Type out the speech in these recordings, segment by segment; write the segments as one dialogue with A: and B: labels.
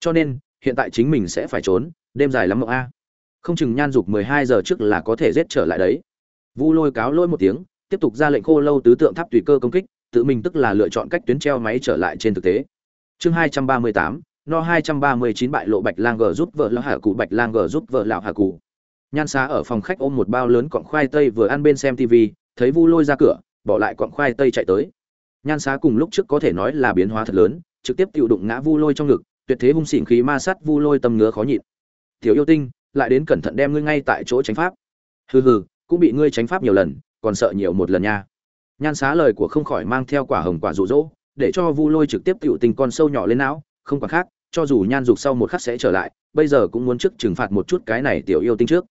A: cho nên, hiện tại chính mình sẽ phải trốn, đêm dài lắm mộng a. Không chừng nhan dục mười hai giờ trước là có thể giết trở lại đấy. Vu lôi cáo lôi một tiếng, tiếp tục ra lệnh khô lâu tứ tượng tháp tùy cơ công kích, tự mình tức là lựa chọn cách tuyến treo máy trở lại trên thực tế. Chương hai trăm ba mươi tám, no hai trăm ba mươi chín bại lộ bạch lang g giúp vợ lão hà cụ, bạch lang g giúp vợ lão hà cụ. Nhan xá ở phòng khách ôm một bao lớn cọng khoai tây vừa ăn bên xem tv thấy vu lôi ra cửa, bỏ lại cọng khoai tây chạy tới. Nhan xá cùng lúc trước có thể nói là biến hóa thật lớn, trực tiếp tự đụng ngã vu lôi trong ngực tuyệt thế hung xịn khí ma sát vu lôi tâm ngứa khó nhịn. Tiểu yêu tinh, lại đến cẩn thận đem ngươi ngay tại chỗ tránh pháp. Hừ hừ, cũng bị ngươi tránh pháp nhiều lần, còn sợ nhiều một lần nha. Nhan xá lời của không khỏi mang theo quả hồng quả rụ rỗ để cho vu lôi trực tiếp tiểu tình con sâu nhỏ lên não, không còn khác, cho dù nhan dục sau một khắc sẽ trở lại, bây giờ cũng muốn trước trừng phạt một chút cái này tiểu yêu tinh trước.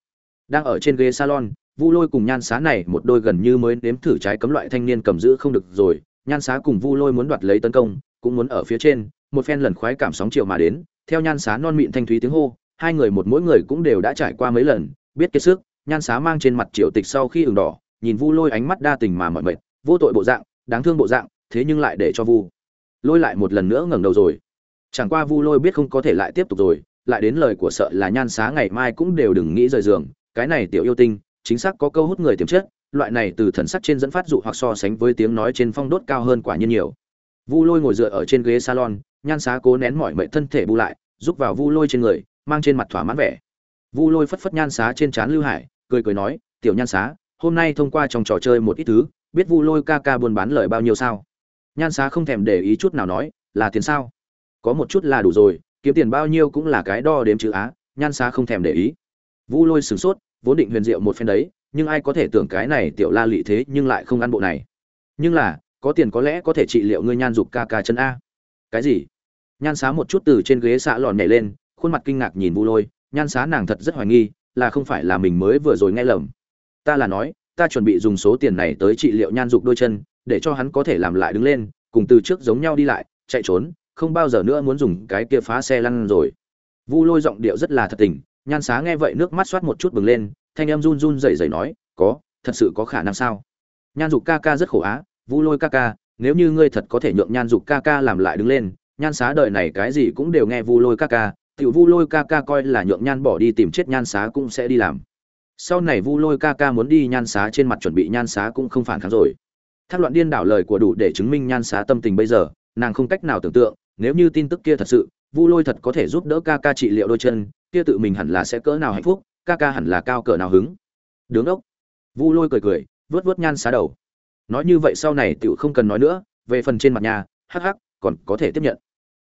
A: Đang ở trên ghế salon, vu lôi cùng nhan xá này một đôi gần như mới nếm thử trái cấm loại thanh niên cầm giữ không được rồi, nhan xá cùng vu lôi muốn đoạt lấy tấn công, cũng muốn ở phía trên một phen lần khoái cảm sóng chiều mà đến, theo nhan xá non mịn thanh thúy tiếng hô, hai người một mỗi người cũng đều đã trải qua mấy lần, biết cái sức, nhan xá mang trên mặt triệu tịch sau khi ửng đỏ, nhìn vu lôi ánh mắt đa tình mà mỏi mệt, vô tội bộ dạng, đáng thương bộ dạng, thế nhưng lại để cho vu lôi lại một lần nữa ngẩng đầu rồi. Chẳng qua vu lôi biết không có thể lại tiếp tục rồi, lại đến lời của sợ là nhan xá ngày mai cũng đều đừng nghĩ rời giường, cái này tiểu yêu tinh, chính xác có câu hút người tiềm chất, loại này từ thần sắc trên dẫn phát dụ hoặc so sánh với tiếng nói trên phong đốt cao hơn quả nhiên nhiều. Vu lôi ngồi dựa ở trên ghế salon nhan xá cố nén mọi mệt thân thể bu lại giúp vào vu lôi trên người, mang trên mặt thỏa mãn vẻ. Vu lôi phất phất nhan xá trên trán lưu hải, cười cười nói, tiểu nhan xá, hôm nay thông qua trong trò chơi một ít thứ, biết vu lôi ca ca buôn bán lời bao nhiêu sao? Nhan xá không thèm để ý chút nào nói, là tiền sao? Có một chút là đủ rồi, kiếm tiền bao nhiêu cũng là cái đo đếm chữ á, nhan xá không thèm để ý. Vu lôi sửng sốt, vốn định huyền diệu một phen đấy, nhưng ai có thể tưởng cái này tiểu la lị thế nhưng lại không ăn bộ này. Nhưng là, có tiền có lẽ có thể trị liệu ngươi nhan dục ca ca chân a cái gì? Nhan xá một chút từ trên ghế xạ lòn nhảy lên, khuôn mặt kinh ngạc nhìn vu lôi. Nhan xá nàng thật rất hoài nghi, là không phải là mình mới vừa rồi nghe lầm. Ta là nói, ta chuẩn bị dùng số tiền này tới trị liệu nhan dục đôi chân, để cho hắn có thể làm lại đứng lên, cùng từ trước giống nhau đi lại, chạy trốn, không bao giờ nữa muốn dùng cái kia phá xe lăn rồi. Vu lôi giọng điệu rất là thật tình, nhan xá nghe vậy nước mắt xoát một chút bừng lên, thanh em run run rẩy rẩy nói, có, thật sự có khả năng sao? Nhan dục ca ca rất khổ á, vu lôi ca ca nếu như ngươi thật có thể nhượng nhan dục ca ca làm lại đứng lên, nhan xá đời này cái gì cũng đều nghe vu lôi ca ca, tiểu vu lôi ca ca coi là nhượng nhan bỏ đi tìm chết nhan xá cũng sẽ đi làm. Sau này vu lôi ca ca muốn đi nhan xá trên mặt chuẩn bị nhan xá cũng không phản kháng rồi. Thác loạn điên đảo lời của đủ để chứng minh nhan xá tâm tình bây giờ, nàng không cách nào tưởng tượng, nếu như tin tức kia thật sự, vu lôi thật có thể giúp đỡ ca ca trị liệu đôi chân, kia tự mình hẳn là sẽ cỡ nào hạnh phúc, ca ca hẳn là cao cỡ nào hứng. Đứng ốc. Vu lôi cười cười, vớt vớt nhan xá đầu nói như vậy sau này tiểu không cần nói nữa, về phần trên mặt nhà, hắc hắc, còn có thể tiếp nhận.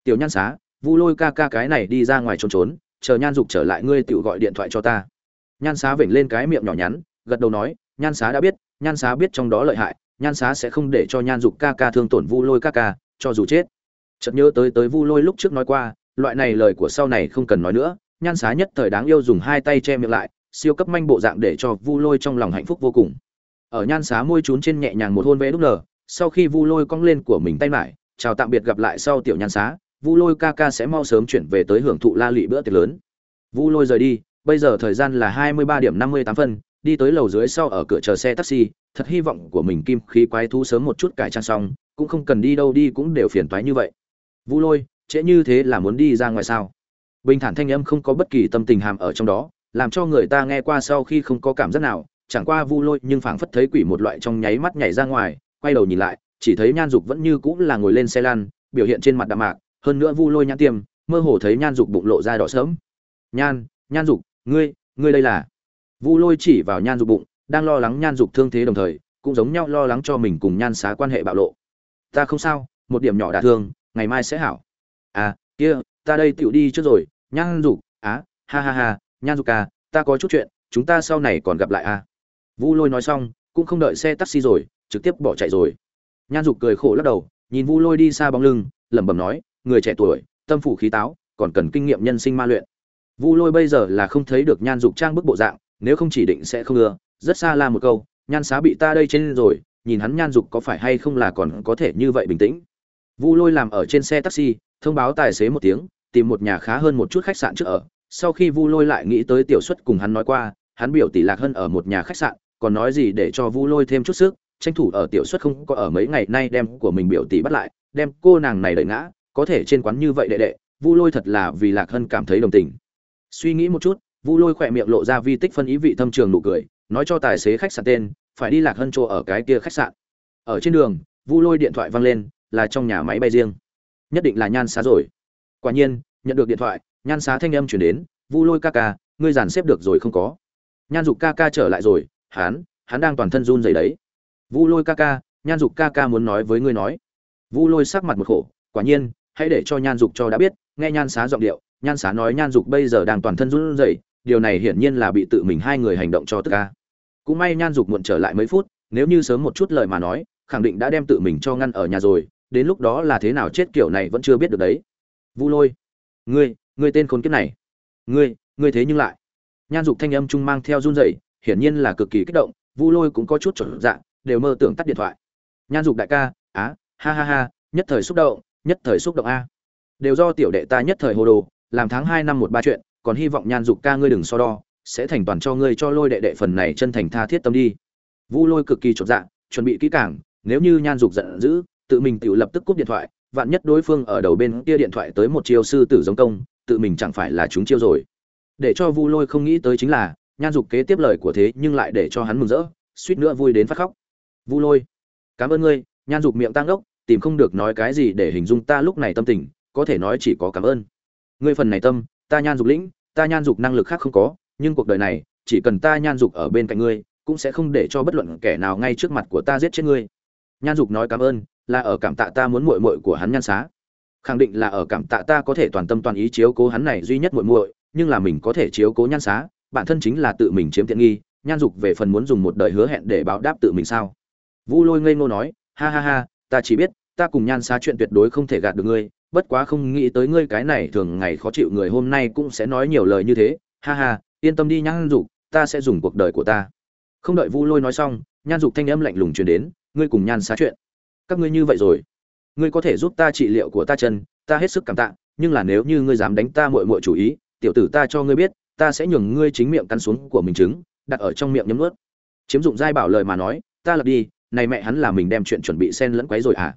A: Tiểu nhan xá, vu lôi ca ca cái này đi ra ngoài trốn trốn, chờ nhan dục trở lại ngươi tiểu gọi điện thoại cho ta. Nhan xá vểnh lên cái miệng nhỏ nhắn, gật đầu nói, nhan xá đã biết, nhan xá biết trong đó lợi hại, nhan xá sẽ không để cho nhan dục ca ca thương tổn vu lôi ca ca, cho dù chết. Chợt nhớ tới tới vu lôi lúc trước nói qua, loại này lời của sau này không cần nói nữa, nhan xá nhất thời đáng yêu dùng hai tay che miệng lại, siêu cấp manh bộ dạng để cho vu lôi trong lòng hạnh phúc vô cùng ở nhan xá môi trún trên nhẹ nhàng một hôn vẽ đúc nở, sau khi vu lôi cong lên của mình tay lại chào tạm biệt gặp lại sau tiểu nhan xá, vu lôi ca ca sẽ mau sớm chuyển về tới hưởng thụ la lụy bữa tiệc lớn. Vu lôi rời đi, bây giờ thời gian là hai mươi ba điểm năm mươi tám phân, đi tới lầu dưới sau ở cửa chờ xe taxi, thật hy vọng của mình kim khí quái thu sớm một chút cải trang xong, cũng không cần đi đâu đi cũng đều phiền toái như vậy. Vu lôi, trễ như thế là muốn đi ra ngoài sao? Bình thản thanh âm không có bất kỳ tâm tình hàm ở trong đó, làm cho người ta nghe qua sau khi không có cảm giác nào chẳng qua vu lôi nhưng phảng phất thấy quỷ một loại trong nháy mắt nhảy ra ngoài, quay đầu nhìn lại, chỉ thấy nhan dục vẫn như cũng là ngồi lên xe lan biểu hiện trên mặt đạm mạc, hơn nữa vu lôi nhãn tiêm, mơ hồ thấy nhan dục bụng lộ ra đỏ sớm nhan nhan dục, ngươi ngươi đây là? Vu lôi chỉ vào nhan dục bụng, đang lo lắng nhan dục thương thế đồng thời, cũng giống nhau lo lắng cho mình cùng nhan xá quan hệ bạo lộ. Ta không sao, một điểm nhỏ đả thương, ngày mai sẽ hảo. À kia, ta đây tựu đi trước rồi, nhan dục, á, ha ha ha, nhan dục ca ta có chút chuyện, chúng ta sau này còn gặp lại à vu lôi nói xong, cũng không đợi xe taxi rồi, trực tiếp bỏ chạy rồi. Nhan dục cười khổ lắc đầu, nhìn vu lôi đi xa bóng lưng, lẩm bẩm nói, người trẻ tuổi, tâm phủ khí táo, còn cần kinh nghiệm nhân sinh ma luyện. Vu lôi bây giờ là không thấy được nhan dục trang bức bộ dạng, nếu không chỉ định sẽ không ưa. Rất xa là một câu, nhan xá bị ta đây trên rồi, nhìn hắn nhan dục có phải hay không là còn có thể như vậy bình tĩnh? Vu lôi làm ở trên xe taxi, thông báo tài xế một tiếng, tìm một nhà khá hơn một chút khách sạn trước ở. Sau khi vu lôi lại nghĩ tới tiểu suất cùng hắn nói qua hắn biểu tỷ lạc hơn ở một nhà khách sạn, còn nói gì để cho vu lôi thêm chút sức, tranh thủ ở tiểu suất không có ở mấy ngày nay đem của mình biểu tỷ bắt lại, đem cô nàng này đợi ngã, có thể trên quán như vậy đệ đệ, vu lôi thật là vì lạc hân cảm thấy đồng tình. Suy nghĩ một chút, vu lôi khỏe miệng lộ ra vi tích phân ý vị thâm trường nụ cười, nói cho tài xế khách sạn tên, phải đi lạc hân chỗ ở cái kia khách sạn. Ở trên đường, vu lôi điện thoại văng lên, là trong nhà máy bay riêng. Nhất định là nhan xá rồi. Quả nhiên, nhận được điện thoại, nhan xá thanh âm chuyển đến, vu lôi ca ca, ngươi dàn xếp được rồi không có? Nhan dục ca ca trở lại rồi hắn, hắn đang toàn thân run rẩy đấy. Vu lôi ca ca nhan dục ca ca muốn nói với ngươi nói. Vu lôi sắc mặt một khổ quả nhiên hãy để cho nhan dục cho đã biết nghe nhan xá giọng điệu nhan xá nói nhan dục bây giờ đang toàn thân run rẩy điều này hiển nhiên là bị tự mình hai người hành động cho tức ca. Cũng may nhan dục muộn trở lại mấy phút nếu như sớm một chút lời mà nói khẳng định đã đem tự mình cho ngăn ở nhà rồi đến lúc đó là thế nào chết kiểu này vẫn chưa biết được đấy. Vu lôi ngươi ngươi tên khốn kiếp này. Ngươi ngươi thế nhưng lại nhan dục thanh âm trung mang theo run rẩy, hiển nhiên là cực kỳ kích động, vu lôi cũng có chút trở dạng đều mơ tưởng tắt điện thoại. Nhan dục đại ca, á, ha ha ha, nhất thời xúc động, nhất thời xúc động a. Đều do tiểu đệ ta nhất thời hồ đồ, làm tháng hai năm một ba chuyện, còn hy vọng nhan dục ca ngươi đừng so đo, sẽ thành toàn cho ngươi cho lôi đệ đệ phần này chân thành tha thiết tâm đi. Vu lôi cực kỳ chột dạ chuẩn bị kỹ càng, nếu như nhan dục giận dữ, tự mình tự lập tức cúp điện thoại, vạn nhất đối phương ở đầu bên kia điện thoại tới một chiêu sư tử giống công, tự mình chẳng phải là chúng chiêu rồi để cho vu lôi không nghĩ tới chính là, nhan dục kế tiếp lời của thế nhưng lại để cho hắn mừng rỡ, suýt nữa vui đến phát khóc. Vu lôi, cảm ơn ngươi, nhan dục miệng tăng ốc, tìm không được nói cái gì để hình dung ta lúc này tâm tình, có thể nói chỉ có cảm ơn. Ngươi phần này tâm, ta nhan dục lĩnh, ta nhan dục năng lực khác không có, nhưng cuộc đời này, chỉ cần ta nhan dục ở bên cạnh ngươi, cũng sẽ không để cho bất luận kẻ nào ngay trước mặt của ta giết chết ngươi. Nhan dục nói cảm ơn, là ở cảm tạ ta muốn muội muội của hắn nhan xá. Khẳng định là ở cảm tạ ta có thể toàn tâm toàn ý chiếu cố hắn này duy nhất muội muội nhưng là mình có thể chiếu cố nhan xá, bản thân chính là tự mình chiếm tiện nghi, nhan dục về phần muốn dùng một đời hứa hẹn để báo đáp tự mình sao? Vu lôi ngây ngô nói, ha ha ha, ta chỉ biết, ta cùng nhan xá chuyện tuyệt đối không thể gạt được ngươi, bất quá không nghĩ tới ngươi cái này thường ngày khó chịu người hôm nay cũng sẽ nói nhiều lời như thế. Ha ha, yên tâm đi nhan dục, ta sẽ dùng cuộc đời của ta. Không đợi vu lôi nói xong, nhan dục thanh âm lạnh lùng truyền đến, ngươi cùng nhan xá chuyện, các ngươi như vậy rồi. Ngươi có thể giúp ta trị liệu của ta chân, ta hết sức cảm tạ, nhưng là nếu như ngươi dám đánh ta muội muội chủ ý tiểu tử ta cho ngươi biết, ta sẽ nhường ngươi chính miệng cắn xuống của mình trứng, đặt ở trong miệng nhấm nuốt. Chiếm dụng giai bảo lời mà nói, ta lật đi, này mẹ hắn là mình đem chuyện chuẩn bị xen lẫn quấy rồi à?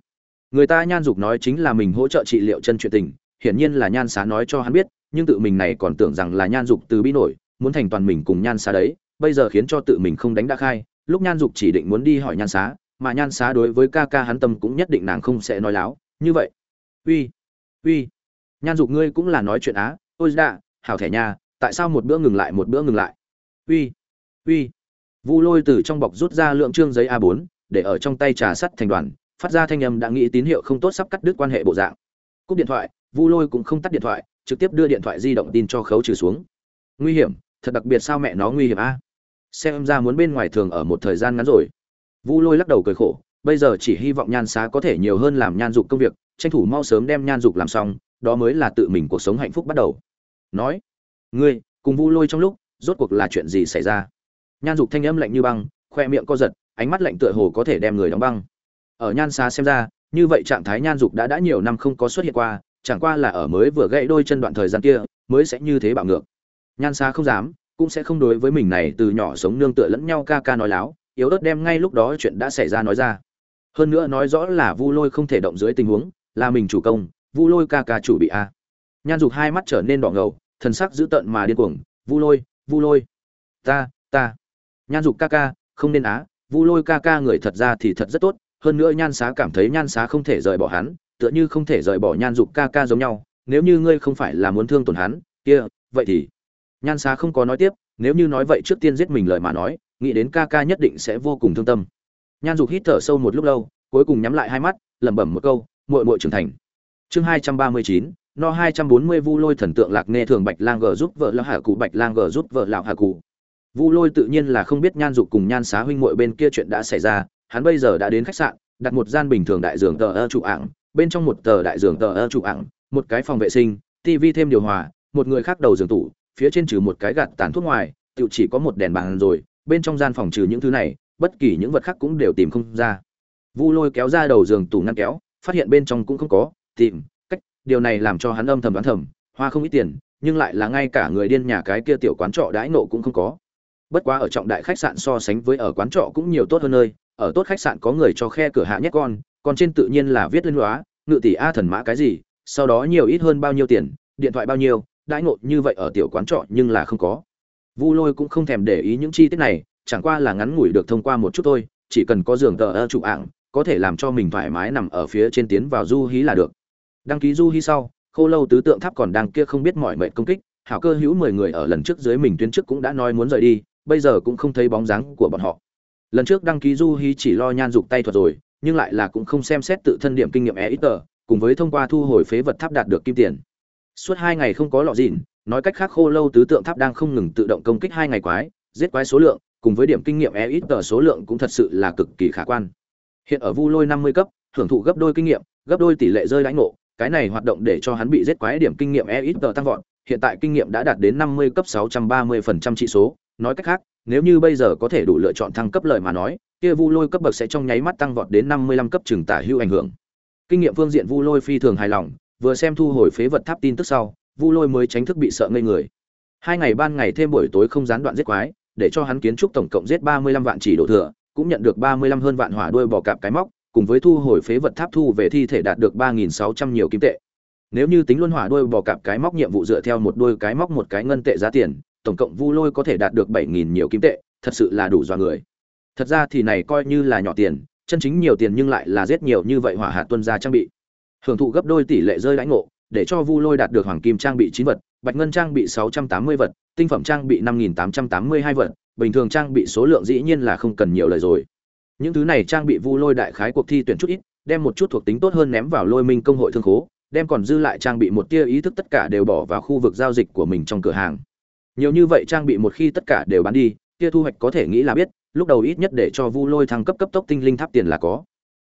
A: Người ta nhan dục nói chính là mình hỗ trợ trị liệu chân chuyện tình, hiển nhiên là nhan xá nói cho hắn biết, nhưng tự mình này còn tưởng rằng là nhan dục từ bi nổi, muốn thành toàn mình cùng nhan xá đấy, bây giờ khiến cho tự mình không đánh đã khai, lúc nhan dục chỉ định muốn đi hỏi nhan xá, mà nhan xá đối với ca ca hắn tâm cũng nhất định nàng không sẽ nói láo. Như vậy. Uy uy. Nhan dục ngươi cũng là nói chuyện á, ôi dạ hảo thẻ nha, tại sao một bữa ngừng lại, một bữa ngừng lại? Uy uy. Vu lôi từ trong bọc rút ra lượng trương giấy a 4 để ở trong tay trà sắt thành đoàn, phát ra thanh âm đã nghĩ tín hiệu không tốt sắp cắt đứt quan hệ bộ dạng. Cúp điện thoại, vu lôi cũng không tắt điện thoại, trực tiếp đưa điện thoại di động tin cho khấu trừ xuống. Nguy hiểm, thật đặc biệt sao mẹ nó nguy hiểm a. Xem ra muốn bên ngoài thường ở một thời gian ngắn rồi. Vu lôi lắc đầu cười khổ, bây giờ chỉ hy vọng nhan xá có thể nhiều hơn làm nhan dục công việc, tranh thủ mau sớm đem nhan dục làm xong, đó mới là tự mình cuộc sống hạnh phúc bắt đầu nói, ngươi, cùng vu lôi trong lúc, rốt cuộc là chuyện gì xảy ra? Nhan dục thanh âm lạnh như băng, khoe miệng co giật, ánh mắt lạnh tựa hồ có thể đem người đóng băng. Ở nhan xa xem ra, như vậy trạng thái nhan dục đã đã nhiều năm không có xuất hiện qua, chẳng qua là ở mới vừa gãy đôi chân đoạn thời gian kia, mới sẽ như thế bạo ngược. Nhan xa không dám, cũng sẽ không đối với mình này từ nhỏ sống nương tựa lẫn nhau ca ca nói láo, yếu ớt đem ngay lúc đó chuyện đã xảy ra nói ra. Hơn nữa nói rõ là vu lôi không thể động dưới tình huống, là mình chủ công, vu lôi ca ca chủ bị a. Nhan dục hai mắt trở nên đỏ ngầu thần sắc dữ tợn mà điên cuồng, vu lôi vu lôi, ta ta, nhan dục ca ca, không nên á, vu lôi ca ca người thật ra thì thật rất tốt, hơn nữa nhan xá cảm thấy nhan xá không thể rời bỏ hắn, tựa như không thể rời bỏ nhan dục ca ca giống nhau, nếu như ngươi không phải là muốn thương tổn hắn, kia, vậy thì nhan xá không có nói tiếp, nếu như nói vậy trước tiên giết mình lời mà nói, nghĩ đến ca ca nhất định sẽ vô cùng thương tâm. Nhan dục hít thở sâu một lúc lâu, cuối cùng nhắm lại hai mắt, lẩm bẩm một câu, muội muội trưởng thành. Chương hai trăm ba mươi chín no hai trăm bốn mươi vu lôi thần tượng lạc nghe thường bạch lang gờ giúp vợ lão hà cụ, bạch lang gờ giúp vợ lão hà cụ. Vu lôi tự nhiên là không biết nhan dục cùng nhan xá huynh muội bên kia chuyện đã xảy ra, hắn bây giờ đã đến khách sạn, đặt một gian bình thường đại giường tờ ơ trụ ảng. Bên trong một tờ đại giường tờ ơ trụ ảng, một cái phòng vệ sinh tivi thêm điều hòa, một người khác đầu giường tủ, phía trên trừ một cái gạt tàn thuốc ngoài tự chỉ có một đèn bàn rồi, bên trong gian phòng trừ những thứ này, bất kỳ những vật khác cũng đều tìm không ra. Vu lôi kéo ra đầu giường tủ ngăn kéo, phát hiện bên trong cũng không có, tìm điều này làm cho hắn âm thầm đoán thầm, hoa không ít tiền, nhưng lại là ngay cả người điên nhà cái kia tiểu quán trọ đãi nộ cũng không có. Bất quá ở trọng đại khách sạn so sánh với ở quán trọ cũng nhiều tốt hơn nơi, ở tốt khách sạn có người cho khe cửa hạ nhét con còn trên tự nhiên là viết lên hóa, ngự tỷ a thần mã cái gì, sau đó nhiều ít hơn bao nhiêu tiền, điện thoại bao nhiêu, đãi ngộ như vậy ở tiểu quán trọ nhưng là không có. Vu lôi cũng không thèm để ý những chi tiết này, chẳng qua là ngắn ngủi được thông qua một chút thôi, chỉ cần có giường tờ ơ chụp ạng có thể làm cho mình thoải mái nằm ở phía trên tiến vào du hí là được đăng ký du hí sau, khô lâu tứ tượng tháp còn đang kia không biết mọi mệnh công kích, hảo cơ hữu mười người ở lần trước dưới mình tuyến trước cũng đã nói muốn rời đi, bây giờ cũng không thấy bóng dáng của bọn họ. Lần trước đăng ký du hí chỉ lo nhan dục tay thuật rồi, nhưng lại là cũng không xem xét tự thân điểm kinh nghiệm e ít tờ, cùng với thông qua thu hồi phế vật tháp đạt được kim tiền. Suốt hai ngày không có lọ dịn, nói cách khác khô lâu tứ tượng tháp đang không ngừng tự động công kích hai ngày quái, giết quái số lượng, cùng với điểm kinh nghiệm e ít tờ số lượng cũng thật sự là cực kỳ khả quan. Hiện ở vu lôi năm mươi cấp, hưởng thụ gấp đôi kinh nghiệm, gấp đôi tỷ lệ rơi lãnh ngộ cái này hoạt động để cho hắn bị giết quái điểm kinh nghiệm e ít tờ tăng vọt, hiện tại kinh nghiệm đã đạt đến năm mươi cấp sáu trăm ba mươi phần trăm trị số. Nói cách khác, nếu như bây giờ có thể đủ lựa chọn thăng cấp lợi mà nói, kia vu lôi cấp bậc sẽ trong nháy mắt tăng vọt đến năm mươi lăm cấp trường tả hữu ảnh hưởng. Kinh nghiệm phương diện vu lôi phi thường hài lòng, vừa xem thu hồi phế vật tháp tin tức sau, vu lôi mới tránh thức bị sợ ngây người. Hai ngày ban ngày thêm buổi tối không gián đoạn giết quái, để cho hắn kiến trúc tổng cộng giết ba mươi lăm vạn chỉ độ thừa, cũng nhận được ba mươi lăm hơn vạn hỏa đuôi bò cạp cái móc cùng với thu hồi phế vật tháp thu về thi thể đạt được ba nghìn sáu trăm nhiều kim tệ. Nếu như tính luân hỏa đuôi bò cạp cái móc nhiệm vụ dựa theo một đuôi cái móc một cái ngân tệ giá tiền, tổng cộng vu lôi có thể đạt được bảy nghìn nhiều kim tệ, thật sự là đủ dọa người. Thật ra thì này coi như là nhỏ tiền, chân chính nhiều tiền nhưng lại là giết nhiều như vậy hỏa hạt tuân ra trang bị. Hưởng thụ gấp đôi tỷ lệ rơi lãnh ngộ, để cho vu lôi đạt được hoàng kim trang bị chín vật, bạch ngân trang bị sáu trăm tám mươi vật, tinh phẩm trang bị năm nghìn tám trăm tám mươi hai vật, bình thường trang bị số lượng dĩ nhiên là không cần nhiều lời rồi những thứ này trang bị vu lôi đại khái cuộc thi tuyển chút ít, đem một chút thuộc tính tốt hơn ném vào lôi minh công hội thương khố, đem còn dư lại trang bị một tia ý thức tất cả đều bỏ vào khu vực giao dịch của mình trong cửa hàng. Nhiều như vậy trang bị một khi tất cả đều bán đi, tia thu hoạch có thể nghĩ là biết, lúc đầu ít nhất để cho vu lôi thăng cấp cấp tốc tinh linh tháp tiền là có.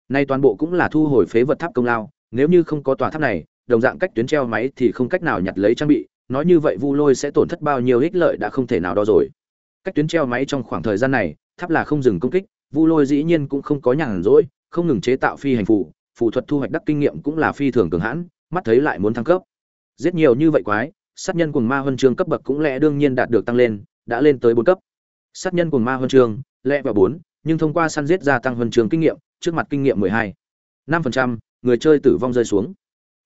A: Nay toàn bộ cũng là thu hồi phế vật tháp công lao, nếu như không có tòa tháp này, đồng dạng cách tuyến treo máy thì không cách nào nhặt lấy trang bị, nói như vậy vu lôi sẽ tổn thất bao nhiêu ích lợi đã không thể nào đo rồi. Cách tuyến treo máy trong khoảng thời gian này, tháp là không dừng công kích vu lôi dĩ nhiên cũng không có nhàn rỗi, không ngừng chế tạo phi hành phù phù thuật thu hoạch đắc kinh nghiệm cũng là phi thường cường hãn, mắt thấy lại muốn thăng cấp. Giết nhiều như vậy quái, sát nhân cuồng ma huân chương cấp bậc cũng lẽ đương nhiên đạt được tăng lên, đã lên tới bốn cấp. Sát nhân cuồng ma huân chương, lẽ vào bốn, nhưng thông qua săn giết gia tăng huân chương kinh nghiệm, trước mặt kinh nghiệm mười hai. năm phần trăm, người chơi tử vong rơi xuống.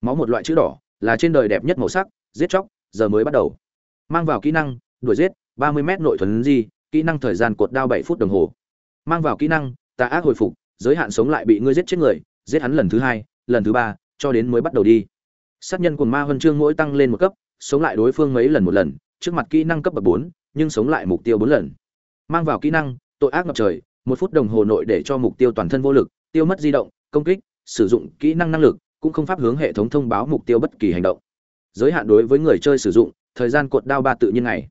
A: Máu một loại chữ đỏ, là trên đời đẹp nhất màu sắc, giết chóc, giờ mới bắt đầu. Mang vào kỹ năng, đuổi giết, ba mươi m nội thuần di, kỹ năng thời gian cột đao bảy phút đồng hồ mang vào kỹ năng tà ác hồi phục giới hạn sống lại bị ngươi giết chết người giết hắn lần thứ hai lần thứ ba cho đến mới bắt đầu đi. Sát nhân của ma huân chương mỗi tăng lên một cấp sống lại đối phương mấy lần một lần trước mặt kỹ năng cấp bậc bốn nhưng sống lại mục tiêu bốn lần. Mang vào kỹ năng tội ác ngập trời một phút đồng hồ nội để cho mục tiêu toàn thân vô lực tiêu mất di động công kích sử dụng kỹ năng năng lực cũng không pháp hướng hệ thống thông báo mục tiêu bất kỳ hành động. Giới hạn đối với người chơi sử dụng thời gian cột đao ba tự nhiên này,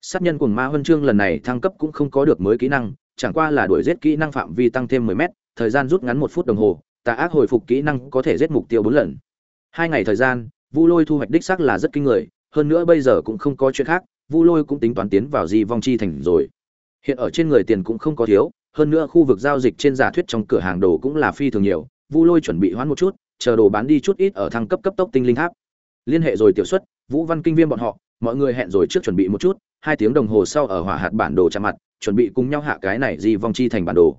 A: sát nhân cùng ma huân chương lần này thăng cấp cũng không có được mới kỹ năng chẳng qua là đuổi giết kỹ năng phạm vi tăng thêm 10 mét thời gian rút ngắn một phút đồng hồ tà ác hồi phục kỹ năng có thể giết mục tiêu bốn lần. Hai ngày thời gian vu lôi thu hoạch đích xác là rất kinh người hơn nữa bây giờ cũng không có chuyện khác vu lôi cũng tính toán tiến vào di vong chi thành rồi. Hiện ở trên người tiền cũng không có thiếu hơn nữa khu vực giao dịch trên giả thuyết trong cửa hàng đồ cũng là phi thường nhiều vu lôi chuẩn bị hoãn một chút chờ đồ bán đi chút ít ở thăng cấp cấp tốc tinh linh tháp. Liên hệ rồi tiểu suất, vũ văn kinh viêm bọn họ mọi người hẹn rồi trước chuẩn bị một chút hai tiếng đồng hồ sau ở hỏa hạt bản đồ chạm mặt chuẩn bị cùng nhau hạ cái này di vong chi thành bản đồ.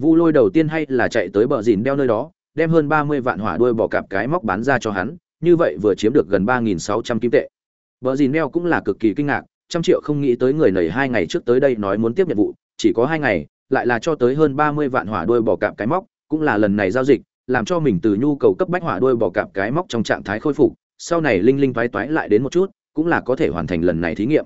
A: Vu lôi đầu tiên hay là chạy tới bờ dìn đeo nơi đó, đem hơn ba mươi vạn hỏa đuôi bỏ cạp cái móc bán ra cho hắn, như vậy vừa chiếm được gần ba nghìn sáu trăm kim tệ. Bờ dìn đeo cũng là cực kỳ kinh ngạc, trăm triệu không nghĩ tới người nầy hai ngày trước tới đây nói muốn tiếp nhận vụ, chỉ có hai ngày, lại là cho tới hơn ba mươi vạn hỏa đuôi bỏ cạp cái móc, cũng là lần này giao dịch, làm cho mình từ nhu cầu cấp bách hỏa đuôi bỏ cạp cái móc trong trạng thái khôi phục, sau này linh linh toái toái lại đến một chút, cũng là có thể hoàn thành lần này thí nghiệm.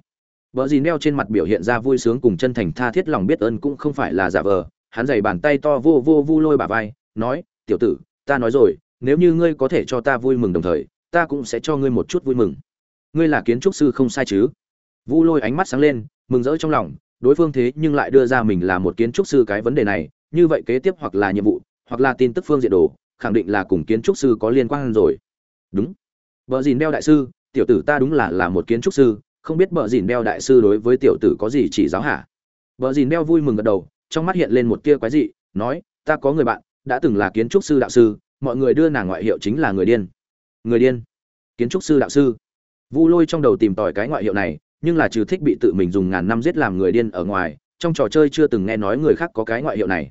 A: Bờ gì neo trên mặt biểu hiện ra vui sướng cùng chân thành tha thiết lòng biết ơn cũng không phải là giả vờ, hắn giày bàn tay to vô vô vu lôi bả vai, nói, "Tiểu tử, ta nói rồi, nếu như ngươi có thể cho ta vui mừng đồng thời, ta cũng sẽ cho ngươi một chút vui mừng. Ngươi là kiến trúc sư không sai chứ?" Vu Lôi ánh mắt sáng lên, mừng rỡ trong lòng, đối phương thế nhưng lại đưa ra mình là một kiến trúc sư cái vấn đề này, như vậy kế tiếp hoặc là nhiệm vụ, hoặc là tin tức phương diện đồ, khẳng định là cùng kiến trúc sư có liên quan rồi. Đúng. Bờ gì đeo đại sư, tiểu tử ta đúng là là một kiến trúc sư, không biết bờ dìn đeo đại sư đối với tiểu tử có gì chỉ giáo hả? Bờ dìn đeo vui mừng gật đầu, trong mắt hiện lên một tia quái dị, nói, ta có người bạn, đã từng là kiến trúc sư đạo sư, mọi người đưa nàng ngoại hiệu chính là người điên. Người điên? Kiến trúc sư đạo sư? Vu lôi trong đầu tìm tòi cái ngoại hiệu này, nhưng là trừ thích bị tự mình dùng ngàn năm giết làm người điên ở ngoài, trong trò chơi chưa từng nghe nói người khác có cái ngoại hiệu này.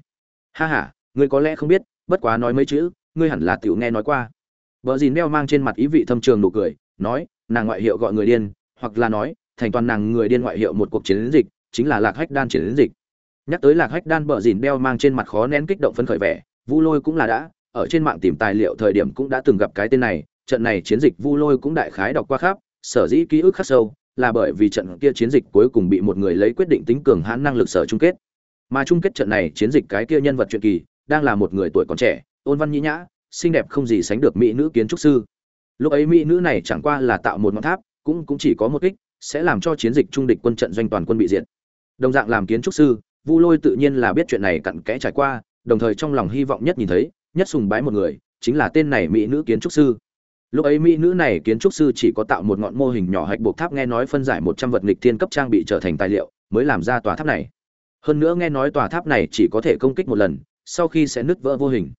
A: Ha ha, ngươi có lẽ không biết, bất quá nói mấy chữ, ngươi hẳn là tiểu nghe nói qua. Vợ dìn đeo mang trên mặt ý vị thâm trường nụ cười, nói, nàng ngoại hiệu gọi người điên hoặc là nói, thành toàn nàng người điên ngoại hiệu một cuộc chiến dịch, chính là lạc hách đan chiến dịch. Nhắc tới lạc hách đan bờ dìn đeo mang trên mặt khó nén kích động phấn khởi vẻ, vu lôi cũng là đã, ở trên mạng tìm tài liệu thời điểm cũng đã từng gặp cái tên này, trận này chiến dịch vu lôi cũng đại khái đọc qua khắp, sở dĩ ký ức khắc sâu, là bởi vì trận kia chiến dịch cuối cùng bị một người lấy quyết định tính cường hãn năng lực sở chung kết. Mà chung kết trận này chiến dịch cái kia nhân vật truyện kỳ, đang là một người tuổi còn trẻ, ôn văn nhĩ nhã, xinh đẹp không gì sánh được mỹ nữ kiến trúc sư. Lúc ấy mỹ nữ này chẳng qua là tạo một ngọn tháp cũng cũng chỉ có một kích, sẽ làm cho chiến dịch trung địch quân trận doanh toàn quân bị diệt. Đồng dạng làm kiến trúc sư, vu lôi tự nhiên là biết chuyện này cặn kẽ trải qua, đồng thời trong lòng hy vọng nhất nhìn thấy, nhất sùng bái một người, chính là tên này mỹ nữ kiến trúc sư. Lúc ấy mỹ nữ này kiến trúc sư chỉ có tạo một ngọn mô hình nhỏ hạch buộc tháp nghe nói phân giải một trăm vật nghịch thiên cấp trang bị trở thành tài liệu, mới làm ra tòa tháp này. Hơn nữa nghe nói tòa tháp này chỉ có thể công kích một lần, sau khi sẽ nứt vỡ vô hình.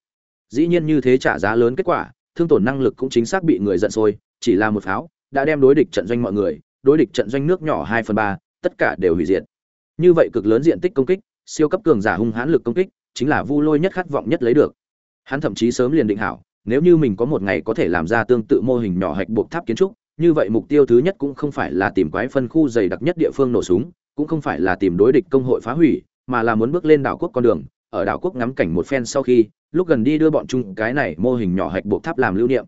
A: Dĩ nhiên như thế trả giá lớn kết quả, thương tổn năng lực cũng chính xác bị người giận sôi, chỉ là một pháo đã đem đối địch trận doanh mọi người, đối địch trận doanh nước nhỏ hai phần ba, tất cả đều hủy diệt. Như vậy cực lớn diện tích công kích, siêu cấp cường giả hung hãn lực công kích, chính là vu lôi nhất khát vọng nhất lấy được. Hắn thậm chí sớm liền định hảo, nếu như mình có một ngày có thể làm ra tương tự mô hình nhỏ hạch buộc tháp kiến trúc, như vậy mục tiêu thứ nhất cũng không phải là tìm quái phân khu dày đặc nhất địa phương nổ súng, cũng không phải là tìm đối địch công hội phá hủy, mà là muốn bước lên đảo quốc con đường, ở đảo quốc ngắm cảnh một phen sau khi, lúc gần đi đưa bọn chúng cái này mô hình nhỏ hạch buộc tháp làm lưu niệm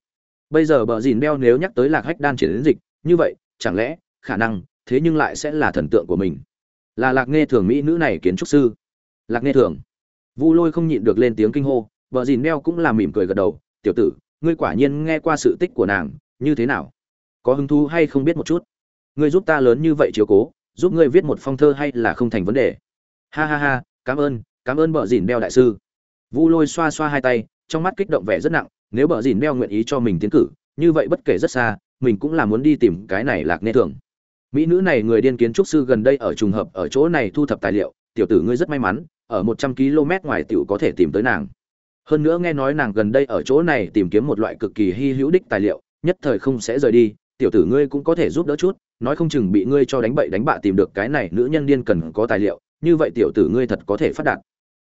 A: bây giờ bờ dìn beo nếu nhắc tới lạc hách đan triển đến dịch, như vậy, chẳng lẽ, khả năng, thế nhưng lại sẽ là thần tượng của mình? Là lạc nghe thường mỹ nữ này kiến trúc sư. Lạc nghe thường. Vu lôi không nhịn được lên tiếng kinh hô, bờ dìn beo cũng là mỉm cười gật đầu, tiểu tử, ngươi quả nhiên nghe qua sự tích của nàng, như thế nào? Có hứng thú hay không biết một chút? Ngươi giúp ta lớn như vậy chiếu cố, giúp ngươi viết một phong thơ hay là không thành vấn đề? Ha ha ha, cảm ơn cảm ơn bờ dìn beo đại sư. Vu lôi xoa xoa hai tay, trong mắt kích động vẻ rất nặng nếu bờ dìn đeo nguyện ý cho mình tiến cử, như vậy bất kể rất xa, mình cũng là muốn đi tìm cái này lạc nghe thường. Mỹ nữ này người điên kiến trúc sư gần đây ở trùng hợp ở chỗ này thu thập tài liệu, tiểu tử ngươi rất may mắn, ở một trăm km ngoài tiểu có thể tìm tới nàng. Hơn nữa nghe nói nàng gần đây ở chỗ này tìm kiếm một loại cực kỳ hy hữu đích tài liệu, nhất thời không sẽ rời đi, tiểu tử ngươi cũng có thể giúp đỡ chút, nói không chừng bị ngươi cho đánh bậy đánh bạ tìm được cái này nữ nhân điên cần có tài liệu, như vậy tiểu tử ngươi thật có thể phát đạt.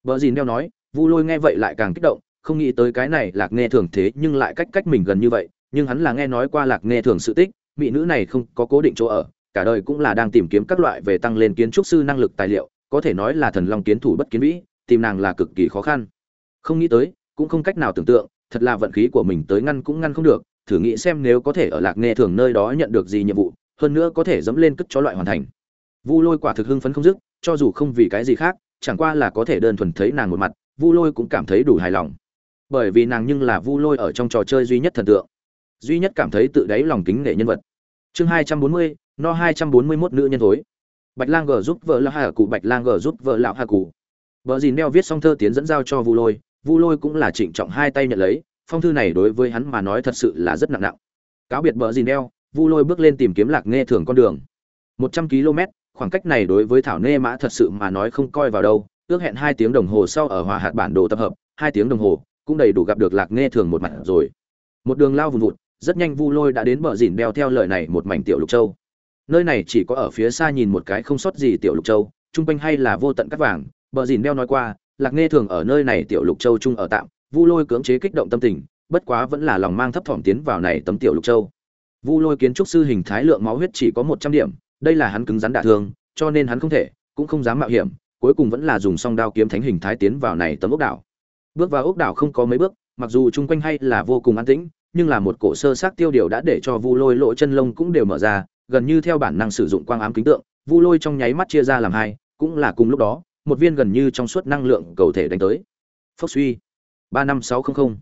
A: Vợ dìn đeo nói, vu lôi nghe vậy lại càng kích động không nghĩ tới cái này lạc nghe thường thế nhưng lại cách cách mình gần như vậy, nhưng hắn là nghe nói qua lạc nghe thường sự tích, mỹ nữ này không có cố định chỗ ở, cả đời cũng là đang tìm kiếm các loại về tăng lên kiến trúc sư năng lực tài liệu, có thể nói là thần long kiến thủ bất kiến vĩ, tìm nàng là cực kỳ khó khăn. Không nghĩ tới, cũng không cách nào tưởng tượng, thật là vận khí của mình tới ngăn cũng ngăn không được, thử nghĩ xem nếu có thể ở lạc nghe thường nơi đó nhận được gì nhiệm vụ, hơn nữa có thể dẫm lên cất cho loại hoàn thành. Vu lôi quả thực hưng phấn không dứt, cho dù không vì cái gì khác, chẳng qua là có thể đơn thuần thấy nàng một mặt, vu lôi cũng cảm thấy đủ hài lòng bởi vì nàng nhưng là vu lôi ở trong trò chơi duy nhất thần tượng. Duy nhất cảm thấy tự đáy lòng kính nể nhân vật. Chương hai trăm bốn mươi, no hai trăm bốn mươi mốt nữ nhân thối. Bạch lang g giúp vợ lão hà cụ bạch lang g giúp vợ lão hà cụ vợ dìn đeo viết xong thơ tiến dẫn giao cho vu lôi. Vu lôi cũng là trịnh trọng hai tay nhận lấy. Phong thư này đối với hắn mà nói thật sự là rất nặng nặng. Cáo biệt vợ dìn đeo vu lôi bước lên tìm kiếm lạc nghe thường con đường. Một trăm km khoảng cách này đối với thảo nê mã thật sự mà nói không coi vào đâu. Ước hẹn hai tiếng đồng hồ sau ở hòa hạt bản đồ tập hợp, hai tiếng đồng hồ cũng đầy đủ gặp được lạc nghe thường một mặt rồi. Một đường lao vùn vụt, rất nhanh vu lôi đã đến bờ dìn đeo theo lời này một mảnh tiểu lục châu. Nơi này chỉ có ở phía xa nhìn một cái không sót gì tiểu lục châu, trung quanh hay là vô tận cắt vàng. Bờ dìn đeo nói qua, lạc nghe thường ở nơi này tiểu lục châu chung ở tạm, vu lôi cưỡng chế kích động tâm tình, bất quá vẫn là lòng mang thấp thỏm tiến vào này tấm tiểu lục châu. Vu lôi kiến trúc sư hình thái lượng máu huyết chỉ có một trăm điểm, đây là hắn cứng rắn đả thương, cho nên hắn không thể, cũng không dám mạo hiểm, cuối cùng vẫn là dùng song đao kiếm thánh hình thái tiến vào này tấm ốc đảo bước vào ốc đảo không có mấy bước, mặc dù chung quanh hay là vô cùng an tĩnh, nhưng là một cổ sơ xác tiêu điều đã để cho vu lôi lỗ chân lông cũng đều mở ra, gần như theo bản năng sử dụng quang ám kính tượng, vu lôi trong nháy mắt chia ra làm hai, cũng là cùng lúc đó, một viên gần như trong suốt năng lượng cầu thể đánh tới. Phốc suy. ba năm sáu không không.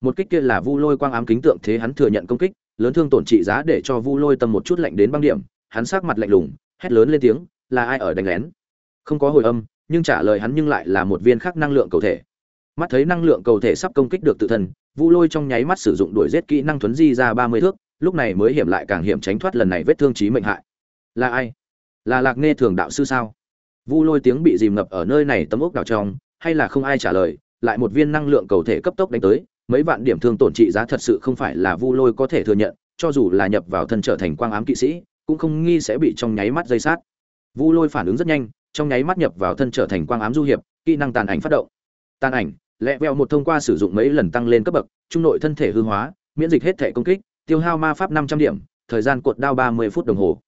A: Một kích kia là vu lôi quang ám kính tượng thế hắn thừa nhận công kích, lớn thương tổn trị giá để cho vu lôi tâm một chút lạnh đến băng điểm, hắn sát mặt lạnh lùng, hét lớn lên tiếng, là ai ở đánh lén? Không có hồi âm, nhưng trả lời hắn nhưng lại là một viên khác năng lượng cầu thể mắt thấy năng lượng cầu thể sắp công kích được tự thân, vu lôi trong nháy mắt sử dụng đuổi giết kỹ năng thuấn di ra ba mươi thước, lúc này mới hiểm lại càng hiểm tránh thoát lần này vết thương chí mệnh hại. Là ai? Là lạc nghe thường đạo sư sao? Vu lôi tiếng bị dìm ngập ở nơi này tấm ốc đảo trong, hay là không ai trả lời, lại một viên năng lượng cầu thể cấp tốc đánh tới, mấy vạn điểm thương tổn trị giá thật sự không phải là vu lôi có thể thừa nhận, cho dù là nhập vào thân trở thành quang ám kỵ sĩ, cũng không nghi sẽ bị trong nháy mắt dây sát. Vu lôi phản ứng rất nhanh, trong nháy mắt nhập vào thân trở thành quang ám du hiệp, kỹ năng tàn ảnh phát động tàn ảnh, lẹ vẹo một thông qua sử dụng mấy lần tăng lên cấp bậc, trung nội thân thể hư hóa, miễn dịch hết thể công kích, tiêu hao ma pháp năm trăm điểm, thời gian cuộn đao ba mươi phút đồng hồ.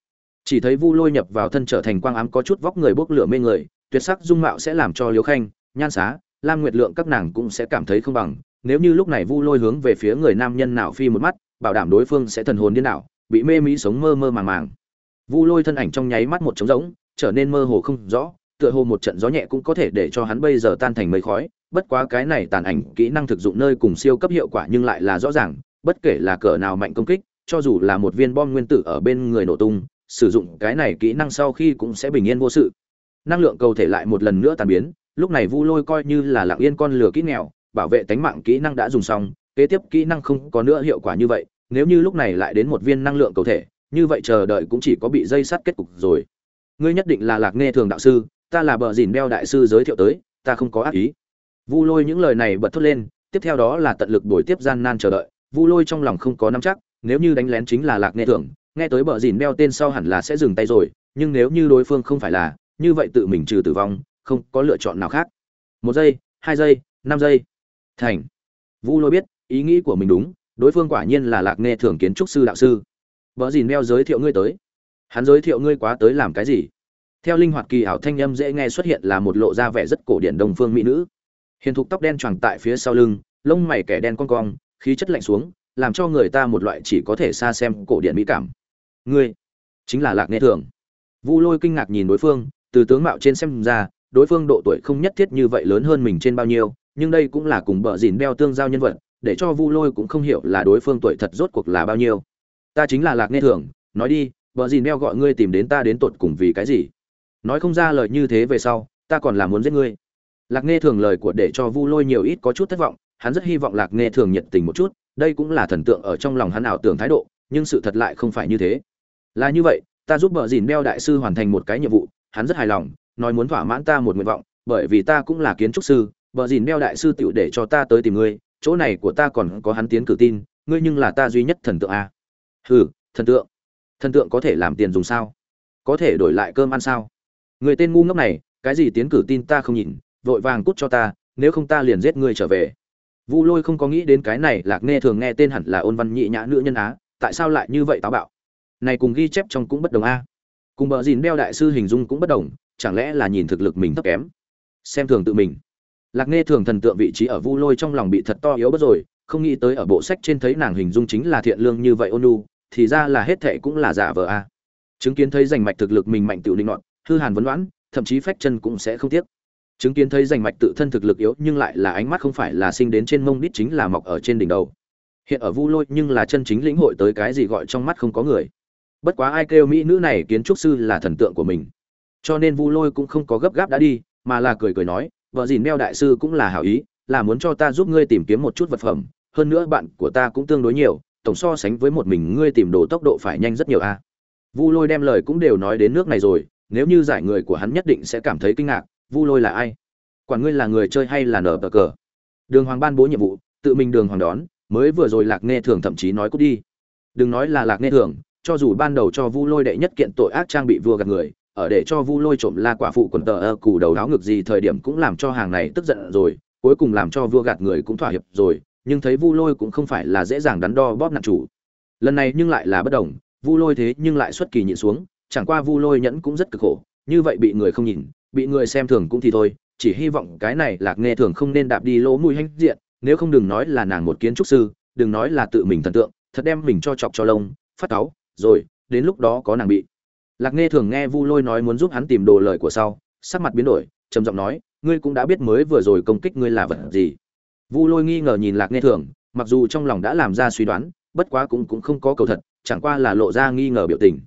A: Chỉ thấy vu lôi nhập vào thân trở thành quang ám có chút vóc người bốc lửa mê người, tuyệt sắc dung mạo sẽ làm cho liếu khanh, nhan xá, lam nguyệt lượng các nàng cũng sẽ cảm thấy không bằng. Nếu như lúc này vu lôi hướng về phía người nam nhân nào phi một mắt, bảo đảm đối phương sẽ thần hồn điên đảo, bị mê mỹ sống mơ mơ màng màng. Vu lôi thân ảnh trong nháy mắt một trống rỗng, trở nên mơ hồ không rõ, tựa hồ một trận gió nhẹ cũng có thể để cho hắn bây giờ tan thành mây khói bất quá cái này tàn ảnh kỹ năng thực dụng nơi cùng siêu cấp hiệu quả nhưng lại là rõ ràng, bất kể là cỡ nào mạnh công kích, cho dù là một viên bom nguyên tử ở bên người nổ tung, sử dụng cái này kỹ năng sau khi cũng sẽ bình yên vô sự. Năng lượng cầu thể lại một lần nữa tàn biến, lúc này vu lôi coi như là lặng yên con lừa kỹ nghèo, bảo vệ tánh mạng kỹ năng đã dùng xong, kế tiếp kỹ năng không có nữa hiệu quả như vậy, nếu như lúc này lại đến một viên năng lượng cầu thể, như vậy chờ đợi cũng chỉ có bị dây sắt kết cục rồi. Ngươi nhất định là lạc nghe thường đạo sư, ta là bờ dìn đeo đại sư giới thiệu tới, ta không có ác ý vu lôi những lời này bật thốt lên, tiếp theo đó là tận lực đổi tiếp gian nan chờ đợi. Vu lôi trong lòng không có nắm chắc, nếu như đánh lén chính là lạc nghệ thường nghe tới bờ dìn đeo tên sau hẳn là sẽ dừng tay rồi, nhưng nếu như đối phương không phải là, như vậy tự mình trừ tử vong, không có lựa chọn nào khác. Một giây, hai giây, năm giây. Thành. Vu lôi biết, ý nghĩ của mình đúng, đối phương quả nhiên là lạc nghệ thường kiến trúc sư đạo sư. Bợ dìn meo giới thiệu ngươi tới. Hắn giới thiệu ngươi quá tới làm cái gì? Theo linh hoạt kỳ ảo thanh âm dễ nghe xuất hiện là một lộ ra vẻ rất cổ điển đồng phương mỹ nữ hiền thục tóc đen choàng tại phía sau lưng, lông mày kẻ đen con cong, khí chất lạnh xuống, làm cho người ta một loại chỉ có thể xa xem cổ điển mỹ cảm. Ngươi chính là lạc nghe thường vu lôi kinh ngạc nhìn đối phương, từ tướng mạo trên xem ra, đối phương độ tuổi không nhất thiết như vậy lớn hơn mình trên bao nhiêu, nhưng đây cũng là cùng bờ dìn đeo tương giao nhân vật, để cho vu lôi cũng không hiểu là đối phương tuổi thật rốt cuộc là bao nhiêu. Ta chính là lạc nghe thường nói đi, bờ dìn đeo gọi ngươi tìm đến ta đến tột cùng vì cái gì? Nói không ra lời như thế về sau, ta còn là muốn giết ngươi lạc nghe thường lời của để cho vu lôi nhiều ít có chút thất vọng, hắn rất hy vọng lạc nghe thường nhiệt tình một chút, đây cũng là thần tượng ở trong lòng hắn ảo tưởng thái độ, nhưng sự thật lại không phải như thế. Là như vậy, ta giúp bờ dìn Beo đại sư hoàn thành một cái nhiệm vụ, hắn rất hài lòng, nói muốn thỏa mãn ta một nguyện vọng, bởi vì ta cũng là kiến trúc sư, bờ dìn Beo đại sư tựu để cho ta tới tìm ngươi, chỗ này của ta còn có hắn tiến cử tin, ngươi nhưng là ta duy nhất thần tượng a. Hừ, thần tượng. Thần tượng có thể làm tiền dùng sao? Có thể đổi lại cơm ăn sao? Người tên ngu ngốc này, cái gì tiến cử tin ta không nhìn vội vàng cút cho ta, nếu không ta liền giết ngươi trở về. Vu lôi không có nghĩ đến cái này, lạc nghe thường nghe tên hẳn là ôn văn nhị nhã nữ nhân á, tại sao lại như vậy táo bạo? Này cùng ghi chép trong cũng bất đồng a. Cùng bờ dìn đeo đại sư hình dung cũng bất đồng, chẳng lẽ là nhìn thực lực mình thấp kém? Xem thường tự mình. Lạc nghe thường thần tượng vị trí ở vu lôi trong lòng bị thật to yếu bất rồi, không nghĩ tới ở bộ sách trên thấy nàng hình dung chính là thiện lương như vậy ôn nhu, thì ra là hết thệ cũng là giả vờ a. Chứng kiến thấy giành mạch thực lực mình mạnh tiểu linh loạn, hư hàn vấn đoán thậm chí phách chân cũng sẽ không tiếc chứng kiến thấy danh mạch tự thân thực lực yếu nhưng lại là ánh mắt không phải là sinh đến trên mông đít chính là mọc ở trên đỉnh đầu. Hiện ở vu lôi nhưng là chân chính lĩnh hội tới cái gì gọi trong mắt không có người. Bất quá ai kêu mỹ nữ này kiến trúc sư là thần tượng của mình. Cho nên vu lôi cũng không có gấp gáp đã đi, mà là cười cười nói, vợ dìn meo đại sư cũng là hảo ý, là muốn cho ta giúp ngươi tìm kiếm một chút vật phẩm, hơn nữa bạn của ta cũng tương đối nhiều, tổng so sánh với một mình ngươi tìm đồ tốc độ phải nhanh rất nhiều a. Vu lôi đem lời cũng đều nói đến nước này rồi, nếu như giải người của hắn nhất định sẽ cảm thấy kinh ngạc vu lôi là ai? Quản ngươi là người chơi hay là nở bờ cờ? Đường hoàng ban bố nhiệm vụ, tự mình đường hoàng đón, mới vừa rồi lạc nghe thường thậm chí nói cút đi. Đừng nói là lạc nghe thường, cho dù ban đầu cho vu lôi đệ nhất kiện tội ác trang bị vua gạt người, ở để cho vu lôi trộm la quả phụ quần tờ ơ cù đầu áo ngực gì thời điểm cũng làm cho hàng này tức giận rồi, cuối cùng làm cho vua gạt người cũng thỏa hiệp rồi, nhưng thấy vu lôi cũng không phải là dễ dàng đắn đo bóp nặng chủ. Lần này nhưng lại là bất đồng, vu lôi thế nhưng lại xuất kỳ nhịn xuống, chẳng qua vu lôi nhẫn cũng rất cực khổ, như vậy bị người không nhìn bị người xem thường cũng thì thôi, chỉ hy vọng cái này lạc nghe thường không nên đạp đi lỗ mùi hãnh diện, nếu không đừng nói là nàng một kiến trúc sư, đừng nói là tự mình thần tượng, thật đem mình cho chọc cho lông, phát táo rồi, đến lúc đó có nàng bị. Lạc nghe thường nghe vu lôi nói muốn giúp hắn tìm đồ lời của sau, sắc mặt biến đổi, trầm giọng nói, ngươi cũng đã biết mới vừa rồi công kích ngươi là vật gì? Vu lôi nghi ngờ nhìn lạc nghe thường, mặc dù trong lòng đã làm ra suy đoán, bất quá cũng cũng không có cầu thật, chẳng qua là lộ ra nghi ngờ biểu tình.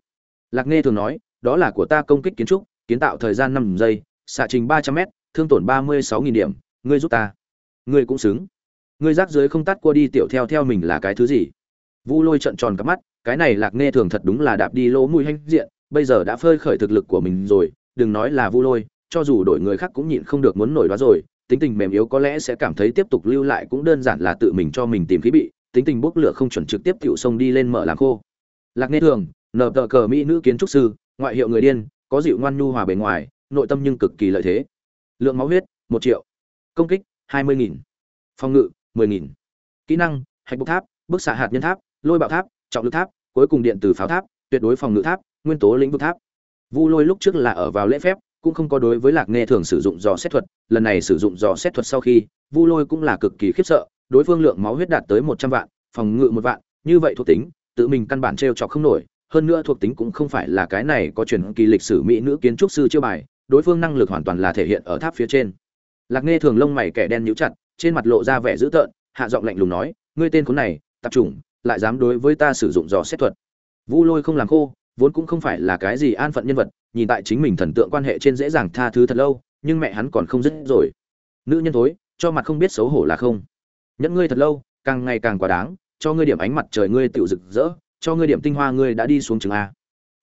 A: Lạc nghe thường nói, đó là của ta công kích kiến trúc kiến tạo thời gian năm giây, xạ trình ba trăm m thương tổn ba mươi sáu nghìn điểm, ngươi giúp ta. Ngươi cũng xứng. Ngươi rác dưới không tắt qua đi, tiểu theo theo mình là cái thứ gì? Vu lôi trận tròn cắp mắt, cái này lạc nghe thường thật đúng là đạp đi lỗ mũi hanh diện, bây giờ đã phơi khởi thực lực của mình rồi, đừng nói là vu lôi, cho dù đổi người khác cũng nhịn không được muốn nổi đó rồi, tính tình mềm yếu có lẽ sẽ cảm thấy tiếp tục lưu lại cũng đơn giản là tự mình cho mình tìm khí bị, tính tình bốc lửa không chuẩn trực tiếp tiểu sông đi lên mở làm khô. Lạc nghe thường nợ tờ cờ mỹ nữ kiến trúc sư, ngoại hiệu người điên có dịu ngoan nhu hòa bề ngoài, nội tâm nhưng cực kỳ lợi thế. Lượng máu huyết, một triệu. Công kích, hai mươi nghìn. Phòng ngự, mười nghìn. Kỹ năng, hạch bốc tháp, bức xạ hạt nhân tháp, lôi bạo tháp, trọng lực tháp, cuối cùng điện từ pháo tháp, tuyệt đối phòng ngự tháp, nguyên tố lĩnh vực tháp. Vu lôi lúc trước là ở vào lễ phép, cũng không có đối với lạc nghe thường sử dụng dò xét thuật, lần này sử dụng dò xét thuật sau khi, vu lôi cũng là cực kỳ khiếp sợ, đối phương lượng máu huyết đạt tới một trăm vạn, phòng ngự một vạn, như vậy thuộc tính, tự mình căn bản t r e o trọc không nổi hơn nữa thuộc tính cũng không phải là cái này có truyền kỳ lịch sử mỹ nữ kiến trúc sư chưa bài, đối phương năng lực hoàn toàn là thể hiện ở tháp phía trên. Lạc nghe thường lông mày kẻ đen nhíu chặt, trên mặt lộ ra vẻ dữ tợn, hạ giọng lạnh lùng nói, ngươi tên khốn này tập trung lại dám đối với ta sử dụng dò xét thuật. Vu lôi không làm khô, vốn cũng không phải là cái gì an phận nhân vật, nhìn tại chính mình thần tượng quan hệ trên dễ dàng tha thứ thật lâu, nhưng mẹ hắn còn không dứt rồi. Nữ nhân thối, cho mặt không biết xấu hổ là không. Nhẫn ngươi thật lâu, càng ngày càng quá đáng, cho ngươi điểm ánh mặt trời ngươi tựu rực rỡ cho ngươi điểm tinh hoa ngươi đã đi xuống trường a.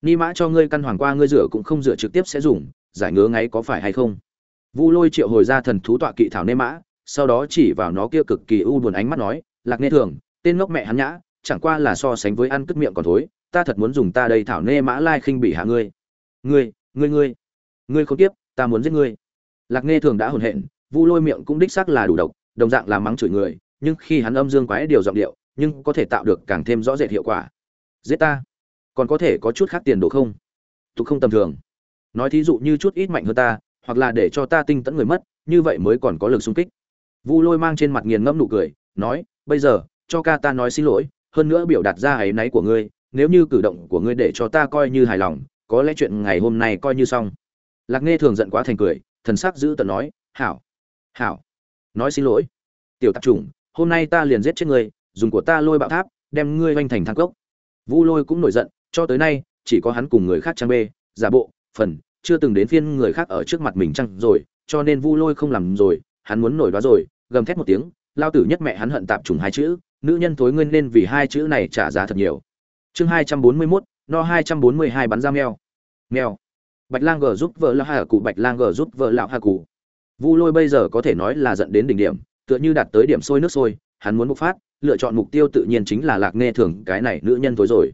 A: Ni mã cho ngươi căn hoàng qua ngươi rửa cũng không rửa trực tiếp sẽ dùng, giải ngứa ngáy có phải hay không? Vu lôi triệu hồi ra thần thú tọa kỵ thảo nê mã, sau đó chỉ vào nó kia cực kỳ u buồn ánh mắt nói, lạc nê thường, tên ngốc mẹ hắn nhã, chẳng qua là so sánh với ăn cất miệng còn thối, ta thật muốn dùng ta đây thảo nê mã lai khinh bị hạ ngươi. Ngươi ngươi ngươi ngươi không tiếp, ta muốn giết ngươi. Lạc nghe thường đã hồn hện, vu lôi miệng cũng đích xác là đủ độc, đồng dạng là mắng chửi người, nhưng khi hắn âm dương quái điều giọng điệu, nhưng có thể tạo được càng thêm rõ rệt hiệu quả giết ta. Còn có thể có chút khác tiền đồ không? Tục không tầm thường. Nói thí dụ như chút ít mạnh hơn ta, hoặc là để cho ta tinh tẫn người mất, như vậy mới còn có lực xung kích. Vu lôi mang trên mặt nghiền ngẫm nụ cười, nói, bây giờ, cho ca ta nói xin lỗi, hơn nữa biểu đạt ra áy náy của ngươi, nếu như cử động của ngươi để cho ta coi như hài lòng, có lẽ chuyện ngày hôm nay coi như xong. Lạc nghe thường giận quá thành cười, thần sắc giữ tận nói, hảo hảo, nói xin lỗi. Tiểu tạp chủng, hôm nay ta liền giết chết ngươi, dùng của ta lôi bạo tháp, đem ngươi oanh thành thang cốc vu lôi cũng nổi giận cho tới nay chỉ có hắn cùng người khác trang bê giả bộ phần chưa từng đến phiên người khác ở trước mặt mình chăng rồi cho nên vu lôi không làm rồi hắn muốn nổi đó rồi gầm thét một tiếng lao tử nhất mẹ hắn hận tạp trùng hai chữ nữ nhân thối nguyên nên vì hai chữ này trả giá thật nhiều. Chương hai trăm bốn mươi 241, no hai trăm bốn mươi hai bắn ra mèo. Mèo. Bạch lang gở giúp vợ lão hà cụ bạch lang gở giúp vợ lão hà cụ. Vu lôi bây giờ có thể nói là giận đến đỉnh điểm tựa như đạt tới điểm sôi nước sôi hắn muốn bộc phát, lựa chọn mục tiêu tự nhiên chính là lạc nghe thường cái này nữ nhân thối rồi.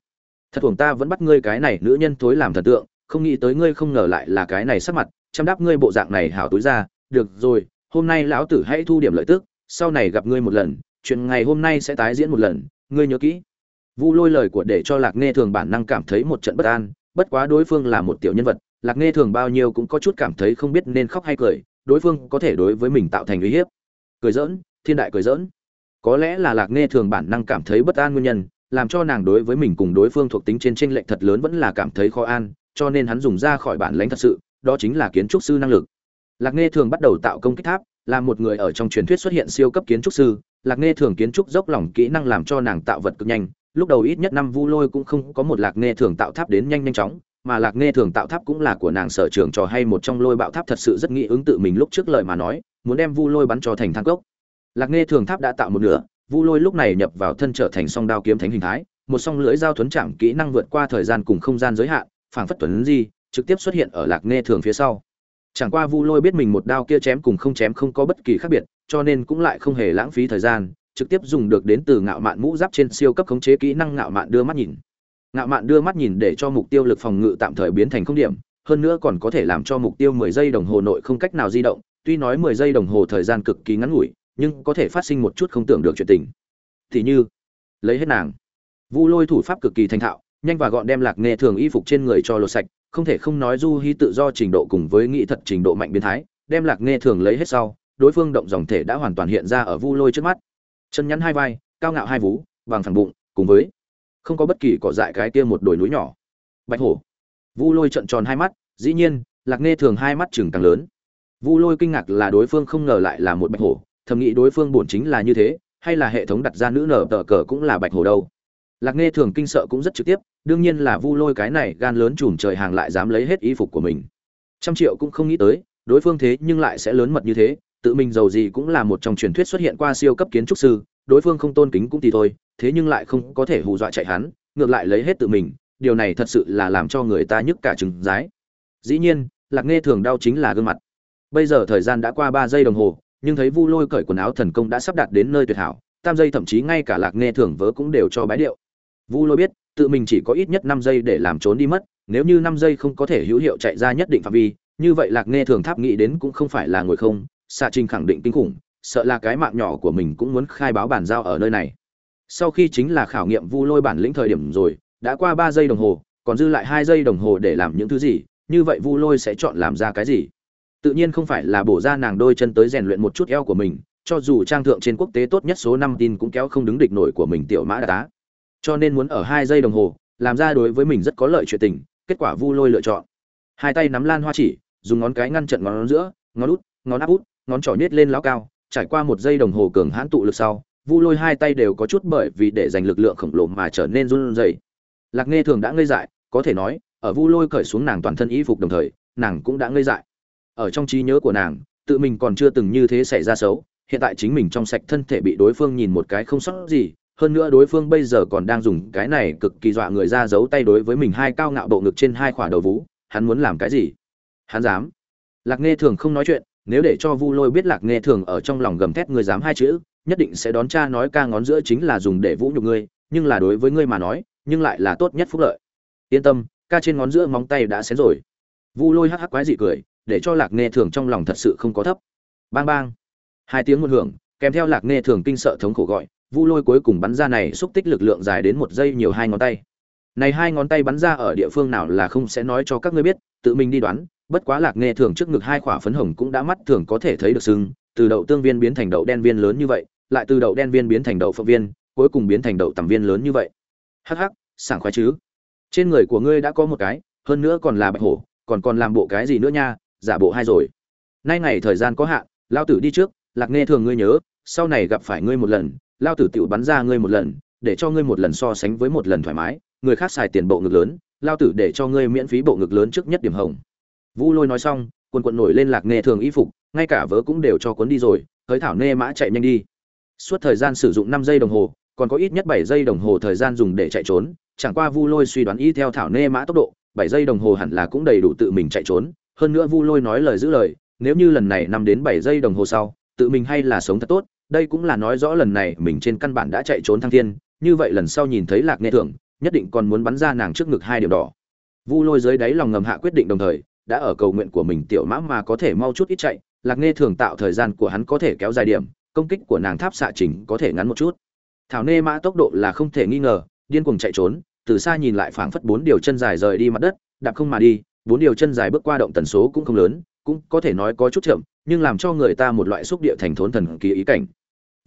A: Thật thuồng ta vẫn bắt ngươi cái này nữ nhân thối làm thần tượng, không nghĩ tới ngươi không ngờ lại là cái này sắc mặt, chăm đáp ngươi bộ dạng này hảo túi ra, được rồi, hôm nay lão tử hãy thu điểm lợi tức, sau này gặp ngươi một lần, chuyện ngày hôm nay sẽ tái diễn một lần, ngươi nhớ kỹ. Vu lôi lời của để cho lạc nghe thường bản năng cảm thấy một trận bất an, bất quá đối phương là một tiểu nhân vật, lạc nghe thường bao nhiêu cũng có chút cảm thấy không biết nên khóc hay cười, đối phương có thể đối với mình tạo thành uy hiếp. Cười giỡn, thiên đại cười giỡn có lẽ là lạc nghe thường bản năng cảm thấy bất an nguyên nhân, làm cho nàng đối với mình cùng đối phương thuộc tính trên tranh lệch thật lớn vẫn là cảm thấy khó an, cho nên hắn dùng ra khỏi bản lãnh thật sự, đó chính là kiến trúc sư năng lực. Lạc nghe thường bắt đầu tạo công kích tháp, là một người ở trong truyền thuyết xuất hiện siêu cấp kiến trúc sư. Lạc nghe thường kiến trúc dốc lòng kỹ năng làm cho nàng tạo vật cực nhanh, lúc đầu ít nhất năm vu lôi cũng không có một lạc nghe thường tạo tháp đến nhanh nhanh chóng, mà lạc nghe thường tạo tháp cũng là của nàng sở trường trò hay một trong lôi bạo tháp thật sự rất nghĩ ứng tự mình lúc trước lời mà nói, muốn đem vu lôi bắn cho thành thang cốc lạc nghe thường tháp đã tạo một nửa, vu lôi lúc này nhập vào thân trở thành song đao kiếm thánh hình thái, một song lưỡi dao thuấn chạm kỹ năng vượt qua thời gian cùng không gian giới hạn, phảng phất tuấn di, trực tiếp xuất hiện ở lạc nghe thường phía sau. Chẳng qua vu lôi biết mình một đao kia chém cùng không chém không có bất kỳ khác biệt, cho nên cũng lại không hề lãng phí thời gian, trực tiếp dùng được đến từ ngạo mạn mũ giáp trên siêu cấp khống chế kỹ năng ngạo mạn đưa mắt nhìn. Ngạo mạn đưa mắt nhìn để cho mục tiêu lực phòng ngự tạm thời biến thành không điểm, hơn nữa còn có thể làm cho mục tiêu 10 giây đồng hồ nội không cách nào di động, tuy nói 10 giây đồng hồ thời gian cực kỳ ngắn ngủi nhưng có thể phát sinh một chút không tưởng được chuyện tình. Thì như, lấy hết nàng. Vu lôi thủ pháp cực kỳ thành thạo, nhanh và gọn đem lạc nghề thường y phục trên người cho lột sạch, không thể không nói du hy tự do trình độ cùng với nghị thật trình độ mạnh biến thái, đem lạc nghề thường lấy hết sau, đối phương động dòng thể đã hoàn toàn hiện ra ở vu lôi trước mắt. Chân nhắn hai vai, cao ngạo hai vú vàng phẳng bụng, cùng với, không có bất kỳ cỏ dại cái kia một đồi núi nhỏ. Bạch hổ. Vu lôi trận tròn hai mắt, dĩ nhiên, lạc nghe thường hai mắt chừng càng lớn. Vu lôi kinh ngạc là đối phương không ngờ lại là một bạch hổ thầm nghĩ đối phương bổn chính là như thế, hay là hệ thống đặt ra nữ nở tờ cờ cũng là bạch hổ đâu. Lạc nghe thường kinh sợ cũng rất trực tiếp, đương nhiên là vu lôi cái này gan lớn chùm trời hàng lại dám lấy hết y phục của mình. Trăm triệu cũng không nghĩ tới, đối phương thế nhưng lại sẽ lớn mật như thế, tự mình giàu gì cũng là một trong truyền thuyết xuất hiện qua siêu cấp kiến trúc sư, đối phương không tôn kính cũng thì thôi, thế nhưng lại không có thể hù dọa chạy hắn, ngược lại lấy hết tự mình, điều này thật sự là làm cho người ta nhức cả trứng rái. Dĩ nhiên, lạc nghe thường đau chính là gương mặt. Bây giờ thời gian đã qua ba giây đồng hồ nhưng thấy vu lôi cởi quần áo thần công đã sắp đạt đến nơi tuyệt hảo, tam giây thậm chí ngay cả lạc nghe thường vớ cũng đều cho bái điệu. Vu lôi biết, tự mình chỉ có ít nhất năm giây để làm trốn đi mất, nếu như năm giây không có thể hữu hiệu chạy ra nhất định phạm vi, như vậy lạc nghe thường tháp nghĩ đến cũng không phải là ngồi không xạ trình khẳng định kinh khủng, sợ là cái mạng nhỏ của mình cũng muốn khai báo bản giao ở nơi này. Sau khi chính là khảo nghiệm vu lôi bản lĩnh thời điểm rồi, đã qua ba giây đồng hồ, còn dư lại hai giây đồng hồ để làm những thứ gì, như vậy vu lôi sẽ chọn làm ra cái gì? Tự nhiên không phải là bổ ra nàng đôi chân tới rèn luyện một chút eo của mình, cho dù trang thượng trên quốc tế tốt nhất số năm tin cũng kéo không đứng địch nổi của mình tiểu mã đá. Cho nên muốn ở hai giây đồng hồ, làm ra đối với mình rất có lợi chuyện tình, kết quả vu lôi lựa chọn. Hai tay nắm lan hoa chỉ, dùng ngón cái ngăn trận ngón giữa, ngón út, ngón áp út, ngón trỏ nhét lên lao cao, trải qua một giây đồng hồ cường hãn tụ lực sau, vu lôi hai tay đều có chút bởi vì để dành lực lượng khổng lồ mà trở nên run rẩy. Lạc nghe thường đã ngây dại, có thể nói, ở vu lôi cởi xuống nàng toàn thân y phục đồng thời, nàng cũng đã ngây dại ở trong trí nhớ của nàng, tự mình còn chưa từng như thế xảy ra xấu, hiện tại chính mình trong sạch thân thể bị đối phương nhìn một cái không sót gì, hơn nữa đối phương bây giờ còn đang dùng cái này cực kỳ dọa người ra giấu tay đối với mình hai cao ngạo bộ ngực trên hai khỏa đầu vú, hắn muốn làm cái gì? Hắn dám. Lạc nghe thường không nói chuyện, nếu để cho vu lôi biết lạc nghe thường ở trong lòng gầm thét người dám hai chữ, nhất định sẽ đón cha nói ca ngón giữa chính là dùng để vũ nhục ngươi, nhưng là đối với ngươi mà nói, nhưng lại là tốt nhất phúc lợi. Yên tâm, ca trên ngón giữa móng tay đã xén rồi. Vu lôi hắc hắc quái dị cười để cho lạc nghe thường trong lòng thật sự không có thấp. Bang bang. Hai tiếng một hưởng, kèm theo lạc nghe thường kinh sợ thống khổ gọi, vu lôi cuối cùng bắn ra này xúc tích lực lượng dài đến một giây nhiều hai ngón tay. Này hai ngón tay bắn ra ở địa phương nào là không sẽ nói cho các ngươi biết, tự mình đi đoán, bất quá lạc nghe thường trước ngực hai khỏa phấn hồng cũng đã mắt thường có thể thấy được sưng, từ đậu tương viên biến thành đậu đen viên lớn như vậy, lại từ đậu đen viên biến thành đậu phộng viên, cuối cùng biến thành đậu tầm viên lớn như vậy. Hắc hắc, sảng khoái chứ. Trên người của ngươi đã có một cái, hơn nữa còn là bạch hổ, còn còn làm bộ cái gì nữa nha giả bộ hai rồi. Nay ngày thời gian có hạn lao tử đi trước, lạc nghe thường ngươi nhớ, sau này gặp phải ngươi một lần lao tử tiểu bắn ra ngươi một lần, để cho ngươi một lần so sánh với một lần thoải mái, người khác xài tiền bộ ngực lớn lao tử để cho ngươi miễn phí bộ ngực lớn trước nhất điểm hồng. Vu lôi nói xong, quần quận nổi lên lạc nghe thường y phục, ngay cả vớ cũng đều cho cuốn đi rồi tới thảo nê mã chạy nhanh đi. Suốt thời gian sử dụng năm giây đồng hồ, còn có ít nhất bảy giây đồng hồ thời gian dùng để chạy trốn, chẳng qua vu lôi suy đoán y theo thảo nê mã tốc độ, bảy giây đồng hồ hẳn là cũng đầy đủ tự mình chạy trốn hơn nữa vu lôi nói lời giữ lời, nếu như lần này năm đến bảy giây đồng hồ sau, tự mình hay là sống thật tốt, đây cũng là nói rõ lần này mình trên căn bản đã chạy trốn thăng thiên, như vậy lần sau nhìn thấy lạc nghệ thường nhất định còn muốn bắn ra nàng trước ngực hai điểm đỏ. Vu lôi dưới đáy lòng ngầm hạ quyết định đồng thời, đã ở cầu nguyện của mình tiểu mã mà có thể mau chút ít chạy, lạc nghe thường tạo thời gian của hắn có thể kéo dài điểm, công kích của nàng tháp xạ Chỉnh có thể ngắn một chút. Thảo nê mã tốc độ là không thể nghi ngờ, điên cuồng chạy trốn, từ xa nhìn lại phảng phất bốn điều chân dài rời đi mặt đất, đạp không mà đi bốn điều chân dài bước qua động tần số cũng không lớn, cũng có thể nói có chút chậm, nhưng làm cho người ta một loại xúc địa thành thốn thần kỳ ý cảnh.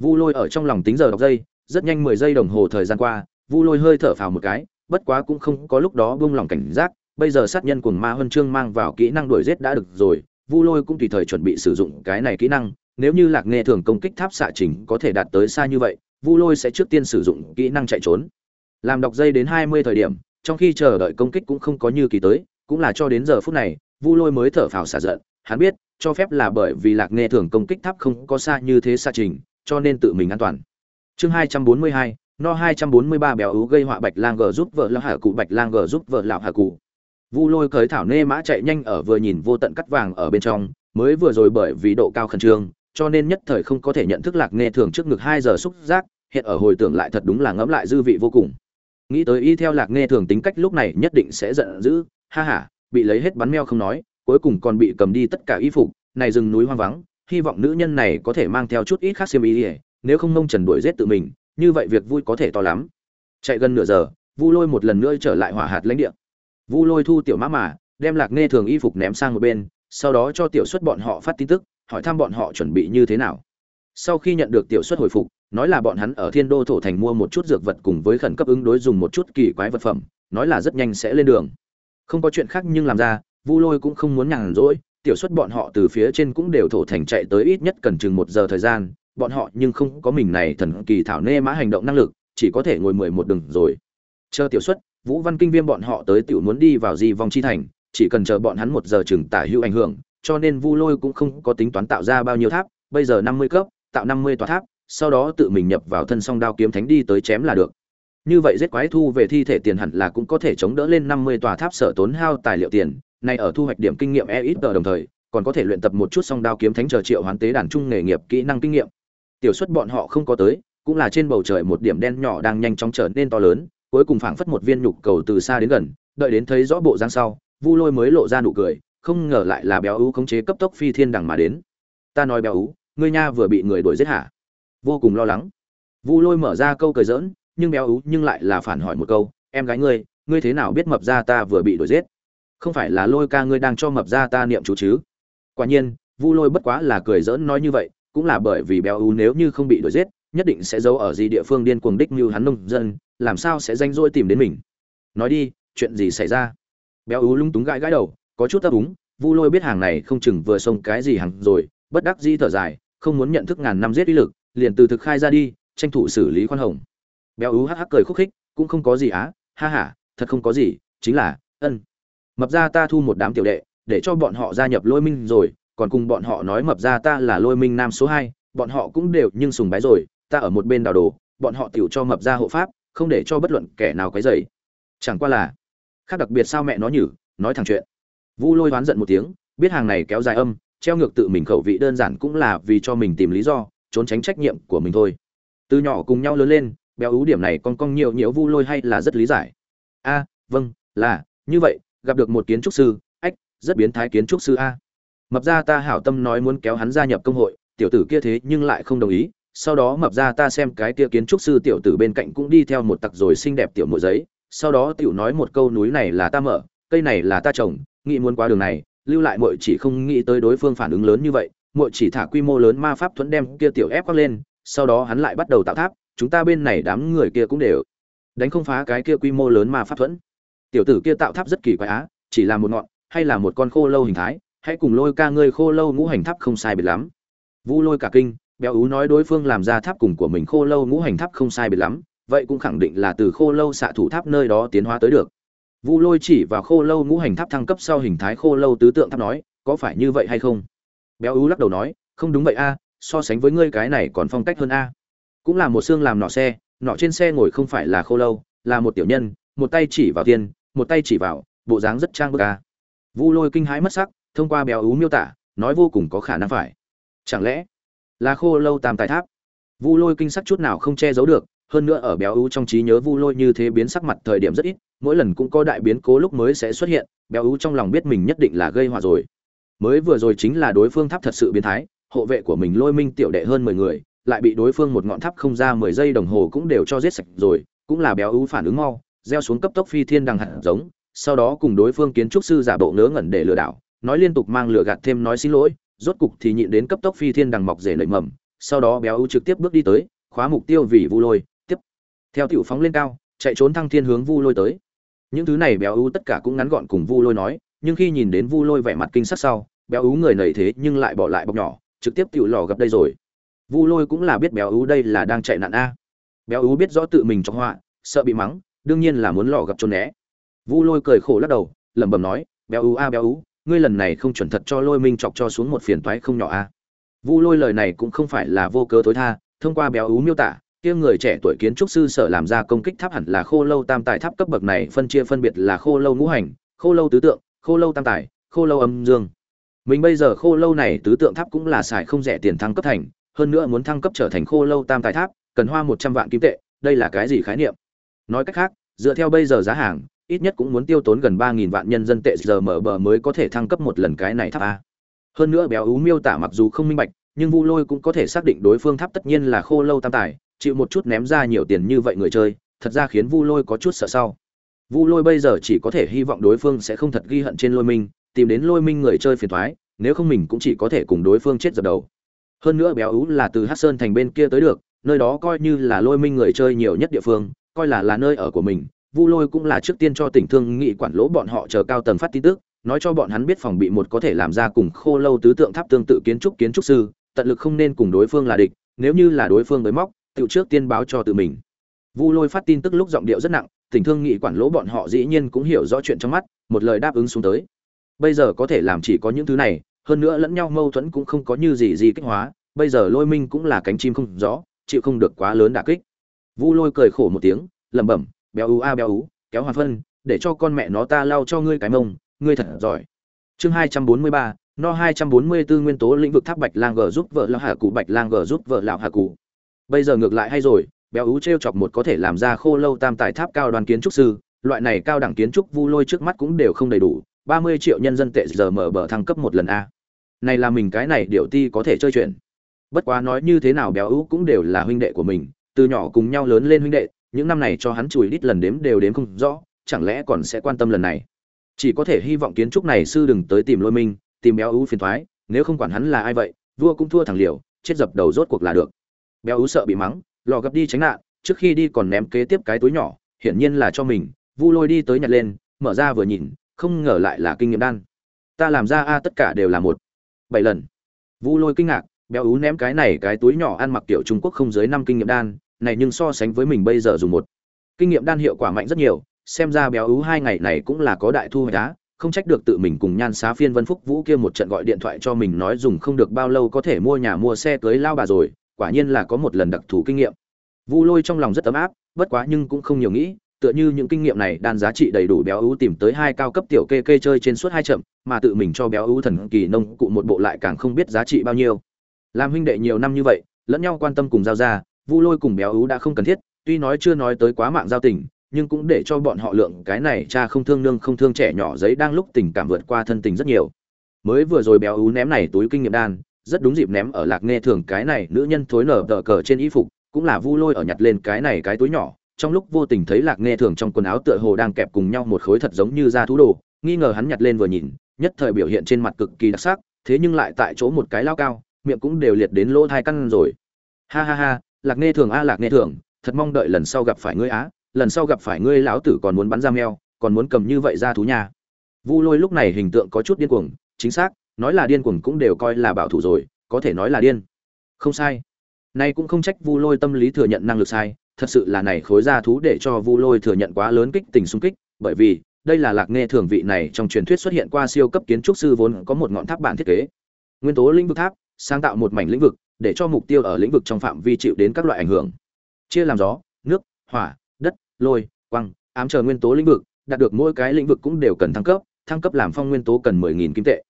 A: Vu lôi ở trong lòng tính giờ đọc giây, rất nhanh mười giây đồng hồ thời gian qua, vu lôi hơi thở phào một cái, bất quá cũng không có lúc đó buông lòng cảnh giác, bây giờ sát nhân cùng ma huân chương mang vào kỹ năng đuổi giết đã được rồi, vu lôi cũng tùy thời chuẩn bị sử dụng cái này kỹ năng, nếu như lạc nghe thường công kích tháp xạ trình có thể đạt tới xa như vậy, vu lôi sẽ trước tiên sử dụng kỹ năng chạy trốn. Làm đọc dây đến hai mươi thời điểm, trong khi chờ đợi công kích cũng không có như kỳ tới cũng là cho đến giờ phút này, vu lôi mới thở phào xả giận, hắn biết, cho phép là bởi vì lạc nghe thường công kích tháp không có xa như thế xa trình, cho nên tự mình an toàn. Chương hai trăm bốn mươi hai, no hai trăm bốn mươi ba béo ú gây họa bạch lang g giúp vợ lão hạ cụ, bạch lang g giúp vợ lão hạ cụ. Vu lôi cởi thảo nê mã chạy nhanh ở vừa nhìn vô tận cắt vàng ở bên trong, mới vừa rồi bởi vì độ cao khẩn trương, cho nên nhất thời không có thể nhận thức lạc nghe thường trước ngực hai giờ xúc giác, hiện ở hồi tưởng lại thật đúng là ngẫm lại dư vị vô cùng. Nghĩ tới y theo lạc nghe thường tính cách lúc này nhất định sẽ giận dữ ha ha, bị lấy hết bắn meo không nói, cuối cùng còn bị cầm đi tất cả y phục, này rừng núi hoang vắng, hy vọng nữ nhân này có thể mang theo chút ít khác xiêm ý nếu không nông trần đuổi giết tự mình, như vậy việc vui có thể to lắm. Chạy gần nửa giờ, vu lôi một lần nữa trở lại hỏa hạt lãnh địa. Vu lôi thu tiểu mã mà, đem lạc nghe thường y phục ném sang một bên, sau đó cho tiểu xuất bọn họ phát tin tức, hỏi thăm bọn họ chuẩn bị như thế nào. Sau khi nhận được tiểu xuất hồi phục, nói là bọn hắn ở thiên đô thổ thành mua một chút dược vật cùng với khẩn cấp ứng đối dùng một chút kỳ quái vật phẩm, nói là rất nhanh sẽ lên đường không có chuyện khác nhưng làm ra, vu lôi cũng không muốn nhàn rỗi, tiểu xuất bọn họ từ phía trên cũng đều thổ thành chạy tới ít nhất cần chừng một giờ thời gian, bọn họ nhưng không có mình này thần kỳ thảo nê mã hành động năng lực, chỉ có thể ngồi mười một đường rồi. Chờ tiểu xuất, vũ văn kinh viêm bọn họ tới tiểu muốn đi vào di vong chi thành, chỉ cần chờ bọn hắn một giờ chừng tả hữu ảnh hưởng, cho nên vu lôi cũng không có tính toán tạo ra bao nhiêu tháp, bây giờ năm mươi cấp, tạo năm mươi tòa tháp, sau đó tự mình nhập vào thân song đao kiếm thánh đi tới chém là được như vậy giết quái thu về thi thể tiền hẳn là cũng có thể chống đỡ lên năm mươi tòa tháp sở tốn hao tài liệu tiền này ở thu hoạch điểm kinh nghiệm e ít đồng thời, còn có thể luyện tập một chút song đao kiếm thánh chờ triệu hoán tế đàn trung nghề nghiệp kỹ năng kinh nghiệm. Tiểu suất bọn họ không có tới, cũng là trên bầu trời một điểm đen nhỏ đang nhanh chóng trở nên to lớn, cuối cùng phảng phất một viên nhục cầu từ xa đến gần, đợi đến thấy rõ bộ dáng sau, vu lôi mới lộ ra nụ cười, không ngờ lại là béo ú khống chế cấp tốc phi thiên đằng mà đến. Ta nói béo ú, ngươi nha vừa bị người đuổi giết hả? Vô cùng lo lắng. Vu lôi mở ra câu cười giỡn nhưng béo ú nhưng lại là phản hỏi một câu, em gái ngươi ngươi thế nào biết mập ra ta vừa bị đuổi giết? Không phải là lôi ca ngươi đang cho mập ra ta niệm chú chứ? Quả nhiên, vu lôi bất quá là cười giỡn nói như vậy, cũng là bởi vì béo ú nếu như không bị đuổi giết, nhất định sẽ giấu ở gì địa phương điên cuồng đích như hắn nông dân, làm sao sẽ danh dỗi tìm đến mình? Nói đi, chuyện gì xảy ra? Béo ú lung túng gãi gãi đầu, có chút ấp úng, vu lôi biết hàng này không chừng vừa xông cái gì hàng rồi, bất đắc dĩ thở dài, không muốn nhận thức ngàn năm giết uy lực, liền từ thực khai ra đi, tranh thủ xử lý khoan hồng béo ú hắc hắc cười khúc khích, cũng không có gì á, ha ha, thật không có gì, chính là, ân. Mập ra ta thu một đám tiểu đệ, để cho bọn họ gia nhập lôi minh rồi, còn cùng bọn họ nói mập ra ta là lôi minh nam số hai, bọn họ cũng đều nhưng sùng bái rồi, ta ở một bên đào đồ, bọn họ tiểu cho mập ra hộ pháp, không để cho bất luận kẻ nào quấy rầy. Chẳng qua là, khác đặc biệt sao mẹ nó nhử, nói thẳng chuyện. Vu lôi đoán giận một tiếng, biết hàng này kéo dài âm, treo ngược tự mình khẩu vị đơn giản cũng là vì cho mình tìm lý do, trốn tránh trách nhiệm của mình thôi. Từ nhỏ cùng nhau lớn lên béo ú điểm này con con nhiều nhiều vu lôi hay là rất lý giải. A vâng là, như vậy, gặp được một kiến trúc sư, ách, rất biến thái kiến trúc sư a. Mập ra ta hảo tâm nói muốn kéo hắn gia nhập công hội, tiểu tử kia thế nhưng lại không đồng ý, sau đó mập ra ta xem cái kia kiến trúc sư tiểu tử bên cạnh cũng đi theo một tặc rồi xinh đẹp tiểu mộ giấy, sau đó tiểu nói một câu núi này là ta mở, cây này là ta trồng, nghĩ muốn qua đường này, lưu lại muội chỉ không nghĩ tới đối phương phản ứng lớn như vậy, muội chỉ thả quy mô lớn ma pháp thuẫn đem kia tiểu ép quắc lên, sau đó hắn lại bắt đầu tạo tháp chúng ta bên này đám người kia cũng đều đánh không phá cái kia quy mô lớn mà pháp thuẫn. Tiểu tử kia tạo tháp rất kỳ quái á, chỉ là một ngọn, hay là một con khô lâu hình thái, hãy cùng lôi ca ngươi khô lâu ngũ hành tháp không sai biệt lắm. Vu lôi cả kinh, béo ú nói đối phương làm ra tháp cùng của mình khô lâu ngũ hành tháp không sai biệt lắm, vậy cũng khẳng định là từ khô lâu xạ thủ tháp nơi đó tiến hóa tới được. Vu lôi chỉ vào khô lâu ngũ hành tháp thăng cấp sau hình thái khô lâu tứ tượng tháp nói, có phải như vậy hay không? Béo ú lắc đầu nói, không đúng vậy a, so sánh với ngươi cái này còn phong cách hơn a cũng là một xương làm nọ xe, nọ trên xe ngồi không phải là khô lâu, là một tiểu nhân, một tay chỉ vào tiên một tay chỉ vào, bộ dáng rất trang bức ca vu lôi kinh hãi mất sắc, thông qua béo ú miêu tả, nói vô cùng có khả năng phải. Chẳng lẽ là khô lâu tam tài tháp? Vu lôi kinh sắc chút nào không che giấu được, hơn nữa ở béo ú trong trí nhớ vu lôi như thế biến sắc mặt thời điểm rất ít, mỗi lần cũng có đại biến cố lúc mới sẽ xuất hiện, béo ú trong lòng biết mình nhất định là gây họa rồi. Mới vừa rồi chính là đối phương tháp thật sự biến thái, hộ vệ của mình lôi minh tiểu đệ hơn mười người lại bị đối phương một ngọn tháp không ra mười giây đồng hồ cũng đều cho giết sạch rồi, cũng là béo ú phản ứng mau, gieo xuống cấp tốc phi thiên đằng hạt giống, sau đó cùng đối phương kiến trúc sư giả bộ ngớ ngẩn để lừa đảo, nói liên tục mang lừa gạt thêm nói xin lỗi, rốt cục thì nhịn đến cấp tốc phi thiên đằng mọc rể nảy mầm, sau đó béo ú trực tiếp bước đi tới, khóa mục tiêu vì vu lôi, tiếp. Theo tiểu phóng lên cao, chạy trốn thăng thiên hướng vu lôi tới. Những thứ này béo ú tất cả cũng ngắn gọn cùng vu lôi nói, nhưng khi nhìn đến vu lôi vẻ mặt kinh sắc sau, béo ú người nảy thế nhưng lại bỏ lại bọc nhỏ, trực tiếp tiểu lò gặp đây rồi vu lôi cũng là biết béo ú đây là đang chạy nạn a. Béo ú biết rõ tự mình trong họa, sợ bị mắng, đương nhiên là muốn lò gặp trốn né. Vu lôi cười khổ lắc đầu, lẩm bẩm nói, béo ú a, béo ú, ngươi lần này không chuẩn thật cho lôi minh chọc cho xuống một phiền toái không nhỏ a. Vu lôi lời này cũng không phải là vô cớ tối tha, thông qua béo ú miêu tả, kia người trẻ tuổi kiến trúc sư sở làm ra công kích tháp hẳn là khô lâu tam tài tháp cấp bậc này phân chia phân biệt là khô lâu ngũ hành, khô lâu tứ tượng, khô lâu tam tài, khô lâu âm dương. Mình bây giờ khô lâu này tứ tượng tháp cũng là xài không rẻ tiền thăng cấp thành hơn nữa muốn thăng cấp trở thành khô lâu tam tài tháp, cần hoa một trăm vạn kim tệ, đây là cái gì khái niệm? Nói cách khác, dựa theo bây giờ giá hàng, ít nhất cũng muốn tiêu tốn gần ba nghìn vạn nhân dân tệ giờ mở bờ mới có thể thăng cấp một lần cái này tháp a. Hơn nữa béo ú miêu tả mặc dù không minh bạch, nhưng vu lôi cũng có thể xác định đối phương tháp tất nhiên là khô lâu tam tài, chịu một chút ném ra nhiều tiền như vậy người chơi, thật ra khiến vu lôi có chút sợ sau. Vu lôi bây giờ chỉ có thể hy vọng đối phương sẽ không thật ghi hận trên lôi minh, tìm đến lôi minh người chơi phiền thoái nếu không mình cũng chỉ có thể cùng đối phương chết dập đầu hơn nữa béo ú là từ hát sơn thành bên kia tới được, nơi đó coi như là lôi minh người chơi nhiều nhất địa phương, coi là là nơi ở của mình. Vu lôi cũng là trước tiên cho tỉnh thương nghị quản lỗ bọn họ chờ cao tầng phát tin tức, nói cho bọn hắn biết phòng bị một có thể làm ra cùng khô lâu tứ tượng tháp tương tự kiến trúc kiến trúc sư, tận lực không nên cùng đối phương là địch, nếu như là đối phương mới móc, tự trước tiên báo cho tự mình. Vu lôi phát tin tức lúc giọng điệu rất nặng, tỉnh thương nghị quản lỗ bọn họ dĩ nhiên cũng hiểu rõ chuyện trong mắt, một lời đáp ứng xuống tới. Bây giờ có thể làm chỉ có những thứ này hơn nữa lẫn nhau mâu thuẫn cũng không có như gì gì kích hóa, bây giờ lôi minh cũng là cánh chim không rõ, chịu không được quá lớn đả kích. Vu lôi cười khổ một tiếng, lẩm bẩm, béo ú a, béo ú, kéo hoàn phân, để cho con mẹ nó ta lau cho ngươi cái mông, ngươi thật giỏi. Chương hai trăm bốn mươi ba, no hai trăm bốn mươi bốn nguyên tố lĩnh vực tháp bạch lang g giúp vợ lão hà cụ bạch lang g giúp vợ lão hà cụ bây giờ ngược lại hay rồi, béo ú t chọc một có thể làm ra khô lâu tam tài tháp cao đoàn kiến trúc sư, loại này cao đẳng kiến trúc vu lôi trước mắt cũng đều không đầy đủ ba mươi triệu nhân dân tệ giờ mở bờ thăng cấp một lần a. Này là mình cái này điều ti có thể chơi chuyện. Bất quá nói như thế nào béo ú cũng đều là huynh đệ của mình, từ nhỏ cùng nhau lớn lên huynh đệ, những năm này cho hắn chùi đít lần đếm đều đếm không rõ, chẳng lẽ còn sẽ quan tâm lần này. Chỉ có thể hy vọng kiến trúc này sư đừng tới tìm lôi minh, tìm béo ú phiền thoái, nếu không quản hắn là ai vậy, vua cũng thua thằng liều, chết dập đầu rốt cuộc là được. Béo ú sợ bị mắng, lò gấp đi tránh nạn, trước khi đi còn ném kế tiếp cái túi nhỏ, hiển nhiên là cho mình, vu lôi đi tới nhặt lên, mở ra vừa nhìn không ngờ lại là kinh nghiệm đan. Ta làm ra a, tất cả đều là một, bảy lần. Vu lôi kinh ngạc, béo ú ném cái này cái túi nhỏ ăn mặc kiểu trung quốc không dưới năm kinh nghiệm đan, này nhưng so sánh với mình bây giờ dùng một. Kinh nghiệm đan hiệu quả mạnh rất nhiều, xem ra béo ú hai ngày này cũng là có đại thu hoạch đá không trách được tự mình cùng nhan xá phiên vân phúc vũ kia một trận gọi điện thoại cho mình nói dùng không được bao lâu có thể mua nhà mua xe cưới lao bà rồi, quả nhiên là có một lần đặc thù kinh nghiệm. Vu lôi trong lòng rất ấm áp, bất quá nhưng cũng không nhiều nghĩ tựa như những kinh nghiệm này đan giá trị đầy đủ béo ú tìm tới hai cao cấp tiểu kê kê chơi trên suốt hai chậm, mà tự mình cho béo ú thần kỳ nông cụ một bộ lại càng không biết giá trị bao nhiêu. Làm huynh đệ nhiều năm như vậy, lẫn nhau quan tâm cùng giao ra, vu lôi cùng béo ú đã không cần thiết, tuy nói chưa nói tới quá mạng giao tình, nhưng cũng để cho bọn họ lượng cái này cha không thương nương không thương trẻ nhỏ giấy đang lúc tình cảm vượt qua thân tình rất nhiều. Mới vừa rồi béo ú ném này túi kinh nghiệm đan, rất đúng dịp ném ở lạc nghe thường cái này nữ nhân thối nở tờ cờ trên y phục, cũng là vu lôi ở nhặt lên cái này cái túi nhỏ trong lúc vô tình thấy lạc nghe thường trong quần áo tựa hồ đang kẹp cùng nhau một khối thật giống như da thú đồ, nghi ngờ hắn nhặt lên vừa nhìn, nhất thời biểu hiện trên mặt cực kỳ đặc sắc, thế nhưng lại tại chỗ một cái lao cao, miệng cũng đều liệt đến lỗ thai căn rồi. Ha ha ha, lạc nghe thường a, lạc nghe thường, thật mong đợi lần sau gặp phải ngươi á, lần sau gặp phải ngươi lão tử còn muốn bắn ra meo còn muốn cầm như vậy ra thú nhà. Vu lôi lúc này hình tượng có chút điên cuồng, chính xác, nói là điên cuồng cũng đều coi là bảo thủ rồi, có thể nói là điên. Không sai. Nay cũng không trách vu lôi tâm lý thừa nhận năng lực sai thật sự là này khối ra thú để cho vu lôi thừa nhận quá lớn kích tình xung kích, bởi vì, đây là lạc nghe thường vị này trong truyền thuyết xuất hiện qua siêu cấp kiến trúc sư vốn có một ngọn tháp bản thiết kế. Nguyên tố lĩnh vực tháp, sáng tạo một mảnh lĩnh vực, để cho mục tiêu ở lĩnh vực trong phạm vi chịu đến các loại ảnh hưởng. Chia làm gió, nước, hỏa, đất, lôi quăng ám chờ nguyên tố lĩnh vực, đạt được mỗi cái lĩnh vực cũng đều cần thăng cấp thăng cấp làm phong nguyên tố cần mười nghìn kim tệ.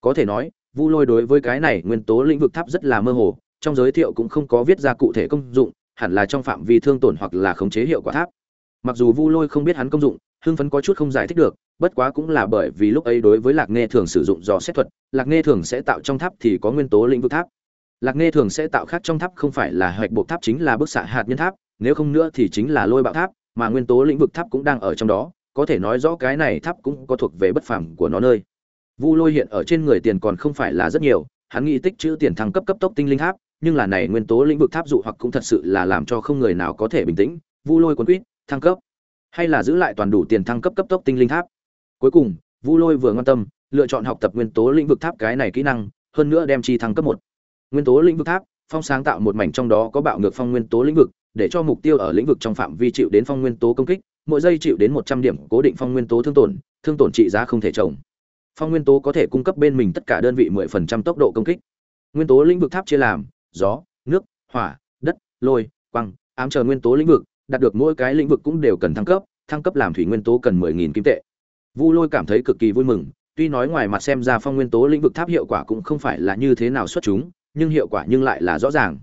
A: Có thể nói, vu lôi đối với cái này nguyên tố lĩnh vực tháp rất là mơ hồ, trong giới thiệu cũng không có viết ra cụ thể công dụng hẳn là trong phạm vi thương tổn hoặc là khống chế hiệu quả tháp. Mặc dù vu lôi không biết hắn công dụng, hưng phấn có chút không giải thích được, bất quá cũng là bởi vì lúc ấy đối với lạc nghe thường sử dụng dò xét thuật, lạc nghe thường sẽ tạo trong tháp thì có nguyên tố lĩnh vực tháp. Lạc nghe thường sẽ tạo khác trong tháp không phải là hoạch bộ tháp chính là bức xạ hạt nhân tháp, nếu không nữa thì chính là lôi bạo tháp, mà nguyên tố lĩnh vực tháp cũng đang ở trong đó, có thể nói rõ cái này tháp cũng có thuộc về bất phàm của nó nơi. Vu lôi hiện ở trên người tiền còn không phải là rất nhiều, hắn nghĩ tích chữ tiền thăng cấp cấp tốc tinh linh tháp nhưng là này nguyên tố lĩnh vực tháp dụ hoặc cũng thật sự là làm cho không người nào có thể bình tĩnh, vu lôi cuốn quýt, thăng cấp. Hay là giữ lại toàn đủ tiền thăng cấp cấp tốc tinh linh tháp. Cuối cùng, vu lôi vừa ngon tâm, lựa chọn học tập nguyên tố lĩnh vực tháp cái này kỹ năng, hơn nữa đem chi thăng cấp một. Nguyên tố lĩnh vực tháp, phong sáng tạo một mảnh trong đó có bạo ngược phong nguyên tố lĩnh vực, để cho mục tiêu ở lĩnh vực trong phạm vi chịu đến phong nguyên tố công kích, mỗi giây chịu đến một trăm điểm cố định phong nguyên tố thương tổn thương tổn trị giá không thể trồng phong nguyên tố có thể cung cấp bên mình tất cả đơn vị mười phần trăm tốc độ công kích. Nguyên tố lĩnh vực tháp chia làm gió nước hỏa đất lôi quăng ám chờ nguyên tố lĩnh vực đạt được mỗi cái lĩnh vực cũng đều cần thăng cấp thăng cấp làm thủy nguyên tố cần mười nghìn kim tệ. Vu lôi cảm thấy cực kỳ vui mừng tuy nói ngoài mặt xem ra phong nguyên tố lĩnh vực tháp hiệu quả cũng không phải là như thế nào xuất chúng nhưng hiệu quả nhưng lại là rõ ràng.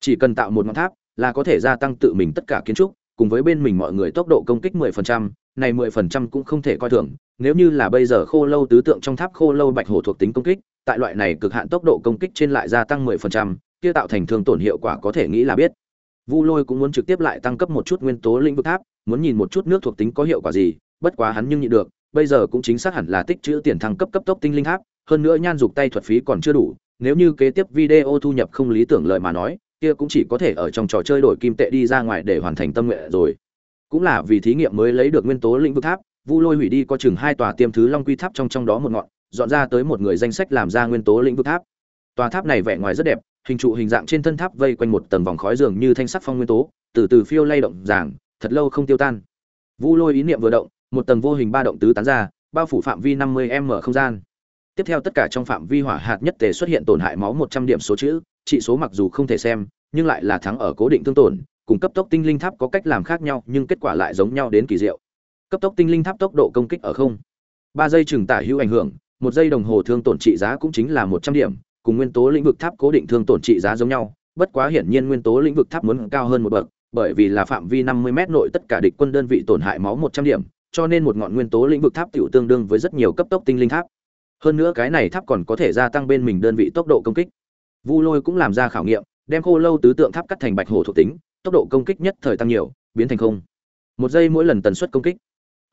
A: Chỉ cần tạo một ngọn tháp là có thể gia tăng tự mình tất cả kiến trúc cùng với bên mình mọi người tốc độ công kích 10%, này 10% cũng không thể coi thường, nếu như là bây giờ khô lâu tứ tượng trong tháp khô lâu bạch hổ thuộc tính công kích, tại loại này cực hạn tốc độ công kích trên lại gia tăng 10%, kia tạo thành thương tổn hiệu quả có thể nghĩ là biết. Vu Lôi cũng muốn trực tiếp lại tăng cấp một chút nguyên tố lĩnh vực tháp, muốn nhìn một chút nước thuộc tính có hiệu quả gì, bất quá hắn nhưng nhịn được, bây giờ cũng chính xác hẳn là tích trữ tiền thăng cấp cấp tốc tinh linh tháp, hơn nữa nhan dục tay thuật phí còn chưa đủ, nếu như kế tiếp video thu nhập không lý tưởng lợi mà nói, kia cũng chỉ có thể ở trong trò chơi đổi kim tệ đi ra ngoài để hoàn thành tâm nguyện rồi. Cũng là vì thí nghiệm mới lấy được nguyên tố lĩnh vực tháp, Vu Lôi hủy đi có chừng hai tòa tiêm thứ Long Quy tháp trong trong đó một ngọn, dọn ra tới một người danh sách làm ra nguyên tố lĩnh vực tháp. Tòa tháp này vẻ ngoài rất đẹp, hình trụ hình dạng trên thân tháp vây quanh một tầng vòng khói dường như thanh sắc phong nguyên tố, từ từ phiêu lay động giảng, thật lâu không tiêu tan. Vu Lôi ý niệm vừa động, một tầng vô hình ba động tứ tán ra, bao phủ phạm vi 50m không gian. Tiếp theo tất cả trong phạm vi hỏa hạt nhất tề xuất hiện tổn hại máu 100 điểm số chữ, trị số mặc dù không thể xem, nhưng lại là thắng ở cố định tương tổn, cùng cấp tốc tinh linh tháp có cách làm khác nhau, nhưng kết quả lại giống nhau đến kỳ diệu. Cấp tốc tinh linh tháp tốc độ công kích ở không. 3 giây chừng tả hữu ảnh hưởng, một giây đồng hồ thương tổn trị giá cũng chính là 100 điểm, cùng nguyên tố lĩnh vực tháp cố định thương tổn trị giá giống nhau, bất quá hiển nhiên nguyên tố lĩnh vực tháp muốn cao hơn một bậc, bởi vì là phạm vi 50m nội tất cả địch quân đơn vị tổn hại máu 100 điểm, cho nên một ngọn nguyên tố lĩnh vực tháp tiểu tương đương với rất nhiều cấp tốc tinh linh tháp. Hơn nữa cái này tháp còn có thể gia tăng bên mình đơn vị tốc độ công kích. Vu Lôi cũng làm ra khảo nghiệm, đem khô lâu tứ tượng tháp cắt thành bạch hổ thuộc tính, tốc độ công kích nhất thời tăng nhiều biến thành không một giây mỗi lần tần suất công kích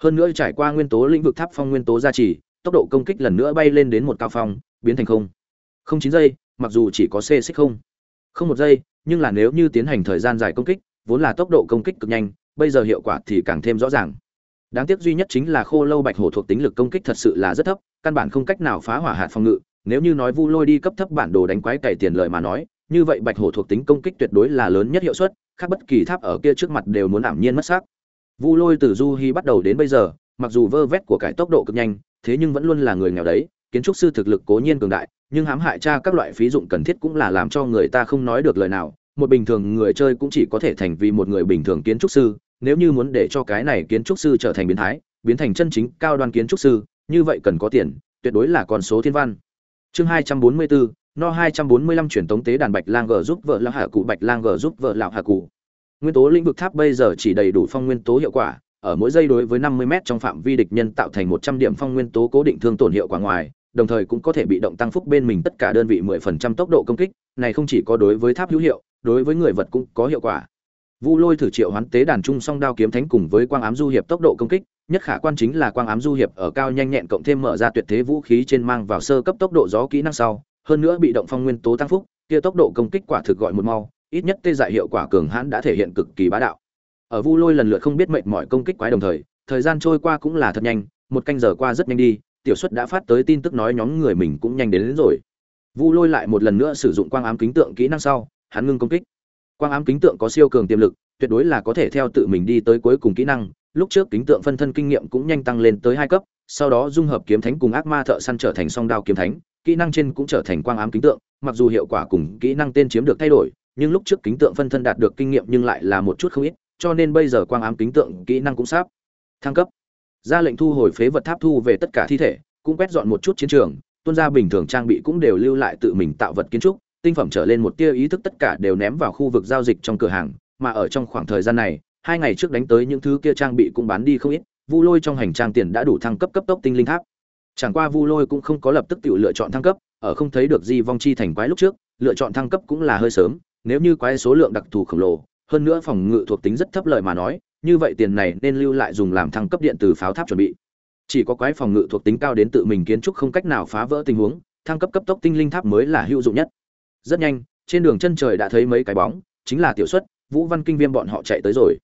A: hơn nữa trải qua nguyên tố lĩnh vực tháp phong nguyên tố gia trì tốc độ công kích lần nữa bay lên đến một cao phong biến thành không không chín giây, mặc dù chỉ có c xích không. Không một giây, nhưng là nếu như tiến hành thời gian dài công kích, vốn là tốc độ công kích cực nhanh, bây giờ hiệu quả thì càng thêm rõ ràng. Đáng tiếc duy nhất chính là khô lâu bạch hổ thuộc tính lực công kích thật sự là rất thấp, căn bản không cách nào phá hỏa hạt phòng ngự. Nếu như nói vu lôi đi cấp thấp bản đồ đánh quái cày tiền lợi mà nói, như vậy bạch hổ thuộc tính công kích tuyệt đối là lớn nhất hiệu suất, khác bất kỳ tháp ở kia trước mặt đều muốn ảm nhiên mất xác. Vu lôi từ du hi bắt đầu đến bây giờ, mặc dù vơ vét của cải tốc độ cực nhanh, thế nhưng vẫn luôn là người nghèo đấy, kiến trúc sư thực lực cố nhiên cường đại nhưng hãm hại cha các loại phí dụng cần thiết cũng là làm cho người ta không nói được lời nào. Một bình thường người chơi cũng chỉ có thể thành vì một người bình thường kiến trúc sư. Nếu như muốn để cho cái này kiến trúc sư trở thành biến thái, biến thành chân chính cao đoan kiến trúc sư, như vậy cần có tiền, tuyệt đối là con số thiên văn. Chương hai trăm bốn mươi bốn no hai trăm bốn mươi lăm truyền tống tế đàn bạch lang g giúp vợ lão hạ cụ, bạch lang g giúp vợ lão hạ cụ. Nguyên tố lĩnh vực tháp bây giờ chỉ đầy đủ phong nguyên tố hiệu quả, ở mỗi giây đối với năm mươi m trong phạm vi địch nhân tạo thành một trăm điểm phong nguyên tố cố định thương tổn hiệu quả ngoài đồng thời cũng có thể bị động tăng phúc bên mình tất cả đơn vị mười phần trăm tốc độ công kích này không chỉ có đối với tháp hữu hiệu đối với người vật cũng có hiệu quả Vu Lôi thử triệu hoán tế đàn trung song đao kiếm thánh cùng với quang ám du hiệp tốc độ công kích, nhất khả quan chính là quang ám du hiệp ở cao nhanh nhẹn cộng thêm mở ra tuyệt thế vũ khí trên mang vào sơ cấp tốc độ gió kỹ năng sau, hơn nữa bị động phong nguyên tố tăng phúc, kia tốc độ công kích quả thực gọi một mau, ít nhất tê dại hiệu quả cường hãn đã thể hiện cực kỳ bá đạo. Ở Vu Lôi lần lượt không biết mệnh mọi công kích quái đồng thời, thời gian trôi qua cũng là thật nhanh, một canh giờ qua rất nhanh đi, tiểu xuất đã phát tới tin tức nói nhóm người mình cũng nhanh đến, đến rồi. Vu Lôi lại một lần nữa sử dụng quang ám kính tượng kỹ năng sau, hắn ngưng công kích. Quang ám kính tượng có siêu cường tiềm lực tuyệt đối là có thể theo tự mình đi tới cuối cùng kỹ năng. Lúc trước kính tượng phân thân kinh nghiệm cũng nhanh tăng lên tới hai cấp sau đó dung hợp kiếm thánh cùng ác ma thợ săn trở thành song đao kiếm thánh kỹ năng trên cũng trở thành quang ám kính tượng. Mặc dù hiệu quả cùng kỹ năng tên chiếm được thay đổi nhưng lúc trước kính tượng phân thân đạt được kinh nghiệm nhưng lại là một chút không ít cho nên bây giờ quang ám kính tượng kỹ năng cũng sắp thăng cấp ra lệnh thu hồi phế vật tháp thu về tất cả thi thể, cũng quét dọn một chút chiến trường, tuân gia bình thường trang bị cũng đều lưu lại tự mình tạo vật kiến trúc, tinh phẩm trở lên một tia ý thức tất cả đều ném vào khu vực giao dịch trong cửa hàng, mà ở trong khoảng thời gian này, hai ngày trước đánh tới những thứ kia trang bị cũng bán đi không ít, vu lôi trong hành trang tiền đã đủ thăng cấp cấp tốc tinh linh tháp. Chẳng qua vu lôi cũng không có lập tức tự lựa chọn thăng cấp, ở không thấy được di vong chi thành quái lúc trước, lựa chọn thăng cấp cũng là hơi sớm, nếu như quái số lượng đặc thù khổng lồ, hơn nữa phòng ngự thuộc tính rất thấp lợi mà nói như vậy tiền này nên lưu lại dùng làm thăng cấp điện từ pháo tháp chuẩn bị. Chỉ có quái phòng ngự thuộc tính cao đến tự mình kiến trúc không cách nào phá vỡ tình huống, thăng cấp cấp tốc tinh linh tháp mới là hữu dụng nhất. Rất nhanh, trên đường chân trời đã thấy mấy cái bóng, chính là tiểu xuất, vũ văn kinh viêm bọn họ chạy tới rồi.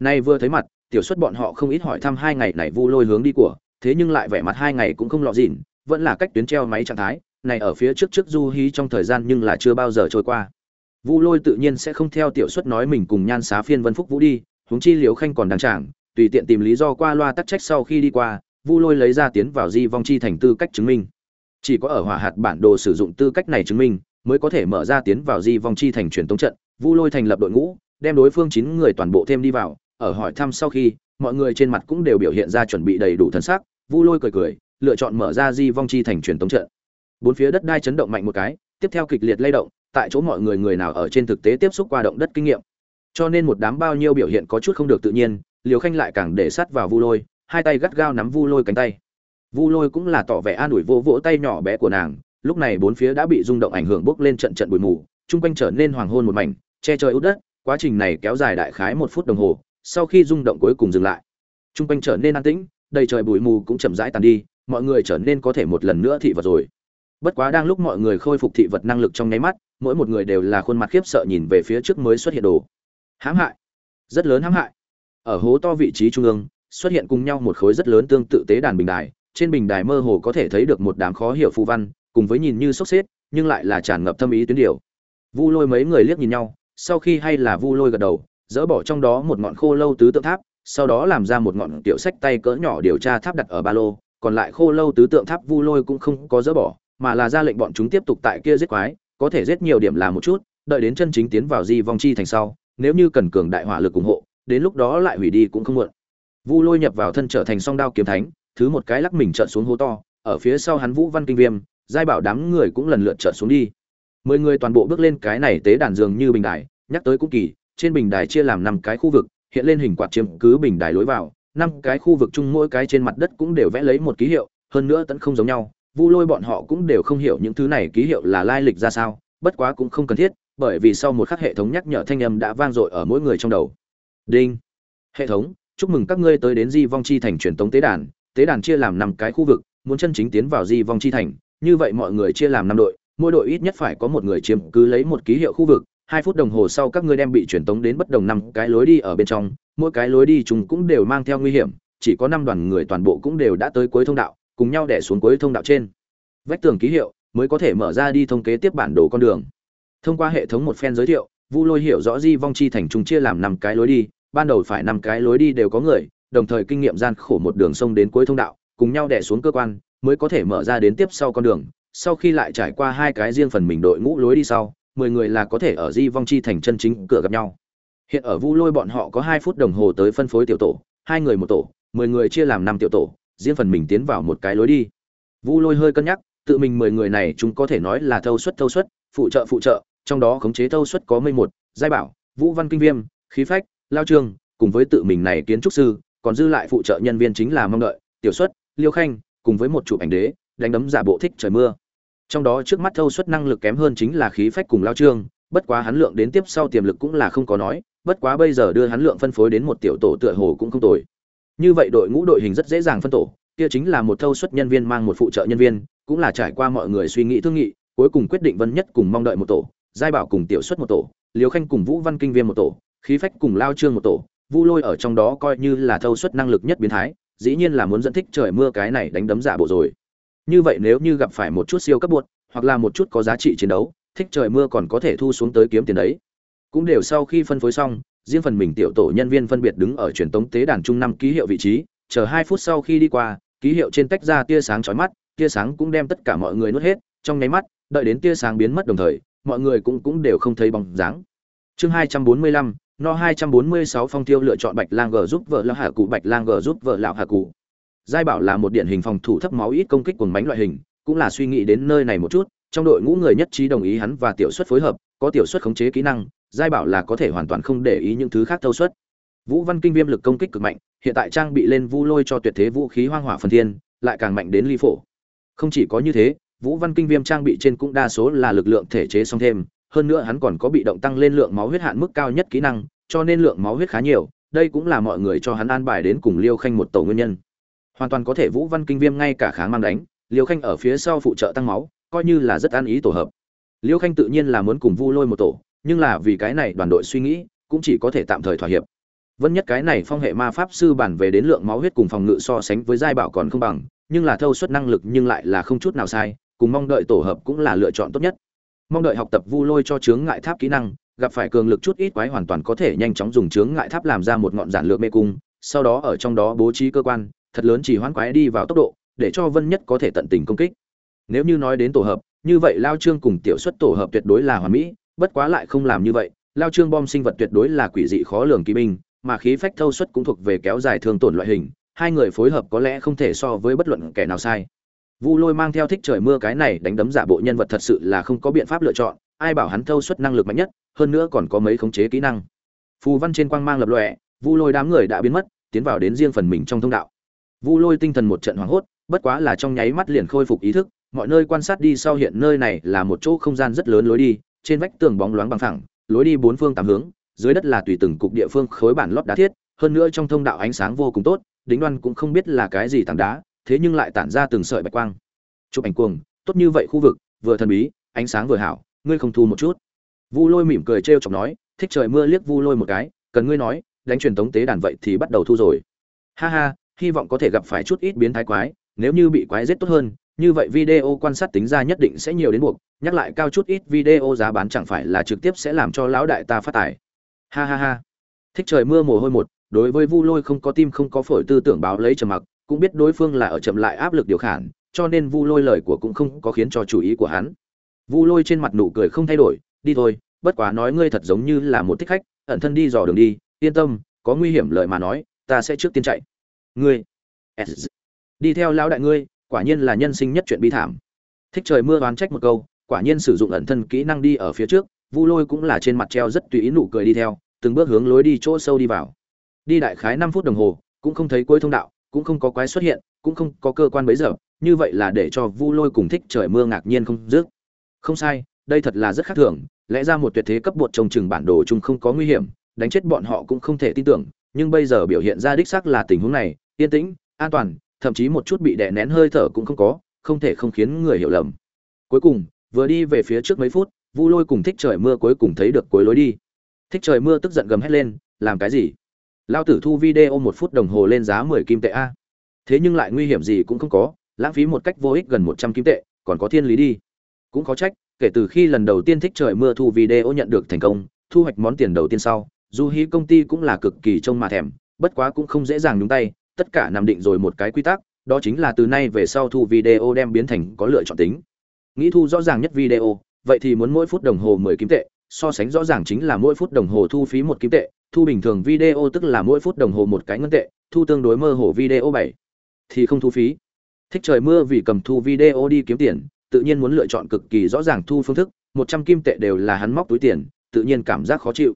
A: Nay vừa thấy mặt, tiểu xuất bọn họ không ít hỏi thăm hai ngày này vu lôi hướng đi của, thế nhưng lại vẻ mặt hai ngày cũng không lọ dịn, vẫn là cách tuyến treo máy trạng thái, này ở phía trước trước du hí trong thời gian nhưng là chưa bao giờ trôi qua. Vu lôi tự nhiên sẽ không theo tiểu xuất nói mình cùng nhan xá phiên vân phúc vũ đi huống chi liễu khanh còn đang trảng tùy tiện tìm lý do qua loa tắc trách sau khi đi qua, vu lôi lấy ra tiến vào di vong chi thành tư cách chứng minh. Chỉ có ở hỏa hạt bản đồ sử dụng tư cách này chứng minh, mới có thể mở ra tiến vào di vong chi thành truyền tống trận. Vu lôi thành lập đội ngũ, đem đối phương chín người toàn bộ thêm đi vào. Ở hỏi thăm sau khi, mọi người trên mặt cũng đều biểu hiện ra chuẩn bị đầy đủ thân xác. Vu lôi cười cười, lựa chọn mở ra di vong chi thành truyền tống trận. Bốn phía đất đai chấn động mạnh một cái, tiếp theo kịch liệt lay động, tại chỗ mọi người người nào ở trên thực tế tiếp xúc qua động đất kinh nghiệm cho nên một đám bao nhiêu biểu hiện có chút không được tự nhiên, liều khanh lại càng để sát vào vu lôi, hai tay gắt gao nắm vu lôi cánh tay. Vu lôi cũng là tỏ vẻ an ủi vô vỗ tay nhỏ bé của nàng, lúc này bốn phía đã bị rung động ảnh hưởng bốc lên trận trận bụi mù, chung quanh trở nên hoàng hôn một mảnh, che trời út đất, quá trình này kéo dài đại khái một phút đồng hồ, sau khi rung động cuối cùng dừng lại. Chung quanh trở nên an tĩnh, đầy trời bụi mù cũng chậm rãi tàn đi, mọi người trở nên có thể một lần nữa thị vật rồi. Bất quá đang lúc mọi người khôi phục thị vật năng lực trong nháy mắt, mỗi một người đều là khuôn mặt khiếp sợ nhìn về phía trước mới xuất hiện đồ hãm hại. Rất lớn hãm hại. Ở hố to vị trí trung ương, xuất hiện cùng nhau một khối rất lớn tương tự tế đàn bình đài. Trên bình đài mơ hồ có thể thấy được một đám khó hiểu phù văn, cùng với nhìn như sốc xếp, nhưng lại là tràn ngập thâm ý tuyến điều. Vu lôi mấy người liếc nhìn nhau, sau khi hay là vu lôi gật đầu, dỡ bỏ trong đó một ngọn khô lâu tứ tượng tháp, sau đó làm ra một ngọn tiểu sách tay cỡ nhỏ điều tra tháp đặt ở ba lô. Còn lại khô lâu tứ tượng tháp vu lôi cũng không có dỡ bỏ, mà là ra lệnh bọn chúng tiếp tục tại kia giết quái, có thể giết nhiều điểm là một chút, đợi đến chân chính tiến vào di vong chi thành sau nếu như cần cường đại hỏa lực ủng hộ, đến lúc đó lại hủy đi cũng không muộn. Vu lôi nhập vào thân trở thành song đao kiếm thánh, thứ một cái lắc mình trợn xuống hố to, ở phía sau hắn vũ văn kinh viêm, giai bảo đám người cũng lần lượt trợn xuống đi. Mười người toàn bộ bước lên cái này tế đàn dường như bình đài, nhắc tới cũng kỳ, trên bình đài chia làm năm cái khu vực, hiện lên hình quạt chiếm cứ bình đài lối vào, năm cái khu vực chung mỗi cái trên mặt đất cũng đều vẽ lấy một ký hiệu, hơn nữa tấn không giống nhau, vu lôi bọn họ cũng đều không hiểu những thứ này ký hiệu là lai lịch ra sao, bất quá cũng không cần thiết bởi vì sau một khắc hệ thống nhắc nhở thanh âm đã vang dội ở mỗi người trong đầu. Đinh. Hệ thống, chúc mừng các ngươi tới đến di vong chi thành truyền tống tế đàn. Tế đàn chia làm năm cái khu vực, muốn chân chính tiến vào di vong chi thành. Như vậy mọi người chia làm năm đội, mỗi đội ít nhất phải có một người chiếm cứ lấy một ký hiệu khu vực. Hai phút đồng hồ sau các ngươi đem bị truyền tống đến bất đồng năm cái lối đi ở bên trong. Mỗi cái lối đi chúng cũng đều mang theo nguy hiểm, chỉ có năm đoàn người toàn bộ cũng đều đã tới cuối thông đạo, cùng nhau đè xuống cuối thông đạo trên. Vách tường ký hiệu mới có thể mở ra đi thông kế tiếp bản đồ con đường thông qua hệ thống một phen giới thiệu, vu lôi hiểu rõ di vong chi thành chúng chia làm năm cái lối đi, ban đầu phải năm cái lối đi đều có người, đồng thời kinh nghiệm gian khổ một đường sông đến cuối thông đạo, cùng nhau đẻ xuống cơ quan, mới có thể mở ra đến tiếp sau con đường. Sau khi lại trải qua hai cái riêng phần mình đội ngũ lối đi sau, mười người là có thể ở di vong chi thành chân chính cửa gặp nhau. Hiện ở vu lôi bọn họ có hai phút đồng hồ tới phân phối tiểu tổ, hai người một tổ, mười người chia làm năm tiểu tổ, riêng phần mình tiến vào một cái lối đi. Vu lôi hơi cân nhắc, tự mình mười người này chúng có thể nói là thâu suất thâu suất, phụ trợ phụ trợ trong đó khống chế thâu suất có mây một giai bảo vũ văn kinh viêm khí phách lao trương cùng với tự mình này kiến trúc sư còn dư lại phụ trợ nhân viên chính là mong đợi tiểu xuất, liêu khanh cùng với một chụp ảnh đế đánh đấm giả bộ thích trời mưa. Trong đó trước mắt thâu suất năng lực kém hơn chính là khí phách cùng lao trương bất quá hắn lượng đến tiếp sau tiềm lực cũng là không có nói bất quá bây giờ đưa hắn lượng phân phối đến một tiểu tổ tựa hồ cũng không tồi. Như vậy đội ngũ đội hình rất dễ dàng phân tổ kia chính là một thâu suất nhân viên mang một phụ trợ nhân viên cũng là trải qua mọi người suy nghĩ thương nghị cuối cùng quyết định vân nhất cùng mong đợi một tổ giai bảo cùng tiểu Xuất một tổ liều khanh cùng vũ văn kinh viêm một tổ, khí phách cùng lao trương một tổ, vu lôi ở trong đó coi như là thâu suất năng lực nhất biến thái, dĩ nhiên là muốn dẫn thích trời mưa cái này đánh đấm giả bộ rồi. Như vậy nếu như gặp phải một chút siêu cấp buột, hoặc là một chút có giá trị chiến đấu, thích trời mưa còn có thể thu xuống tới kiếm tiền đấy. Cũng đều sau khi phân phối xong, riêng phần mình tiểu tổ nhân viên phân biệt đứng ở truyền tống tế đàn trung năm ký hiệu vị trí, chờ hai phút sau khi đi qua, ký hiệu trên tách ra tia sáng chói mắt, tia sáng cũng đem tất cả mọi người nuốt hết, trong nháy mắt, đợi đến tia sáng biến mất đồng thời mọi người cũng cũng đều không thấy bóng dáng. Chương hai trăm bốn mươi lăm, no hai trăm bốn mươi sáu phong tiêu lựa chọn bạch lang g giúp vợ lão hà cụ, bạch lang g giúp vợ lão hà cụ. Giai bảo là một điển hình phòng thủ thấp máu ít công kích cuồng bánh loại hình, cũng là suy nghĩ đến nơi này một chút, trong đội ngũ người nhất trí đồng ý hắn và tiểu suất phối hợp, có tiểu suất khống chế kỹ năng, giai bảo là có thể hoàn toàn không để ý những thứ khác thâu suất. Vũ văn kinh viêm lực công kích cực mạnh, hiện tại trang bị lên vu lôi cho tuyệt thế vũ khí hoang hỏa phần thiên, lại càng mạnh đến ly phổ. Không chỉ có như thế vũ văn kinh viêm trang bị trên cũng đa số là lực lượng thể chế song thêm, hơn nữa hắn còn có bị động tăng lên lượng máu huyết hạn mức cao nhất kỹ năng, cho nên lượng máu huyết khá nhiều, đây cũng là mọi người cho hắn an bài đến cùng liêu khanh một tổ nguyên nhân. Hoàn toàn có thể vũ văn kinh viêm ngay cả kháng mang đánh, liêu khanh ở phía sau phụ trợ tăng máu, coi như là rất an ý tổ hợp. Liêu khanh tự nhiên là muốn cùng vu lôi một tổ, nhưng là vì cái này đoàn đội suy nghĩ, cũng chỉ có thể tạm thời thỏa hiệp. Vân nhất cái này phong hệ ma pháp sư bản về đến lượng máu huyết cùng phòng ngự so sánh với giai bảo còn không bằng, nhưng là thâu suất năng lực nhưng lại là không chút nào sai cùng mong đợi tổ hợp cũng là lựa chọn tốt nhất. Mong đợi học tập vu lôi cho chướng ngại tháp kỹ năng, gặp phải cường lực chút ít quái hoàn toàn có thể nhanh chóng dùng chướng ngại tháp làm ra một ngọn giản lược mê cung, sau đó ở trong đó bố trí cơ quan, thật lớn chỉ hoãn quái đi vào tốc độ, để cho vân nhất có thể tận tình công kích. Nếu như nói đến tổ hợp, như vậy lao trương cùng tiểu xuất tổ hợp tuyệt đối là hoàn mỹ, bất quá lại không làm như vậy, lao trương bom sinh vật tuyệt đối là quỷ dị khó lường kỳ binh, mà khí phách thâu suất cũng thuộc về kéo dài thương tổn loại hình, hai người phối hợp có lẽ không thể so với bất luận kẻ nào sai vu lôi mang theo thích trời mưa cái này đánh đấm giả bộ nhân vật thật sự là không có biện pháp lựa chọn, ai bảo hắn thâu suất năng lực mạnh nhất, hơn nữa còn có mấy khống chế kỹ năng. Phù văn trên quang mang lập lòe, vu lôi đám người đã biến mất, tiến vào đến riêng phần mình trong thông đạo. Vu lôi tinh thần một trận hoảng hốt, bất quá là trong nháy mắt liền khôi phục ý thức, mọi nơi quan sát đi sau hiện nơi này là một chỗ không gian rất lớn lối đi, trên vách tường bóng loáng bằng phẳng, lối đi bốn phương tám hướng, dưới đất là tùy từng cục địa phương khối bản lót đá thiết, hơn nữa trong thông đạo ánh sáng vô cùng tốt đính đoan cũng không biết là cái gì tảng đá thế nhưng lại tản ra từng sợi bạch quang. Chụp ảnh cuồng, tốt như vậy khu vực, vừa thần bí, ánh sáng vừa hảo, ngươi không thu một chút. Vu lôi mỉm cười trêu chọc nói, thích trời mưa liếc vu lôi một cái, cần ngươi nói, đánh truyền tống tế đàn vậy thì bắt đầu thu rồi. Ha ha, hy vọng có thể gặp phải chút ít biến thái quái, nếu như bị quái giết tốt hơn, như vậy video quan sát tính ra nhất định sẽ nhiều đến buộc, nhắc lại cao chút ít video giá bán chẳng phải là trực tiếp sẽ làm cho lão đại ta phát tài. Ha ha ha. Thích trời mưa mồ hôi một, đối với vu lôi không có tim không có phổi tư tưởng báo lấy trầm mặc cũng biết đối phương là ở chậm lại áp lực điều khiển, cho nên vu lôi lời của cũng không có khiến cho chủ ý của hắn. Vu lôi trên mặt nụ cười không thay đổi, đi thôi, bất quá nói ngươi thật giống như là một thích khách, ẩn thân đi dò đường đi, yên tâm, có nguy hiểm lợi mà nói, ta sẽ trước tiên chạy. Ngươi đi theo lão đại ngươi, quả nhiên là nhân sinh nhất chuyện bi thảm. Thích trời mưa đoán trách một câu, quả nhiên sử dụng ẩn thân kỹ năng đi ở phía trước, vu lôi cũng là trên mặt treo rất tùy ý nụ cười đi theo, từng bước hướng lối đi chỗ sâu đi vào. Đi đại khái năm phút đồng hồ, cũng không thấy cuối thông đạo cũng không có quái xuất hiện, cũng không có cơ quan bấy giờ, như vậy là để cho vu lôi cùng thích trời mưa ngạc nhiên không dứt. Không sai, đây thật là rất khác thường, lẽ ra một tuyệt thế cấp bột trông chừng bản đồ chung không có nguy hiểm, đánh chết bọn họ cũng không thể tin tưởng, nhưng bây giờ biểu hiện ra đích xác là tình huống này, yên tĩnh, an toàn, thậm chí một chút bị đè nén hơi thở cũng không có, không thể không khiến người hiểu lầm. Cuối cùng, vừa đi về phía trước mấy phút, vu lôi cùng thích trời mưa cuối cùng thấy được cuối lối đi. Thích trời mưa tức giận gầm hét lên, làm cái gì? Lao tử thu video một phút đồng hồ lên giá mười kim tệ a. Thế nhưng lại nguy hiểm gì cũng không có, lãng phí một cách vô ích gần một trăm kim tệ, còn có thiên lý đi. Cũng có trách, kể từ khi lần đầu tiên thích trời mưa thu video nhận được thành công, thu hoạch món tiền đầu tiên sau, dù hí công ty cũng là cực kỳ trông mà thèm, bất quá cũng không dễ dàng nhúng tay, tất cả nằm định rồi một cái quy tắc, đó chính là từ nay về sau thu video đem biến thành có lựa chọn tính. Nghĩ thu rõ ràng nhất video, vậy thì muốn mỗi phút đồng hồ mười kim tệ, so sánh rõ ràng chính là mỗi phút đồng hồ thu phí một kim tệ thu bình thường video tức là mỗi phút đồng hồ một cái ngân tệ, thu tương đối mơ hồ video bảy. Thì không thu phí. Thích trời mưa vì cầm thu video đi kiếm tiền, tự nhiên muốn lựa chọn cực kỳ rõ ràng thu phương thức, một trăm kim tệ đều là hắn móc túi tiền, tự nhiên cảm giác khó chịu.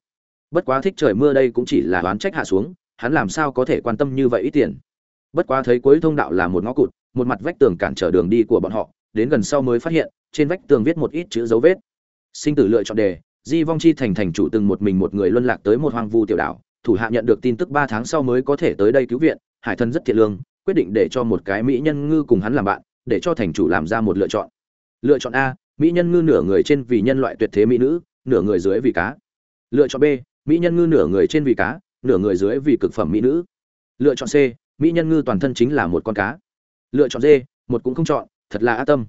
A: Bất quá thích trời mưa đây cũng chỉ là đoán trách hạ xuống, hắn làm sao có thể quan tâm như vậy ít tiền? Bất quá thấy cuối thông đạo là một ngõ cụt, một mặt vách tường cản trở đường đi của bọn họ, đến gần sau mới phát hiện, trên vách tường viết một ít chữ dấu vết. Sinh tử lựa chọn đề di vong chi thành thành chủ từng một mình một người luân lạc tới một hoang vu tiểu đảo, thủ hạ nhận được tin tức ba tháng sau mới có thể tới đây cứu viện, hải thân rất thiện lương, quyết định để cho một cái mỹ nhân ngư cùng hắn làm bạn, để cho thành chủ làm ra một lựa chọn. Lựa chọn a, mỹ nhân ngư nửa người trên vì nhân loại tuyệt thế mỹ nữ, nửa người dưới vì cá. Lựa chọn b, mỹ nhân ngư nửa người trên vì cá, nửa người dưới vì cực phẩm mỹ nữ. Lựa chọn c, mỹ nhân ngư toàn thân chính là một con cá. Lựa chọn d, một cũng không chọn, thật là ác tâm.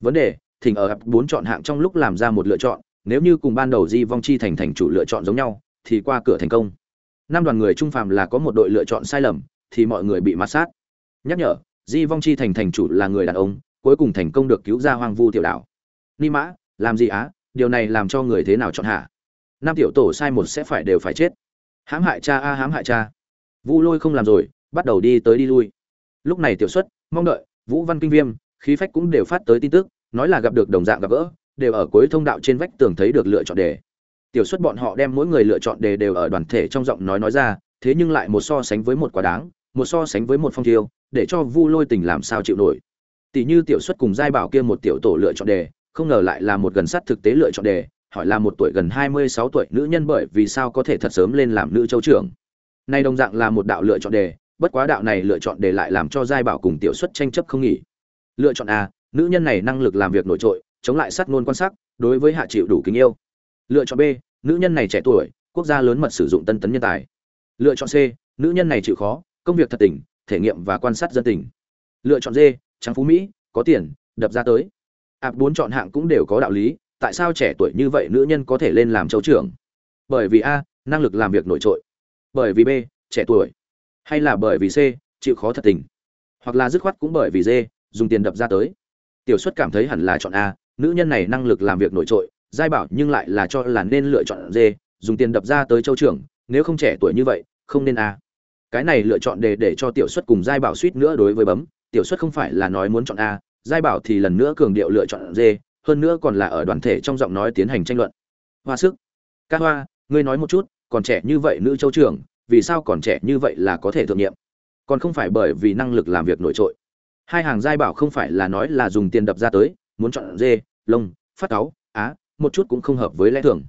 A: Vấn đề, thỉnh ở bốn chọn hạng trong lúc làm ra một lựa chọn nếu như cùng ban đầu di vong chi thành thành chủ lựa chọn giống nhau, thì qua cửa thành công. Năm đoàn người trung phàm là có một đội lựa chọn sai lầm, thì mọi người bị mạt sát. Nhắc nhở, di vong chi thành thành chủ là người đàn ông, cuối cùng thành công được cứu ra hoang vu tiểu đảo. Ni mã, làm gì á? Điều này làm cho người thế nào chọn hạ năm tiểu tổ sai một sẽ phải đều phải chết. Hãm hại cha a, hãm hại cha. Vu lôi không làm rồi, bắt đầu đi tới đi lui. Lúc này tiểu xuất, mong đợi, vũ văn kinh viêm, khí phách cũng đều phát tới tin tức, nói là gặp được đồng dạng gặp gỡ đều ở cuối thông đạo trên vách tường thấy được lựa chọn đề. Tiểu xuất bọn họ đem mỗi người lựa chọn đề đều ở đoàn thể trong giọng nói nói ra, thế nhưng lại một so sánh với một quá đáng, một so sánh với một phong thiêu, để cho vu lôi tình làm sao chịu nổi. Tỷ như tiểu xuất cùng giai bảo kia một tiểu tổ lựa chọn đề, không ngờ lại là một gần sát thực tế lựa chọn đề, hỏi là một tuổi gần hai mươi sáu tuổi nữ nhân bởi vì sao có thể thật sớm lên làm nữ châu trưởng. Nay đồng dạng là một đạo lựa chọn đề, bất quá đạo này lựa chọn đề lại làm cho giai bảo cùng tiểu xuất tranh chấp không nghỉ. Lựa chọn a, nữ nhân này năng lực làm việc nổi trội chống lại sát ngôn quan sát, đối với hạ chịu đủ kính yêu. Lựa chọn b, nữ nhân này trẻ tuổi, quốc gia lớn mật sử dụng tân tấn nhân tài. Lựa chọn c, nữ nhân này chịu khó, công việc thật tình, thể nghiệm và quan sát dân tình. Lựa chọn d, trắng phú mỹ, có tiền, đập ra tới. Ạp bốn chọn hạng cũng đều có đạo lý, tại sao trẻ tuổi như vậy nữ nhân có thể lên làm châu trưởng? Bởi vì a, năng lực làm việc nổi trội. Bởi vì b, trẻ tuổi. Hay là bởi vì c, chịu khó thật tình. Hoặc là dứt khoát cũng bởi vì d, dùng tiền đập ra tới. Tiểu xuất cảm thấy hẳn là chọn a nữ nhân này năng lực làm việc nổi trội, giai bảo nhưng lại là cho là nên lựa chọn dê, dùng tiền đập ra tới châu trưởng, nếu không trẻ tuổi như vậy, không nên a. Cái này lựa chọn đề để cho tiểu xuất cùng giai bảo suýt nữa đối với bấm, tiểu xuất không phải là nói muốn chọn a, giai bảo thì lần nữa cường điệu lựa chọn d hơn nữa còn là ở đoàn thể trong giọng nói tiến hành tranh luận. Hoa sức. Ca hoa, ngươi nói một chút, còn trẻ như vậy nữ châu trưởng, vì sao còn trẻ như vậy là có thể thượng nhiệm? Còn không phải bởi vì năng lực làm việc nổi trội. Hai hàng giai bảo không phải là nói là dùng tiền đập ra tới muốn chọn dê, lông, phát táo á, một chút cũng không hợp với lẽ thường.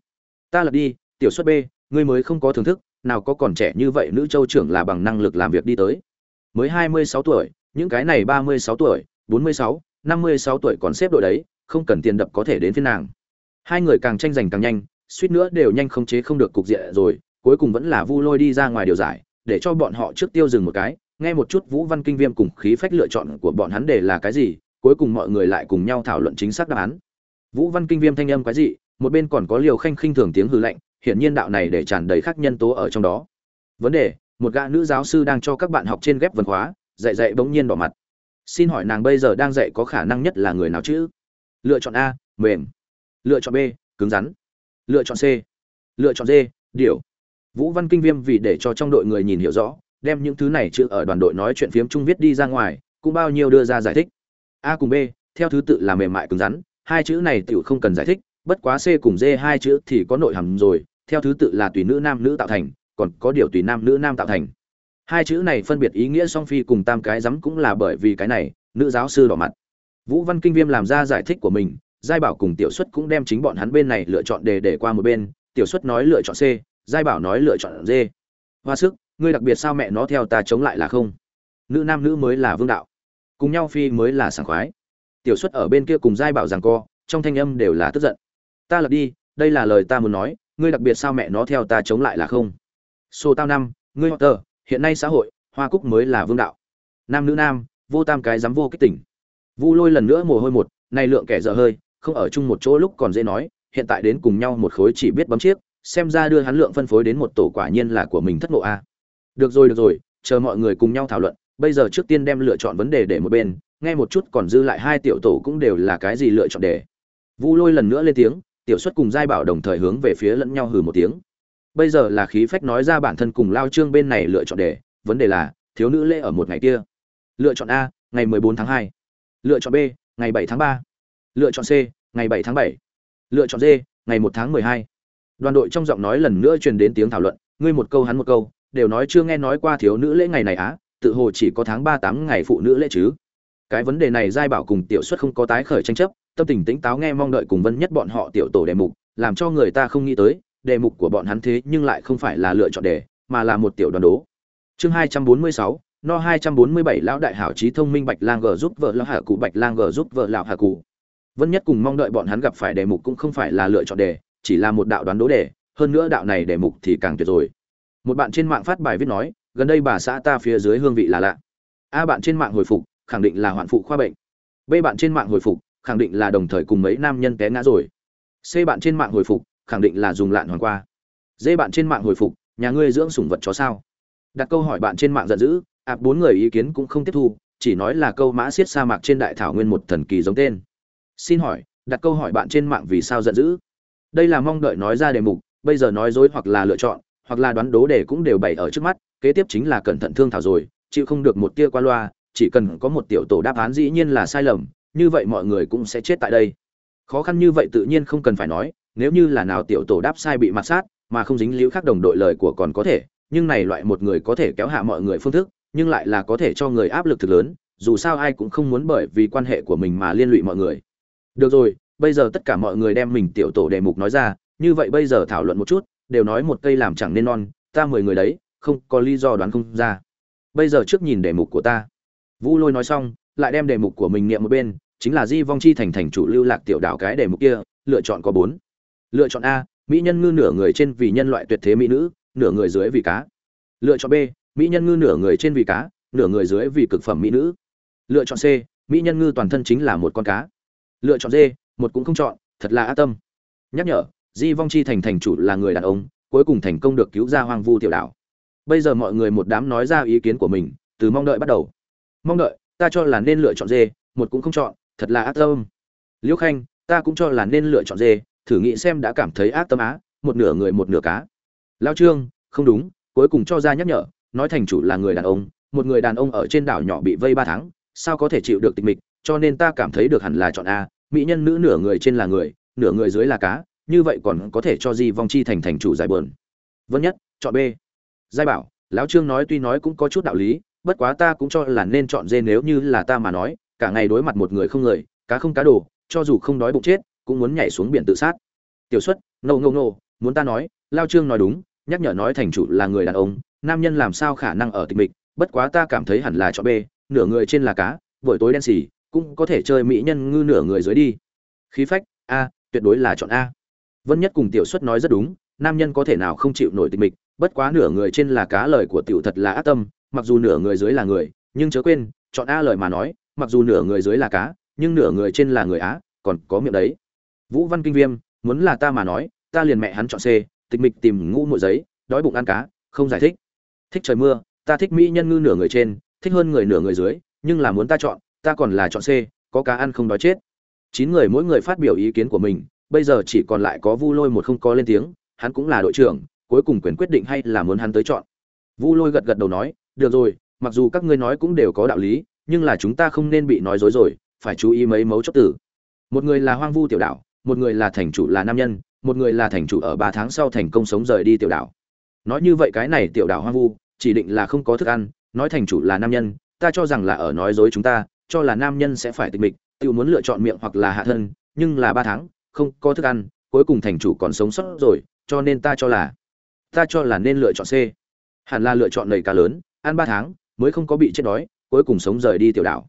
A: Ta lật đi, tiểu xuất b, ngươi mới không có thưởng thức, nào có còn trẻ như vậy nữ châu trưởng là bằng năng lực làm việc đi tới. Mới hai mươi sáu tuổi, những cái này ba mươi sáu tuổi, bốn mươi sáu, năm mươi sáu tuổi còn xếp đội đấy, không cần tiền đập có thể đến phiên nàng. Hai người càng tranh giành càng nhanh, suýt nữa đều nhanh không chế không được cục diện rồi, cuối cùng vẫn là vu lôi đi ra ngoài điều giải, để cho bọn họ trước tiêu dừng một cái. Nghe một chút vũ văn kinh viêm cùng khí phách lựa chọn của bọn hắn để là cái gì cuối cùng mọi người lại cùng nhau thảo luận chính xác đáp án. Vũ văn kinh viêm thanh âm quái dị, một bên còn có liều khanh khinh thường tiếng hư lạnh, hiển nhiên đạo này để tràn đầy khác nhân tố ở trong đó. Vấn đề, một gã nữ giáo sư đang cho các bạn học trên ghép vần khóa, dạy dạy bỗng nhiên đỏ mặt. Xin hỏi nàng bây giờ đang dạy có khả năng nhất là người nào chứ? Lựa chọn a, mềm. Lựa chọn b, cứng rắn. Lựa chọn c, lựa chọn d điều vũ văn kinh viêm vì để cho trong đội người nhìn hiểu rõ, đem những thứ này chưa ở đoàn đội nói chuyện phiếm chung viết đi ra ngoài, cũng bao nhiêu đưa ra giải thích a cùng b, theo thứ tự là mềm mại cứng rắn, hai chữ này tiểu không cần giải thích, bất quá c cùng d hai chữ thì có nội hàm rồi, theo thứ tự là tùy nữ nam nữ tạo thành, còn có điều tùy nam nữ nam tạo thành. Hai chữ này phân biệt ý nghĩa song phi cùng tam cái rắm cũng là bởi vì cái này, nữ giáo sư đỏ mặt. Vũ văn kinh viêm làm ra giải thích của mình, giai bảo cùng tiểu xuất cũng đem chính bọn hắn bên này lựa chọn đề để qua một bên, tiểu xuất nói lựa chọn c, giai bảo nói lựa chọn d. Hoa sức, ngươi đặc biệt sao mẹ nó theo ta chống lại là không? Nữ nam nữ mới là vương đạo cùng nhau phi mới là sảng khoái. Tiểu xuất ở bên kia cùng giai bảo rằng co, trong thanh âm đều là tức giận. Ta lật đi, đây là lời ta muốn nói, ngươi đặc biệt sao mẹ nó theo ta chống lại là không? Xô tao năm ngươi họ tờ, hiện nay xã hội, hoa cúc mới là vương đạo. Nam nữ nam, vô tam cái dám vô kích tỉnh. Vu lôi lần nữa mồ hôi một này lượng kẻ dở hơi, không ở chung một chỗ lúc còn dễ nói, hiện tại đến cùng nhau một khối chỉ biết bấm chiếc, xem ra đưa hắn lượng phân phối đến một tổ quả nhiên là của mình thất ngộ a. Được rồi được rồi, chờ mọi người cùng nhau thảo luận bây giờ trước tiên đem lựa chọn vấn đề để một bên, nghe một chút còn dư lại hai tiểu tổ cũng đều là cái gì lựa chọn để vu lôi lần nữa lên tiếng, tiểu xuất cùng giai bảo đồng thời hướng về phía lẫn nhau hừ một tiếng bây giờ là khí phách nói ra bản thân cùng lao trương bên này lựa chọn để, vấn đề là, thiếu nữ lễ ở một ngày kia lựa chọn a, ngày 14 tháng 2. lựa chọn b, ngày 7 tháng 3. lựa chọn c, ngày 7 tháng 7. lựa chọn d, ngày 1 tháng 12. đoàn đội trong giọng nói lần nữa truyền đến tiếng thảo luận, ngươi một câu hắn một câu, đều nói chưa nghe nói qua thiếu nữ lễ ngày này á tự hồ chỉ có tháng ba tám ngày phụ nữ lễ chứ. Cái vấn đề này giai bảo cùng tiểu xuất không có tái khởi tranh chấp, tâm tình tĩnh táo nghe mong đợi cùng vân nhất bọn họ tiểu tổ đề mục, làm cho người ta không nghĩ tới, đề mục của bọn hắn thế nhưng lại không phải là lựa chọn đề, mà là một tiểu đoàn đố. Chương hai trăm bốn mươi sáu, no hai trăm bốn mươi bảy lão đại hảo trí thông minh bạch lang g giúp vợ lão hạ cụ, bạch lang g giúp vợ lão hạ cụ. Vân nhất cùng mong đợi bọn hắn gặp phải đề mục cũng không phải là lựa chọn đề, chỉ là một đạo đoán đố đề, hơn nữa đạo này đề mục thì càng tuyệt rồi. Một bạn trên mạng phát bài viết nói gần đây bà xã ta phía dưới hương vị là lạ. A bạn trên mạng hồi phục, khẳng định là hoạn phụ khoa bệnh. B bạn trên mạng hồi phục, khẳng định là đồng thời cùng mấy nam nhân té ngã rồi. C bạn trên mạng hồi phục, khẳng định là dùng lạn hoàn qua. D bạn trên mạng hồi phục, nhà ngươi dưỡng sủng vật chó sao? Đặt câu hỏi bạn trên mạng giận dữ, ạp bốn người ý kiến cũng không tiếp thu, chỉ nói là câu mã xiết sa mạc trên đại thảo nguyên một thần kỳ giống tên. Xin hỏi, đặt câu hỏi bạn trên mạng vì sao giận dữ? Đây là mong đợi nói ra đề mục, bây giờ nói dối hoặc là lựa chọn, hoặc là đoán đố đề cũng đều bày ở trước mắt kế tiếp chính là cẩn thận thương thảo rồi, chịu không được một tia qua loa, chỉ cần có một tiểu tổ đáp án dĩ nhiên là sai lầm, như vậy mọi người cũng sẽ chết tại đây. Khó khăn như vậy tự nhiên không cần phải nói, nếu như là nào tiểu tổ đáp sai bị mặt sát, mà không dính liễu khác đồng đội lời của còn có thể, nhưng này loại một người có thể kéo hạ mọi người phương thức, nhưng lại là có thể cho người áp lực thực lớn, dù sao ai cũng không muốn bởi vì quan hệ của mình mà liên lụy mọi người. Được rồi, bây giờ tất cả mọi người đem mình tiểu tổ đề mục nói ra, như vậy bây giờ thảo luận một chút, đều nói một cây làm chẳng nên non, ta mười người đấy không có lý do đoán không ra. Bây giờ trước nhìn đề mục của ta. Vũ lôi nói xong, lại đem đề mục của mình niệm một bên, chính là di vong chi thành thành chủ lưu lạc tiểu đảo cái đề mục kia, lựa chọn có bốn. Lựa chọn a, mỹ nhân ngư nửa người trên vì nhân loại tuyệt thế mỹ nữ, nửa người dưới vì cá. Lựa chọn b, mỹ nhân ngư nửa người trên vì cá, nửa người dưới vì cực phẩm mỹ nữ. Lựa chọn c, mỹ nhân ngư toàn thân chính là một con cá. Lựa chọn d, một cũng không chọn, thật là ác tâm. Nhắc nhở, di vong chi thành thành chủ là người đàn ông, cuối cùng thành công được cứu ra hoang vu tiểu đảo bây giờ mọi người một đám nói ra ý kiến của mình, từ mong đợi bắt đầu. Mong đợi, ta cho là nên lựa chọn dê, một cũng không chọn, thật là ác tâm. Liễu khanh, ta cũng cho là nên lựa chọn dê, thử nghĩ xem đã cảm thấy ác tâm á, một nửa người một nửa cá. Lao trương, không đúng, cuối cùng cho ra nhắc nhở, nói thành chủ là người đàn ông, một người đàn ông ở trên đảo nhỏ bị vây ba tháng, sao có thể chịu được tịch mịch, cho nên ta cảm thấy được hẳn là chọn a, mỹ nhân nữ nửa người trên là người, nửa người dưới là cá, như vậy còn có thể cho di vong chi thành thành chủ giải bờn vân nhất, chọn b giai bảo, lão trương nói tuy nói cũng có chút đạo lý, bất quá ta cũng cho là nên chọn dê nếu như là ta mà nói, cả ngày đối mặt một người không người, cá không cá đồ, cho dù không đói bụng chết, cũng muốn nhảy xuống biển tự sát. Tiểu xuất ngâu ngâu ngâu muốn ta nói lao trương nói đúng, nhắc nhở nói thành chủ là người đàn ông, nam nhân làm sao khả năng ở tịch mịch, bất quá ta cảm thấy hẳn là chọn b, nửa người trên là cá, buổi tối đen xì, cũng có thể chơi mỹ nhân ngư nửa người dưới đi. Khí phách, a, tuyệt đối là chọn a. Vân nhất cùng tiểu xuất nói rất đúng, nam nhân có thể nào không chịu nổi tịch mịch bất quá nửa người trên là cá lời của tiểu thật là ác tâm, mặc dù nửa người dưới là người, nhưng chớ quên, chọn a lời mà nói, mặc dù nửa người dưới là cá, nhưng nửa người trên là người á, còn có miệng đấy. Vũ văn kinh viêm, muốn là ta mà nói, ta liền mẹ hắn chọn c, tịch mịch tìm ngũ muội giấy, đói bụng ăn cá, không giải thích. Thích trời mưa, ta thích mỹ nhân ngư nửa người trên, thích hơn người nửa người dưới, nhưng là muốn ta chọn, ta còn là chọn c, có cá ăn không đói chết. Chín người mỗi người phát biểu ý kiến của mình, bây giờ chỉ còn lại có vu lôi một không có lên tiếng, hắn cũng là đội trưởng cuối cùng quyền quyết định hay là muốn hắn tới chọn. Vu lôi gật gật đầu nói, được rồi, mặc dù các ngươi nói cũng đều có đạo lý, nhưng là chúng ta không nên bị nói dối rồi, phải chú ý mấy mấu chốt tử một người là hoang vu tiểu đảo một người là thành chủ là nam nhân, một người là thành chủ ở ba tháng sau thành công sống rời đi tiểu đảo nói như vậy cái này tiểu đảo hoang vu, chỉ định là không có thức ăn, nói thành chủ là nam nhân, ta cho rằng là ở nói dối chúng ta, cho là nam nhân sẽ phải tịch mịch, tự muốn lựa chọn miệng hoặc là hạ thân, nhưng là ba tháng, không có thức ăn, cuối cùng thành chủ còn sống sót rồi, cho nên ta cho là ta cho là nên lựa chọn c. Hẳn là lựa chọn nầy cá lớn ăn ba tháng mới không có bị chết đói cuối cùng sống rời đi tiểu đảo.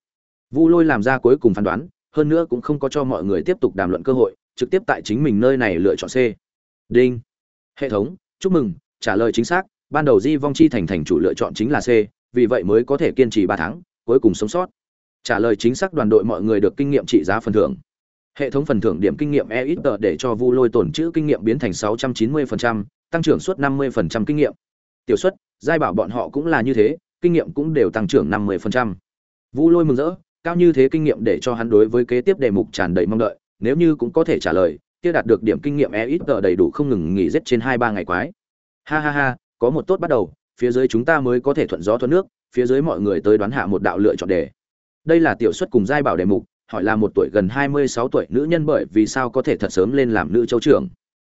A: Vu lôi làm ra cuối cùng phán đoán hơn nữa cũng không có cho mọi người tiếp tục đàm luận cơ hội trực tiếp tại chính mình nơi này lựa chọn c. Đinh. Hệ thống chúc mừng trả lời chính xác ban đầu di vong chi thành thành chủ lựa chọn chính là c vì vậy mới có thể kiên trì ba tháng cuối cùng sống sót. Trả lời chính xác đoàn đội mọi người được kinh nghiệm trị giá phần thưởng. Hệ thống phần thưởng điểm kinh nghiệm EXP để cho vu lôi tổn chữ kinh nghiệm biến thành 690%, tăng trưởng suốt 50% kinh nghiệm. Tiểu suất giai bảo bọn họ cũng là như thế, kinh nghiệm cũng đều tăng trưởng 50%. vu lôi mừng rỡ, cao như thế kinh nghiệm để cho hắn đối với kế tiếp đề mục tràn đầy mong đợi, nếu như cũng có thể trả lời, kia đạt được điểm kinh nghiệm e ít đầy đủ không ngừng nghỉ giết trên hai ba ngày quái. Ha ha ha, có một tốt bắt đầu, phía dưới chúng ta mới có thể thuận gió thuận nước, phía dưới mọi người tới đoán hạ một đạo lựa chọn đề. Đây là tiểu suất cùng giai bảo đề mục, hỏi là một tuổi gần hai mươi sáu tuổi nữ nhân bởi vì sao có thể thật sớm lên làm nữ châu trưởng?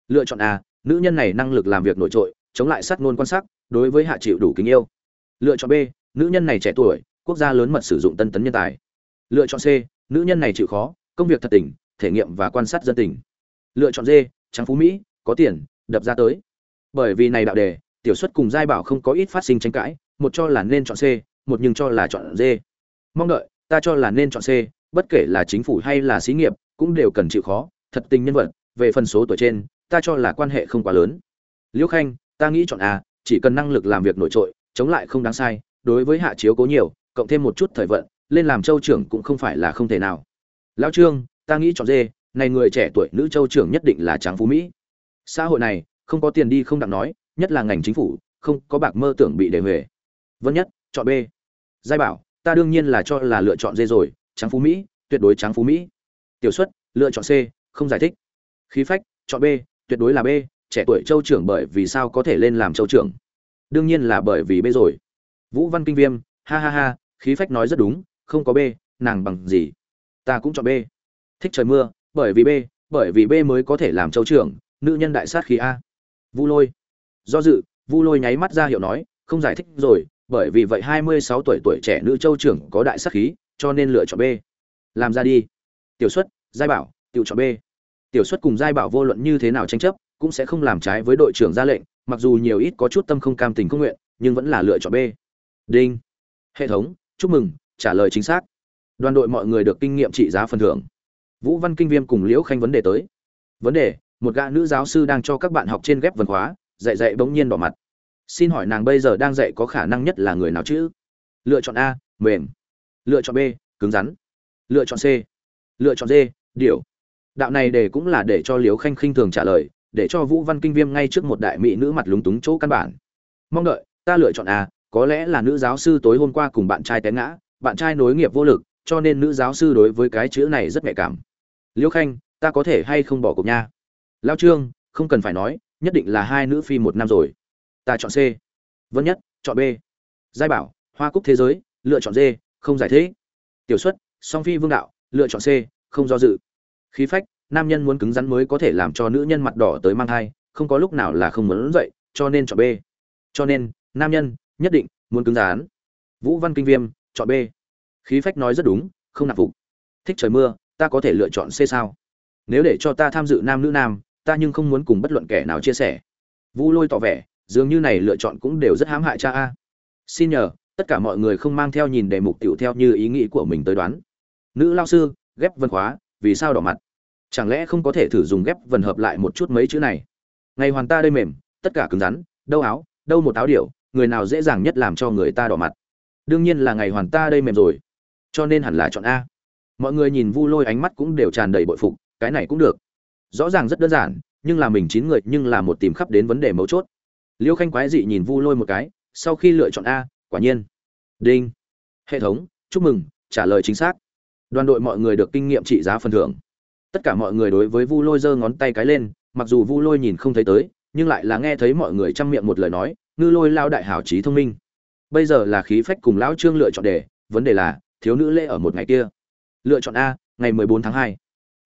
A: Lựa chọn a nữ nhân này năng lực làm việc nổi trội chống lại sát ngôn quan sát, đối với hạ chịu đủ kính yêu. Lựa chọn b nữ nhân này trẻ tuổi quốc gia lớn mật sử dụng tân tấn nhân tài. Lựa chọn c nữ nhân này chịu khó công việc thật tình thể nghiệm và quan sát dân tình. Lựa chọn d trắng phú mỹ có tiền đập ra tới. Bởi vì này đạo đề tiểu xuất cùng giai bảo không có ít phát sinh tranh cãi một cho là nên chọn c một nhưng cho là chọn d. Mong đợi ta cho là nên chọn c bất kể là chính phủ hay là xí nghiệp cũng đều cần chịu khó thật tình nhân vật về phần số tuổi trên ta cho là quan hệ không quá lớn. Liễu khanh, ta nghĩ chọn a, chỉ cần năng lực làm việc nổi trội, chống lại không đáng sai, đối với hạ chiếu cố nhiều, cộng thêm một chút thời vận, lên làm châu trưởng cũng không phải là không thể nào. Lão trương, ta nghĩ chọn dê này người trẻ tuổi nữ châu trưởng nhất định là tráng phú mỹ. Xã hội này, không có tiền đi không đặng nói, nhất là ngành chính phủ, không có bạc mơ tưởng bị đề huề. Vân nhất, chọn b. Giai bảo, ta đương nhiên là cho là lựa chọn dê rồi trắng phú mỹ, tuyệt đối trắng phú mỹ. Tiểu xuất, lựa chọn c, không giải thích. Khí phách, chọn b tuyệt đối là b, trẻ tuổi châu trưởng bởi vì sao có thể lên làm châu trưởng? Đương nhiên là bởi vì b rồi. Vũ văn kinh viêm, ha ha ha, khí phách nói rất đúng, không có b, nàng bằng gì? Ta cũng chọn b. Thích trời mưa, bởi vì b, bởi vì b mới có thể làm châu trưởng, nữ nhân đại sát khí a. Vu lôi. Do dự, vu lôi nháy mắt ra hiệu nói, không giải thích rồi, bởi vì vậy hai mươi sáu tuổi tuổi trẻ nữ châu trưởng có đại sát khí, cho nên lựa chọn b. Làm ra đi. Tiểu xuất, giai bảo, tiểu chọn b tiểu xuất cùng giai bảo vô luận như thế nào tranh chấp, cũng sẽ không làm trái với đội trưởng ra lệnh, mặc dù nhiều ít có chút tâm không cam tình không nguyện, nhưng vẫn là lựa chọn b. Đinh. Hệ thống, chúc mừng, trả lời chính xác. Đoàn đội mọi người được kinh nghiệm trị giá phần thưởng. Vũ văn kinh viêm cùng liễu khanh vấn đề tới. Vấn đề, một gã nữ giáo sư đang cho các bạn học trên ghép vần khóa, dạy dạy bỗng nhiên đỏ mặt. Xin hỏi nàng bây giờ đang dạy có khả năng nhất là người nào chứ? Lựa chọn a, mềm. Lựa chọn b, cứng rắn. Lựa chọn c. Lựa chọn d, điều đạo này để cũng là để cho liễu khanh khinh thường trả lời, để cho vũ văn kinh viêm ngay trước một đại mỹ nữ mặt lúng túng chỗ căn bản. Mong đợi, ta lựa chọn a, có lẽ là nữ giáo sư tối hôm qua cùng bạn trai té ngã, bạn trai nối nghiệp vô lực, cho nên nữ giáo sư đối với cái chữ này rất nhạy cảm. Liễu khanh, ta có thể hay không bỏ cuộc nha? Lao trương, không cần phải nói, nhất định là hai nữ phi một năm rồi. Ta chọn c. Vân nhất, chọn b. Giai bảo, hoa cúc thế giới, lựa chọn d, không giải thế tiểu xuất, song phi vương đạo, lựa chọn c, không do dự khí phách, nam nhân muốn cứng rắn mới có thể làm cho nữ nhân mặt đỏ tới mang thai, không có lúc nào là không muốn dậy, cho nên chọn b. Cho nên, nam nhân nhất định muốn cứng rắn. Vũ văn kinh viêm, chọn b. Khí phách nói rất đúng, không nạp phục. Thích trời mưa, ta có thể lựa chọn c sao? Nếu để cho ta tham dự nam nữ nam, ta nhưng không muốn cùng bất luận kẻ nào chia sẻ. Vu lôi tỏ vẻ, dường như này lựa chọn cũng đều rất hãm hại cha a. Xin nhờ, tất cả mọi người không mang theo nhìn đề mục tiểu theo như ý nghĩ của mình tới đoán. Nữ lao sư, ghép vân khóa, vì sao đỏ mặt? Chẳng lẽ không có thể thử dùng ghép vần hợp lại một chút mấy chữ này? Ngày hoàn ta đây mềm, tất cả cứng rắn, đâu áo, đâu một áo điệu người nào dễ dàng nhất làm cho người ta đỏ mặt? Đương nhiên là ngày hoàn ta đây mềm rồi. Cho nên hẳn là chọn a. Mọi người nhìn vu lôi ánh mắt cũng đều tràn đầy bội phục, cái này cũng được. Rõ ràng rất đơn giản, nhưng là mình chín người, nhưng là một tìm khắp đến vấn đề mấu chốt. Liêu khanh quái dị nhìn vu lôi một cái, sau khi lựa chọn a, quả nhiên. Đinh. Hệ thống, chúc mừng, trả lời chính xác. Đoàn đội mọi người được kinh nghiệm trị giá phần thưởng tất cả mọi người đối với vu lôi giơ ngón tay cái lên, mặc dù vu lôi nhìn không thấy tới, nhưng lại là nghe thấy mọi người chăm miệng một lời nói, ngư lôi lao đại hảo trí thông minh bây giờ là khí phách cùng lão trương lựa chọn đề, vấn đề là, thiếu nữ lễ ở một ngày kia lựa chọn a, ngày 14 tháng 2.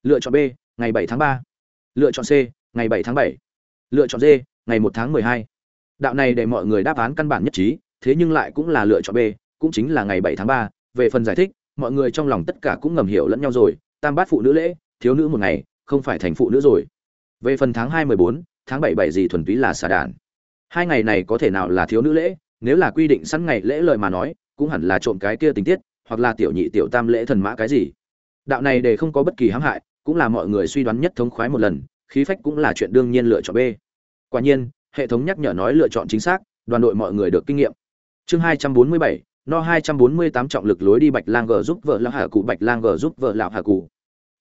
A: lựa chọn b, ngày 7 tháng 3. lựa chọn c, ngày 7 tháng 7. lựa chọn d, ngày 1 tháng 12. đạo này để mọi người đáp án căn bản nhất trí, thế nhưng lại cũng là lựa chọn b, cũng chính là ngày 7 tháng 3. về phần giải thích, mọi người trong lòng tất cả cũng ngầm hiểu lẫn nhau rồi tam bát phụ nữ lễ thiếu nữ một ngày, không phải thành phụ nữ rồi. Về phần tháng hai mười bốn, tháng bảy bảy gì thuần túy là xà đàn. Hai ngày này có thể nào là thiếu nữ lễ? Nếu là quy định sẵn ngày lễ lời mà nói, cũng hẳn là trộm cái kia tình tiết, hoặc là tiểu nhị, tiểu tam lễ thần mã cái gì. Đạo này để không có bất kỳ hãm hại, cũng là mọi người suy đoán nhất thống khoái một lần, khí phách cũng là chuyện đương nhiên lựa chọn b. Quả nhiên, hệ thống nhắc nhở nói lựa chọn chính xác, đoàn đội mọi người được kinh nghiệm. Chương hai trăm bốn mươi bảy, no hai trăm bốn mươi tám trọng lực lối đi bạch lang g giúp vợ lão hà cụ, bạch lang g giúp vợ lão hà cụ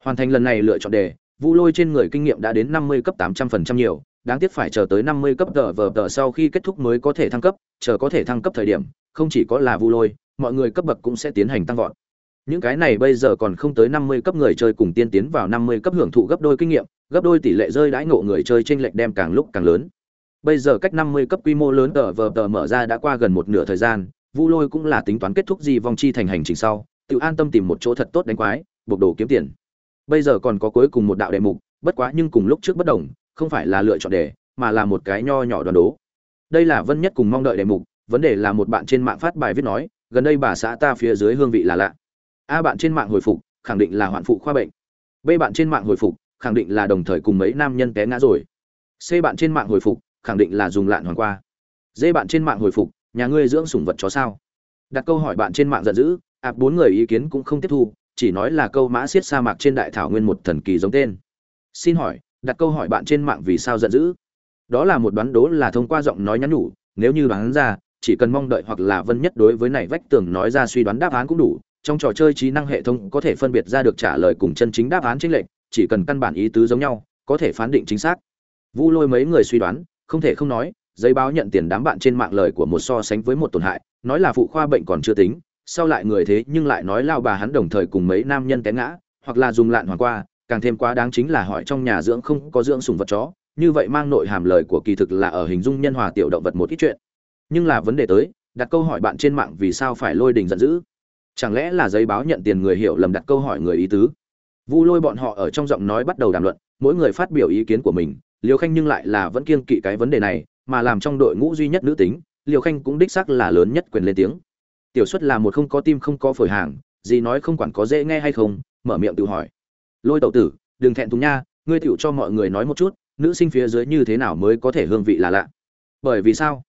A: hoàn thành lần này lựa chọn đề, vu lôi trên người kinh nghiệm đã đến năm mươi cấp tám trăm phần trăm nhiều, đáng tiếc phải chờ tới năm mươi cấp tở vở tở sau khi kết thúc mới có thể thăng cấp, chờ có thể thăng cấp thời điểm, không chỉ có là vu lôi, mọi người cấp bậc cũng sẽ tiến hành tăng vọt. Những cái này bây giờ còn không tới năm mươi cấp người chơi cùng tiên tiến vào năm mươi cấp hưởng thụ gấp đôi kinh nghiệm, gấp đôi tỷ lệ rơi đãi ngộ người chơi trên lệch đem càng lúc càng lớn. Bây giờ cách năm mươi cấp quy mô lớn tở vở tở mở ra đã qua gần một nửa thời gian, vu lôi cũng là tính toán kết thúc gì vòng chi thành hành trình sau, tự an tâm tìm một chỗ thật tốt đánh quái, buộc đồ kiếm tiền bây giờ còn có cuối cùng một đạo đề mục, bất quá nhưng cùng lúc trước bất đồng, không phải là lựa chọn đề, mà là một cái nho nhỏ đoàn đố. Đây là vân nhất cùng mong đợi đề mục, vấn đề là một bạn trên mạng phát bài viết nói, gần đây bà xã ta phía dưới hương vị là lạ. A bạn trên mạng hồi phục, khẳng định là hoạn phụ khoa bệnh. B bạn trên mạng hồi phục, khẳng định là đồng thời cùng mấy nam nhân té ngã rồi. C bạn trên mạng hồi phục, khẳng định là dùng lạn hoàn qua. D bạn trên mạng hồi phục, nhà ngươi dưỡng sủng vật chó sao? Đặt câu hỏi bạn trên mạng giận dữ, ạp bốn người ý kiến cũng không tiếp thu chỉ nói là câu mã xiết sa mạc trên đại thảo nguyên một thần kỳ giống tên. Xin hỏi, đặt câu hỏi bạn trên mạng vì sao giận dữ? Đó là một đoán đố là thông qua giọng nói nhắn nhủ, nếu như đoán ra, chỉ cần mong đợi hoặc là vân nhất đối với này vách tường nói ra suy đoán đáp án cũng đủ, trong trò chơi trí năng hệ thống có thể phân biệt ra được trả lời cùng chân chính đáp án chính lệnh chỉ cần căn bản ý tứ giống nhau, có thể phán định chính xác. Vu lôi mấy người suy đoán, không thể không nói, giấy báo nhận tiền đám bạn trên mạng lời của một so sánh với một tổn hại, nói là phụ khoa bệnh còn chưa tính sau lại người thế nhưng lại nói lao bà hắn đồng thời cùng mấy nam nhân té ngã, hoặc là dùng lạn hoàng qua, càng thêm quá đáng chính là hỏi trong nhà dưỡng không có dưỡng sùng vật chó, như vậy mang nội hàm lời của kỳ thực là ở hình dung nhân hòa tiểu động vật một ít chuyện. Nhưng là vấn đề tới, đặt câu hỏi bạn trên mạng vì sao phải lôi đình giận dữ? Chẳng lẽ là giấy báo nhận tiền người hiểu lầm đặt câu hỏi người ý tứ? Vu lôi bọn họ ở trong giọng nói bắt đầu đàm luận, mỗi người phát biểu ý kiến của mình liều khanh nhưng lại là vẫn kiêng kỵ cái vấn đề này, mà làm trong đội ngũ duy nhất nữ tính liều khanh cũng đích xác là lớn nhất quyền lên tiếng tiểu xuất là một không có tim không có phổi hàng, gì nói không quản có dễ nghe hay không, mở miệng tự hỏi. Lôi tẩu tử, đừng thẹn thùng nha, ngươi tựu cho mọi người nói một chút, nữ sinh phía dưới như thế nào mới có thể hương vị là lạ. Bởi vì sao?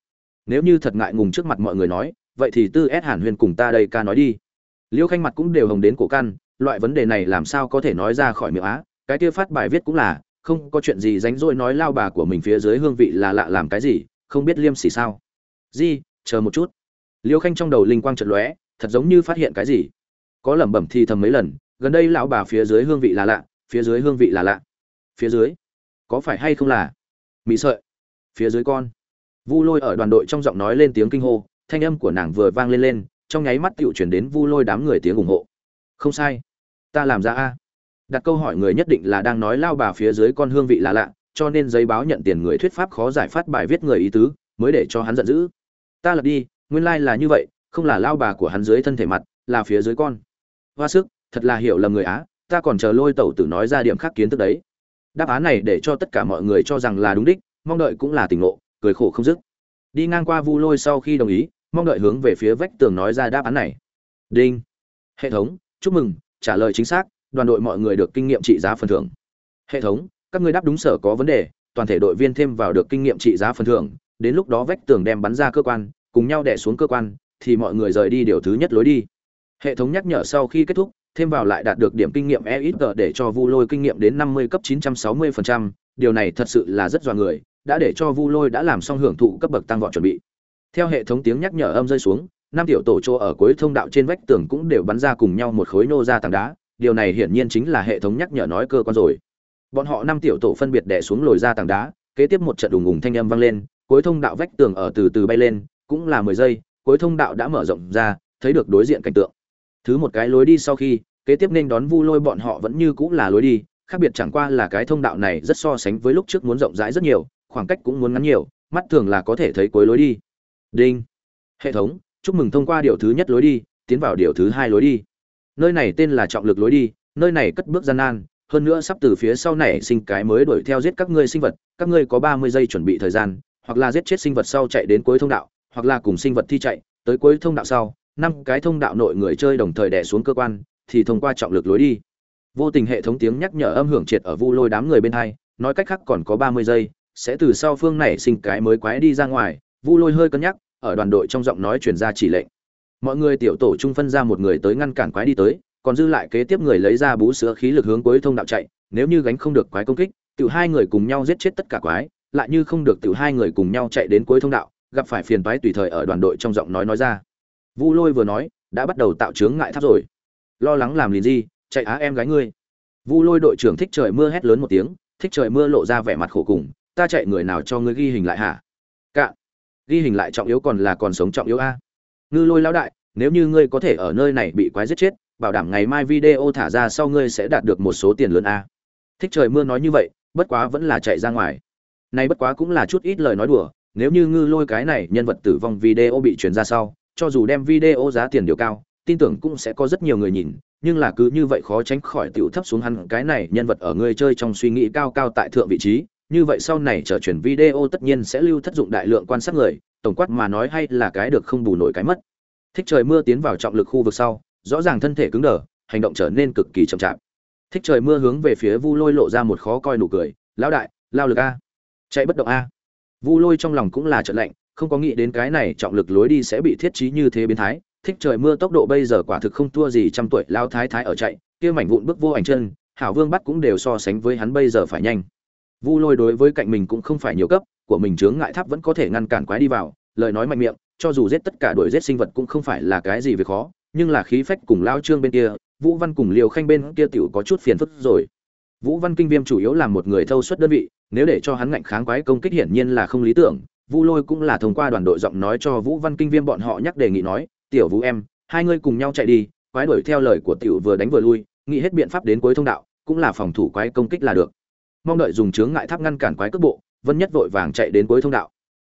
A: Nếu như thật ngại ngùng trước mặt mọi người nói, vậy thì tư ép hàn huyền cùng ta đây ca nói đi. Liêu khanh mặt cũng đều hồng đến cổ căn, loại vấn đề này làm sao có thể nói ra khỏi miệng á? Cái kia phát bài viết cũng là, không có chuyện gì ránh rỗi nói lao bà của mình phía dưới hương vị là lạ làm cái gì, không biết liêm sỉ sao. Di, chờ một chút liêu khanh trong đầu linh quang trận lóe, thật giống như phát hiện cái gì. Có lẩm bẩm thì thầm mấy lần, gần đây lão bà phía dưới hương vị là lạ, phía dưới hương vị là lạ. Phía dưới? Có phải hay không là? Mỹ sợi. Phía dưới con. Vu lôi ở đoàn đội trong giọng nói lên tiếng kinh hô, thanh âm của nàng vừa vang lên lên, trong nháy mắt tựu chuyển đến vu lôi đám người tiếng ủng hộ. Không sai. Ta làm ra a. Đặt câu hỏi người nhất định là đang nói lao bà phía dưới con hương vị là lạ, cho nên giấy báo nhận tiền người thuyết pháp khó giải phát bài viết người ý tứ, mới để cho hắn giận dữ. Ta lật đi nguyên lai là như vậy, không là lao bà của hắn dưới thân thể mặt, là phía dưới con. Hoa sức, thật là hiểu lầm người á, ta còn chờ lôi tẩu tử nói ra điểm khác kiến thức đấy. Đáp án này để cho tất cả mọi người cho rằng là đúng đích, mong đợi cũng là tỉnh ngộ, cười khổ không dứt. Đi ngang qua vu lôi sau khi đồng ý, mong đợi hướng về phía vách tường nói ra đáp án này. Đinh. Hệ thống, chúc mừng, trả lời chính xác, đoàn đội mọi người được kinh nghiệm trị giá phần thưởng. Hệ thống, các ngươi đáp đúng sở có vấn đề, toàn thể đội viên thêm vào được kinh nghiệm trị giá phần thưởng, đến lúc đó vách tường đem bắn ra cơ quan cùng nhau đè xuống cơ quan, thì mọi người rời đi điều thứ nhất lối đi. Hệ thống nhắc nhở sau khi kết thúc, thêm vào lại đạt được điểm kinh nghiệm e ít để cho vu lôi kinh nghiệm đến năm mươi cấp chín trăm sáu mươi phần trăm, điều này thật sự là rất dọa người, đã để cho vu lôi đã làm xong hưởng thụ cấp bậc tăng vọt chuẩn bị. Theo hệ thống tiếng nhắc nhở âm rơi xuống, năm tiểu tổ chỗ ở cuối thông đạo trên vách tường cũng đều bắn ra cùng nhau một khối nô ra tảng đá, điều này hiển nhiên chính là hệ thống nhắc nhở nói cơ quan rồi. Bọn họ năm tiểu tổ phân biệt đè xuống lồi ra tảng đá, kế tiếp một trận đùng ùng thanh âm vang lên, cuối thông đạo vách tường ở từ từ bay lên cũng là mười giây, cuối thông đạo đã mở rộng ra, thấy được đối diện cảnh tượng. Thứ một cái lối đi sau khi, kế tiếp nên đón vu lôi bọn họ vẫn như cũng là lối đi, khác biệt chẳng qua là cái thông đạo này rất so sánh với lúc trước muốn rộng rãi rất nhiều, khoảng cách cũng muốn ngắn nhiều, mắt thường là có thể thấy cuối lối đi. Đinh. Hệ thống, chúc mừng thông qua điều thứ nhất lối đi, tiến vào điều thứ hai lối đi. Nơi này tên là trọng lực lối đi, nơi này cất bước gian nan, hơn nữa sắp từ phía sau này sinh cái mới đuổi theo giết các ngươi sinh vật, các ngươi có ba mươi giây chuẩn bị thời gian, hoặc là giết chết sinh vật sau chạy đến cuối thông đạo hoặc là cùng sinh vật thi chạy, tới cuối thông đạo sau, năm cái thông đạo nội người chơi đồng thời đè xuống cơ quan, thì thông qua trọng lực lối đi. Vô tình hệ thống tiếng nhắc nhở âm hưởng triệt ở vu lôi đám người bên hai, nói cách khác còn có ba mươi giây, sẽ từ sau phương này sinh cái mới quái đi ra ngoài, vu lôi hơi cân nhắc, ở đoàn đội trong giọng nói chuyển ra chỉ lệnh. Mọi người tiểu tổ trung phân ra một người tới ngăn cản quái đi tới, còn dư lại kế tiếp người lấy ra bú sữa khí lực hướng cuối thông đạo chạy, nếu như gánh không được quái công kích, tiểu hai người cùng nhau giết chết tất cả quái, lại như không được tiểu hai người cùng nhau chạy đến cuối thông đạo gặp phải phiền toái tùy thời ở đoàn đội trong giọng nói nói ra. Vu lôi vừa nói, đã bắt đầu tạo chướng ngại tháp rồi. Lo lắng làm liền gì, chạy á em gái ngươi. Vu lôi đội trưởng thích trời mưa hét lớn một tiếng, thích trời mưa lộ ra vẻ mặt khổ cùng, ta chạy người nào cho ngươi ghi hình lại hả? Cạn ghi hình lại trọng yếu còn là còn sống trọng yếu a. Ngư lôi lão đại, nếu như ngươi có thể ở nơi này bị quái giết chết, bảo đảm ngày mai video thả ra sau ngươi sẽ đạt được một số tiền lớn a. Thích trời mưa nói như vậy, bất quá vẫn là chạy ra ngoài. Nay bất quá cũng là chút ít lời nói đùa nếu như ngư lôi cái này nhân vật tử vong video bị truyền ra sau, cho dù đem video giá tiền điều cao, tin tưởng cũng sẽ có rất nhiều người nhìn, nhưng là cứ như vậy khó tránh khỏi tiểu thấp xuống hắn cái này nhân vật ở người chơi trong suy nghĩ cao cao tại thượng vị trí, như vậy sau này trở chuyển video tất nhiên sẽ lưu thất dụng đại lượng quan sát người, tổng quát mà nói hay là cái được không bù nổi cái mất. Thích trời mưa tiến vào trọng lực khu vực sau, rõ ràng thân thể cứng đờ, hành động trở nên cực kỳ chậm chạp. Thích trời mưa hướng về phía vu lôi lộ ra một khó coi nụ cười, lão đại, lao lực a. Chạy bất động a vu lôi trong lòng cũng là chợt lạnh, không có nghĩ đến cái này trọng lực lối đi sẽ bị thiết trí như thế biến thái. Thích trời mưa tốc độ bây giờ quả thực không thua gì trăm tuổi lao thái thái ở chạy, kia mảnh vụn bước vô ảnh chân, hảo vương bắt cũng đều so sánh với hắn bây giờ phải nhanh. Vu lôi đối với cạnh mình cũng không phải nhiều cấp, của mình chướng ngại tháp vẫn có thể ngăn cản quái đi vào, lời nói mạnh miệng, cho dù giết tất cả đuổi giết sinh vật cũng không phải là cái gì việc khó, nhưng là khí phách cùng lao trương bên kia, vũ văn cùng liều khanh bên kia tiểu có chút phiền phức rồi vũ văn kinh viêm chủ yếu là một người thâu suất đơn vị, nếu để cho hắn ngạnh kháng quái công kích hiển nhiên là không lý tưởng. Vu lôi cũng là thông qua đoàn đội giọng nói cho vũ văn kinh viêm bọn họ nhắc đề nghị nói, tiểu vũ em, hai ngươi cùng nhau chạy đi, quái đuổi theo lời của tiểu vừa đánh vừa lui, nghĩ hết biện pháp đến cuối thông đạo, cũng là phòng thủ quái công kích là được. Mong đợi dùng chướng ngại tháp ngăn cản quái cước bộ, vân nhất vội vàng chạy đến cuối thông đạo.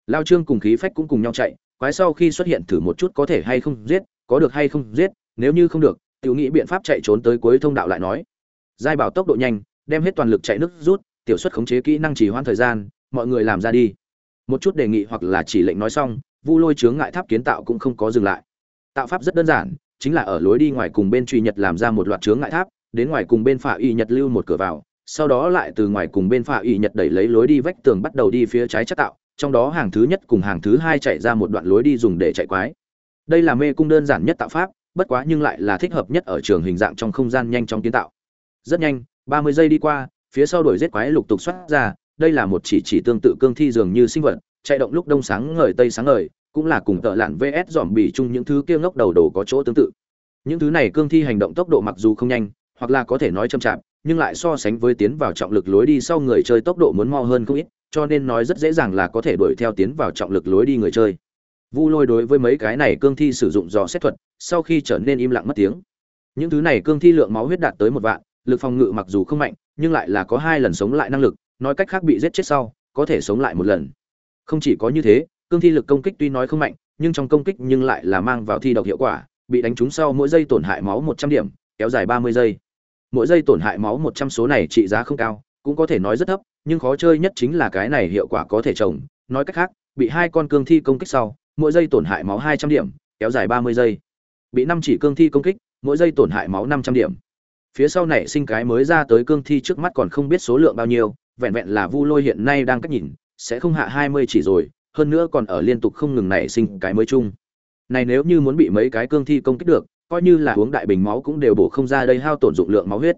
A: Lao trương cùng khí phách cũng cùng nhau chạy, quái sau khi xuất hiện thử một chút có thể hay không giết, có được hay không giết, nếu như không được, tiểu nghĩ biện pháp chạy trốn tới cuối thông đạo lại nói. Giai bảo tốc độ nhanh đem hết toàn lực chạy nước rút, tiểu suất khống chế kỹ năng chỉ hoãn thời gian, mọi người làm ra đi. Một chút đề nghị hoặc là chỉ lệnh nói xong, vu lôi chướng ngại tháp kiến tạo cũng không có dừng lại. Tạo pháp rất đơn giản, chính là ở lối đi ngoài cùng bên truy nhật làm ra một loạt chướng ngại tháp, đến ngoài cùng bên phả y nhật lưu một cửa vào, sau đó lại từ ngoài cùng bên phả y nhật đẩy lấy lối đi vách tường bắt đầu đi phía trái chắc tạo, trong đó hàng thứ nhất cùng hàng thứ hai chạy ra một đoạn lối đi dùng để chạy quái. Đây là mê cung đơn giản nhất tạo pháp, bất quá nhưng lại là thích hợp nhất ở trường hình dạng trong không gian nhanh chóng kiến tạo. Rất nhanh ba mươi giây đi qua, phía sau đuổi giết quái lục tục xuất ra, đây là một chỉ chỉ tương tự cương thi dường như sinh vật, chạy động lúc đông sáng ngời, tây sáng ngời, cũng là cùng tợ lạn vs dòm bỉ chung những thứ kia ngốc đầu đồ có chỗ tương tự. Những thứ này cương thi hành động tốc độ mặc dù không nhanh, hoặc là có thể nói chậm chạp, nhưng lại so sánh với tiến vào trọng lực lối đi sau người chơi tốc độ muốn mau hơn không ít, cho nên nói rất dễ dàng là có thể đuổi theo tiến vào trọng lực lối đi người chơi. Vu lôi đối với mấy cái này cương thi sử dụng dò xét thuật, sau khi trở nên im lặng mất tiếng. Những thứ này cương thi lượng máu huyết đạt tới một vạn lực phòng ngự mặc dù không mạnh, nhưng lại là có hai lần sống lại năng lực, nói cách khác bị giết chết sau, có thể sống lại một lần. Không chỉ có như thế, cương thi lực công kích tuy nói không mạnh, nhưng trong công kích nhưng lại là mang vào thi độc hiệu quả, bị đánh trúng sau mỗi giây tổn hại máu một trăm điểm, kéo dài ba mươi giây. Mỗi giây tổn hại máu một trăm số này trị giá không cao, cũng có thể nói rất thấp, nhưng khó chơi nhất chính là cái này hiệu quả có thể trồng. Nói cách khác, bị hai con cương thi công kích sau, mỗi giây tổn hại máu hai trăm điểm, kéo dài ba mươi giây. Bị năm chỉ cương thi công kích, mỗi giây tổn hại máu năm trăm điểm phía sau này sinh cái mới ra tới cương thi trước mắt còn không biết số lượng bao nhiêu, vẹn vẹn là vu lôi hiện nay đang cách nhìn, sẽ không hạ hai mươi chỉ rồi, hơn nữa còn ở liên tục không ngừng nảy sinh cái mới chung. Này nếu như muốn bị mấy cái cương thi công kích được, coi như là uống đại bình máu cũng đều bổ không ra đây hao tổn dụng lượng máu huyết.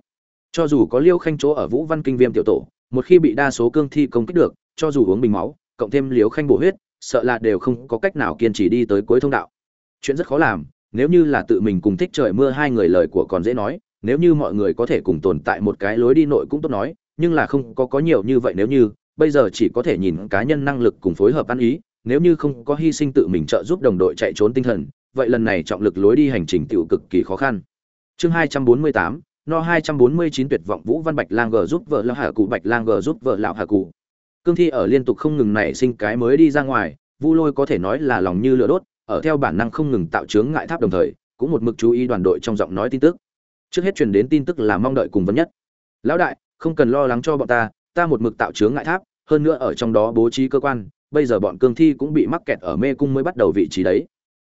A: Cho dù có liêu khanh chỗ ở vũ văn kinh viêm tiểu tổ, một khi bị đa số cương thi công kích được, cho dù uống bình máu, cộng thêm liêu khanh bổ huyết, sợ là đều không có cách nào kiên trì đi tới cuối thông đạo. Chuyện rất khó làm, nếu như là tự mình cùng thích trời mưa hai người lời của còn dễ nói nếu như mọi người có thể cùng tồn tại một cái lối đi nội cũng tốt nói, nhưng là không có có nhiều như vậy nếu như, bây giờ chỉ có thể nhìn cá nhân năng lực cùng phối hợp ăn ý, nếu như không có hy sinh tự mình trợ giúp đồng đội chạy trốn tinh thần, vậy lần này trọng lực lối đi hành trình tiểu cực kỳ khó khăn. Chương hai trăm bốn mươi tám, no hai trăm bốn mươi chín tuyệt vọng vũ văn bạch lang g giúp vợ lão hà cụ, bạch lang g giúp vợ lão hà cụ. Cương thi ở liên tục không ngừng nảy sinh cái mới đi ra ngoài vu lôi có thể nói là lòng như lửa đốt, ở theo bản năng không ngừng tạo chướng ngại tháp đồng thời, cũng một mực chú ý đoàn đội trong giọng nói tin tức trước hết truyền đến tin tức là mong đợi cùng vấn nhất. Lão đại, không cần lo lắng cho bọn ta ta một mực tạo chướng ngại tháp, hơn nữa ở trong đó bố trí cơ quan, bây giờ bọn cương thi cũng bị mắc kẹt ở mê cung mới bắt đầu vị trí đấy.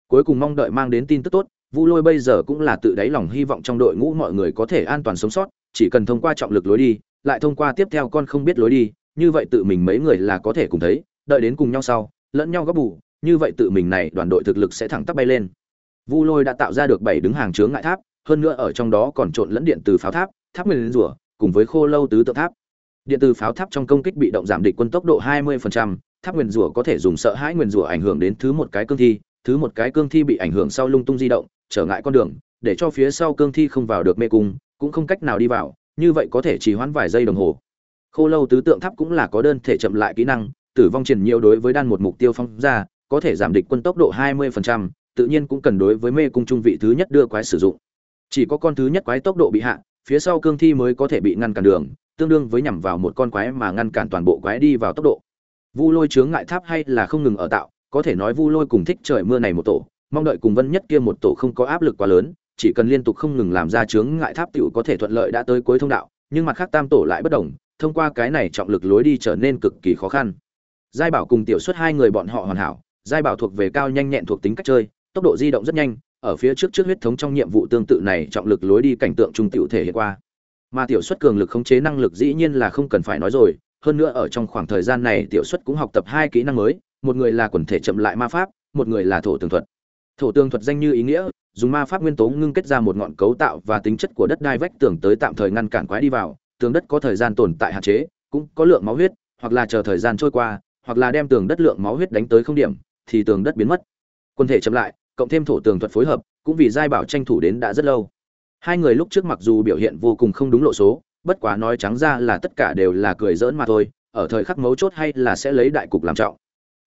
A: Cuối cùng mong đợi mang đến tin tức tốt, vu lôi bây giờ cũng là tự đáy lòng hy vọng trong đội ngũ mọi người có thể an toàn sống sót, chỉ cần thông qua trọng lực lối đi, lại thông qua tiếp theo con không biết lối đi, như vậy tự mình mấy người là có thể cùng thấy, đợi đến cùng nhau sau, lẫn nhau góp bù, như vậy tự mình này đoàn đội thực lực sẽ thẳng tắp bay lên. Vu lôi đã tạo ra được bảy đứng hàng chướng ngại tháp hơn nữa ở trong đó còn trộn lẫn điện từ pháo tháp tháp nguyên rủa cùng với khô lâu tứ tượng tháp. Điện từ pháo tháp trong công kích bị động giảm địch quân tốc độ 20%, tháp nguyên rủa có thể dùng sợ hãi nguyên rủa ảnh hưởng đến thứ một cái cương thi thứ một cái cương thi bị ảnh hưởng sau lung tung di động trở ngại con đường để cho phía sau cương thi không vào được mê cung cũng không cách nào đi vào như vậy có thể chỉ hoãn vài giây đồng hồ. Khô lâu tứ tượng tháp cũng là có đơn thể chậm lại kỹ năng tử vong triển nhiều đối với đan một mục tiêu phong ra có thể giảm địch quân tốc độ 20%, tự nhiên cũng cần đối với mê cung trung vị thứ nhất đưa quái sử dụng chỉ có con thứ nhất quái tốc độ bị hạ, phía sau cương thi mới có thể bị ngăn cản đường, tương đương với nhằm vào một con quái mà ngăn cản toàn bộ quái đi vào tốc độ. Vu lôi chướng ngại tháp hay là không ngừng ở tạo, có thể nói vu lôi cùng thích trời mưa này một tổ, mong đợi cùng vân nhất kia một tổ không có áp lực quá lớn, chỉ cần liên tục không ngừng làm ra chướng ngại tháp tiểu có thể thuận lợi đã tới cuối thông đạo, nhưng mặt khác tam tổ lại bất đồng, thông qua cái này trọng lực lối đi trở nên cực kỳ khó khăn. Giai bảo cùng tiểu xuất hai người bọn họ hoàn hảo, giai bảo thuộc về cao nhanh nhẹn thuộc tính cách chơi, tốc độ di động rất nhanh ở phía trước trước huyết thống trong nhiệm vụ tương tự này trọng lực lối đi cảnh tượng trung tiểu thể hiện qua. Mà tiểu xuất cường lực khống chế năng lực dĩ nhiên là không cần phải nói rồi, hơn nữa ở trong khoảng thời gian này tiểu xuất cũng học tập hai kỹ năng mới, một người là quần thể chậm lại ma pháp, một người là thổ tường thuật. Thổ tường thuật danh như ý nghĩa, dùng ma pháp nguyên tố ngưng kết ra một ngọn cấu tạo và tính chất của đất đai vách tường tới tạm thời ngăn cản quái đi vào, tường đất có thời gian tồn tại hạn chế, cũng có lượng máu huyết, hoặc là chờ thời gian trôi qua, hoặc là đem tường đất lượng máu huyết đánh tới không điểm, thì tường đất biến mất. Quần thể chậm lại cộng thêm thổ tường thuật phối hợp, cũng vì giai bảo tranh thủ đến đã rất lâu. Hai người lúc trước mặc dù biểu hiện vô cùng không đúng lộ số, bất quá nói trắng ra là tất cả đều là cười giỡn mà thôi, ở thời khắc mấu chốt hay là sẽ lấy đại cục làm trọng.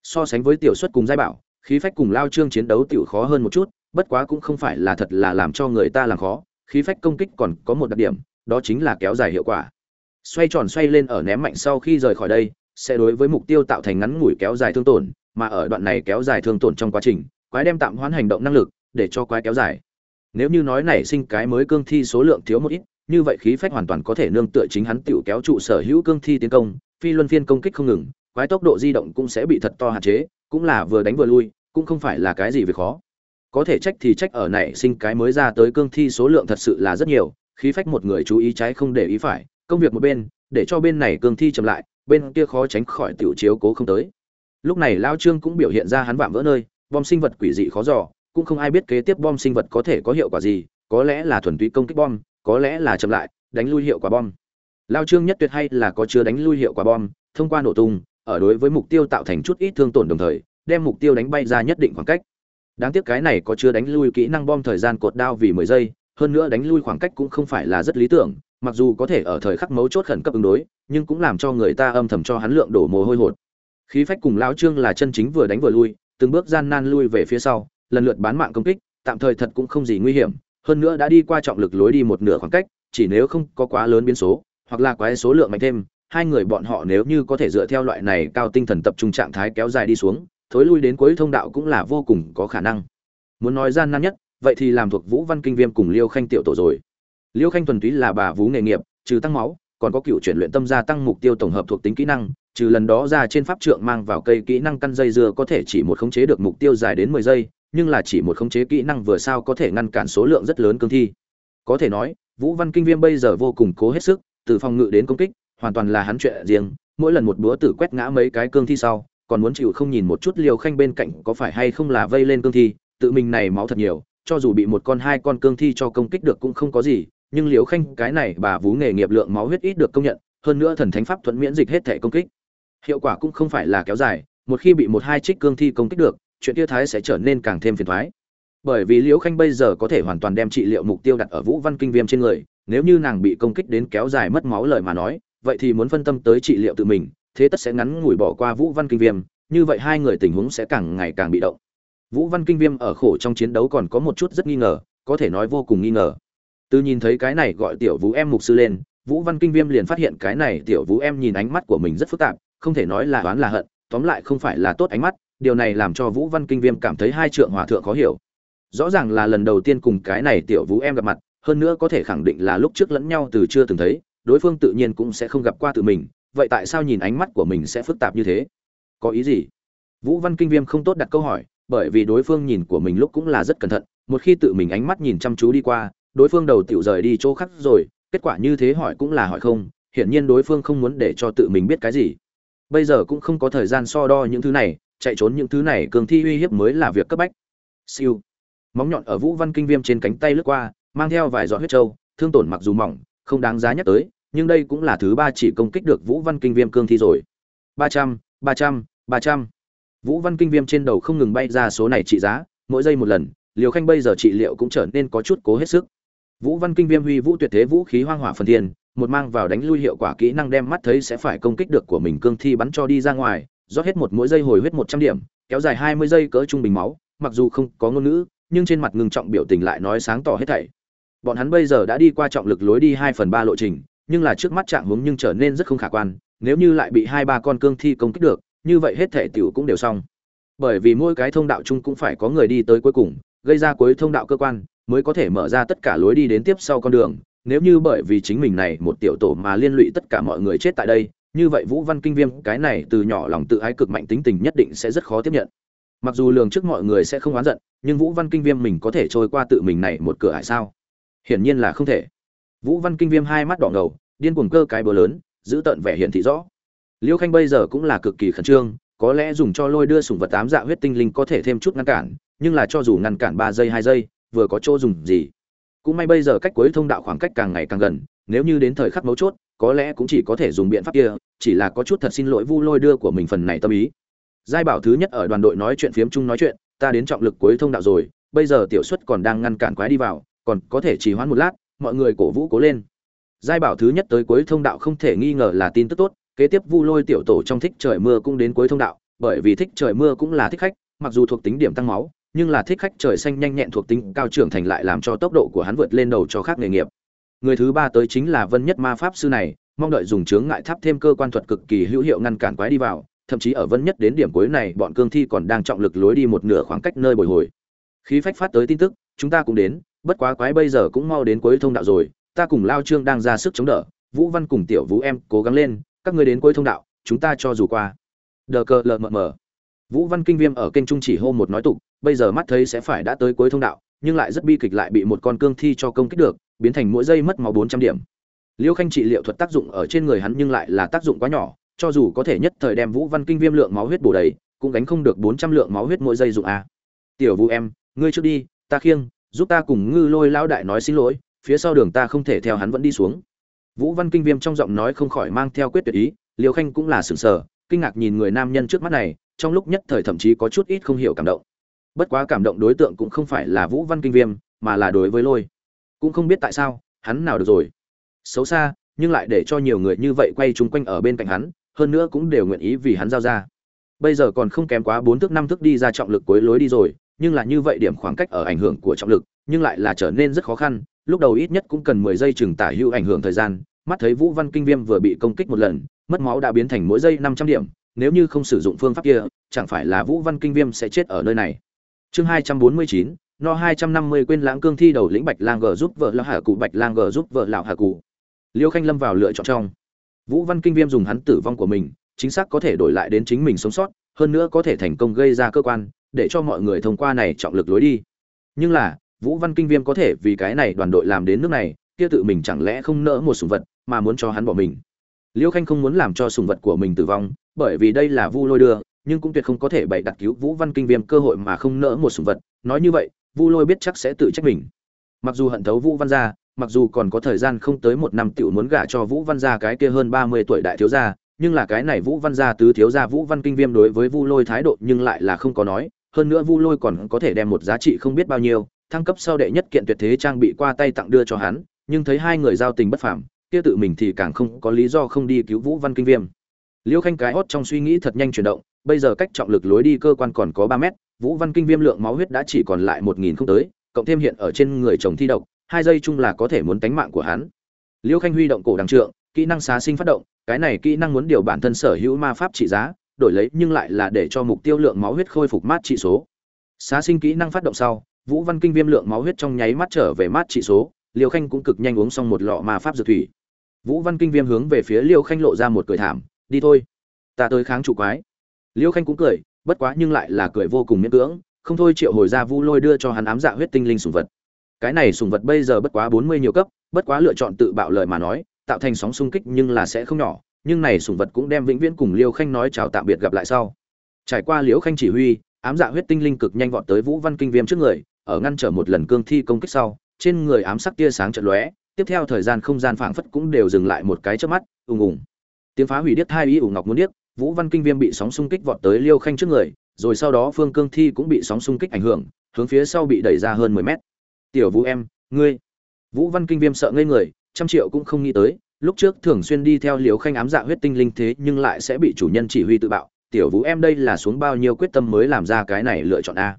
A: So sánh với tiểu xuất cùng giai bảo, khí phách cùng lao trương chiến đấu tiểu khó hơn một chút, bất quá cũng không phải là thật là làm cho người ta làm khó, khí phách công kích còn có một đặc điểm, đó chính là kéo dài hiệu quả. Xoay tròn xoay lên ở ném mạnh sau khi rời khỏi đây, sẽ đối với mục tiêu tạo thành ngắn ngủi kéo dài thương tổn, mà ở đoạn này kéo dài thương tổn trong quá trình quái đem tạm hoãn hành động năng lực, để cho quái kéo dài. Nếu như nói nảy sinh cái mới cương thi số lượng thiếu một ít, như vậy khí phách hoàn toàn có thể nương tựa chính hắn tiểu kéo trụ sở hữu cương thi tiến công, phi luân phiên công kích không ngừng, quái tốc độ di động cũng sẽ bị thật to hạn chế, cũng là vừa đánh vừa lui, cũng không phải là cái gì việc khó. Có thể trách thì trách ở nảy sinh cái mới ra tới cương thi số lượng thật sự là rất nhiều, khí phách một người chú ý trái không để ý phải, công việc một bên, để cho bên này cương thi chậm lại, bên kia khó tránh khỏi tiểu chiếu cố không tới. Lúc này lao trương cũng biểu hiện ra hắn vạm vỡ nơi bom sinh vật quỷ dị khó dò, cũng không ai biết kế tiếp bom sinh vật có thể có hiệu quả gì, có lẽ là thuần túy công kích bom, có lẽ là chậm lại, đánh lui hiệu quả bom. Lao trương nhất tuyệt hay là có chưa đánh lui hiệu quả bom, thông qua nổ tung, ở đối với mục tiêu tạo thành chút ít thương tổn đồng thời, đem mục tiêu đánh bay ra nhất định khoảng cách. Đáng tiếc cái này có chưa đánh lui kỹ năng bom thời gian cột đao vì mười giây, hơn nữa đánh lui khoảng cách cũng không phải là rất lý tưởng, mặc dù có thể ở thời khắc mấu chốt khẩn cấp ứng đối, nhưng cũng làm cho người ta âm thầm cho hắn lượng đổ mồ hôi hột. Khí phách cùng lão trương là chân chính vừa đánh vừa lui từng bước gian nan lui về phía sau, lần lượt bán mạng công kích, tạm thời thật cũng không gì nguy hiểm, hơn nữa đã đi qua trọng lực lối đi một nửa khoảng cách, chỉ nếu không có quá lớn biến số, hoặc là quái số lượng mạnh thêm, hai người bọn họ nếu như có thể dựa theo loại này cao tinh thần tập trung trạng thái kéo dài đi xuống, thối lui đến cuối thông đạo cũng là vô cùng có khả năng. Muốn nói gian nan nhất, vậy thì làm thuộc vũ văn kinh viêm cùng liêu khanh tiểu tổ rồi. Liêu khanh thuần túy là bà vú nghề nghiệp, trừ tăng máu còn có cựu chuyển luyện tâm gia tăng mục tiêu tổng hợp thuộc tính kỹ năng, trừ lần đó ra trên pháp trượng mang vào cây kỹ năng căn dây dưa có thể chỉ một khống chế được mục tiêu dài đến mười giây, nhưng là chỉ một khống chế kỹ năng vừa sao có thể ngăn cản số lượng rất lớn cương thi. Có thể nói, vũ văn kinh viêm bây giờ vô cùng cố hết sức, từ phòng ngự đến công kích, hoàn toàn là hắn chuyện riêng, mỗi lần một búa tử quét ngã mấy cái cương thi sau, còn muốn chịu không nhìn một chút liều khanh bên cạnh có phải hay không là vây lên cương thi, tự mình này máu thật nhiều, cho dù bị một con hai con cương thi cho công kích được cũng không có gì nhưng liễu khanh, cái này bà vú nghề nghiệp lượng máu huyết ít được công nhận, hơn nữa thần thánh pháp thuận miễn dịch hết thể công kích. Hiệu quả cũng không phải là kéo dài, một khi bị một hai trích cương thi công kích được, chuyện tiêu thái sẽ trở nên càng thêm phiền thoái bởi vì liễu khanh bây giờ có thể hoàn toàn đem trị liệu mục tiêu đặt ở vũ văn kinh viêm trên người, nếu như nàng bị công kích đến kéo dài mất máu lời mà nói, vậy thì muốn phân tâm tới trị liệu tự mình, thế tất sẽ ngắn ngủi bỏ qua vũ văn kinh viêm, như vậy hai người tình huống sẽ càng ngày càng bị động. Vũ văn kinh viêm ở khổ trong chiến đấu còn có một chút rất nghi ngờ, có thể nói vô cùng nghi ngờ từ nhìn thấy cái này gọi tiểu vũ em mục sư lên, vũ văn kinh viêm liền phát hiện cái này tiểu vũ em nhìn ánh mắt của mình rất phức tạp, không thể nói là oán là hận, tóm lại không phải là tốt ánh mắt, điều này làm cho vũ văn kinh viêm cảm thấy hai trượng hòa thượng khó hiểu. Rõ ràng là lần đầu tiên cùng cái này tiểu vũ em gặp mặt, hơn nữa có thể khẳng định là lúc trước lẫn nhau từ chưa từng thấy, đối phương tự nhiên cũng sẽ không gặp qua tự mình, vậy tại sao nhìn ánh mắt của mình sẽ phức tạp như thế? Có ý gì? Vũ văn kinh viêm không tốt đặt câu hỏi, bởi vì đối phương nhìn của mình lúc cũng là rất cẩn thận, một khi tự mình ánh mắt nhìn chăm chú đi qua đối phương đầu tiểu rời đi chỗ khác rồi kết quả như thế hỏi cũng là hỏi không hiển nhiên đối phương không muốn để cho tự mình biết cái gì. Bây giờ cũng không có thời gian so đo những thứ này chạy trốn những thứ này cường thi uy hiếp mới là việc cấp bách. Siêu. Móng nhọn ở vũ văn kinh viêm trên cánh tay lướt qua mang theo vài giọt huyết châu, thương tổn mặc dù mỏng không đáng giá nhắc tới nhưng đây cũng là thứ ba chỉ công kích được vũ văn kinh viêm cương thi rồi. Ba trăm ba trăm ba trăm. Vũ văn kinh viêm trên đầu không ngừng bay ra số này trị giá mỗi giây một lần liều khanh bây giờ trị liệu cũng trở nên có chút cố hết sức vũ văn kinh viêm huy vũ tuyệt thế vũ khí hoang hỏa phần thiên, một mang vào đánh lui hiệu quả kỹ năng đem mắt thấy sẽ phải công kích được của mình cương thi bắn cho đi ra ngoài, rót hết một mỗi giây hồi huyết một trăm điểm, kéo dài hai mươi giây cỡ trung bình máu, mặc dù không có ngôn ngữ, nhưng trên mặt ngưng trọng biểu tình lại nói sáng tỏ hết thảy. Bọn hắn bây giờ đã đi qua trọng lực lối đi hai phần ba lộ trình, nhưng là trước mắt trạng hướng nhưng trở nên rất không khả quan, nếu như lại bị hai ba con cương thi công kích được, như vậy hết thể tiểu cũng đều xong. Bởi vì mỗi cái thông đạo chung cũng phải có người đi tới cuối cùng, gây ra cuối thông đạo cơ quan mới có thể mở ra tất cả lối đi đến tiếp sau con đường. Nếu như bởi vì chính mình này một tiểu tổ mà liên lụy tất cả mọi người chết tại đây, như vậy vũ văn kinh viêm, cái này từ nhỏ lòng tự ái cực mạnh tính tình nhất định sẽ rất khó tiếp nhận. Mặc dù lường trước mọi người sẽ không oán giận, nhưng vũ văn kinh viêm mình có thể trôi qua tự mình này một cửa hải sao? Hiển nhiên là không thể. Vũ văn kinh viêm hai mắt đỏ ngầu, điên cuồng cơ cái bờ lớn, giữ tận vẻ hiện thị rõ. Liêu khanh bây giờ cũng là cực kỳ khẩn trương, có lẽ dùng cho lôi đưa sủng vật tám dạ huyết tinh linh có thể thêm chút ngăn cản, nhưng là cho dù ngăn cản ba giây, hai giây vừa có chỗ dùng gì. Cũng may bây giờ cách cuối thông đạo khoảng cách càng ngày càng gần, nếu như đến thời khắc mấu chốt, có lẽ cũng chỉ có thể dùng biện pháp kia, chỉ là có chút thật xin lỗi vu lôi đưa của mình phần này tâm ý. Giai bảo thứ nhất ở đoàn đội nói chuyện phiếm chung nói chuyện, ta đến trọng lực cuối thông đạo rồi, bây giờ tiểu suất còn đang ngăn cản quái đi vào, còn có thể chỉ hoãn một lát, mọi người cổ vũ cố lên. Giai bảo thứ nhất tới cuối thông đạo không thể nghi ngờ là tin tức tốt, kế tiếp vu lôi tiểu tổ trong thích trời mưa cũng đến cuối thông đạo, bởi vì thích trời mưa cũng là thích khách, mặc dù thuộc tính điểm tăng máu nhưng là thích khách trời xanh nhanh nhẹn thuộc tính cao trưởng thành lại làm cho tốc độ của hắn vượt lên đầu cho khác nghề nghiệp. Người thứ ba tới chính là vân nhất ma pháp sư này, mong đợi dùng chướng ngại tháp thêm cơ quan thuật cực kỳ hữu hiệu ngăn cản quái đi vào, thậm chí ở vân nhất đến điểm cuối này bọn cương thi còn đang trọng lực lối đi một nửa khoảng cách nơi bồi hồi. Khí phách phát tới tin tức, chúng ta cũng đến, bất quá quái bây giờ cũng mau đến cuối thông đạo rồi, ta cùng lao trương đang ra sức chống đỡ, vũ văn cùng tiểu vũ em cố gắng lên, các ngươi đến cuối thông đạo, chúng ta cho dù qua. Đờ cờ lờ mờ mờ. Vũ văn kinh viêm ở kênh trung chỉ hô một nói tục bây giờ mắt thấy sẽ phải đã tới cuối thông đạo, nhưng lại rất bi kịch lại bị một con cương thi cho công kích được, biến thành mỗi giây mất máu bốn trăm điểm. Liêu khanh trị liệu thuật tác dụng ở trên người hắn nhưng lại là tác dụng quá nhỏ, cho dù có thể nhất thời đem vũ văn kinh viêm lượng máu huyết bổ đầy, cũng gánh không được bốn trăm lượng máu huyết mỗi giây dụng a. Tiểu vũ em, ngươi trước đi, ta khiêng, giúp ta cùng ngư lôi lão đại nói xin lỗi, phía sau đường ta không thể theo hắn vẫn đi xuống. Vũ văn kinh viêm trong giọng nói không khỏi mang theo quyết tuyệt ý, liêu khanh cũng là sừng sờ, kinh ngạc nhìn người nam nhân trước mắt này, trong lúc nhất thời thậm chí có chút ít không hiểu cảm động bất quá cảm động đối tượng cũng không phải là vũ văn kinh viêm, mà là đối với lôi. Cũng không biết tại sao, hắn nào được rồi. Xấu xa, nhưng lại để cho nhiều người như vậy quay chung quanh ở bên cạnh hắn, hơn nữa cũng đều nguyện ý vì hắn giao ra. Bây giờ còn không kém quá bốn thước năm thước đi ra trọng lực cuối lối đi rồi, nhưng là như vậy điểm khoảng cách ở ảnh hưởng của trọng lực, nhưng lại là trở nên rất khó khăn, lúc đầu ít nhất cũng cần mười giây chừng tả hữu ảnh hưởng thời gian, mắt thấy vũ văn kinh viêm vừa bị công kích một lần, mất máu đã biến thành mỗi giây năm trăm điểm, nếu như không sử dụng phương pháp kia, chẳng phải là vũ văn kinh viêm sẽ chết ở nơi này chương hai trăm bốn mươi chín, no hai trăm năm mươi quên lãng cương thi đầu lĩnh bạch lang g giúp vợ lão hà cụ, bạch lang g giúp vợ lão hà cụ. Liêu khanh lâm vào lựa chọn trong. Vũ văn kinh viêm dùng hắn tử vong của mình, chính xác có thể đổi lại đến chính mình sống sót, hơn nữa có thể thành công gây ra cơ quan, để cho mọi người thông qua này trọng lực lối đi. Nhưng là, vũ văn kinh viêm có thể vì cái này đoàn đội làm đến nước này, kia tự mình chẳng lẽ không nỡ một sùng vật mà muốn cho hắn bỏ mình? Liêu khanh không muốn làm cho sùng vật của mình tử vong, bởi vì đây là vu lôi đưa nhưng cũng tuyệt không có thể bày đặt cứu vũ văn kinh viêm cơ hội mà không nỡ một sùng vật. Nói như vậy, vu lôi biết chắc sẽ tự trách mình. Mặc dù hận thấu vũ văn gia, mặc dù còn có thời gian không tới một năm tiểu muốn gả cho vũ văn gia cái kia hơn ba mươi tuổi đại thiếu gia, nhưng là cái này vũ văn gia tứ thiếu gia vũ văn kinh viêm đối với vu lôi thái độ nhưng lại là không có nói. Hơn nữa vu lôi còn có thể đem một giá trị không biết bao nhiêu, thăng cấp sau đệ nhất kiện tuyệt thế trang bị qua tay tặng đưa cho hắn, nhưng thấy hai người giao tình bất phàm, kia tự mình thì càng không có lý do không đi cứu vũ văn kinh viêm. Liêu khanh cái hót trong suy nghĩ thật nhanh chuyển động bây giờ cách trọng lực lối đi cơ quan còn có ba mét, vũ văn kinh viêm lượng máu huyết đã chỉ còn lại một nghìn không tới, cộng thêm hiện ở trên người chồng thi độc, hai giây chung là có thể muốn tánh mạng của hắn. Liêu khanh huy động cổ đằng trượng, kỹ năng xá sinh phát động, cái này kỹ năng muốn điều bản thân sở hữu ma pháp trị giá, đổi lấy nhưng lại là để cho mục tiêu lượng máu huyết khôi phục mát trị số. Xá sinh kỹ năng phát động sau, vũ văn kinh viêm lượng máu huyết trong nháy mắt trở về mát trị số, liêu khanh cũng cực nhanh uống xong một lọ ma pháp dược thủy. Vũ văn kinh viêm hướng về phía liêu khanh lộ ra một cười thảm, đi thôi, ta tới kháng chủ quái liêu khanh cũng cười, bất quá nhưng lại là cười vô cùng miễn cưỡng, không thôi triệu hồi ra vu lôi đưa cho hắn ám dạ huyết tinh linh sùng vật. Cái này sùng vật bây giờ bất quá bốn mươi nhiều cấp, bất quá lựa chọn tự bạo lời mà nói, tạo thành sóng xung kích nhưng là sẽ không nhỏ, nhưng này sùng vật cũng đem vĩnh viễn cùng liêu khanh nói chào tạm biệt gặp lại sau. Trải qua liễu khanh chỉ huy, ám dạ huyết tinh linh cực nhanh vọt tới vũ văn kinh viêm trước người, ở ngăn trở một lần cương thi công kích sau, trên người ám sắc tia sáng trận lóe, tiếp theo thời gian không gian phảng phất cũng đều dừng lại một cái trước mắt, ùng ùng. Tiếng phá hủy điếc hai ý ủ ngọc muốn điếc vũ văn kinh viêm bị sóng xung kích vọt tới liêu khanh trước người, rồi sau đó phương cương thi cũng bị sóng xung kích ảnh hưởng, hướng phía sau bị đẩy ra hơn mười mét. Tiểu vũ em, ngươi? Vũ văn kinh viêm sợ ngây người, trăm triệu cũng không nghĩ tới, lúc trước thường xuyên đi theo liêu khanh ám dạ huyết tinh linh thế nhưng lại sẽ bị chủ nhân chỉ huy tự bạo. Tiểu vũ em, đây là xuống bao nhiêu quyết tâm mới làm ra cái này lựa chọn a?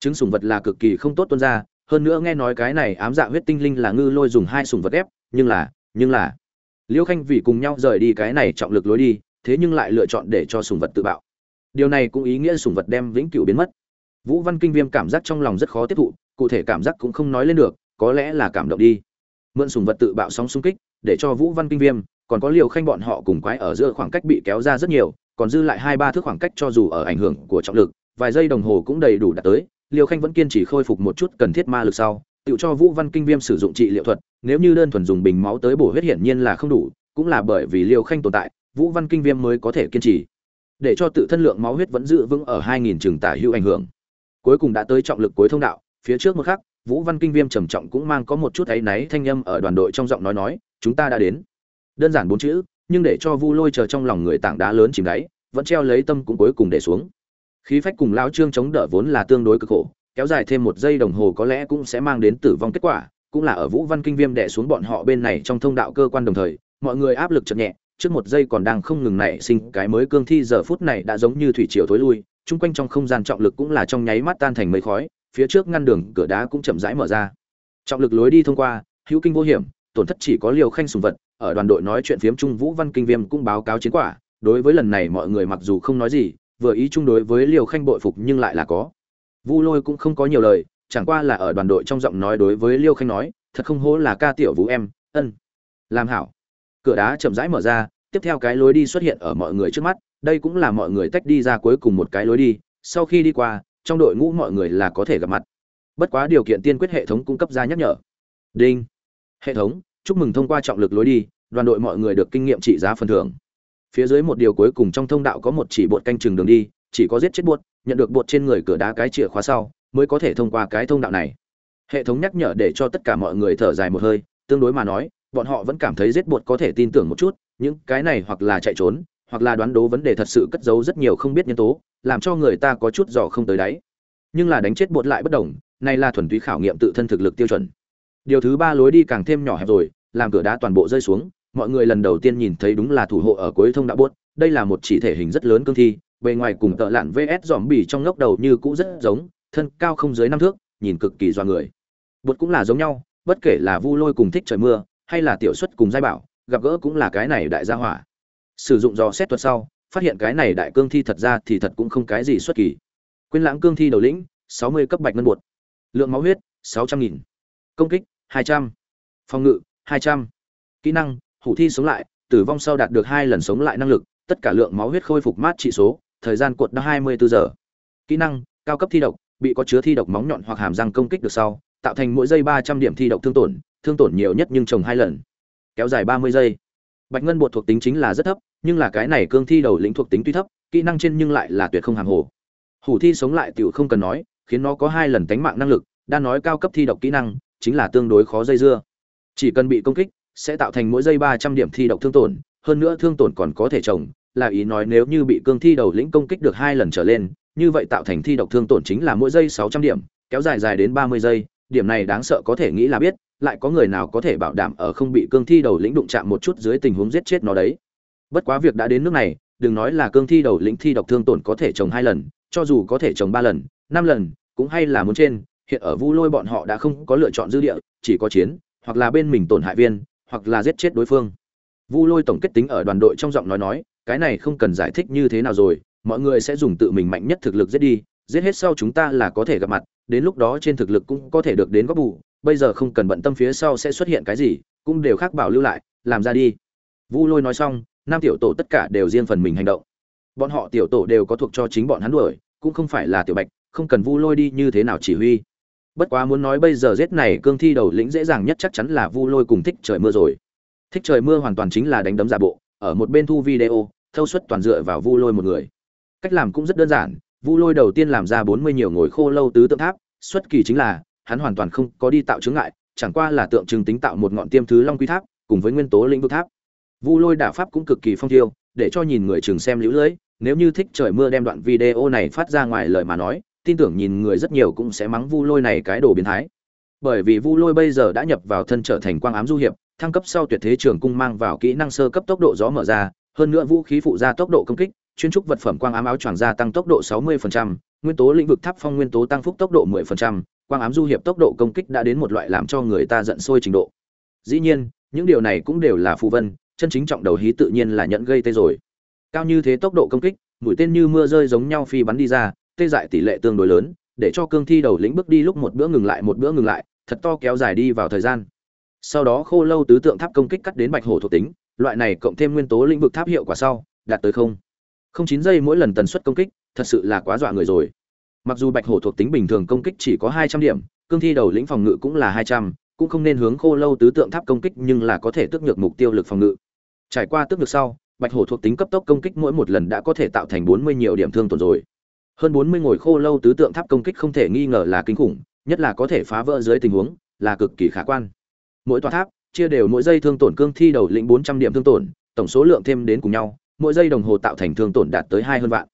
A: Trứng sùng vật là cực kỳ không tốt tuân ra, hơn nữa nghe nói cái này ám dạ huyết tinh linh là ngư lôi dùng hai sùng vật ép, nhưng là nhưng là. Liêu khanh vì cùng nhau rời đi cái này trọng lực lối đi thế nhưng lại lựa chọn để cho sùng vật tự bạo. Điều này cũng ý nghĩa sùng vật đem vĩnh cửu biến mất. Vũ văn kinh viêm cảm giác trong lòng rất khó tiếp thụ, cụ thể cảm giác cũng không nói lên được, có lẽ là cảm động đi. Mượn sùng vật tự bạo sóng xung kích, để cho vũ văn kinh viêm, còn có liều khanh bọn họ cùng quái ở giữa khoảng cách bị kéo ra rất nhiều, còn dư lại hai ba thước khoảng cách cho dù ở ảnh hưởng của trọng lực, vài giây đồng hồ cũng đầy đủ đạt tới liều khanh vẫn kiên trì khôi phục một chút cần thiết ma lực sau, tự cho vũ văn kinh viêm sử dụng trị liệu thuật, nếu như đơn thuần dùng bình máu tới bổ huyết hiển nhiên là không đủ, cũng là bởi vì liều khanh tồn tại vũ văn kinh viêm mới có thể kiên trì. Để cho tự thân lượng máu huyết vẫn giữ vững ở 2000 trường tả hữu ảnh hưởng. Cuối cùng đã tới trọng lực cuối thông đạo, phía trước một khắc, vũ văn kinh viêm trầm trọng cũng mang có một chút áy náy thanh âm ở đoàn đội trong giọng nói nói, chúng ta đã đến. Đơn giản bốn chữ, nhưng để cho vu lôi chờ trong lòng người tảng đá lớn chìm đáy, vẫn treo lấy tâm cũng cuối cùng để xuống. Khí phách cùng lao trương chống đỡ vốn là tương đối cực khổ, kéo dài thêm một giây đồng hồ có lẽ cũng sẽ mang đến tử vong kết quả, cũng là ở vũ văn kinh viêm đẻ xuống bọn họ bên này trong thông đạo cơ quan đồng thời, mọi người áp lực chậm nhẹ trước một giây còn đang không ngừng nảy sinh cái mới cương thi, giờ phút này đã giống như thủy triều thối lui, chung quanh trong không gian trọng lực cũng là trong nháy mắt tan thành mây khói, phía trước ngăn đường, cửa đá cũng chậm rãi mở ra. Trọng lực lối đi thông qua, hữu kinh vô hiểm, tổn thất chỉ có liều khanh sùng vật, ở đoàn đội nói chuyện phiếm trung vũ văn kinh viêm cũng báo cáo chiến quả, đối với lần này mọi người mặc dù không nói gì, vừa ý chung đối với liều khanh bội phục nhưng lại là có. Vu lôi cũng không có nhiều lời, chẳng qua là ở đoàn đội trong giọng nói đối với liêu khanh nói, thật không hố là ca tiểu vũ em, ân, làm hảo cửa đá chậm rãi mở ra, tiếp theo cái lối đi xuất hiện ở mọi người trước mắt, đây cũng là mọi người tách đi ra cuối cùng một cái lối đi, sau khi đi qua, trong đội ngũ mọi người là có thể gặp mặt. Bất quá điều kiện tiên quyết hệ thống cung cấp ra nhắc nhở. Đinh. Hệ thống, chúc mừng thông qua trọng lực lối đi, đoàn đội mọi người được kinh nghiệm trị giá phần thưởng. Phía dưới một điều cuối cùng trong thông đạo có một chỉ bột canh chừng đường đi, chỉ có giết chết bột, nhận được bột trên người cửa đá cái chìa khóa sau, mới có thể thông qua cái thông đạo này. Hệ thống nhắc nhở để cho tất cả mọi người thở dài một hơi, tương đối mà nói bọn họ vẫn cảm thấy giết bột có thể tin tưởng một chút, những cái này hoặc là chạy trốn, hoặc là đoán đố vấn đề thật sự cất giấu rất nhiều không biết nhân tố, làm cho người ta có chút dò không tới đáy. Nhưng là đánh chết bột lại bất đồng nay là thuần túy khảo nghiệm tự thân thực lực tiêu chuẩn. Điều thứ ba lối đi càng thêm nhỏ hẹp rồi, làm cửa đá toàn bộ rơi xuống, mọi người lần đầu tiên nhìn thấy đúng là thủ hộ ở cuối thông đã bốt đây là một chỉ thể hình rất lớn cương thi, bề ngoài cùng tợ lạn vs dòm bì trong ngốc đầu như cũ rất giống, thân cao không dưới năm thước, nhìn cực kỳ doa người. Bột cũng là giống nhau, bất kể là vu lôi cùng thích trời mưa hay là tiểu xuất cùng giai bảo, gặp gỡ cũng là cái này đại gia hỏa. Sử dụng dò xét thuật sau, phát hiện cái này đại cương thi thật ra thì thật cũng không cái gì xuất kỳ. Quyên lãng cương thi đầu lĩnh, sáu mươi cấp bạch ngân bột. Lượng máu huyết, sáu trăm nghìn. Công kích, hai trăm. Phòng ngự, hai trăm. Kỹ năng, hủ thi sống lại, tử vong sau đạt được hai lần sống lại năng lực, tất cả lượng máu huyết khôi phục mát trị số, thời gian cuộn đã hai mươi bốn giờ. Kỹ năng, cao cấp thi độc, bị có chứa thi độc móng nhọn hoặc hàm răng công kích được sau tạo thành mỗi giây ba trăm điểm thi độc thương tổn thương tổn nhiều nhất nhưng trồng hai lần. Kéo dài ba mươi giây. Bạch ngân bột thuộc tính chính là rất thấp, nhưng là cái này cương thi đầu lĩnh thuộc tính tuy thấp, kỹ năng trên nhưng lại là tuyệt không hàm hồ. Hủ thi sống lại tiểu không cần nói, khiến nó có hai lần tánh mạng năng lực đang nói cao cấp thi độc kỹ năng, chính là tương đối khó dây dưa. Chỉ cần bị công kích, sẽ tạo thành mỗi giây ba trăm điểm thi độc thương tổn, hơn nữa thương tổn còn có thể trồng, là ý nói nếu như bị cương thi đầu lĩnh công kích được hai lần trở lên, như vậy tạo thành thi độc thương tổn chính là mỗi giây sáu trăm điểm, kéo dài dài đến ba mươi giây điểm này đáng sợ có thể nghĩ là biết, lại có người nào có thể bảo đảm ở không bị cương thi đầu lĩnh đụng chạm một chút dưới tình huống giết chết nó đấy. Bất quá việc đã đến nước này, đừng nói là cương thi đầu lĩnh thi độc thương tổn có thể trồng hai lần, cho dù có thể trồng ba lần, năm lần, cũng hay là muốn trên, hiện ở vu lôi bọn họ đã không có lựa chọn dư địa, chỉ có chiến, hoặc là bên mình tổn hại viên, hoặc là giết chết đối phương. Vu lôi tổng kết tính ở đoàn đội trong giọng nói nói, cái này không cần giải thích như thế nào rồi, mọi người sẽ dùng tự mình mạnh nhất thực lực giết đi, giết hết sau chúng ta là có thể gặp mặt đến lúc đó trên thực lực cũng có thể được đến góp bù, bây giờ không cần bận tâm phía sau sẽ xuất hiện cái gì, cũng đều khác bảo lưu lại, làm ra đi. Vu lôi nói xong, năm tiểu tổ tất cả đều riêng phần mình hành động. Bọn họ tiểu tổ đều có thuộc cho chính bọn hắn đuổi, cũng không phải là tiểu bạch, không cần vu lôi đi như thế nào chỉ huy. Bất quá muốn nói bây giờ giết này cương thi đầu lĩnh dễ dàng nhất chắc chắn là vu lôi cùng thích trời mưa rồi. Thích trời mưa hoàn toàn chính là đánh đấm giả bộ, ở một bên thu video, thâu suất toàn dựa vào vu lôi một người. Cách làm cũng rất đơn giản vu lôi đầu tiên làm ra bốn mươi nhiều ngồi khô lâu tứ tượng tháp, xuất kỳ chính là, hắn hoàn toàn không có đi tạo chướng ngại, chẳng qua là tượng trưng tính tạo một ngọn tiêm thứ long quy tháp, cùng với nguyên tố lĩnh vực tháp. Vu lôi đả pháp cũng cực kỳ phong thiêu, để cho nhìn người chừng xem lũ lưỡi nếu như thích trời mưa đem đoạn video này phát ra ngoài lời mà nói, tin tưởng nhìn người rất nhiều cũng sẽ mắng vu lôi này cái đồ biến thái. Bởi vì vu lôi bây giờ đã nhập vào thân trở thành quang ám du hiệp, thăng cấp sau tuyệt thế trường cung mang vào kỹ năng sơ cấp tốc độ gió mở ra, hơn nữa vũ khí phụ ra tốc độ công kích chuyên trúc vật phẩm quang ám áo choàng gia tăng tốc độ 60%, nguyên tố lĩnh vực tháp phong nguyên tố tăng phúc tốc độ 10%, quang ám du hiệp tốc độ công kích đã đến một loại làm cho người ta giận sôi trình độ. Dĩ nhiên, những điều này cũng đều là phù vân, chân chính trọng đầu hí tự nhiên là nhận gây tê rồi. Cao như thế tốc độ công kích, mũi tên như mưa rơi giống nhau phi bắn đi ra, tê dại tỷ lệ tương đối lớn, để cho cương thi đầu lĩnh bước đi lúc một bữa ngừng lại một bữa ngừng lại, thật to kéo dài đi vào thời gian. Sau đó khô lâu tứ tượng tháp công kích cắt đến bạch hổ thuộc tính, loại này cộng thêm nguyên tố lĩnh vực tháp hiệu quả sau, đạt tới không không chín giây mỗi lần tần suất công kích, thật sự là quá dọa người rồi. Mặc dù bạch hổ thuộc tính bình thường công kích chỉ có hai trăm điểm, cương thi đầu lĩnh phòng ngự cũng là hai trăm, cũng không nên hướng khô lâu tứ tượng tháp công kích nhưng là có thể tước nhược mục tiêu lực phòng ngự. Trải qua tước nhược sau, bạch hổ thuộc tính cấp tốc công kích mỗi một lần đã có thể tạo thành bốn mươi nhiều điểm thương tổn rồi. Hơn bốn mươi ngồi khô lâu tứ tượng tháp công kích không thể nghi ngờ là kinh khủng, nhất là có thể phá vỡ dưới tình huống, là cực kỳ khả quan. Mỗi tòa tháp, chia đều mỗi giây thương tổn cương thi đầu lĩnh bốn trăm điểm thương tổn, tổng số lượng thêm đến cùng nhau mỗi giây đồng hồ tạo thành thương tổn đạt tới hai hơn vạn.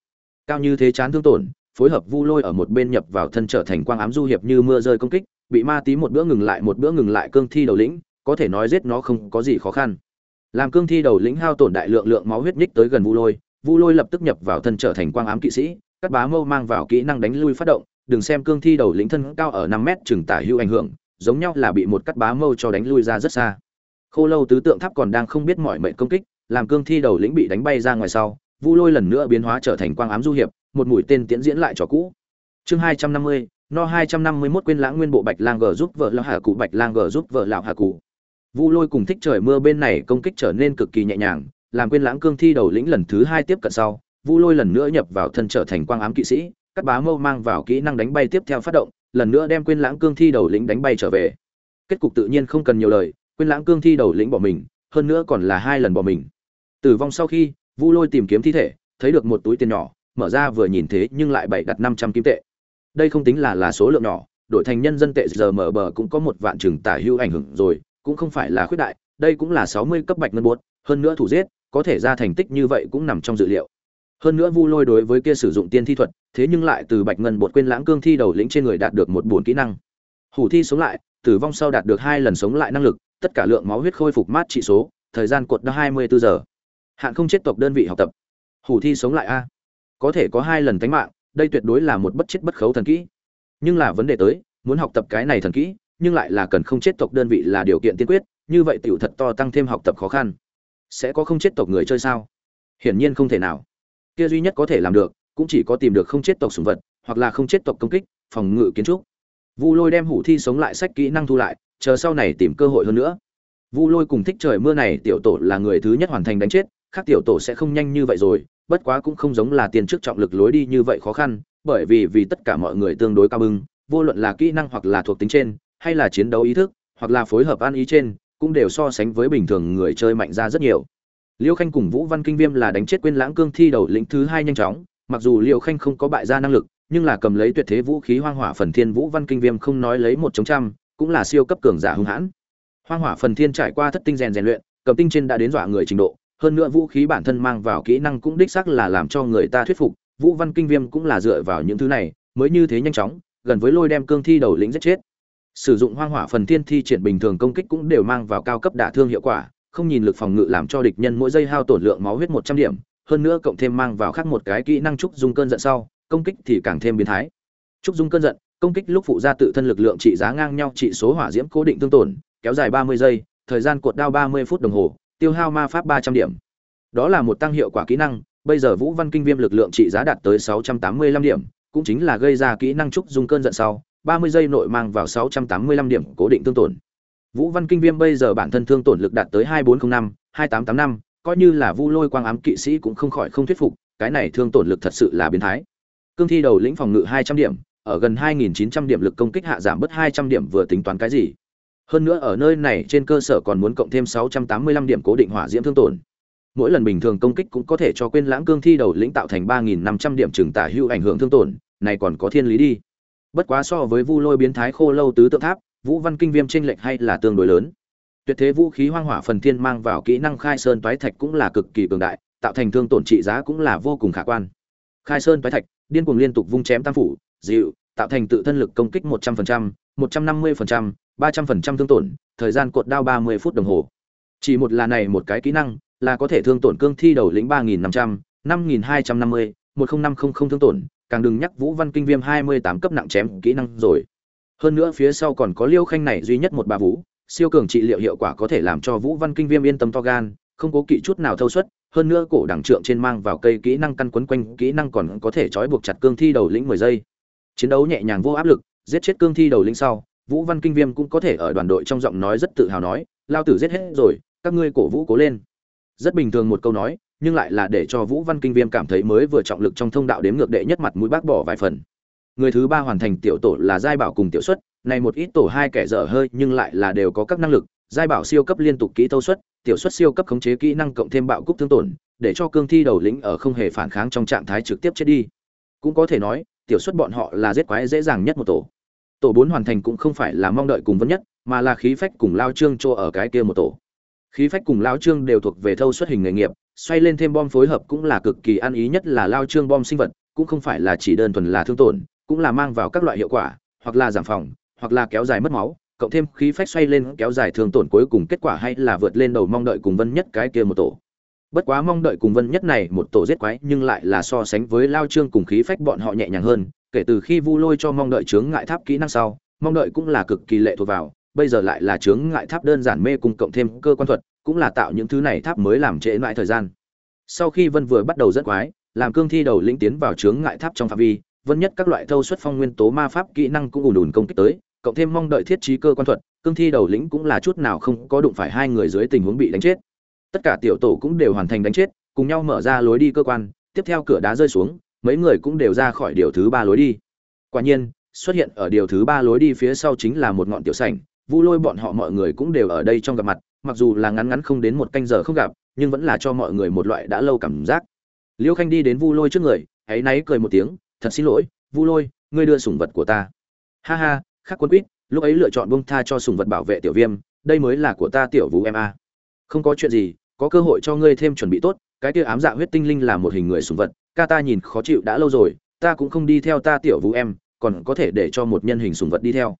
A: Cao như thế chán thương tổn, phối hợp vu lôi ở một bên nhập vào thân trở thành quang ám du hiệp như mưa rơi công kích, bị ma tí một bữa ngừng lại, một bữa ngừng lại cương thi đầu lĩnh, có thể nói giết nó không có gì khó khăn. Làm cương thi đầu lĩnh hao tổn đại lượng lượng máu huyết nhích tới gần vu lôi vu lôi lập tức nhập vào thân trở thành quang ám kỵ sĩ, các bá mâu mang vào kỹ năng đánh lui phát động, đừng xem cương thi đầu lĩnh thân cao ở năm mét chừng tả hữu ảnh hưởng, giống nhau là bị một cắt bá mâu cho đánh lui ra rất xa. Khô lâu tứ tượng tháp còn đang không biết mọi mệnh công kích làm cương thi đầu lĩnh bị đánh bay ra ngoài sau, vu lôi lần nữa biến hóa trở thành quang ám du hiệp, một mũi tên tiễn diễn lại cho cũ. Chương hai trăm năm mươi, no hai trăm năm mươi mốt quên lãng nguyên bộ bạch lang g giúp vợ lão hà cụ, bạch lang g giúp vợ lão hà cụ. Vu lôi cùng thích trời mưa bên này công kích trở nên cực kỳ nhẹ nhàng, làm quên lãng cương thi đầu lĩnh lần thứ hai tiếp cận sau, vu lôi lần nữa nhập vào thân trở thành quang ám kỵ sĩ các bá mâu mang vào kỹ năng đánh bay tiếp theo phát động, lần nữa đem quên lãng cương thi đầu lĩnh đánh bay trở về. Kết cục tự nhiên không cần nhiều lời, quên lãng cương thi đầu lĩnh bỏ mình, hơn nữa còn là hai lần bỏ mình tử vong sau khi, vu lôi tìm kiếm thi thể, thấy được một túi tiền nhỏ, mở ra vừa nhìn thế nhưng lại bảy đặt năm trăm kim tệ. Đây không tính là là số lượng nhỏ, đổi thành nhân dân tệ giờ mở bờ cũng có một vạn chừng tả hữu ảnh hưởng rồi, cũng không phải là khuyết đại, đây cũng là sáu mươi cấp bạch ngân buốt hơn nữa thủ giết, có thể ra thành tích như vậy cũng nằm trong dự liệu. Hơn nữa vu lôi đối với kia sử dụng tiên thi thuật, thế nhưng lại từ bạch ngân bột quên lãng cương thi đầu lĩnh trên người đạt được một buồn kỹ năng. Hủ thi sống lại, tử vong sau đạt được hai lần sống lại năng lực, tất cả lượng máu huyết khôi phục mát trị số, thời gian cột đã hai mươi bốn giờ hạn không chết tộc đơn vị học tập. Hủ thi sống lại a. Có thể có hai lần tánh mạng, đây tuyệt đối là một bất chết bất khấu thần kỹ. Nhưng là vấn đề tới, muốn học tập cái này thần kỹ, nhưng lại là cần không chết tộc đơn vị là điều kiện tiên quyết, như vậy tiểu thật to tăng thêm học tập khó khăn. Sẽ có không chết tộc người chơi sao? Hiển nhiên không thể nào. Kia duy nhất có thể làm được, cũng chỉ có tìm được không chết tộc sùng vật, hoặc là không chết tộc công kích, phòng ngự kiến trúc. Vu lôi đem hủ thi sống lại sách kỹ năng thu lại, chờ sau này tìm cơ hội hơn nữa. Vu lôi cùng thích trời mưa này tiểu tổ là người thứ nhất hoàn thành đánh chết khác tiểu tổ sẽ không nhanh như vậy rồi, bất quá cũng không giống là tiền trước trọng lực lối đi như vậy khó khăn, bởi vì vì tất cả mọi người tương đối cao bưng, vô luận là kỹ năng hoặc là thuộc tính trên, hay là chiến đấu ý thức, hoặc là phối hợp ăn ý trên, cũng đều so sánh với bình thường người chơi mạnh ra rất nhiều. Liêu khanh cùng vũ văn kinh viêm là đánh chết quên lãng cương thi đầu lĩnh thứ hai nhanh chóng, mặc dù liêu khanh không có bại gia năng lực, nhưng là cầm lấy tuyệt thế vũ khí hoang hỏa phần thiên vũ văn kinh viêm không nói lấy một chống trăm, cũng là siêu cấp cường giả hung hãn. Hoang hỏa phần thiên trải qua thất tinh rèn rèn luyện, cầm tinh trên đã đến dọa người trình độ hơn nữa vũ khí bản thân mang vào kỹ năng cũng đích xác là làm cho người ta thuyết phục, vũ văn kinh viêm cũng là dựa vào những thứ này, mới như thế nhanh chóng, gần với lôi đem cương thi đầu lĩnh giết chết. Sử dụng hoang hỏa phần thiên thi triển bình thường công kích cũng đều mang vào cao cấp đả thương hiệu quả, không nhìn lực phòng ngự làm cho địch nhân mỗi giây hao tổn lượng máu huyết một trăm điểm, hơn nữa cộng thêm mang vào khác một cái kỹ năng trúc dung cơn giận sau, công kích thì càng thêm biến thái. Trúc dung cơn giận, công kích lúc phụ ra tự thân lực lượng trị giá ngang nhau trị số hỏa diễm cố định tương tổn, kéo dài ba mươi giây, thời gian cột đao ba mươi phút đồng hồ tiêu hao ma pháp ba trăm điểm. Đó là một tăng hiệu quả kỹ năng, bây giờ vũ văn kinh viêm lực lượng trị giá đạt tới sáu trăm tám mươi lăm điểm, cũng chính là gây ra kỹ năng trúc dung cơn giận sau, ba mươi giây nội mang vào sáu trăm tám mươi lăm điểm cố định tương tổn. Vũ văn kinh viêm bây giờ bản thân thương tổn lực đạt tới hai bốn trăm năm, hai tám tám năm, coi như là vu lôi quang ám kỵ sĩ cũng không khỏi không thuyết phục, cái này thương tổn lực thật sự là biến thái. Cương thi đầu lĩnh phòng ngự hai trăm điểm, ở gần 2.900 điểm lực công kích hạ giảm bớt 200 điểm vừa tính toán cái gì? Hơn nữa ở nơi này trên cơ sở còn muốn cộng thêm 685 điểm cố định hỏa diễm thương tổn. Mỗi lần bình thường công kích cũng có thể cho quên lãng cương thi đầu lĩnh tạo thành 3.500 điểm trừng tả hữu ảnh hưởng thương tổn này còn có thiên lý đi. Bất quá so với vu lôi biến thái khô lâu tứ tượng tháp vũ văn kinh viêm tranh lệch hay là tương đối lớn. Tuyệt thế vũ khí hoang hỏa phần thiên mang vào kỹ năng khai sơn toái thạch cũng là cực kỳ cường đại tạo thành thương tổn trị giá cũng là vô cùng khả quan. Khai sơn toái thạch điên cuồng liên tục vung chém tam phủ dịu tạo thành tự thân lực công kích 100%, 150%, 300% thương tổn thời gian cột đao 30 phút đồng hồ. Chỉ một là này một cái kỹ năng là có thể thương tổn cương thi đầu lĩnh 3.500, 5.250, 10500 thương tổn càng đừng nhắc vũ văn kinh viêm 28 cấp nặng chém kỹ năng rồi. Hơn nữa phía sau còn có liêu khanh này duy nhất một bà vũ siêu cường trị liệu hiệu quả có thể làm cho vũ văn kinh viêm yên tâm to gan không cố kỵ chút nào thâu suất hơn nữa cổ đẳng trượng trên mang vào cây kỹ năng căn quấn quanh kỹ năng còn có thể trói buộc chặt cương thi đầu lĩnh mười giây. Chiến đấu nhẹ nhàng vô áp lực giết chết cương thi đầu lĩnh sau, vũ văn kinh viêm cũng có thể ở đoàn đội trong giọng nói rất tự hào nói, lao tử giết hết rồi, các ngươi cổ vũ cố lên. Rất bình thường một câu nói, nhưng lại là để cho vũ văn kinh viêm cảm thấy mới vừa trọng lực trong thông đạo đếm ngược đệ nhất mặt mũi bác bỏ vài phần. Người thứ ba hoàn thành tiểu tổ là giai bảo cùng tiểu xuất, này một ít tổ hai kẻ dở hơi nhưng lại là đều có các năng lực, giai bảo siêu cấp liên tục kỹ thâu xuất, tiểu xuất siêu cấp khống chế kỹ năng cộng thêm bạo cúc thương tổn, để cho cương thi đầu lĩnh ở không hề phản kháng trong trạng thái trực tiếp chết đi. Cũng có thể nói, tiểu xuất bọn họ là giết quái dễ dàng nhất một tổ tổ bốn hoàn thành cũng không phải là mong đợi cùng vấn nhất, mà là khí phách cùng lao trương cho ở cái kia một tổ. Khí phách cùng lao trương đều thuộc về thâu xuất hình nghề nghiệp, xoay lên thêm bom phối hợp cũng là cực kỳ ăn ý nhất là lao trương bom sinh vật, cũng không phải là chỉ đơn thuần là thương tổn, cũng là mang vào các loại hiệu quả, hoặc là giảm phòng, hoặc là kéo dài mất máu, cộng thêm khí phách xoay lên kéo dài thương tổn cuối cùng kết quả hay là vượt lên đầu mong đợi cùng vân nhất cái kia một tổ. Bất quá mong đợi cùng vân nhất này một tổ giết quái nhưng lại là so sánh với lao trương cùng khí phách bọn họ nhẹ nhàng hơn kể từ khi vu lôi cho mong đợi chướng ngại tháp kỹ năng sau, mong đợi cũng là cực kỳ lệ thuộc vào, bây giờ lại là chướng ngại tháp đơn giản mê cùng cộng thêm cơ quan thuật, cũng là tạo những thứ này tháp mới làm trễ mãi thời gian. Sau khi vân vừa bắt đầu rất quái, làm cương thi đầu lĩnh tiến vào chướng ngại tháp trong phạm vi, vân nhất các loại thâu xuất phong nguyên tố ma pháp kỹ năng cũng ùn ùn công kích tới, cộng thêm mong đợi thiết trí cơ quan thuật, cương thi đầu lĩnh cũng là chút nào không có đụng phải hai người dưới tình huống bị đánh chết. Tất cả tiểu tổ cũng đều hoàn thành đánh chết, cùng nhau mở ra lối đi cơ quan, tiếp theo cửa đá rơi xuống mấy người cũng đều ra khỏi điều thứ ba lối đi. Quả nhiên, xuất hiện ở điều thứ ba lối đi phía sau chính là một ngọn tiểu sảnh, vu lôi bọn họ mọi người cũng đều ở đây trong gặp mặt, mặc dù là ngắn ngắn không đến một canh giờ không gặp, nhưng vẫn là cho mọi người một loại đã lâu cảm giác. Liêu khanh đi đến vu lôi trước người, hãy náy cười một tiếng, thật xin lỗi, vu lôi, ngươi đưa sủng vật của ta. Ha ha, khắc quân quýt, lúc ấy lựa chọn bông tha cho sủng vật bảo vệ tiểu viêm, đây mới là của ta tiểu vũ em a. Không có chuyện gì, có cơ hội cho ngươi thêm chuẩn bị tốt, cái kia ám dạ huyết tinh linh là một hình người sủng vật ca ta nhìn khó chịu đã lâu rồi, ta cũng không đi theo ta tiểu vũ em, còn có thể để cho một nhân hình sủng vật đi theo.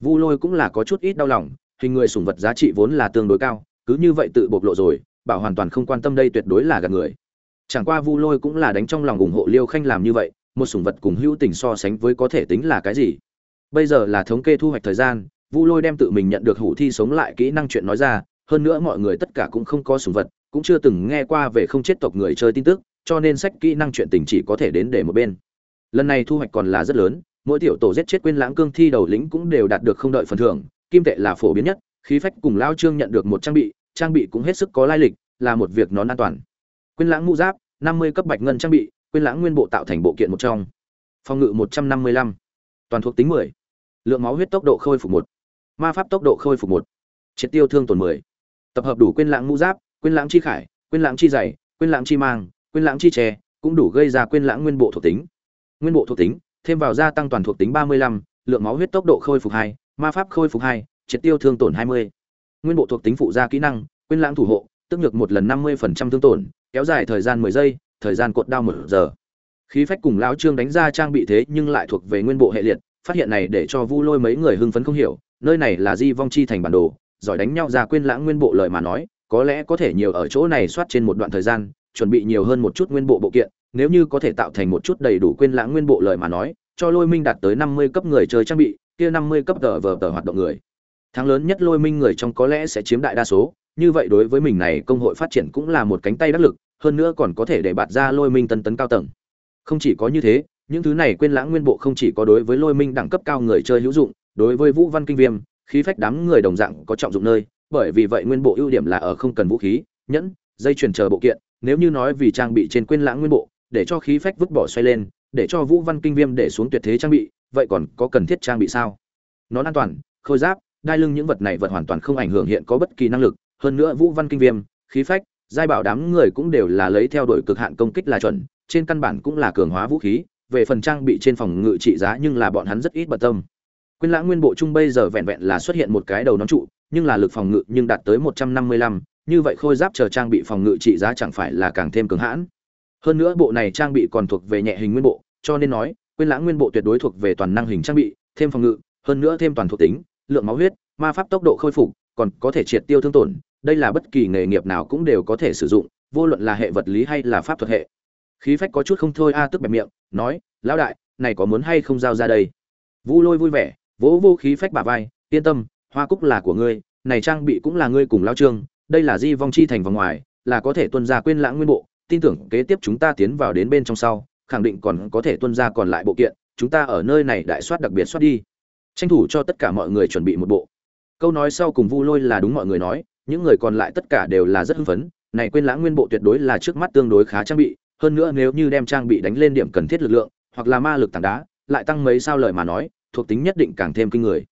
A: Vu lôi cũng là có chút ít đau lòng, hình người sủng vật giá trị vốn là tương đối cao, cứ như vậy tự bộc lộ rồi, bảo hoàn toàn không quan tâm đây tuyệt đối là gạt người. Chẳng qua vu lôi cũng là đánh trong lòng ủng hộ liêu khanh làm như vậy, một sủng vật cùng hữu tình so sánh với có thể tính là cái gì. Bây giờ là thống kê thu hoạch thời gian, vu lôi đem tự mình nhận được hủ thi sống lại kỹ năng chuyện nói ra, hơn nữa mọi người tất cả cũng không có sủng vật, cũng chưa từng nghe qua về không chết tộc người chơi tin tức cho nên sách kỹ năng chuyện tình chỉ có thể đến để một bên. Lần này thu hoạch còn là rất lớn, mỗi tiểu tổ giết chết quên lãng cương thi đầu lĩnh cũng đều đạt được không đợi phần thưởng, kim tệ là phổ biến nhất, khí phách cùng lao trương nhận được một trang bị trang bị cũng hết sức có lai lịch, là một việc nón an toàn. Quên lãng mũ giáp, năm mươi cấp bạch ngân trang bị, quên lãng nguyên bộ tạo thành bộ kiện một trong. Phòng ngự một trăm năm mươi lăm, toàn thuộc tính mười, lượng máu huyết tốc độ khôi phục một, ma pháp tốc độ khôi phục một, triệt tiêu thương tổn mười. Tập hợp đủ quên lãng mũ giáp, quên lãng chi khải, quên lãng chi dày, quên lãng chi mang quên lãng chi tre cũng đủ gây ra quên lãng nguyên bộ thuộc tính. Nguyên bộ thuộc tính, thêm vào gia tăng toàn thuộc tính ba mươi lăm, lượng máu huyết tốc độ khôi phục hai, ma pháp khôi phục hai, triệt tiêu thương tổn hai mươi. Nguyên bộ thuộc tính phụ gia kỹ năng, quên lãng thủ hộ, tức nhược một lần năm mươi phần trăm thương tổn, kéo dài thời gian mười giây, thời gian cột đao một giờ. Khí phách cùng lão trương đánh ra trang bị thế nhưng lại thuộc về nguyên bộ hệ liệt, phát hiện này để cho vu lôi mấy người hưng phấn không hiểu, nơi này là di vong chi thành bản đồ, giỏi đánh nhau ra quên lãng nguyên bộ lời mà nói, có lẽ có thể nhiều ở chỗ này soát trên một đoạn thời gian chuẩn bị nhiều hơn một chút nguyên bộ bộ kiện, nếu như có thể tạo thành một chút đầy đủ quên lãng nguyên bộ lời mà nói, cho lôi minh đạt tới năm mươi cấp người chơi trang bị, kia năm mươi cấp tở vờ tở hoạt động người. Tháng lớn nhất lôi minh người trong có lẽ sẽ chiếm đại đa số, như vậy đối với mình này công hội phát triển cũng là một cánh tay đắc lực, hơn nữa còn có thể để bạt ra lôi minh tân tấn cao tầng. Không chỉ có như thế, những thứ này quên lãng nguyên bộ không chỉ có đối với lôi minh đẳng cấp cao người chơi hữu dụng, đối với vũ văn kinh viêm, khí phách đám người đồng dạng có trọng dụng nơi, bởi vì vậy nguyên bộ ưu điểm là ở không cần vũ khí, nhẫn, dây chuyền chờ bộ kiện nếu như nói vì trang bị trên quên lãng nguyên bộ, để cho khí phách vứt bỏ xoay lên, để cho vũ văn kinh viêm để xuống tuyệt thế trang bị, vậy còn có cần thiết trang bị sao? Nó an toàn, khôi giáp, đai lưng những vật này vật hoàn toàn không ảnh hưởng hiện có bất kỳ năng lực. Hơn nữa vũ văn kinh viêm, khí phách, giai bảo đám người cũng đều là lấy theo đuổi cực hạn công kích là chuẩn, trên căn bản cũng là cường hóa vũ khí. Về phần trang bị trên phòng ngự trị giá nhưng là bọn hắn rất ít bận tâm. Quyên lãng nguyên bộ trung bây giờ vẹn vẹn là xuất hiện một cái đầu nón trụ, nhưng là lực phòng ngự nhưng đạt tới một trăm năm mươi lăm như vậy khôi giáp chờ trang bị phòng ngự trị giá chẳng phải là càng thêm cứng hãn. Hơn nữa bộ này trang bị còn thuộc về nhẹ hình nguyên bộ, cho nên nói, quên lãng nguyên bộ tuyệt đối thuộc về toàn năng hình trang bị, thêm phòng ngự, hơn nữa thêm toàn thuộc tính, lượng máu huyết, ma pháp tốc độ khôi phục, còn có thể triệt tiêu thương tổn, đây là bất kỳ nghề nghiệp nào cũng đều có thể sử dụng, vô luận là hệ vật lý hay là pháp thuật hệ. Khí phách có chút không thôi a, tức bẹp miệng, nói, lão đại, này có muốn hay không giao ra đây? Vu lôi vui vẻ, vỗ vô khí phách bà vai, yên tâm, hoa cúc là của ngươi, này trang bị cũng là ngươi cùng lão trương đây là di vong chi thành vòng ngoài là có thể tuân ra quên lãng nguyên bộ tin tưởng kế tiếp chúng ta tiến vào đến bên trong sau khẳng định còn có thể tuân ra còn lại bộ kiện chúng ta ở nơi này đại soát đặc biệt soát đi. Tranh thủ cho tất cả mọi người chuẩn bị một bộ. Câu nói sau cùng vu lôi là đúng mọi người nói những người còn lại tất cả đều là rất hưng phấn này quên lãng nguyên bộ tuyệt đối là trước mắt tương đối khá trang bị hơn nữa nếu như đem trang bị đánh lên điểm cần thiết lực lượng hoặc là ma lực tảng đá lại tăng mấy sao lời mà nói thuộc tính nhất định càng thêm kinh người.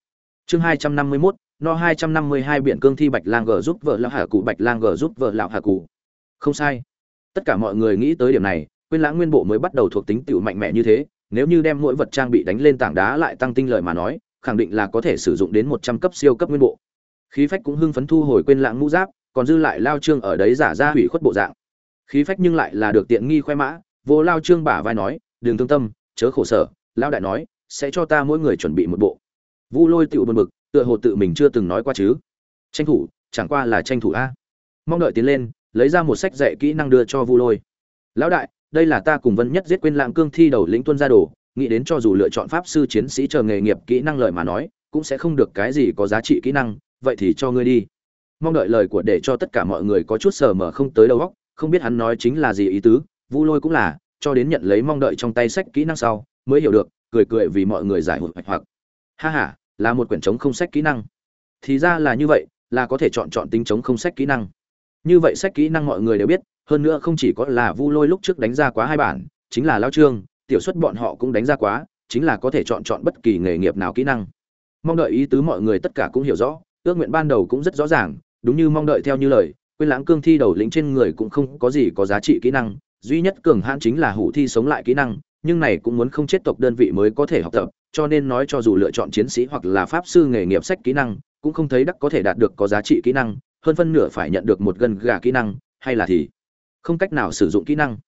A: Chương hai trăm năm mươi 251, no hai trăm năm mươi hai biển cương thi bạch lang gờ giúp vợ lão hà cụ, bạch lang gờ giúp vợ lão hà cụ. Không sai. Tất cả mọi người nghĩ tới điểm này, quên lãng nguyên bộ mới bắt đầu thuộc tính tiểu mạnh mẽ như thế, nếu như đem mỗi vật trang bị đánh lên tảng đá lại tăng tinh lợi mà nói, khẳng định là có thể sử dụng đến một trăm cấp siêu cấp nguyên bộ. Khí phách cũng hưng phấn thu hồi quên lãng mũ giáp, còn dư lại lao trương ở đấy giả ra hủy khuất bộ dạng. Khí phách nhưng lại là được tiện nghi khoe mã, vô lao trương bả vai nói đừng thương tâm, chớ khổ sở lao đại nói, sẽ cho ta mỗi người chuẩn bị một bộ. Vu lôi tiểu buồn bực tựa hồ tự mình chưa từng nói qua chứ. Tranh thủ, chẳng qua là tranh thủ a. Mong đợi tiến lên, lấy ra một sách dạy kỹ năng đưa cho vu lôi. Lão đại, đây là ta cùng vân nhất giết quên lãng cương thi đầu lĩnh tuân gia đồ, nghĩ đến cho dù lựa chọn pháp sư chiến sĩ chờ nghề nghiệp kỹ năng lợi mà nói, cũng sẽ không được cái gì có giá trị kỹ năng, vậy thì cho ngươi đi. Mong đợi lời của để cho tất cả mọi người có chút sờ mờ không tới đầu óc, không biết hắn nói chính là gì ý tứ, vu lôi cũng là, cho đến nhận lấy mong đợi trong tay sách kỹ năng sau, mới hiểu được, cười cười vì mọi người giải hụt hoặc ha ha là một quyển chống không sách kỹ năng. Thì ra là như vậy, là có thể chọn chọn tính chống không sách kỹ năng. Như vậy sách kỹ năng mọi người đều biết, hơn nữa không chỉ có là vu lôi lúc trước đánh ra quá hai bản, chính là lao trương, tiểu xuất bọn họ cũng đánh ra quá, chính là có thể chọn chọn bất kỳ nghề nghiệp nào kỹ năng. Mong đợi ý tứ mọi người tất cả cũng hiểu rõ, ước nguyện ban đầu cũng rất rõ ràng, đúng như mong đợi theo như lời, quên lãng cương thi đầu lĩnh trên người cũng không có gì có giá trị kỹ năng, duy nhất cường hãn chính là hủ thi sống lại kỹ năng, nhưng này cũng muốn không chết tộc đơn vị mới có thể học tập cho nên nói cho dù lựa chọn chiến sĩ hoặc là pháp sư nghề nghiệp sách kỹ năng, cũng không thấy đắc có thể đạt được có giá trị kỹ năng, hơn phân nửa phải nhận được một gần gà kỹ năng, hay là thì không cách nào sử dụng kỹ năng.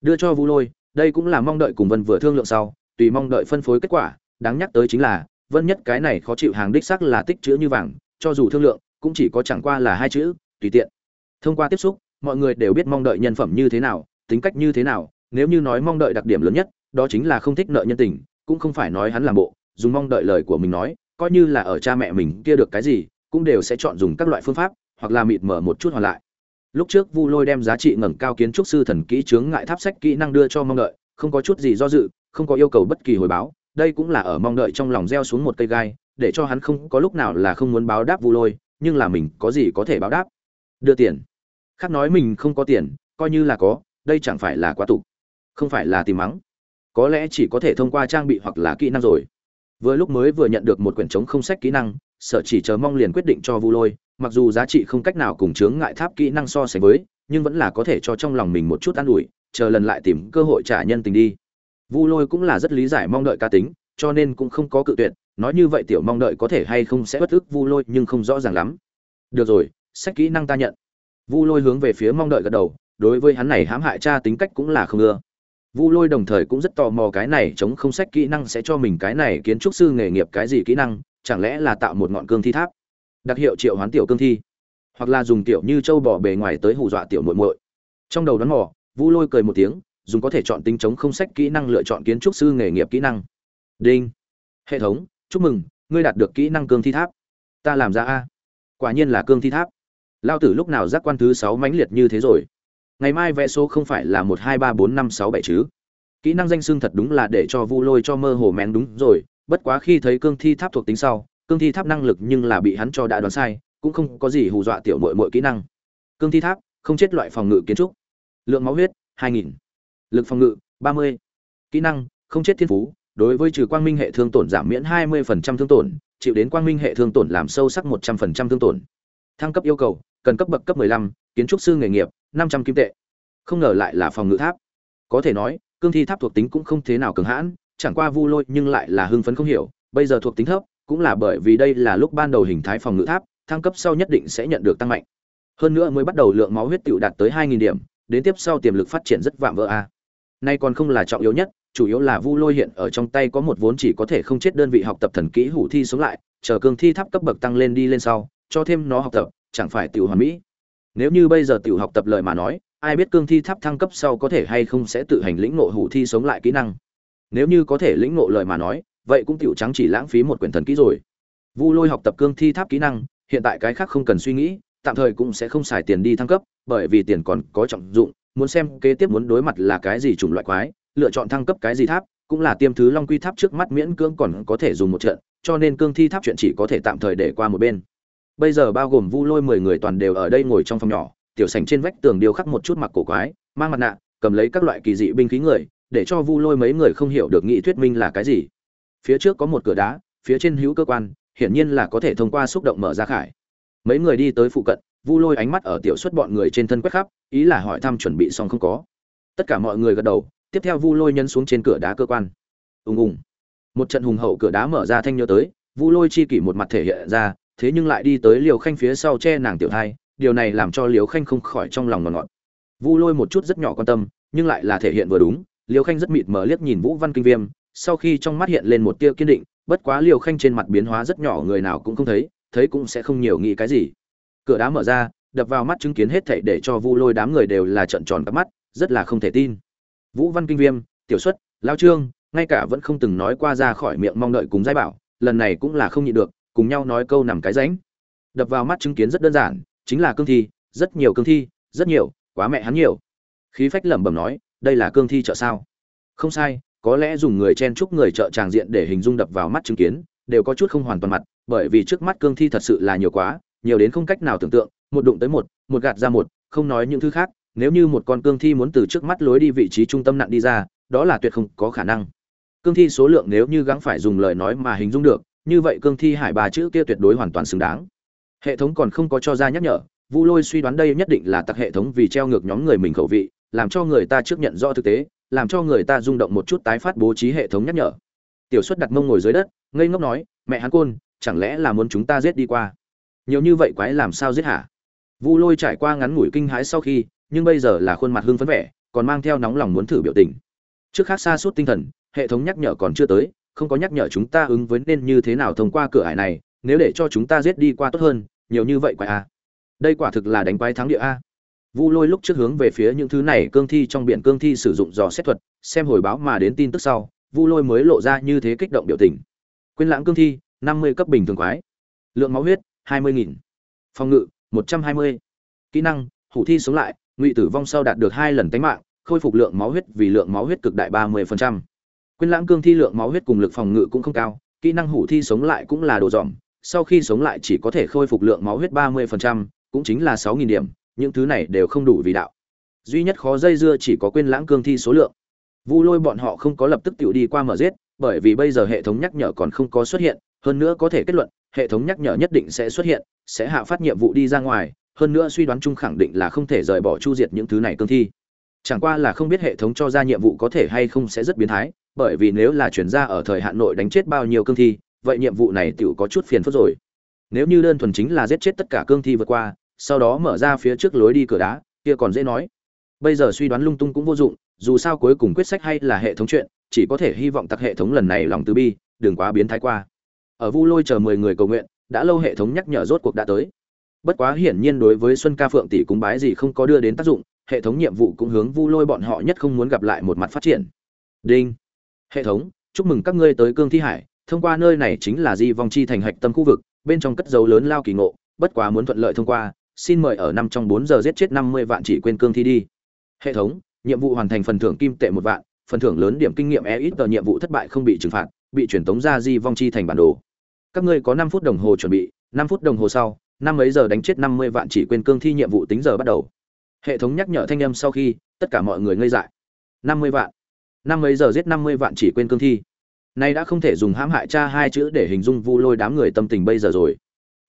A: Đưa cho vu lôi, đây cũng là mong đợi cùng vân vừa thương lượng sau, tùy mong đợi phân phối kết quả, đáng nhắc tới chính là, vân nhất cái này khó chịu hàng đích sắc là tích chữ như vàng, cho dù thương lượng, cũng chỉ có chẳng qua là hai chữ, tùy tiện. Thông qua tiếp xúc, mọi người đều biết mong đợi nhân phẩm như thế nào, tính cách như thế nào, nếu như nói mong đợi đặc điểm lớn nhất, đó chính là không thích nợ nhân tình cũng không phải nói hắn làm bộ, dùng mong đợi lời của mình nói, coi như là ở cha mẹ mình kia được cái gì, cũng đều sẽ chọn dùng các loại phương pháp, hoặc là mịt mở một chút hoàn lại. Lúc trước vu lôi đem giá trị ngẩng cao kiến trúc sư thần kỹ chướng ngại tháp sách kỹ năng đưa cho mong đợi, không có chút gì do dự, không có yêu cầu bất kỳ hồi báo, đây cũng là ở mong đợi trong lòng gieo xuống một cây gai, để cho hắn không có lúc nào là không muốn báo đáp vu lôi, nhưng là mình có gì có thể báo đáp? Đưa tiền. Khác nói mình không có tiền, coi như là có, đây chẳng phải là quá tục không phải là tìm mắng có lẽ chỉ có thể thông qua trang bị hoặc là kỹ năng rồi. Vừa lúc mới vừa nhận được một quyển chống không sách kỹ năng, sở chỉ chờ mong liền quyết định cho vu lôi, mặc dù giá trị không cách nào cùng chướng ngại tháp kỹ năng so sánh với, nhưng vẫn là có thể cho trong lòng mình một chút an ủi, chờ lần lại tìm cơ hội trả nhân tình đi. Vu lôi cũng là rất lý giải mong đợi ca tính, cho nên cũng không có cự tuyệt, nói như vậy tiểu mong đợi có thể hay không sẽ bất ức vu lôi, nhưng không rõ ràng lắm. Được rồi, sách kỹ năng ta nhận. Vu lôi hướng về phía mong đợi gật đầu, đối với hắn này hãm hại cha tính cách cũng là không ưa vu lôi đồng thời cũng rất tò mò cái này chống không sách kỹ năng sẽ cho mình cái này kiến trúc sư nghề nghiệp cái gì kỹ năng, chẳng lẽ là tạo một ngọn cương thi tháp? Đặc hiệu triệu hoán tiểu cương thi. Hoặc là dùng tiểu như châu bò bề ngoài tới hù dọa tiểu muội muội. Trong đầu đoán mò, vu lôi cười một tiếng, dùng có thể chọn tính chống không sách kỹ năng lựa chọn kiến trúc sư nghề nghiệp kỹ năng. Đinh. Hệ thống, chúc mừng, ngươi đạt được kỹ năng cương thi tháp. Ta làm ra a. Quả nhiên là cương thi tháp. Lao tử lúc nào giác quan thứ sáu mãnh liệt như thế rồi? Ngày mai vẽ số không phải là một, hai, ba, bốn, năm, sáu, bảy chứ. Kỹ năng danh xưng thật đúng là để cho vu lôi cho mơ hồ mén đúng rồi, bất quá khi thấy cương thi tháp thuộc tính sau, cương thi tháp năng lực nhưng là bị hắn cho đã đoán sai, cũng không có gì hù dọa tiểu mội mội kỹ năng. Cương thi tháp, không chết loại phòng ngự kiến trúc. Lượng máu huyết, hai nghìn. Lực phòng ngự, ba mươi. Kỹ năng, không chết thiên phú, đối với trừ quang minh hệ thương tổn giảm miễn 20% thương tổn, chịu đến quang minh hệ thương tổn làm sâu sắc 100% thương tổn. Thăng cấp yêu cầu cần cấp bậc cấp 15, kiến trúc sư nghề nghiệp 500 kim tệ. Không ngờ lại là phòng ngự tháp. Có thể nói cương thi tháp thuộc tính cũng không thế nào cường hãn chẳng qua vu lôi nhưng lại là hưng phấn không hiểu bây giờ thuộc tính thấp cũng là bởi vì đây là lúc ban đầu hình thái phòng ngự tháp thăng cấp sau nhất định sẽ nhận được tăng mạnh. Hơn nữa mới bắt đầu lượng máu huyết tiểu đạt tới 2.000 điểm đến tiếp sau tiềm lực phát triển rất vạm vỡ a. Nay còn không là trọng yếu nhất chủ yếu là vu lôi hiện ở trong tay có một vốn chỉ có thể không chết đơn vị học tập thần kỹ hủ thi sống lại chờ cương thi tháp cấp bậc tăng lên đi lên sau cho thêm nó học tập chẳng phải tiểu hoàn mỹ. Nếu như bây giờ tiểu học tập lời mà nói, ai biết cương thi tháp thăng cấp sau có thể hay không sẽ tự hành lĩnh ngộ hủ thi sống lại kỹ năng. Nếu như có thể lĩnh ngộ lời mà nói, vậy cũng tiểu trắng chỉ lãng phí một quyển thần kỹ rồi. Vu lôi học tập cương thi tháp kỹ năng, hiện tại cái khác không cần suy nghĩ, tạm thời cũng sẽ không xài tiền đi thăng cấp, bởi vì tiền còn có trọng dụng, muốn xem kế tiếp muốn đối mặt là cái gì chủng loại quái, lựa chọn thăng cấp cái gì tháp, cũng là tiêm thứ long quy tháp trước mắt miễn cưỡng còn có thể dùng một trận, cho nên cương thi tháp chuyện chỉ có thể tạm thời để qua một bên bây giờ bao gồm vu lôi mười người toàn đều ở đây ngồi trong phòng nhỏ, tiểu sảnh trên vách tường điêu khắc một chút mặc cổ quái, mang mặt nạ, cầm lấy các loại kỳ dị binh khí người, để cho vu lôi mấy người không hiểu được nghị thuyết minh là cái gì. Phía trước có một cửa đá, phía trên hữu cơ quan, hiển nhiên là có thể thông qua xúc động mở ra khải. Mấy người đi tới phụ cận, vu lôi ánh mắt ở tiểu xuất bọn người trên thân quét khắp, ý là hỏi thăm chuẩn bị xong không có. Tất cả mọi người gật đầu, tiếp theo vu lôi nhân xuống trên cửa đá cơ quan. Ùng ùng. Một trận hùng hậu cửa đá mở ra thanh nhớ tới, vu lôi chi kỷ một mặt thể hiện ra thế nhưng lại đi tới liều khanh phía sau che nàng tiểu thai, điều này làm cho liều khanh không khỏi trong lòng ngọt ngọt. Vu lôi một chút rất nhỏ quan tâm, nhưng lại là thể hiện vừa đúng, liều khanh rất mịt mờ liếc nhìn vũ văn kinh viêm, sau khi trong mắt hiện lên một tia kiên định, bất quá liều khanh trên mặt biến hóa rất nhỏ, người nào cũng không thấy thấy cũng sẽ không nhiều nghĩ cái gì. Cửa đá mở ra, đập vào mắt chứng kiến hết thảy để cho vu lôi đám người đều là trợn tròn các mắt, rất là không thể tin. Vũ văn kinh viêm, tiểu xuất, lao trương, ngay cả vẫn không từng nói qua ra khỏi miệng mong đợi cùng giai bảo, lần này cũng là không nhịn được cùng nhau nói câu nằm cái ránh. Đập vào mắt chứng kiến rất đơn giản, chính là cương thi, rất nhiều cương thi, rất nhiều, quá mẹ hắn nhiều. Khí phách lẩm bẩm nói, đây là cương thi chợ sao? Không sai, có lẽ dùng người chen chúc người chợ tràng diện để hình dung đập vào mắt chứng kiến, đều có chút không hoàn toàn mặt, bởi vì trước mắt cương thi thật sự là nhiều quá, nhiều đến không cách nào tưởng tượng, một đụng tới một một gạt ra một, không nói những thứ khác, nếu như một con cương thi muốn từ trước mắt lối đi vị trí trung tâm nặng đi ra, đó là tuyệt không có khả năng. Cương thi số lượng nếu như gắng phải dùng lời nói mà hình dung được như vậy cương thi hải bà chữ kia tuyệt đối hoàn toàn xứng đáng. Hệ thống còn không có cho ra nhắc nhở, vu lôi suy đoán đây nhất định là tặc hệ thống vì treo ngược nhóm người mình khẩu vị, làm cho người ta trước nhận rõ thực tế, làm cho người ta rung động một chút tái phát bố trí hệ thống nhắc nhở. Tiểu xuất đặt mông ngồi dưới đất, ngây ngốc nói, mẹ hắn côn, chẳng lẽ là muốn chúng ta giết đi qua? Nhiều như vậy quái làm sao giết hả? Vu lôi trải qua ngắn ngủi kinh hãi sau khi, nhưng bây giờ là khuôn mặt hưng phấn vẻ, còn mang theo nóng lòng muốn thử biểu tình. Trước khác xa suốt tinh thần, hệ thống nhắc nhở còn chưa tới không có nhắc nhở chúng ta ứng với nên như thế nào thông qua cửa ải này, nếu để cho chúng ta giết đi qua tốt hơn, nhiều như vậy quái a đây quả thực là đánh quái thắng địa a. Vu lôi lúc trước hướng về phía những thứ này cương thi trong biển cương thi sử dụng dò xét thuật, xem hồi báo mà đến tin tức sau, vu lôi mới lộ ra như thế kích động biểu tình. Quên lãng cương thi, năm mươi cấp bình thường quái. Lượng máu huyết, hai mươi nghìn. Phòng ngự, một trăm hai mươi. Kỹ năng, hủ thi sống lại, ngụy tử vong sau đạt được hai lần tánh mạng, khôi phục lượng máu huyết vì lượng máu huyết cực đại ba mươi phần trăm quên lãng cương thi lượng máu huyết cùng lực phòng ngự cũng không cao, kỹ năng hủ thi sống lại cũng là đồ dòm sau khi sống lại chỉ có thể khôi phục lượng máu huyết ba mươi cũng chính là sáu nghìn điểm, những thứ này đều không đủ vì đạo. Duy nhất khó dây dưa chỉ có quên lãng cương thi số lượng. Vu lôi bọn họ không có lập tức tự đi qua mở giết, bởi vì bây giờ hệ thống nhắc nhở còn không có xuất hiện, hơn nữa có thể kết luận, hệ thống nhắc nhở nhất định sẽ xuất hiện, sẽ hạ phát nhiệm vụ đi ra ngoài, hơn nữa suy đoán chung khẳng định là không thể rời bỏ chu diệt những thứ này cương thi. Chẳng qua là không biết hệ thống cho ra nhiệm vụ có thể hay không sẽ rất biến thái bởi vì nếu là chuyển ra ở thời hạn nội đánh chết bao nhiêu cương thi, vậy nhiệm vụ này tựu có chút phiền phức rồi. Nếu như đơn thuần chính là giết chết tất cả cương thi vượt qua, sau đó mở ra phía trước lối đi cửa đá, kia còn dễ nói. Bây giờ suy đoán lung tung cũng vô dụng, dù sao cuối cùng quyết sách hay là hệ thống chuyện, chỉ có thể hy vọng tặc hệ thống lần này lòng từ bi, đừng quá biến thái qua. Ở vu lôi chờ mười người cầu nguyện, đã lâu hệ thống nhắc nhở rốt cuộc đã tới. Bất quá hiển nhiên đối với xuân ca phượng tỷ cúng bái gì không có đưa đến tác dụng, hệ thống nhiệm vụ cũng hướng vu lôi bọn họ nhất không muốn gặp lại một mặt phát triển. Đinh hệ thống, chúc mừng các ngươi tới cương thi hải, thông qua nơi này chính là di vong chi thành hạch tâm khu vực, bên trong cất dấu lớn lao kỳ ngộ, bất quá muốn thuận lợi thông qua, xin mời ở năm trong bốn giờ giết chết năm mươi vạn chỉ quên cương thi đi. Hệ thống, nhiệm vụ hoàn thành phần thưởng kim tệ một vạn, phần thưởng lớn điểm kinh nghiệm e ít tờ nhiệm vụ thất bại không bị trừng phạt, bị truyền tống ra di vong chi thành bản đồ. Các ngươi có năm phút đồng hồ chuẩn bị, năm phút đồng hồ sau, năm mấy giờ đánh chết năm mươi vạn chỉ quên cương thi nhiệm vụ tính giờ bắt đầu. Hệ thống nhắc nhở thanh âm sau khi, tất cả mọi người ngây dại. năm mươi vạn năm ấy giờ giết năm mươi vạn chỉ quên cương thi Nay đã không thể dùng hãm hại cha hai chữ để hình dung Vu Lôi đám người tâm tình bây giờ rồi.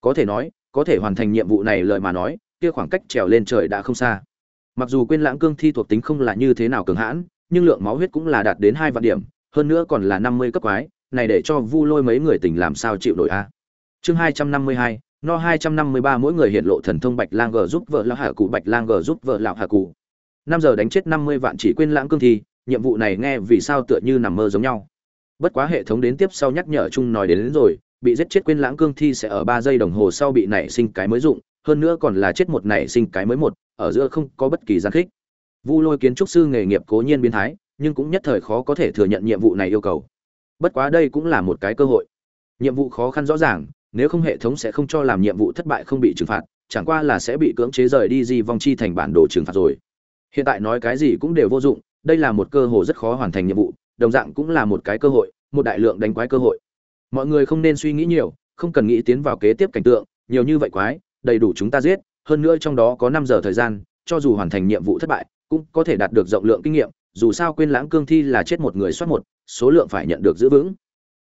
A: Có thể nói, có thể hoàn thành nhiệm vụ này lời mà nói, kia khoảng cách trèo lên trời đã không xa. Mặc dù quên lãng cương thi thuộc tính không là như thế nào cường hãn, nhưng lượng máu huyết cũng là đạt đến hai vạn điểm, hơn nữa còn là năm mươi cấp quái, này để cho Vu Lôi mấy người tỉnh làm sao chịu nổi a. Chương hai trăm năm mươi hai, no hai trăm năm mươi ba mỗi người hiện lộ thần thông Bạch Lang G giúp vợ lão hạ cụ Bạch Lang G giúp vợ lão hạ cụ. năm giờ đánh chết năm mươi vạn chỉ quên lãng cương thi, nhiệm vụ này nghe vì sao tựa như nằm mơ giống nhau. Bất quá hệ thống đến tiếp sau nhắc nhở chung nói đến, đến rồi bị giết chết quên lãng cương thi sẽ ở ba giây đồng hồ sau bị nảy sinh cái mới dụng hơn nữa còn là chết một nảy sinh cái mới một ở giữa không có bất kỳ gian khích. Vu lôi kiến trúc sư nghề nghiệp cố nhiên biến thái nhưng cũng nhất thời khó có thể thừa nhận nhiệm vụ này yêu cầu. Bất quá đây cũng là một cái cơ hội. Nhiệm vụ khó khăn rõ ràng nếu không hệ thống sẽ không cho làm nhiệm vụ thất bại không bị trừng phạt chẳng qua là sẽ bị cưỡng chế rời đi di vong chi thành bản đồ trừng phạt rồi. Hiện tại nói cái gì cũng đều vô dụng đây là một cơ hội rất khó hoàn thành nhiệm vụ, đồng dạng cũng là một cái cơ hội, một đại lượng đánh quái cơ hội. Mọi người không nên suy nghĩ nhiều, không cần nghĩ tiến vào kế tiếp cảnh tượng, nhiều như vậy quái, đầy đủ chúng ta giết, hơn nữa trong đó có năm giờ thời gian, cho dù hoàn thành nhiệm vụ thất bại, cũng có thể đạt được rộng lượng kinh nghiệm, dù sao quên lãng cương thi là chết một người soát một, số lượng phải nhận được giữ vững.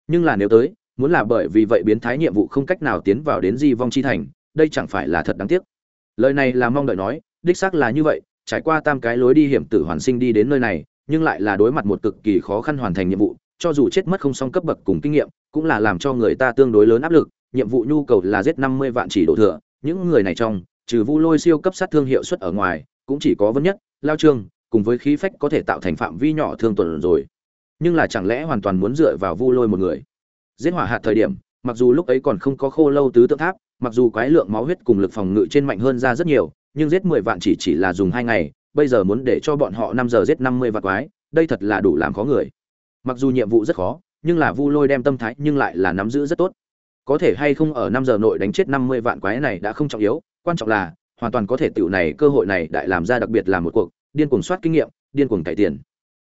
A: Nhưng là nếu tới, muốn là bởi vì vậy biến thái nhiệm vụ không cách nào tiến vào đến di vong chi thành, đây chẳng phải là thật đáng tiếc. Lời này là mong đợi nói, đích xác là như vậy trải qua tam cái lối đi hiểm tử hoàn sinh đi đến nơi này, nhưng lại là đối mặt một cực kỳ khó khăn hoàn thành nhiệm vụ, cho dù chết mất không song cấp bậc cùng kinh nghiệm, cũng là làm cho người ta tương đối lớn áp lực. Nhiệm vụ nhu cầu là giết năm mươi vạn chỉ độ thừa, những người này trong, trừ vu lôi siêu cấp sát thương hiệu suất ở ngoài, cũng chỉ có vấn nhất, lao trương, cùng với khí phách có thể tạo thành phạm vi nhỏ thương tuần rồi. Nhưng là chẳng lẽ hoàn toàn muốn dựa vào vu lôi một người? Giết hỏa hạt thời điểm, mặc dù lúc ấy còn không có khô lâu tứ tượng tháp, mặc dù quái lượng máu huyết cùng lực phòng ngự trên mạnh hơn ra rất nhiều nhưng giết mười vạn chỉ chỉ là dùng hai ngày, bây giờ muốn để cho bọn họ năm giờ giết năm mươi vạn quái, đây thật là đủ làm khó người. Mặc dù nhiệm vụ rất khó, nhưng là vu lôi đem tâm thái nhưng lại là nắm giữ rất tốt. Có thể hay không ở năm giờ nội đánh chết năm mươi vạn quái này đã không trọng yếu, quan trọng là, hoàn toàn có thể tiểu này, cơ hội này đại làm ra đặc biệt là một cuộc, điên cuồng soát kinh nghiệm, điên cuồng cải tiền.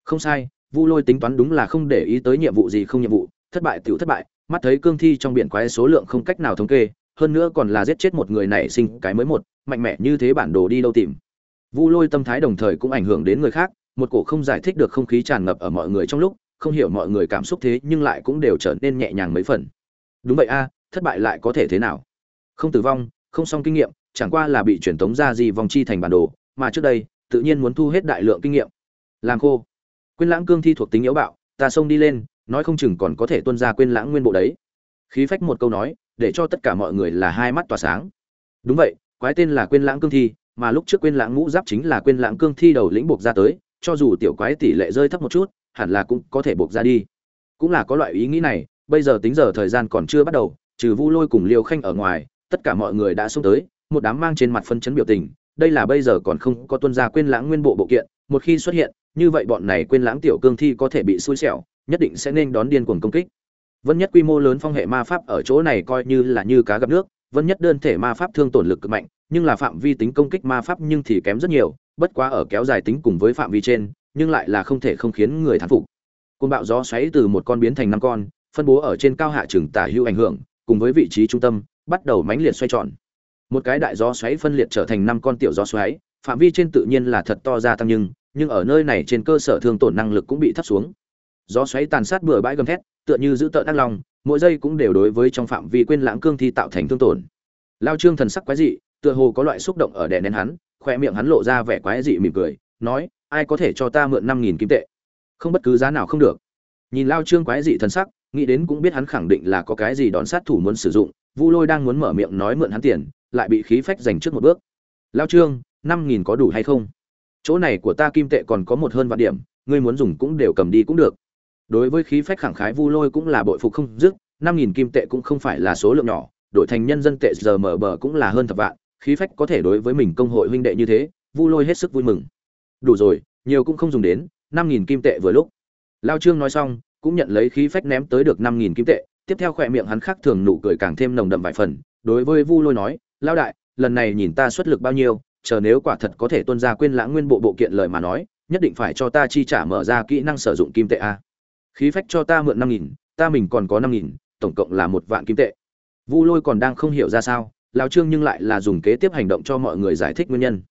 A: Không sai, vu lôi tính toán đúng là không để ý tới nhiệm vụ gì không nhiệm vụ, thất bại tiểu thất bại, mắt thấy cương thi trong biển quái số lượng không cách nào thống kê, hơn nữa còn là giết chết một người này sinh cái mới một mạnh mẽ như thế bản đồ đi đâu tìm. Vu lôi tâm thái đồng thời cũng ảnh hưởng đến người khác, một cổ không giải thích được không khí tràn ngập ở mọi người trong lúc, không hiểu mọi người cảm xúc thế nhưng lại cũng đều trở nên nhẹ nhàng mấy phần. Đúng vậy a, thất bại lại có thể thế nào? Không tử vong, không xong kinh nghiệm, chẳng qua là bị truyền tống ra gì vòng chi thành bản đồ, mà trước đây, tự nhiên muốn thu hết đại lượng kinh nghiệm. Làm khô. Quên lãng cương thi thuộc tính yếu bạo, ta xông đi lên, nói không chừng còn có thể tuân ra quên lãng nguyên bộ đấy. Khí phách một câu nói, để cho tất cả mọi người là hai mắt tỏa sáng. Đúng vậy quái tên là quên lãng cương thi, mà lúc trước quên lãng ngũ giáp chính là quên lãng cương thi đầu lĩnh buộc ra tới, cho dù tiểu quái tỷ lệ rơi thấp một chút, hẳn là cũng có thể buộc ra đi. Cũng là có loại ý nghĩ này, bây giờ tính giờ thời gian còn chưa bắt đầu, trừ vu lôi cùng liêu khanh ở ngoài, tất cả mọi người đã xuống tới, một đám mang trên mặt phân chấn biểu tình, đây là bây giờ còn không có tuân gia quên lãng nguyên bộ bộ kiện, một khi xuất hiện, như vậy bọn này quên lãng tiểu cương thi có thể bị xui xẻo, nhất định sẽ nên đón điên cuồng công kích. Vân nhất quy mô lớn phong hệ ma pháp ở chỗ này coi như là như cá gặp nước vân nhất đơn thể ma pháp thương tổn lực cực mạnh, nhưng là phạm vi tính công kích ma pháp nhưng thì kém rất nhiều, bất quá ở kéo dài tính cùng với phạm vi trên, nhưng lại là không thể không khiến người thán phục. Côn bạo gió xoáy từ một con biến thành năm con, phân bố ở trên cao hạ trường tả hữu ảnh hưởng, cùng với vị trí trung tâm, bắt đầu mãnh liệt xoay tròn. Một cái đại gió xoáy phân liệt trở thành năm con tiểu gió xoáy, phạm vi trên tự nhiên là thật to ra tăng nhưng nhưng ở nơi này trên cơ sở thương tổn năng lực cũng bị thấp xuống. Gió xoáy tàn sát bừa bãi gầm thét, tựa như giữ tợn đắc lòng mỗi giây cũng đều đối với trong phạm vi quên lãng cương thi tạo thành thương tổn. Lao trương thần sắc quái dị, tựa hồ có loại xúc động ở đè nén hắn khoe miệng hắn lộ ra vẻ quái dị mỉm cười, nói, ai có thể cho ta mượn năm nghìn kim tệ? Không bất cứ giá nào không được. Nhìn lao trương quái dị thần sắc, nghĩ đến cũng biết hắn khẳng định là có cái gì đón sát thủ muốn sử dụng, vu lôi đang muốn mở miệng nói mượn hắn tiền, lại bị khí phách giành trước một bước. Lao trương, năm nghìn có đủ hay không? Chỗ này của ta kim tệ còn có một hơn vạn điểm, ngươi muốn dùng cũng đều cầm đi cũng được đối với khí phách khẳng khái vu lôi cũng là bội phục không dứt, năm nghìn kim tệ cũng không phải là số lượng nhỏ, đổi thành nhân dân tệ giờ mở bờ cũng là hơn thập vạn, khí phách có thể đối với mình công hội huynh đệ như thế, vu lôi hết sức vui mừng. Đủ rồi, nhiều cũng không dùng đến, năm nghìn kim tệ vừa lúc. Lao trương nói xong, cũng nhận lấy khí phách ném tới được năm nghìn kim tệ, tiếp theo khỏe miệng hắn khác thường nụ cười càng thêm nồng đậm vài phần, đối với vu lôi nói, lao đại, lần này nhìn ta xuất lực bao nhiêu, chờ nếu quả thật có thể tuân ra quên lãng nguyên bộ bộ kiện lời mà nói, nhất định phải cho ta chi trả mở ra kỹ năng sử dụng kim tệ a khí phách cho ta mượn năm nghìn, ta mình còn có năm nghìn, tổng cộng là một vạn kim tệ. Vu lôi còn đang không hiểu ra sao lao trương nhưng lại là dùng kế tiếp hành động cho mọi người giải thích nguyên nhân.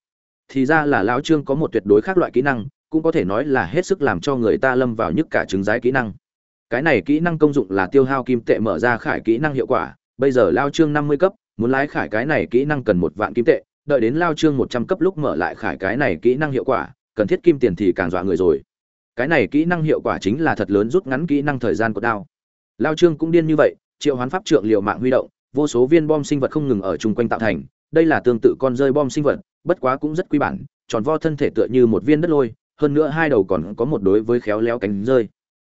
A: Thì ra là lão trương có một tuyệt đối khác loại kỹ năng, cũng có thể nói là hết sức làm cho người ta lâm vào nhức cả trứng giái kỹ năng. Cái này kỹ năng công dụng là tiêu hao kim tệ mở ra khải kỹ năng hiệu quả, bây giờ lao trương năm mươi cấp, muốn lái khải cái này kỹ năng cần một vạn kim tệ, đợi đến lao trương một trăm cấp lúc mở lại khải cái này kỹ năng hiệu quả, cần thiết kim tiền thì càng dọa người rồi cái này kỹ năng hiệu quả chính là thật lớn rút ngắn kỹ năng thời gian của đao. Lao trương cũng điên như vậy, triệu hoán pháp trượng liều mạng huy động, vô số viên bom sinh vật không ngừng ở chung quanh tạo thành, đây là tương tự con rơi bom sinh vật, bất quá cũng rất quý bản, tròn vo thân thể tựa như một viên đất lôi, hơn nữa hai đầu còn có một đối với khéo léo cánh rơi.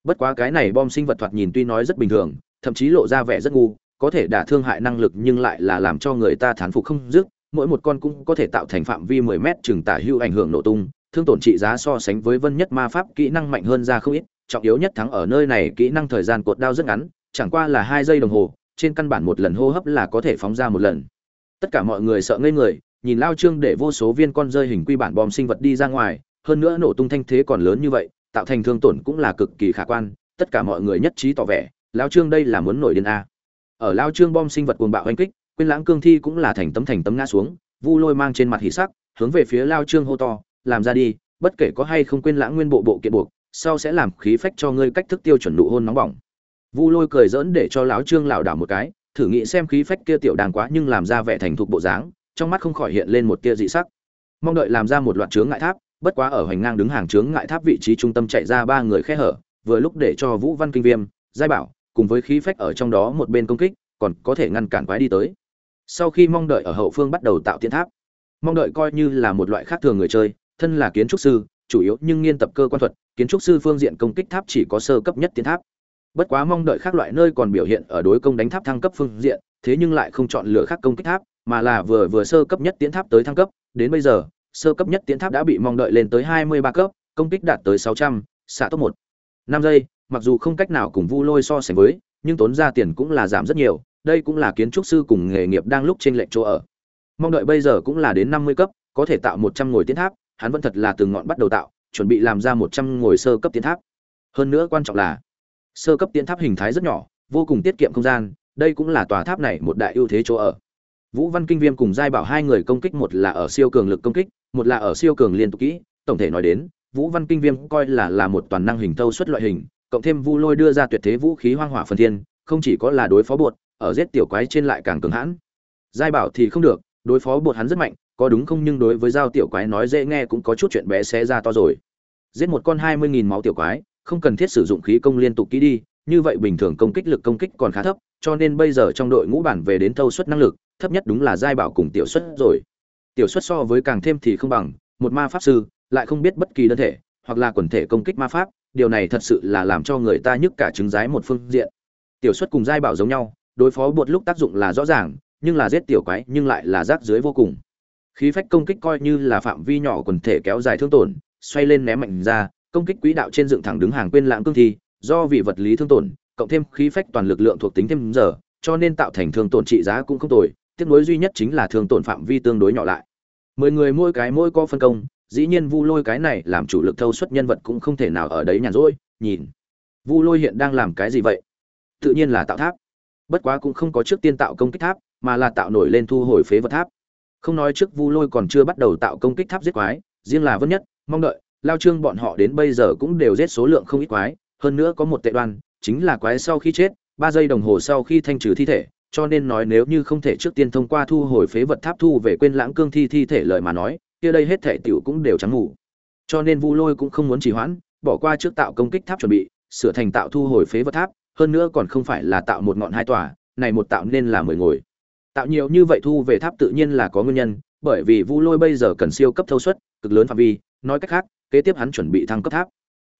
A: Bất quá cái này bom sinh vật thoạt nhìn tuy nói rất bình thường, thậm chí lộ ra vẻ rất ngu, có thể đả thương hại năng lực nhưng lại là làm cho người ta thán phục không dứt, mỗi một con cũng có thể tạo thành phạm vi 10 mét chừng tả hưu ảnh hưởng nổ tung thương tổn trị giá so sánh với vân nhất ma pháp kỹ năng mạnh hơn ra không ít, trọng yếu nhất thắng ở nơi này kỹ năng thời gian cột đao rất ngắn, chẳng qua là hai giây đồng hồ, trên căn bản một lần hô hấp là có thể phóng ra một lần. Tất cả mọi người sợ ngây người, nhìn lao trương để vô số viên con rơi hình quy bản bom sinh vật đi ra ngoài, hơn nữa nổ tung thanh thế còn lớn như vậy, tạo thành thương tổn cũng là cực kỳ khả quan, tất cả mọi người nhất trí tỏ vẻ, lao trương đây là muốn nổi điên a. Ở lao trương bom sinh vật cuồng bạo oanh kích, quên lãng cương thi cũng là thành tấm thành tấm ngã xuống, vu lôi mang trên mặt hỉ sắc, hướng về phía lao trương hô to làm ra đi, bất kể có hay không quên lãng nguyên bộ bộ kiện buộc, sau sẽ làm khí phách cho ngươi cách thức tiêu chuẩn nụ hôn nóng bỏng. Vu lôi cười dỡn để cho lão trương lảo đảo một cái, thử nghĩ xem khí phách kia tiểu đàng quá nhưng làm ra vẻ thành thục bộ dáng, trong mắt không khỏi hiện lên một tia dị sắc. Mong đợi làm ra một loạt chướng ngại tháp, bất quá ở hoành ngang đứng hàng chướng ngại tháp vị trí trung tâm chạy ra ba người khe hở, vừa lúc để cho vũ văn kinh viêm, giai bảo cùng với khí phách ở trong đó một bên công kích, còn có thể ngăn cản quái đi tới. Sau khi mong đợi ở hậu phương bắt đầu tạo tiến tháp, mong đợi coi như là một loại khác thường người chơi thân là kiến trúc sư chủ yếu nhưng nghiên tập cơ quan thuật kiến trúc sư phương diện công kích tháp chỉ có sơ cấp nhất tiến tháp. Bất quá mong đợi các loại nơi còn biểu hiện ở đối công đánh tháp thăng cấp phương diện thế nhưng lại không chọn lựa khác công kích tháp mà là vừa vừa sơ cấp nhất tiến tháp tới thăng cấp đến bây giờ sơ cấp nhất tiến tháp đã bị mong đợi lên tới 23 cấp công kích đạt tới 600, xạ tốc một. Năm giây mặc dù không cách nào cùng vu lôi so sánh với nhưng tốn ra tiền cũng là giảm rất nhiều đây cũng là kiến trúc sư cùng nghề nghiệp đang lúc trên lệnh chỗ ở. Mong đợi bây giờ cũng là đến 50 cấp có thể tạo 100 ngồi tiến tháp hắn vẫn thật là từ ngọn bắt đầu tạo, chuẩn bị làm ra 100 ngồi sơ cấp tiến tháp. Hơn nữa quan trọng là, sơ cấp tiến tháp hình thái rất nhỏ, vô cùng tiết kiệm không gian, đây cũng là tòa tháp này một đại ưu thế chỗ ở. Vũ văn kinh viêm cùng giai bảo hai người công kích, một là ở siêu cường lực công kích, một là ở siêu cường liên tục kỹ, tổng thể nói đến, vũ văn kinh viêm coi là là một toàn năng hình thâu xuất loại hình, cộng thêm vu lôi đưa ra tuyệt thế vũ khí hoang hỏa phần thiên, không chỉ có là đối phó bột, ở giết tiểu quái trên lại càng cường hãn. Giai bảo thì không được, đối phó bột hắn rất mạnh có đúng không nhưng đối với giao tiểu quái nói dễ nghe cũng có chút chuyện bé xé ra to rồi. Giết một con hai mươi nghìn máu tiểu quái, không cần thiết sử dụng khí công liên tục kỹ đi, như vậy bình thường công kích lực công kích còn khá thấp, cho nên bây giờ trong đội ngũ bản về đến thâu suất năng lực, thấp nhất đúng là giai bảo cùng tiểu suất rồi. Tiểu suất so với càng thêm thì không bằng, một ma pháp sư lại không biết bất kỳ đơn thể, hoặc là quần thể công kích ma pháp, điều này thật sự là làm cho người ta nhức cả trứng rái một phương diện. Tiểu suất cùng giai bảo giống nhau, đối phó bột lúc tác dụng là rõ ràng, nhưng là giết tiểu quái nhưng lại là rác dưới vô cùng khí phách công kích coi như là phạm vi nhỏ quần thể kéo dài thương tổn, xoay lên ném mạnh ra, công kích quỹ đạo trên dựng thẳng đứng hàng quên lãng cương thi, do vì vật lý thương tổn, cộng thêm khí phách toàn lực lượng thuộc tính thêm giờ, cho nên tạo thành thương tổn trị giá cũng không tồi tiếc nối duy nhất chính là thương tổn phạm vi tương đối nhỏ lại. Mười người mỗi cái mỗi có phân công, dĩ nhiên vu lôi cái này làm chủ lực thâu suất nhân vật cũng không thể nào ở đấy nhàn rỗi, nhìn. Vu lôi hiện đang làm cái gì vậy? Tự nhiên là tạo tháp. Bất quá cũng không có trước tiên tạo công kích tháp, mà là tạo nổi lên thu hồi phế vật tháp không nói trước vu lôi còn chưa bắt đầu tạo công kích tháp giết quái, riêng là vân nhất, mong đợi, lao trương bọn họ đến bây giờ cũng đều giết số lượng không ít quái, hơn nữa có một tệ đoan, chính là quái sau khi chết, ba giây đồng hồ sau khi thanh trừ thi thể, cho nên nói nếu như không thể trước tiên thông qua thu hồi phế vật tháp thu về quên lãng cương thi thi thể lời mà nói, kia đây hết thể tiểu cũng đều trắng ngủ. Cho nên vu lôi cũng không muốn trì hoãn, bỏ qua trước tạo công kích tháp chuẩn bị, sửa thành tạo thu hồi phế vật tháp, hơn nữa còn không phải là tạo một ngọn hai tòa, này một tạo nên là mười ngồi tạo nhiều như vậy thu về tháp tự nhiên là có nguyên nhân, bởi vì vu lôi bây giờ cần siêu cấp thâu suất, cực lớn phạm vi. Nói cách khác, kế tiếp hắn chuẩn bị thăng cấp tháp.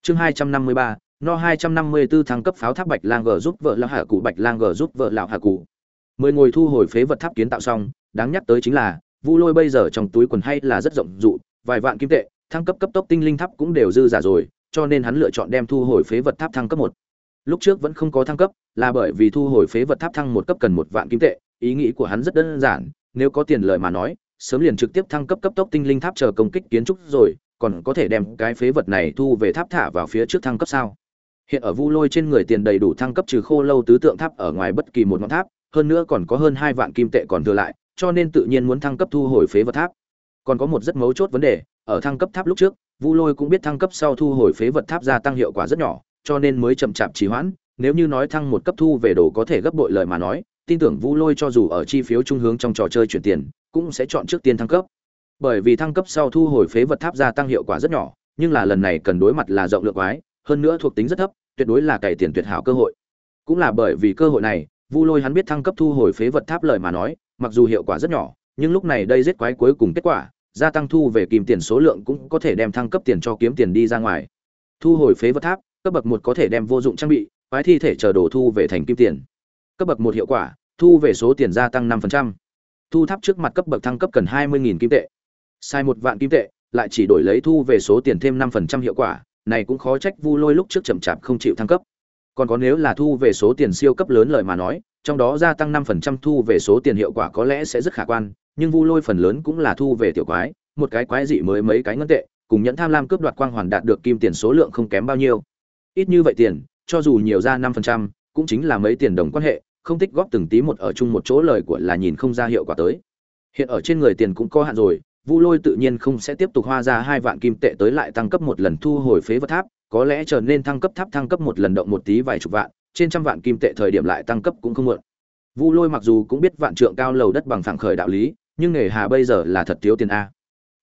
A: Chương hai trăm năm mươi ba, no hai trăm năm mươi 254 thăng cấp pháo tháp bạch lang g giúp vợ lão hạ cụ, bạch lang g giúp vợ lão hạ cụ. Mười ngồi thu hồi phế vật tháp kiến tạo xong, đáng nhắc tới chính là, vu lôi bây giờ trong túi quần hay là rất rộng dụ, vài vạn kim tệ, thăng cấp cấp tốc tinh linh tháp cũng đều dư giả rồi, cho nên hắn lựa chọn đem thu hồi phế vật tháp thăng cấp một. Lúc trước vẫn không có thăng cấp, là bởi vì thu hồi phế vật tháp thăng một cấp cần một vạn kim tệ ý nghĩ của hắn rất đơn giản, nếu có tiền lời mà nói, sớm liền trực tiếp thăng cấp cấp tốc tinh linh tháp chờ công kích kiến trúc rồi, còn có thể đem cái phế vật này thu về tháp thả vào phía trước thăng cấp sao? Hiện ở vu lôi trên người tiền đầy đủ thăng cấp trừ khô lâu tứ tượng tháp ở ngoài bất kỳ một ngọn tháp, hơn nữa còn có hơn hai vạn kim tệ còn thừa lại, cho nên tự nhiên muốn thăng cấp thu hồi phế vật tháp. Còn có một rất mấu chốt vấn đề, ở thăng cấp tháp lúc trước, vu lôi cũng biết thăng cấp sau thu hồi phế vật tháp gia tăng hiệu quả rất nhỏ, cho nên mới chậm chạp trì hoãn, nếu như nói thăng một cấp thu về đồ có thể gấp bội lời mà nói tin tưởng vu lôi cho dù ở chi phiếu trung hướng trong trò chơi chuyển tiền, cũng sẽ chọn trước tiên thăng cấp. Bởi vì thăng cấp sau thu hồi phế vật tháp gia tăng hiệu quả rất nhỏ, nhưng là lần này cần đối mặt là rộng lượng quái, hơn nữa thuộc tính rất thấp, tuyệt đối là cày tiền tuyệt hảo cơ hội. Cũng là bởi vì cơ hội này, vu lôi hắn biết thăng cấp thu hồi phế vật tháp lời mà nói, mặc dù hiệu quả rất nhỏ, nhưng lúc này đây giết quái cuối cùng kết quả, gia tăng thu về kìm tiền số lượng cũng có thể đem thăng cấp tiền cho kiếm tiền đi ra ngoài. Thu hồi phế vật tháp, cấp bậc một có thể đem vô dụng trang bị, quái thi thể chờ đồ thu về thành kim tiền cấp bậc một hiệu quả thu về số tiền gia tăng 5%. thu tháp trước mặt cấp bậc thăng cấp cần 20.000 kim tệ. Sai một vạn kim tệ lại chỉ đổi lấy thu về số tiền thêm 5% hiệu quả này cũng khó trách vu lôi lúc trước chậm chạp không chịu thăng cấp. Còn có nếu là thu về số tiền siêu cấp lớn lời mà nói trong đó gia tăng 5% thu về số tiền hiệu quả có lẽ sẽ rất khả quan nhưng vu lôi phần lớn cũng là thu về tiểu quái một cái quái dị mới mấy cái ngân tệ cùng nhẫn tham lam cướp đoạt quang hoàn đạt được kim tiền số lượng không kém bao nhiêu. Ít như vậy tiền cho dù nhiều ra 5%, cũng chính là mấy tiền đồng quan hệ, không tích góp từng tí một ở chung một chỗ lời của là nhìn không ra hiệu quả tới. Hiện ở trên người tiền cũng có hạn rồi, vu lôi tự nhiên không sẽ tiếp tục hoa ra hai vạn kim tệ tới lại tăng cấp một lần thu hồi phế vật tháp, có lẽ trở nên thăng cấp tháp thăng cấp một lần động một tí vài chục vạn, trên trăm vạn kim tệ thời điểm lại tăng cấp cũng không muộn vu lôi mặc dù cũng biết vạn trượng cao lầu đất bằng phẳng khởi đạo lý, nhưng nghề hà bây giờ là thật thiếu tiền a.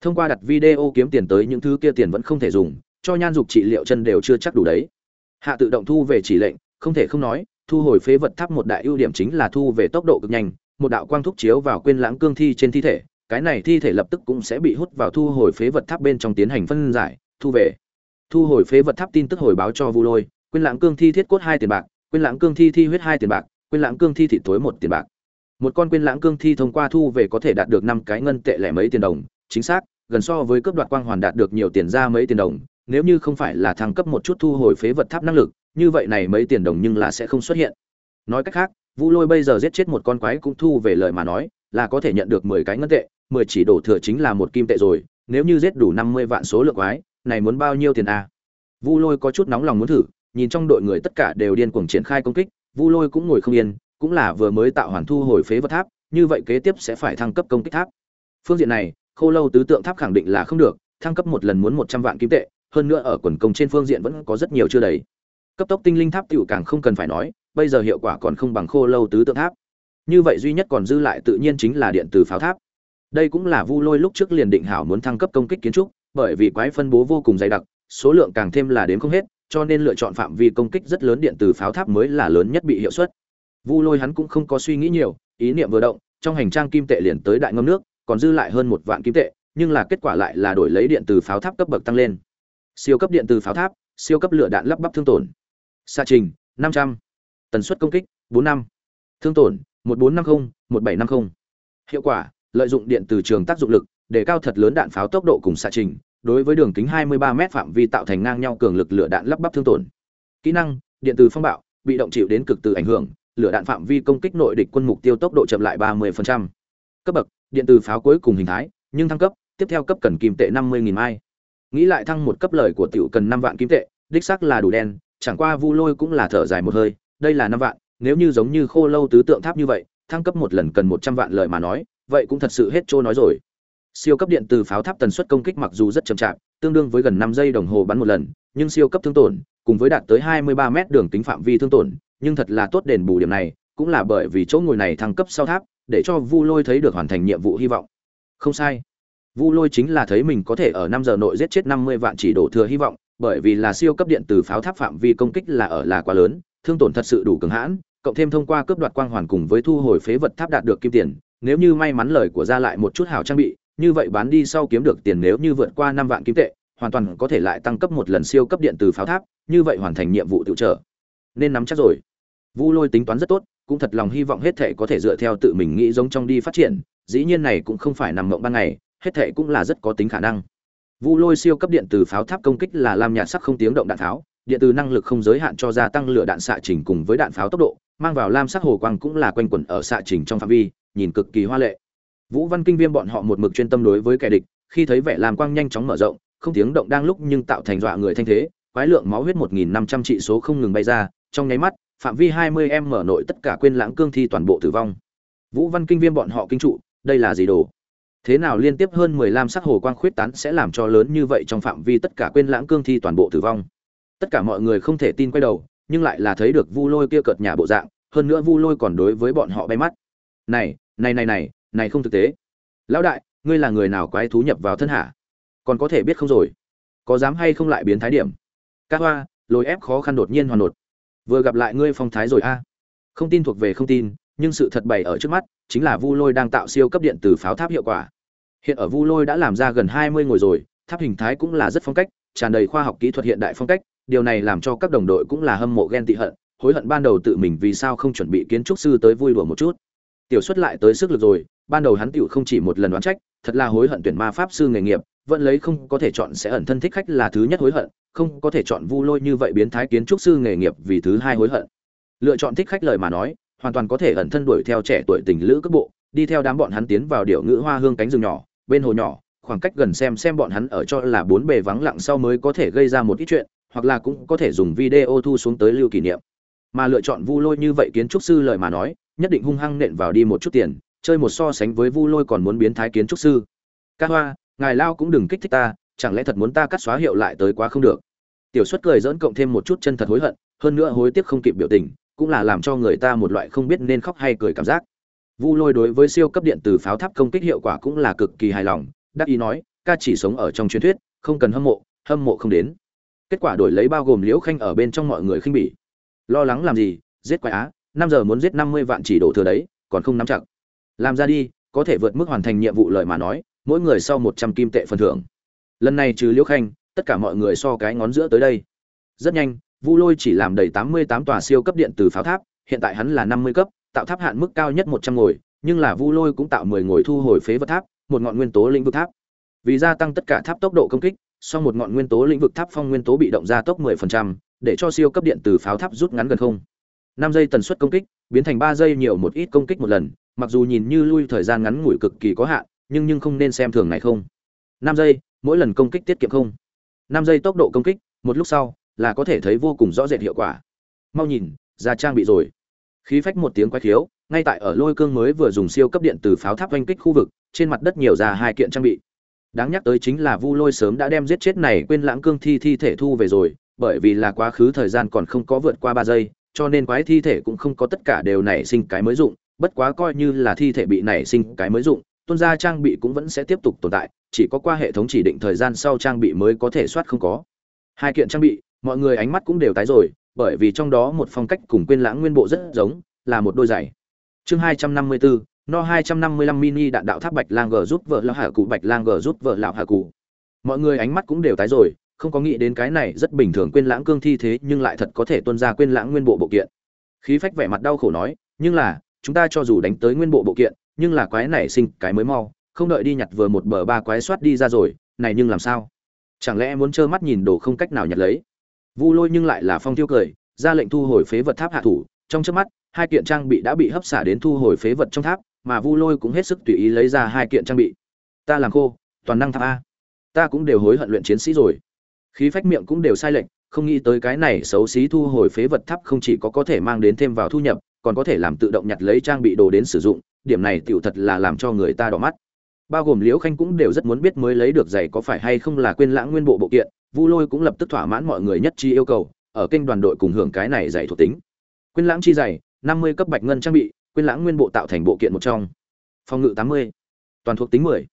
A: Thông qua đặt video kiếm tiền tới những thứ kia tiền vẫn không thể dùng, cho nhan dục trị liệu chân đều chưa chắc đủ đấy. Hạ tự động thu về chỉ lệnh không thể không nói, thu hồi phế vật tháp một đại ưu điểm chính là thu về tốc độ cực nhanh, một đạo quang thúc chiếu vào quên lãng cương thi trên thi thể, cái này thi thể lập tức cũng sẽ bị hút vào thu hồi phế vật tháp bên trong tiến hành phân giải, thu về. Thu hồi phế vật tháp tin tức hồi báo cho vu lôi, quên lãng cương thi thiết cốt hai tiền bạc, quên lãng cương thi thi huyết hai tiền bạc, quên lãng cương thi thị tối một tiền bạc. Một con quên lãng cương thi thông qua thu về có thể đạt được năm cái ngân tệ lẻ mấy tiền đồng, chính xác, gần so với cấp đoạt quang hoàn đạt được nhiều tiền ra mấy tiền đồng, nếu như không phải là thăng cấp một chút thu hồi phế vật tháp năng lực như vậy này mấy tiền đồng nhưng là sẽ không xuất hiện. Nói cách khác, vu lôi bây giờ giết chết một con quái cũng thu về lời mà nói, là có thể nhận được mười cái ngân tệ, mười chỉ đổ thừa chính là một kim tệ rồi, nếu như giết đủ năm mươi vạn số lượng quái, này muốn bao nhiêu tiền a vu lôi có chút nóng lòng muốn thử, nhìn trong đội người tất cả đều điên cuồng triển khai công kích, vu lôi cũng ngồi không yên, cũng là vừa mới tạo hoàn thu hồi phế vật tháp, như vậy kế tiếp sẽ phải thăng cấp công kích tháp. Phương diện này, khô lâu tứ tượng tháp khẳng định là không được, thăng cấp một lần muốn một trăm vạn kim tệ, hơn nữa ở quần công trên phương diện vẫn có rất nhiều chưa đầy cấp tốc tinh linh tháp tiểu càng không cần phải nói, bây giờ hiệu quả còn không bằng khô lâu tứ tượng tháp. Như vậy duy nhất còn dư lại tự nhiên chính là điện từ pháo tháp. Đây cũng là vu lôi lúc trước liền định hảo muốn thăng cấp công kích kiến trúc, bởi vì quái phân bố vô cùng dày đặc, số lượng càng thêm là đến không hết, cho nên lựa chọn phạm vi công kích rất lớn điện từ pháo tháp mới là lớn nhất bị hiệu suất. Vu lôi hắn cũng không có suy nghĩ nhiều, ý niệm vừa động, trong hành trang kim tệ liền tới đại ngâm nước, còn dư lại hơn một vạn kim tệ, nhưng là kết quả lại là đổi lấy điện từ pháo tháp cấp bậc tăng lên. Siêu cấp điện từ pháo tháp, siêu cấp lửa đạn lắp bắp thương tổn xa trình 500. tần suất công kích 4 năm thương tổn 1450, 1750. hiệu quả lợi dụng điện từ trường tác dụng lực để cao thật lớn đạn pháo tốc độ cùng xạ trình đối với đường kính 23 m phạm vi tạo thành ngang nhau cường lực lửa đạn lắp bắp thương tổn kỹ năng điện từ phong bạo bị động chịu đến cực từ ảnh hưởng lửa đạn phạm vi công kích nội địch quân mục tiêu tốc độ chậm lại 30%. cấp bậc điện từ pháo cuối cùng hình thái nhưng thăng cấp tiếp theo cấp cần kim tệ 50.000 mai nghĩ lại thăng một cấp lời của tiểu cần 5 vạn kim tệ đích xác là đủ đen chẳng qua vu lôi cũng là thở dài một hơi, đây là 5 vạn, nếu như giống như khô lâu tứ tượng tháp như vậy, thăng cấp một lần cần 100 vạn lời mà nói, vậy cũng thật sự hết trôi nói rồi. Siêu cấp điện từ pháo tháp tần suất công kích mặc dù rất chậm chạp, tương đương với gần 5 giây đồng hồ bắn một lần, nhưng siêu cấp thương tổn, cùng với đạt tới 23 mét đường tính phạm vi thương tổn, nhưng thật là tốt đền bù điểm này, cũng là bởi vì chỗ ngồi này thăng cấp sau tháp, để cho vu lôi thấy được hoàn thành nhiệm vụ hy vọng. Không sai. Vu lôi chính là thấy mình có thể ở 5 giờ nội giết chết 50 vạn chỉ đổ thừa hy vọng bởi vì là siêu cấp điện từ pháo tháp phạm vi công kích là ở là quá lớn, thương tổn thật sự đủ cường hãn, cộng thêm thông qua cướp đoạt quang hoàn cùng với thu hồi phế vật tháp đạt được kim tiền, nếu như may mắn lời của ra lại một chút hảo trang bị, như vậy bán đi sau kiếm được tiền nếu như vượt qua năm vạn kim tệ, hoàn toàn có thể lại tăng cấp một lần siêu cấp điện từ pháo tháp, như vậy hoàn thành nhiệm vụ tự trở nên nắm chắc rồi. Vu lôi tính toán rất tốt, cũng thật lòng hy vọng hết thể có thể dựa theo tự mình nghĩ giống trong đi phát triển, dĩ nhiên này cũng không phải nằm mộng ban ngày, hết thể cũng là rất có tính khả năng vu lôi siêu cấp điện từ pháo tháp công kích là lam nhạt sắc không tiếng động đạn tháo điện từ năng lực không giới hạn cho gia tăng lửa đạn xạ trình cùng với đạn pháo tốc độ, mang vào lam sắc hồ quang cũng là quanh quẩn ở xạ trình trong phạm vi, nhìn cực kỳ hoa lệ. Vũ văn kinh viêm bọn họ một mực chuyên tâm đối với kẻ địch, khi thấy vẻ lam quang nhanh chóng mở rộng, không tiếng động đang lúc nhưng tạo thành dọa người thanh thế, quái lượng máu huyết một nghìn năm trăm trị số không ngừng bay ra, trong nháy mắt, phạm vi hai mươi em mở nội tất cả quên lãng cương thi toàn bộ tử vong. Vũ văn kinh viêm bọn họ kinh trụ, đây là gì đồ? Thế nào liên tiếp hơn mười lam sắc hồ quang khuyết tán sẽ làm cho lớn như vậy trong phạm vi tất cả quên lãng cương thi toàn bộ tử vong? Tất cả mọi người không thể tin quay đầu, nhưng lại là thấy được vu lôi kia cợt nhà bộ dạng, hơn nữa vu lôi còn đối với bọn họ bay mắt. Này này này này này không thực tế. Lão đại, ngươi là người nào quái thú nhập vào thân hạ còn có thể biết không rồi? Có dám hay không lại biến thái điểm? Ca hoa, lôi ép khó khăn đột nhiên hoàn đột vừa gặp lại ngươi phong thái rồi a. Không tin thuộc về không tin, nhưng sự thật bày ở trước mắt chính là vu lôi đang tạo siêu cấp điện từ pháo tháp hiệu quả. Hiện ở vu lôi đã làm ra gần hai mươi ngồi rồi, tháp hình thái cũng là rất phong cách, tràn đầy khoa học kỹ thuật hiện đại phong cách, điều này làm cho các đồng đội cũng là hâm mộ ghen tị hận, hối hận ban đầu tự mình vì sao không chuẩn bị kiến trúc sư tới vui đùa một chút. Tiểu xuất lại tới sức lực rồi, ban đầu hắn tiểu không chỉ một lần đoán trách, thật là hối hận tuyển ma pháp sư nghề nghiệp, vẫn lấy không có thể chọn sẽ ẩn thân thích khách là thứ nhất hối hận, không có thể chọn vu lôi như vậy biến thái kiến trúc sư nghề nghiệp vì thứ hai hối hận. Lựa chọn thích khách lời mà nói hoàn toàn có thể ẩn thân đuổi theo trẻ tuổi tình lữ cấp bộ, đi theo đám bọn hắn tiến vào điệu ngữ hoa hương cánh rừng nhỏ, bên hồ nhỏ, khoảng cách gần xem xem bọn hắn ở cho là bốn bề vắng lặng sau mới có thể gây ra một ít chuyện, hoặc là cũng có thể dùng video thu xuống tới lưu kỷ niệm. Mà lựa chọn vu lôi như vậy kiến trúc sư lời mà nói, nhất định hung hăng nện vào đi một chút tiền, chơi một so sánh với vu lôi còn muốn biến thái kiến trúc sư. Ca hoa, ngài lao cũng đừng kích thích ta, chẳng lẽ thật muốn ta cắt xóa hiệu lại tới quá không được? Tiểu xuất cười dỡn cộng thêm một chút chân thật hối hận, hơn nữa hối tiếc không kịp biểu tình cũng là làm cho người ta một loại không biết nên khóc hay cười cảm giác. Vu lôi đối với siêu cấp điện từ pháo tháp công kích hiệu quả cũng là cực kỳ hài lòng, đắc ý nói, ca chỉ sống ở trong truyền thuyết, không cần hâm mộ hâm mộ không đến. Kết quả đổi lấy bao gồm liễu khanh ở bên trong mọi người khinh bỉ. Lo lắng làm gì? Giết quái á, năm giờ muốn giết năm mươi vạn chỉ đổ thừa đấy, còn không nắm chặt. Làm ra đi, có thể vượt mức hoàn thành nhiệm vụ lợi mà nói, mỗi người sau một trăm kim tệ phần thưởng. Lần này trừ liễu khanh, tất cả mọi người so cái ngón giữa tới đây. Rất nhanh vu lôi chỉ làm đầy tám mươi tám tòa siêu cấp điện từ pháo tháp hiện tại hắn là năm mươi cấp tạo tháp hạn mức cao nhất một trăm ngồi nhưng là vu lôi cũng tạo mười ngồi thu hồi phế vật tháp một ngọn nguyên tố lĩnh vực tháp vì gia tăng tất cả tháp tốc độ công kích sau một ngọn nguyên tố lĩnh vực tháp phong nguyên tố bị động gia tốc 10%, để cho siêu cấp điện từ pháo tháp rút ngắn gần không. 5 giây tần suất công kích, biến thành 3 giây nhiều một ít công kích một lần, mặc dù nhìn như lui thời gian ngắn ngủi cực kỳ có hạn, nhưng nhưng không nên xem thường này không. 5 giây, mỗi lần công kích tiết kiệm không. 5 giây tốc độ công kích, một lúc sau là có thể thấy vô cùng rõ rệt hiệu quả. Mau nhìn, ra trang bị rồi. Khí phách một tiếng quái khiếu, ngay tại ở lôi cương mới vừa dùng siêu cấp điện từ pháo tháp oanh kích khu vực, trên mặt đất nhiều ra hai kiện trang bị đáng nhắc tới chính là vu lôi sớm đã đem giết chết này quên lãng cương thi thi thể thu về rồi bởi vì là quá khứ thời gian còn không có vượt qua ba giây cho nên quái thi thể cũng không có tất cả đều nảy sinh cái mới dụng bất quá coi như là thi thể bị nảy sinh cái mới dụng tuân gia trang bị cũng vẫn sẽ tiếp tục tồn tại chỉ có qua hệ thống chỉ định thời gian sau trang bị mới có thể soát không có hai kiện trang bị mọi người ánh mắt cũng đều tái rồi, bởi vì trong đó một phong cách cùng quên lãng nguyên bộ rất giống, là một đôi giày. Chương hai trăm năm mươi bốn no 255 mini đạn đạo tháp bạch lang g giúp vợ lão hạ cụ, bạch lang g giúp vợ lão hạ cụ. Mọi người ánh mắt cũng đều tái rồi, không có nghĩ đến cái này rất bình thường quên lãng cương thi thế nhưng lại thật có thể tuân ra quên lãng nguyên bộ bộ kiện. Khí phách vẻ mặt đau khổ nói, nhưng là, chúng ta cho dù đánh tới nguyên bộ bộ kiện, nhưng là quái này sinh cái mới mau, không đợi đi nhặt vừa một bờ ba quái soát đi ra rồi, này nhưng làm sao? Chẳng lẽ muốn trơ mắt nhìn đồ không cách nào nhặt lấy? Vu lôi nhưng lại là phong tiêu cười ra lệnh thu hồi phế vật tháp hạ thủ trong chớp mắt hai kiện trang bị đã bị hấp xả đến thu hồi phế vật trong tháp mà Vu Lôi cũng hết sức tùy ý lấy ra hai kiện trang bị. Ta làm khô, toàn năng tháp a. Ta cũng đều hối hận luyện chiến sĩ rồi. Khí phách miệng cũng đều sai lệch, không nghĩ tới cái này xấu xí thu hồi phế vật tháp không chỉ có có thể mang đến thêm vào thu nhập, còn có thể làm tự động nhặt lấy trang bị đồ đến sử dụng, điểm này tiểu thật là làm cho người ta đỏ mắt. Bao gồm Liễu Khanh cũng đều rất muốn biết mới lấy được giày có phải hay không là quên lãng nguyên bộ bộ kiện, Vu Lôi cũng lập tức thỏa mãn mọi người nhất chi yêu cầu, ở kênh đoàn đội cùng hưởng cái này dạy thuộc tính. Quyên lãng chi giày, 50 cấp bạch ngân trang bị, quyên lãng nguyên bộ tạo thành bộ kiện một trong phòng ngự 80, toàn thuộc tính 10,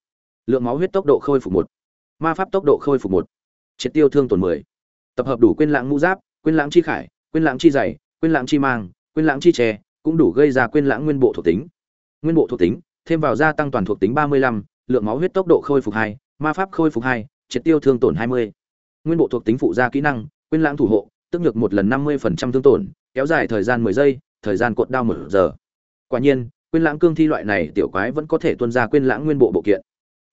A: lượng máu huyết tốc độ khôi phục một ma pháp tốc độ khôi phục một triệt tiêu thương tổn 10. tập hợp đủ quyên lãng mũ giáp quyên lãng chi khải quyên lãng chi dày quyên lãng chi mang quyên lãng chi tre cũng đủ gây ra quyên lãng nguyên bộ thuộc tính nguyên bộ thuộc tính thêm vào gia tăng toàn thuộc tính 35, lượng máu huyết tốc độ khôi phục 2, ma pháp khôi phục 2, triệt tiêu thương tổn 20 nguyên bộ thuộc tính phụ gia kỹ năng, quên lãng thủ hộ, tức nhược một lần 50% thương tổn, kéo dài thời gian 10 giây, thời gian cuộn đao một giờ. Quả nhiên, quên lãng cương thi loại này tiểu quái vẫn có thể tuân ra quên lãng nguyên bộ bộ kiện.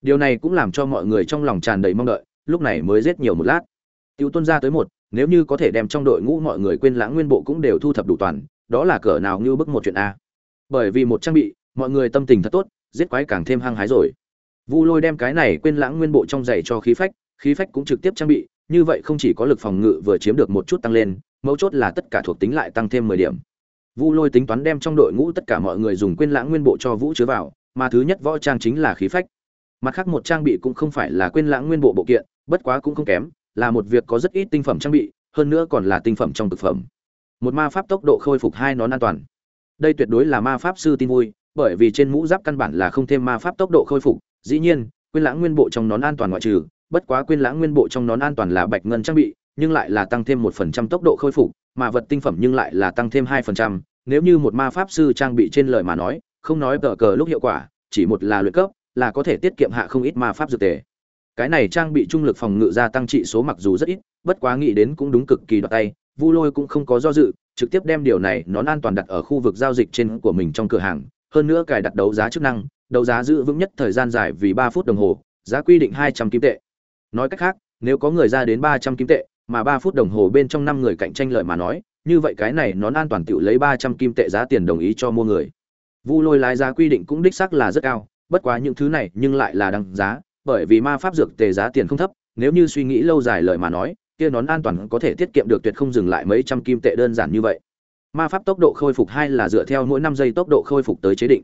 A: Điều này cũng làm cho mọi người trong lòng tràn đầy mong đợi, lúc này mới giết nhiều một lát. Tiêu tuân ra tới một, nếu như có thể đem trong đội ngũ mọi người quên lãng nguyên bộ cũng đều thu thập đủ toàn, đó là cỡ nào như bức một chuyện a. Bởi vì một trang bị, mọi người tâm tình thật tốt, giết quái càng thêm hăng hái rồi. Vu lôi đem cái này quên lãng nguyên bộ trong giày cho khí phách khí phách cũng trực tiếp trang bị như vậy không chỉ có lực phòng ngự vừa chiếm được một chút tăng lên mấu chốt là tất cả thuộc tính lại tăng thêm mười điểm Vu Lôi tính toán đem trong đội ngũ tất cả mọi người dùng quên lãng nguyên bộ cho Vũ chứa vào, mà thứ nhất võ trang chính là khí phách. Mặt khác một trang bị cũng không phải là quên lãng nguyên bộ bộ kiện, bất quá cũng không kém, là một việc có rất ít tinh phẩm trang bị, hơn nữa còn là tinh phẩm trong thực phẩm. một ma pháp tốc độ khôi phục hai nón an toàn đây tuyệt đối là ma pháp sư tin vui bởi vì trên mũ giáp căn bản là không thêm ma pháp tốc độ khôi phục dĩ nhiên quên lãng nguyên bộ trong nón an toàn ngoại trừ bất quá quên lãng nguyên bộ trong nón an toàn là bạch ngân trang bị, nhưng lại là tăng thêm một phần trăm tốc độ khôi phục, mà vật tinh phẩm nhưng lại là tăng thêm hai phần trăm. Nếu như một ma pháp sư trang bị trên lời mà nói, không nói tờ cờ lúc hiệu quả, chỉ một là luyện cấp, là có thể tiết kiệm hạ không ít ma pháp dược tề. Cái này trang bị trung lực phòng ngự gia tăng trị số mặc dù rất ít, bất quá nghĩ đến cũng đúng cực kỳ đoạt tay, vu lôi cũng không có do dự, trực tiếp đem điều này nón an toàn đặt ở khu vực giao dịch trên của mình trong cửa hàng. Hơn nữa cài đặt đấu giá chức năng, đấu giá giữ vững nhất thời gian dài vì ba phút đồng hồ, giá quy định hai trăm kim tệ nói cách khác, nếu có người ra đến ba trăm kim tệ, mà ba phút đồng hồ bên trong năm người cạnh tranh lợi mà nói, như vậy cái này nón an toàn tự lấy ba trăm kim tệ giá tiền đồng ý cho mua người. Vu lôi lái giá quy định cũng đích xác là rất cao, bất quá những thứ này nhưng lại là đăng giá, bởi vì ma pháp dược tề giá tiền không thấp, nếu như suy nghĩ lâu dài lời mà nói, kia nón an toàn có thể tiết kiệm được tuyệt không dừng lại mấy trăm kim tệ đơn giản như vậy. Ma pháp tốc độ khôi phục hai là dựa theo mỗi năm giây tốc độ khôi phục tới chế định.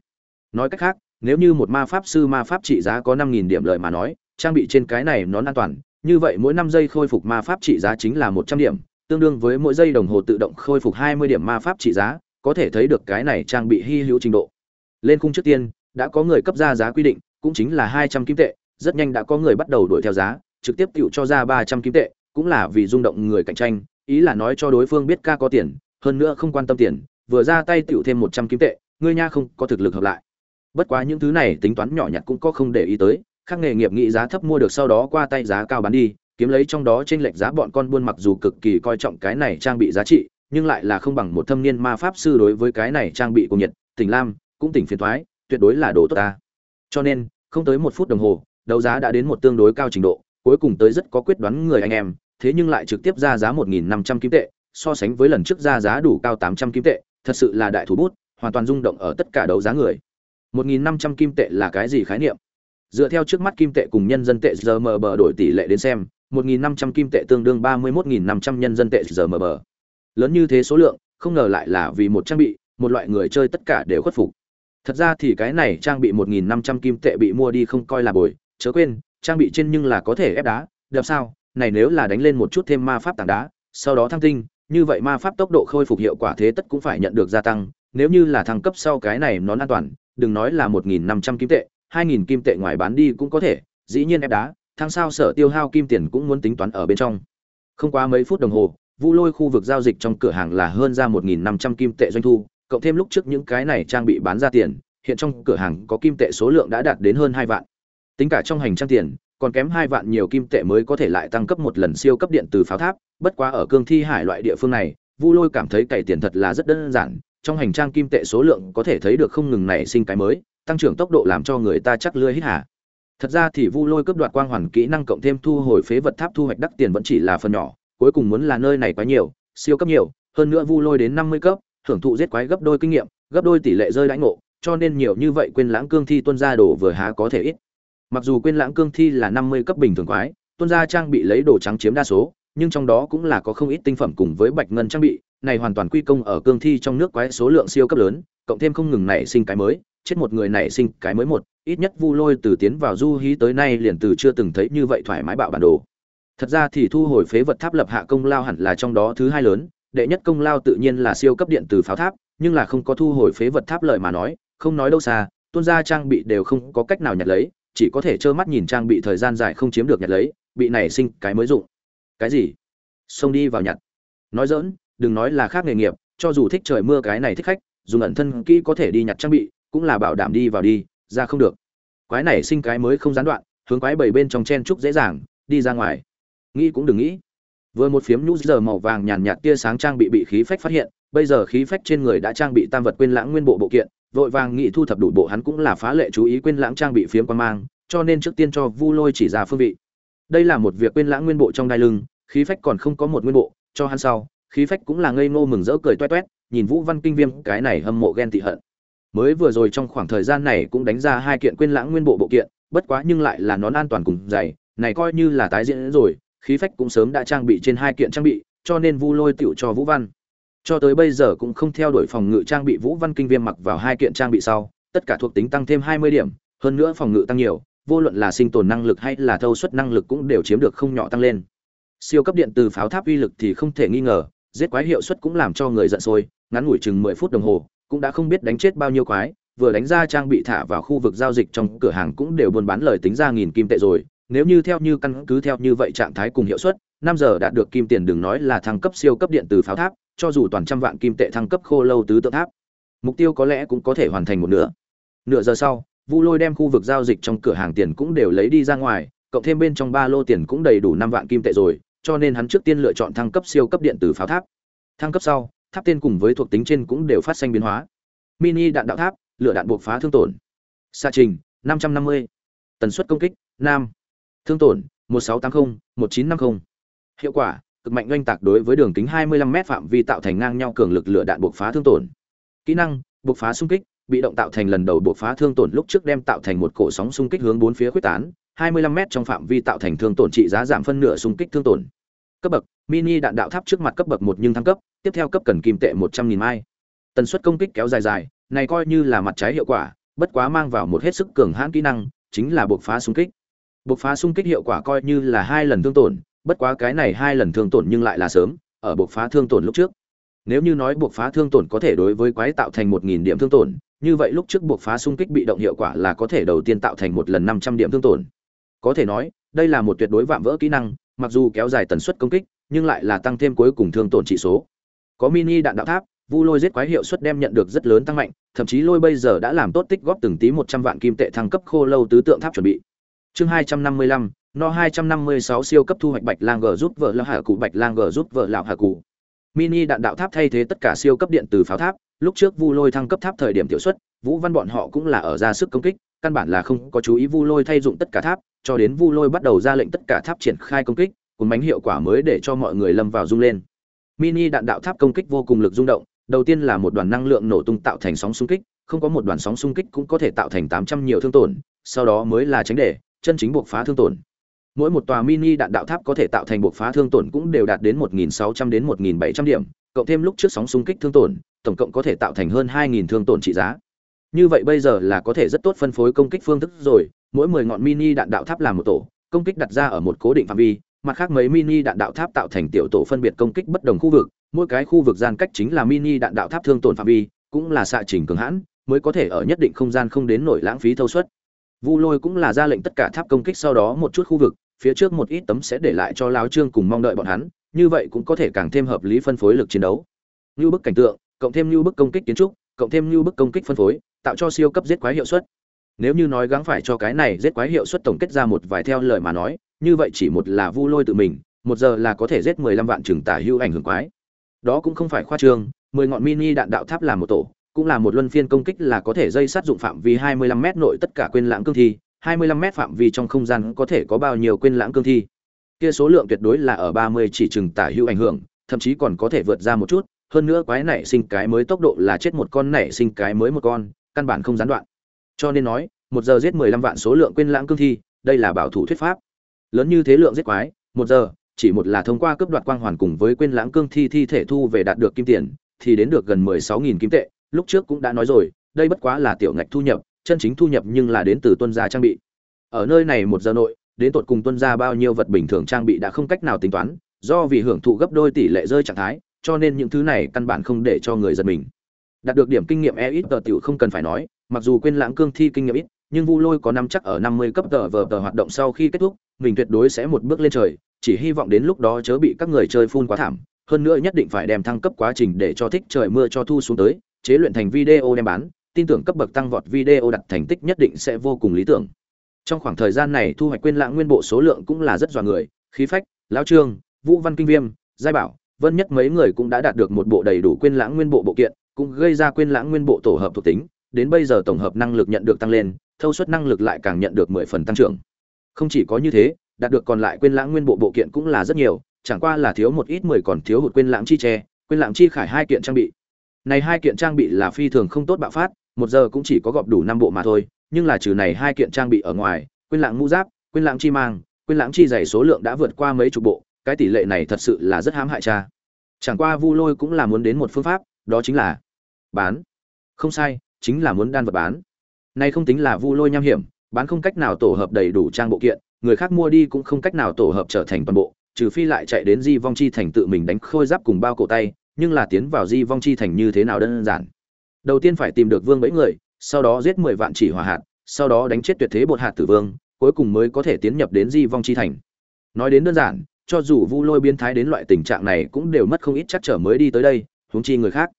A: Nói cách khác, nếu như một ma pháp sư ma pháp trị giá có năm nghìn điểm lợi mà nói trang bị trên cái này nón an toàn, như vậy mỗi năm giây khôi phục ma pháp trị giá chính là một trăm điểm, tương đương với mỗi giây đồng hồ tự động khôi phục hai mươi điểm ma pháp trị giá, có thể thấy được cái này trang bị hy hữu trình độ. Lên khung trước tiên, đã có người cấp ra giá quy định, cũng chính là hai trăm kim tệ, rất nhanh đã có người bắt đầu đuổi theo giá, trực tiếp tự cho ra ba trăm kim tệ, cũng là vì rung động người cạnh tranh, ý là nói cho đối phương biết ca có tiền, hơn nữa không quan tâm tiền, vừa ra tay tựu thêm một trăm kim tệ, ngươi nha không có thực lực hợp lại. Bất quá những thứ này tính toán nhỏ nhặt cũng có không để ý tới khác nghề nghiệp nghĩ giá thấp mua được sau đó qua tay giá cao bán đi, kiếm lấy trong đó trên lệch giá bọn con buôn mặc dù cực kỳ coi trọng cái này trang bị giá trị, nhưng lại là không bằng một thâm niên ma pháp sư đối với cái này trang bị của nhiệt tỉnh lam, cũng tỉnh phiền thoái, tuyệt đối là đồ tốt ta. Cho nên, không tới một phút đồng hồ, đấu giá đã đến một tương đối cao trình độ, cuối cùng tới rất có quyết đoán người anh em, thế nhưng lại trực tiếp ra giá một nghìn năm trăm kim tệ, so sánh với lần trước ra giá đủ cao tám trăm kim tệ, thật sự là đại thủ bút, hoàn toàn rung động ở tất cả đấu giá người. một nghìn năm trăm kim tệ là cái gì khái niệm? Dựa theo trước mắt kim tệ cùng nhân dân tệ giờ mờ bờ đổi tỷ lệ đến xem, một nghìn năm trăm kim tệ tương đương ba mươi một nghìn năm trăm nhân dân tệ giờ mờ bờ. Lớn như thế số lượng, không ngờ lại là vì một trang bị, một loại người chơi tất cả đều khuất phục. Thật ra thì cái này trang bị một nghìn năm trăm kim tệ bị mua đi không coi là bồi, chớ quên, trang bị trên nhưng là có thể ép đá, đập sao, này nếu là đánh lên một chút thêm ma pháp tảng đá, sau đó thăng tinh, như vậy ma pháp tốc độ khôi phục hiệu quả thế tất cũng phải nhận được gia tăng, nếu như là thăng cấp sau cái này nó an toàn, đừng nói là một nghìn năm trăm kim tệ hai nghìn kim tệ ngoài bán đi cũng có thể, dĩ nhiên ép đá thăng sao sở tiêu hao kim tiền cũng muốn tính toán ở bên trong. Không quá mấy phút đồng hồ, vu lôi khu vực giao dịch trong cửa hàng là hơn ra một nghìn năm trăm kim tệ doanh thu, cộng thêm lúc trước những cái này trang bị bán ra tiền, hiện trong cửa hàng có kim tệ số lượng đã đạt đến hơn hai vạn. Tính cả trong hành trang tiền, còn kém hai vạn nhiều kim tệ mới có thể lại tăng cấp một lần siêu cấp điện từ pháo tháp, bất quá ở cương thi hải loại địa phương này, vu lôi cảm thấy cày tiền thật là rất đơn giản, trong hành trang kim tệ số lượng có thể thấy được không ngừng nảy sinh cái mới tăng trưởng tốc độ làm cho người ta chắc lưỡi hít hả thật ra thì vu lôi cướp đoạt quang hoàn kỹ năng cộng thêm thu hồi phế vật tháp thu hoạch đắc tiền vẫn chỉ là phần nhỏ, cuối cùng muốn là nơi này quá nhiều, siêu cấp nhiều, hơn nữa vu lôi đến năm mươi cấp, hưởng thụ giết quái gấp đôi kinh nghiệm, gấp đôi tỷ lệ rơi đãi ngộ, cho nên nhiều như vậy quên lãng cương thi tuân ra đồ vừa há có thể ít. Mặc dù quên lãng cương thi là năm mươi cấp bình thường quái, tuân ra trang bị lấy đồ trắng chiếm đa số, nhưng trong đó cũng là có không ít tinh phẩm cùng với bạch ngân trang bị, này hoàn toàn quy công ở cương thi trong nước quái số lượng siêu cấp lớn, cộng thêm không ngừng nảy sinh cái mới chết một người nảy sinh cái mới một, ít nhất vu lôi từ tiến vào du hí tới nay liền từ chưa từng thấy như vậy thoải mái bạo bản đồ. Thật ra thì thu hồi phế vật tháp lập hạ công lao hẳn là trong đó thứ hai lớn, đệ nhất công lao tự nhiên là siêu cấp điện từ pháo tháp, nhưng là không có thu hồi phế vật tháp lợi mà nói, không nói đâu xa, tuôn ra trang bị đều không có cách nào nhặt lấy, chỉ có thể trơ mắt nhìn trang bị thời gian dài không chiếm được nhặt lấy, bị nảy sinh cái mới dụng. Cái gì? Xông đi vào nhặt. Nói dỡn đừng nói là khác nghề nghiệp, cho dù thích trời mưa cái này thích khách, dùng ẩn thân kỹ có thể đi nhặt trang bị cũng là bảo đảm đi vào đi, ra không được. Quái này sinh cái mới không gián đoạn, hướng quái bảy bên trong chen trúc dễ dàng, đi ra ngoài. Nghĩ cũng đừng nghĩ. Vừa một phiếm nhũ giờ màu vàng nhàn nhạt tia sáng trang bị bị khí phách phát hiện, bây giờ khí phách trên người đã trang bị tam vật quên lãng nguyên bộ bộ kiện, vội vàng nghĩ thu thập đủ bộ hắn cũng là phá lệ chú ý quên lãng trang bị phiếm quan mang, cho nên trước tiên cho vu lôi chỉ ra phương vị. Đây là một việc quên lãng nguyên bộ trong đai lưng, khí phách còn không có một nguyên bộ, cho hắn sau, khí phách cũng là ngây ngô mừng rỡ cười toét toét, nhìn vũ văn kinh viêm, cái này hâm mộ ghen tị hận mới vừa rồi trong khoảng thời gian này cũng đánh ra hai kiện quên lãng nguyên bộ bộ kiện, bất quá nhưng lại là nón an toàn cùng dày này coi như là tái diễn rồi, khí phách cũng sớm đã trang bị trên hai kiện trang bị, cho nên vu lôi tựu cho vũ văn. Cho tới bây giờ cũng không theo đuổi phòng ngự trang bị vũ văn kinh viêm mặc vào hai kiện trang bị sau, tất cả thuộc tính tăng thêm hai mươi điểm, hơn nữa phòng ngự tăng nhiều, vô luận là sinh tồn năng lực hay là thâu suất năng lực cũng đều chiếm được không nhỏ tăng lên. Siêu cấp điện từ pháo tháp uy lực thì không thể nghi ngờ, giết quái hiệu suất cũng làm cho người giận sôi, ngắn ngủi chừng mười phút đồng hồ cũng đã không biết đánh chết bao nhiêu quái, vừa đánh ra trang bị thả vào khu vực giao dịch trong cửa hàng cũng đều buôn bán lời tính ra nghìn kim tệ rồi. Nếu như theo như căn cứ theo như vậy trạng thái cùng hiệu suất, năm giờ đạt được kim tiền đừng nói là thăng cấp siêu cấp điện từ pháo tháp, cho dù toàn trăm vạn kim tệ thăng cấp khô lâu tứ tượng tháp, mục tiêu có lẽ cũng có thể hoàn thành một nửa. Nửa giờ sau, vu lôi đem khu vực giao dịch trong cửa hàng tiền cũng đều lấy đi ra ngoài, cộng thêm bên trong ba lô tiền cũng đầy đủ năm vạn kim tệ rồi, cho nên hắn trước tiên lựa chọn thăng cấp siêu cấp điện từ pháo tháp. Thăng cấp sau tháp tên cùng với thuộc tính trên cũng đều phát sinh biến hóa mini đạn đạo tháp lửa đạn buộc phá thương tổn xa trình 550. tần suất công kích 5. thương tổn 1680, 1950. hiệu quả cực mạnh oanh tạc đối với đường kính 25 m phạm vi tạo thành ngang nhau cường lực lửa đạn buộc phá thương tổn kỹ năng buộc phá xung kích bị động tạo thành lần đầu buộc phá thương tổn lúc trước đem tạo thành một cổ sóng xung kích hướng bốn phía khuếch tán 25 m trong phạm vi tạo thành thương tổn trị giá giảm phân nửa xung kích thương tổn cấp bậc mini đạn đạo tháp trước mặt cấp bậc một nhưng thăng cấp, tiếp theo cấp cần kim tệ 100.000 mai. Tần suất công kích kéo dài dài, này coi như là mặt trái hiệu quả, bất quá mang vào một hết sức cường hãn kỹ năng, chính là buộc phá xung kích. Buộc phá xung kích hiệu quả coi như là hai lần thương tổn, bất quá cái này hai lần thương tổn nhưng lại là sớm, ở buộc phá thương tổn lúc trước. Nếu như nói buộc phá thương tổn có thể đối với quái tạo thành một nghìn điểm thương tổn, như vậy lúc trước buộc phá xung kích bị động hiệu quả là có thể đầu tiên tạo thành một lần năm trăm điểm thương tổn. Có thể nói, đây là một tuyệt đối vạm vỡ kỹ năng, mặc dù kéo dài tần suất công kích nhưng lại là tăng thêm cuối cùng thương tổn trị số. Có mini đạn đạo tháp, vu lôi giết quái hiệu suất đem nhận được rất lớn tăng mạnh, thậm chí lôi bây giờ đã làm tốt tích góp từng tí một trăm vạn kim tệ thăng cấp khô lâu tứ tượng tháp chuẩn bị. Chương hai trăm năm mươi lăm, no hai trăm năm mươi sáu siêu cấp thu hoạch bạch lang g giúp vợ lão hạ cụ, bạch lang g giúp vợ lão hạ cụ. Mini đạn đạo tháp thay thế tất cả siêu cấp điện từ pháo tháp, lúc trước vu lôi thăng cấp tháp thời điểm tiểu suất, vũ văn bọn họ cũng là ở ra sức công kích, căn bản là không có chú ý vu lôi thay dụng tất cả tháp, cho đến vu lôi bắt đầu ra lệnh tất cả tháp triển khai công kích cùng bánh hiệu quả mới để cho mọi người lâm vào rung lên. Mini đạn đạo tháp công kích vô cùng lực rung động, đầu tiên là một đoàn năng lượng nổ tung tạo thành sóng xung kích, không có một đoàn sóng xung kích cũng có thể tạo thành tám trăm nhiều thương tổn, sau đó mới là tránh để, chân chính buộc phá thương tổn. Mỗi một tòa mini đạn đạo tháp có thể tạo thành buộc phá thương tổn cũng đều đạt đến 1.600 đến 1.700 điểm, cộng thêm lúc trước sóng xung kích thương tổn, tổng cộng có thể tạo thành hơn 2.000 thương tổn trị giá. Như vậy bây giờ là có thể rất tốt phân phối công kích phương thức rồi, mỗi 10 ngọn mini đạn đạo tháp làm một tổ, công kích đặt ra ở một cố định phạm vi mặt khác mấy mini đạn đạo tháp tạo thành tiểu tổ phân biệt công kích bất đồng khu vực, mỗi cái khu vực gian cách chính là mini đạn đạo tháp thương tổn phạm vi, cũng là xạ trình cường hãn, mới có thể ở nhất định không gian không đến nổi lãng phí thâu suất. Vu lôi cũng là ra lệnh tất cả tháp công kích sau đó một chút khu vực, phía trước một ít tấm sẽ để lại cho lão trương cùng mong đợi bọn hắn, như vậy cũng có thể càng thêm hợp lý phân phối lực chiến đấu. Như bức cảnh tượng, cộng thêm như bức công kích kiến trúc, cộng thêm như bức công kích phân phối, tạo cho siêu cấp giết quái hiệu suất. Nếu như nói gắng phải cho cái này giết quái hiệu suất tổng kết ra một vài theo lời mà nói như vậy chỉ một là vu lôi tự mình, một giờ là có thể giết mười lăm vạn trường tả hưu ảnh hưởng quái. Đó cũng không phải khoa trương, mười ngọn mini đạn đạo tháp là một tổ, cũng là một luân phiên công kích là có thể dây sát dụng phạm vi 25 mét nội tất cả quên lãng cương thi 25 mét phạm vi trong không gian có thể có bao nhiêu quên lãng cương thi. Kia số lượng tuyệt đối là ở 30 chỉ chừng tả hưu ảnh hưởng, thậm chí còn có thể vượt ra một chút, hơn nữa quái nảy sinh cái mới tốc độ là chết một con nảy sinh cái mới một con, căn bản không gián đoạn. Cho nên nói, một giờ giết 15 vạn số lượng quên lãng cương thi, đây là bảo thủ thuyết pháp lớn như thế lượng giết quái, một giờ, chỉ một là thông qua cướp đoạt quang hoàn cùng với quên lãng cương thi thi thể thu về đạt được kim tiền, thì đến được gần 16.000 kim tệ. Lúc trước cũng đã nói rồi, đây bất quá là tiểu ngạch thu nhập, chân chính thu nhập nhưng là đến từ tuân gia trang bị. Ở nơi này một giờ nội, đến tột cùng tuân gia bao nhiêu vật bình thường trang bị đã không cách nào tính toán, do vì hưởng thụ gấp đôi tỷ lệ rơi trạng thái, cho nên những thứ này căn bản không để cho người giật mình. Đạt được điểm kinh nghiệm e ít tờ tiểu không cần phải nói, mặc dù quên lãng cương thi kinh nghiệm ít, nhưng vu lôi có năm chắc ở năm mươi cấp tờ vờ tờ hoạt động sau khi kết thúc mình tuyệt đối sẽ một bước lên trời chỉ hy vọng đến lúc đó chớ bị các người chơi phun quá thảm hơn nữa nhất định phải đem thăng cấp quá trình để cho thích trời mưa cho thu xuống tới chế luyện thành video đem bán, tin tưởng cấp bậc tăng vọt video đặt thành tích nhất định sẽ vô cùng lý tưởng. Trong khoảng thời gian này thu hoạch quên lãng nguyên bộ số lượng cũng là rất dọa người, khí phách, lão trương, Vũ Văn Kinh Viêm, Giai Bảo, Vân Nhất mấy người cũng đã đạt được một bộ đầy đủ quên lãng nguyên bộ bộ kiện, cũng gây ra quên lãng nguyên bộ tổ hợp thuộc tính, đến bây giờ tổng hợp năng lực nhận được tăng lên, thâu suất năng lực lại càng nhận được 10 phần tăng trưởng. Không chỉ có như thế, đạt được còn lại quên lãng nguyên bộ bộ kiện cũng là rất nhiều, chẳng qua là thiếu một ít 10 còn thiếu hụt quên lãng chi tre, quên lãng chi khải hai kiện trang bị. Này hai kiện trang bị là phi thường không tốt bạo phát một giờ cũng chỉ có gọp đủ năm bộ mà thôi nhưng là trừ này hai kiện trang bị ở ngoài quên lãng mũ giáp quên lãng chi mang quên lãng chi dày số lượng đã vượt qua mấy chục bộ cái tỷ lệ này thật sự là rất hãm hại cha. Chẳng qua vu lôi cũng là muốn đến một phương pháp đó chính là bán. Không sai chính là muốn đan vật bán. Nay không tính là vu lôi nham hiểm bán không cách nào tổ hợp đầy đủ trang bộ kiện, người khác mua đi cũng không cách nào tổ hợp trở thành toàn bộ, trừ phi lại chạy đến di vong chi thành tự mình đánh khôi giáp cùng bao cổ tay, nhưng là tiến vào di vong chi thành như thế nào đơn giản. Đầu tiên phải tìm được vương bẫy người, sau đó giết mười vạn chỉ hỏa hạt, sau đó đánh chết tuyệt thế bột hạt tử vương, cuối cùng mới có thể tiến nhập đến di vong chi thành. Nói đến đơn giản, cho dù vu lôi biến thái đến loại tình trạng này cũng đều mất không ít chắc trở mới đi tới đây, huống chi người khác.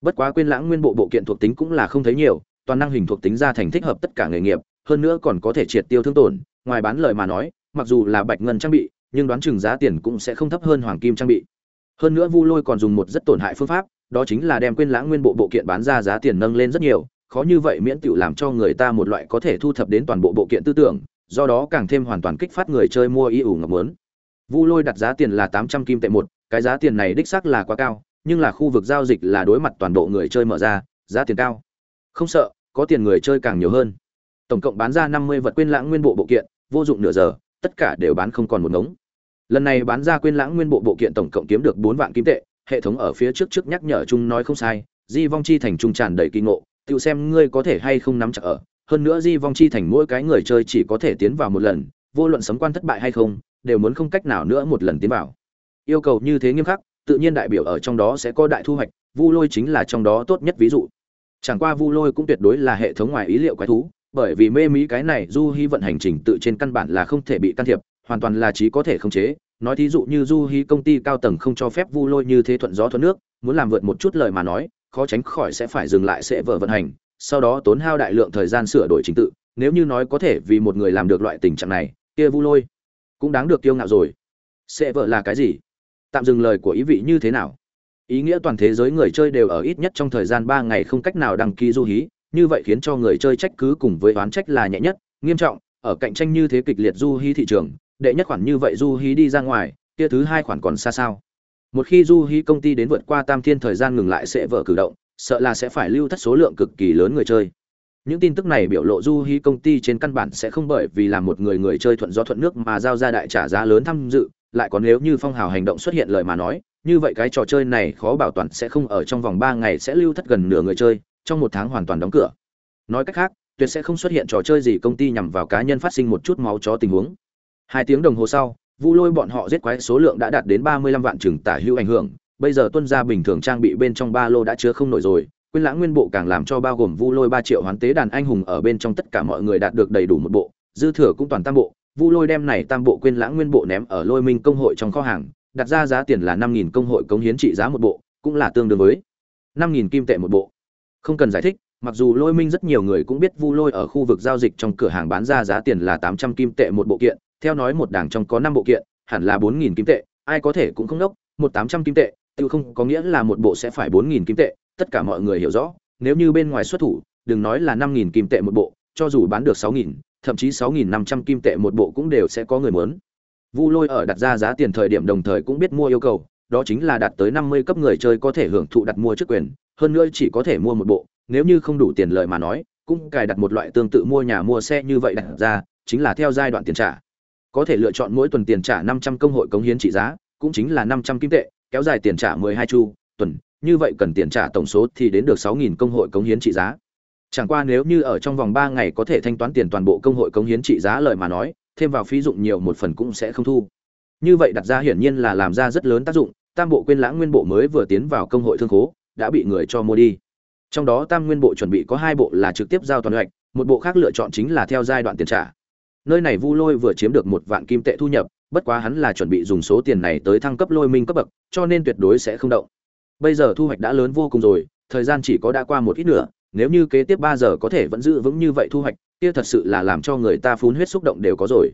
A: Bất quá quên lãng nguyên bộ bộ kiện thuộc tính cũng là không thấy nhiều, toàn năng hình thuộc tính ra thành thích hợp tất cả nghề nghiệp hơn nữa còn có thể triệt tiêu thương tổn, ngoài bán lời mà nói, mặc dù là bạch ngân trang bị, nhưng đoán chừng giá tiền cũng sẽ không thấp hơn hoàng kim trang bị. Hơn nữa vu lôi còn dùng một rất tổn hại phương pháp, đó chính là đem quên lãng nguyên bộ bộ kiện bán ra giá tiền nâng lên rất nhiều, khó như vậy miễn tự làm cho người ta một loại có thể thu thập đến toàn bộ bộ kiện tư tưởng, do đó càng thêm hoàn toàn kích phát người chơi mua y ủ ngọc muốn. Vu lôi đặt giá tiền là tám trăm kim tệ một, cái giá tiền này đích xác là quá cao, nhưng là khu vực giao dịch là đối mặt toàn bộ người chơi mở ra, giá tiền cao. Không sợ, có tiền người chơi càng nhiều hơn tổng cộng bán ra năm mươi vật quên lãng nguyên bộ bộ kiện, vô dụng nửa giờ, tất cả đều bán không còn một ngống. Lần này bán ra quên lãng nguyên bộ bộ kiện tổng cộng kiếm được bốn vạn kim tệ, hệ thống ở phía trước trước nhắc nhở chung nói không sai, di vong chi thành trung tràn đầy kỳ ngộ, tự xem ngươi có thể hay không nắm chặt ở. Hơn nữa di vong chi thành mỗi cái người chơi chỉ có thể tiến vào một lần, vô luận sấm quan thất bại hay không, đều muốn không cách nào nữa một lần tiến vào. Yêu cầu như thế nghiêm khắc, tự nhiên đại biểu ở trong đó sẽ có đại thu hoạch, vu lôi chính là trong đó tốt nhất ví dụ. Chẳng qua vu lôi cũng tuyệt đối là hệ thống ngoài ý liệu quái thú bởi vì mê mỹ cái này du hy vận hành trình tự trên căn bản là không thể bị can thiệp, hoàn toàn là trí có thể khống chế. Nói thí dụ như du hy công ty cao tầng không cho phép vu lôi như thế thuận gió thuận nước, muốn làm vượt một chút lời mà nói, khó tránh khỏi sẽ phải dừng lại sẽ vợ vận hành, sau đó tốn hao đại lượng thời gian sửa đổi trình tự, nếu như nói có thể vì một người làm được loại tình trạng này, kia vu lôi cũng đáng được kiêu ngạo rồi. Sẽ vợ là cái gì? Tạm dừng lời của ý vị như thế nào? Ý nghĩa toàn thế giới người chơi đều ở ít nhất trong thời gian ba ngày không cách nào đăng ký du hí như vậy khiến cho người chơi trách cứ cùng với oán trách là nhẹ nhất, nghiêm trọng, ở cạnh tranh như thế kịch liệt du hí thị trường, đệ nhất khoản như vậy du hí đi ra ngoài, kia thứ hai khoản còn xa sao. Một khi du hí công ty đến vượt qua tam thiên thời gian ngừng lại sẽ vỡ cử động, sợ là sẽ phải lưu thất số lượng cực kỳ lớn người chơi. Những tin tức này biểu lộ du hí công ty trên căn bản sẽ không bởi vì làm một người người chơi thuận gió thuận nước mà giao ra đại trả giá lớn tham dự, lại còn nếu như phong hào hành động xuất hiện lời mà nói, như vậy cái trò chơi này khó bảo toàn sẽ không ở trong vòng ba ngày sẽ lưu thất gần nửa người chơi trong một tháng hoàn toàn đóng cửa. Nói cách khác, tuyệt sẽ không xuất hiện trò chơi gì công ty nhằm vào cá nhân phát sinh một chút máu chó tình huống. Hai tiếng đồng hồ sau, vu lôi bọn họ giết quái số lượng đã đạt đến ba mươi lăm vạn chừng tả hữu ảnh hưởng. Bây giờ tuân gia bình thường trang bị bên trong ba lô đã chứa không nổi rồi quyên lãng nguyên bộ càng làm cho bao gồm vu lôi ba triệu hoán tế đàn anh hùng ở bên trong tất cả mọi người đạt được đầy đủ một bộ, dư thừa cũng toàn tam bộ. Vu lôi đem này tam bộ quyên lãng nguyên bộ ném ở lôi minh công hội trong kho hàng, đặt ra giá tiền là năm nghìn công hội cống hiến trị giá một bộ, cũng là tương đương với năm nghìn kim tệ một bộ không cần giải thích, mặc dù lôi minh rất nhiều người cũng biết vu lôi ở khu vực giao dịch trong cửa hàng bán ra giá tiền là tám trăm kim tệ một bộ kiện, theo nói một đảng trong có năm bộ kiện, hẳn là bốn nghìn kim tệ, ai có thể cũng không đốc, một tám trăm kim tệ, tự không có nghĩa là một bộ sẽ phải bốn nghìn kim tệ, tất cả mọi người hiểu rõ, nếu như bên ngoài xuất thủ, đừng nói là năm nghìn kim tệ một bộ, cho dù bán được sáu nghìn, thậm chí sáu nghìn năm trăm kim tệ một bộ cũng đều sẽ có người muốn. Vu lôi ở đặt ra giá tiền thời điểm đồng thời cũng biết mua yêu cầu đó chính là đạt tới năm mươi cấp người chơi có thể hưởng thụ đặt mua trước quyền, hơn nữa chỉ có thể mua một bộ, nếu như không đủ tiền lợi mà nói, cũng cài đặt một loại tương tự mua nhà mua xe như vậy đặt ra, chính là theo giai đoạn tiền trả. Có thể lựa chọn mỗi tuần tiền trả năm trăm công hội cống hiến trị giá, cũng chính là năm trăm kim tệ, kéo dài tiền trả mười hai chu, tuần, như vậy cần tiền trả tổng số thì đến được sáu nghìn công hội cống hiến trị giá. Chẳng qua nếu như ở trong vòng ba ngày có thể thanh toán tiền toàn bộ công hội cống hiến trị giá lợi mà nói, thêm vào phí dụng nhiều một phần cũng sẽ không thu như vậy đặt ra hiển nhiên là làm ra rất lớn tác dụng, tam bộ quên lãng nguyên bộ mới vừa tiến vào công hội thương khố, đã bị người cho mua đi. Trong đó tam nguyên bộ chuẩn bị có hai bộ là trực tiếp giao toàn hoạch, một bộ khác lựa chọn chính là theo giai đoạn tiền trả. Nơi này vu lôi vừa chiếm được một vạn kim tệ thu nhập, bất quá hắn là chuẩn bị dùng số tiền này tới thăng cấp lôi minh cấp bậc, cho nên tuyệt đối sẽ không động. Bây giờ thu hoạch đã lớn vô cùng rồi, thời gian chỉ có đã qua một ít nữa, nếu như kế tiếp ba giờ có thể vẫn giữ vững như vậy thu hoạch, kia thật sự là làm cho người ta phun huyết xúc động đều có rồi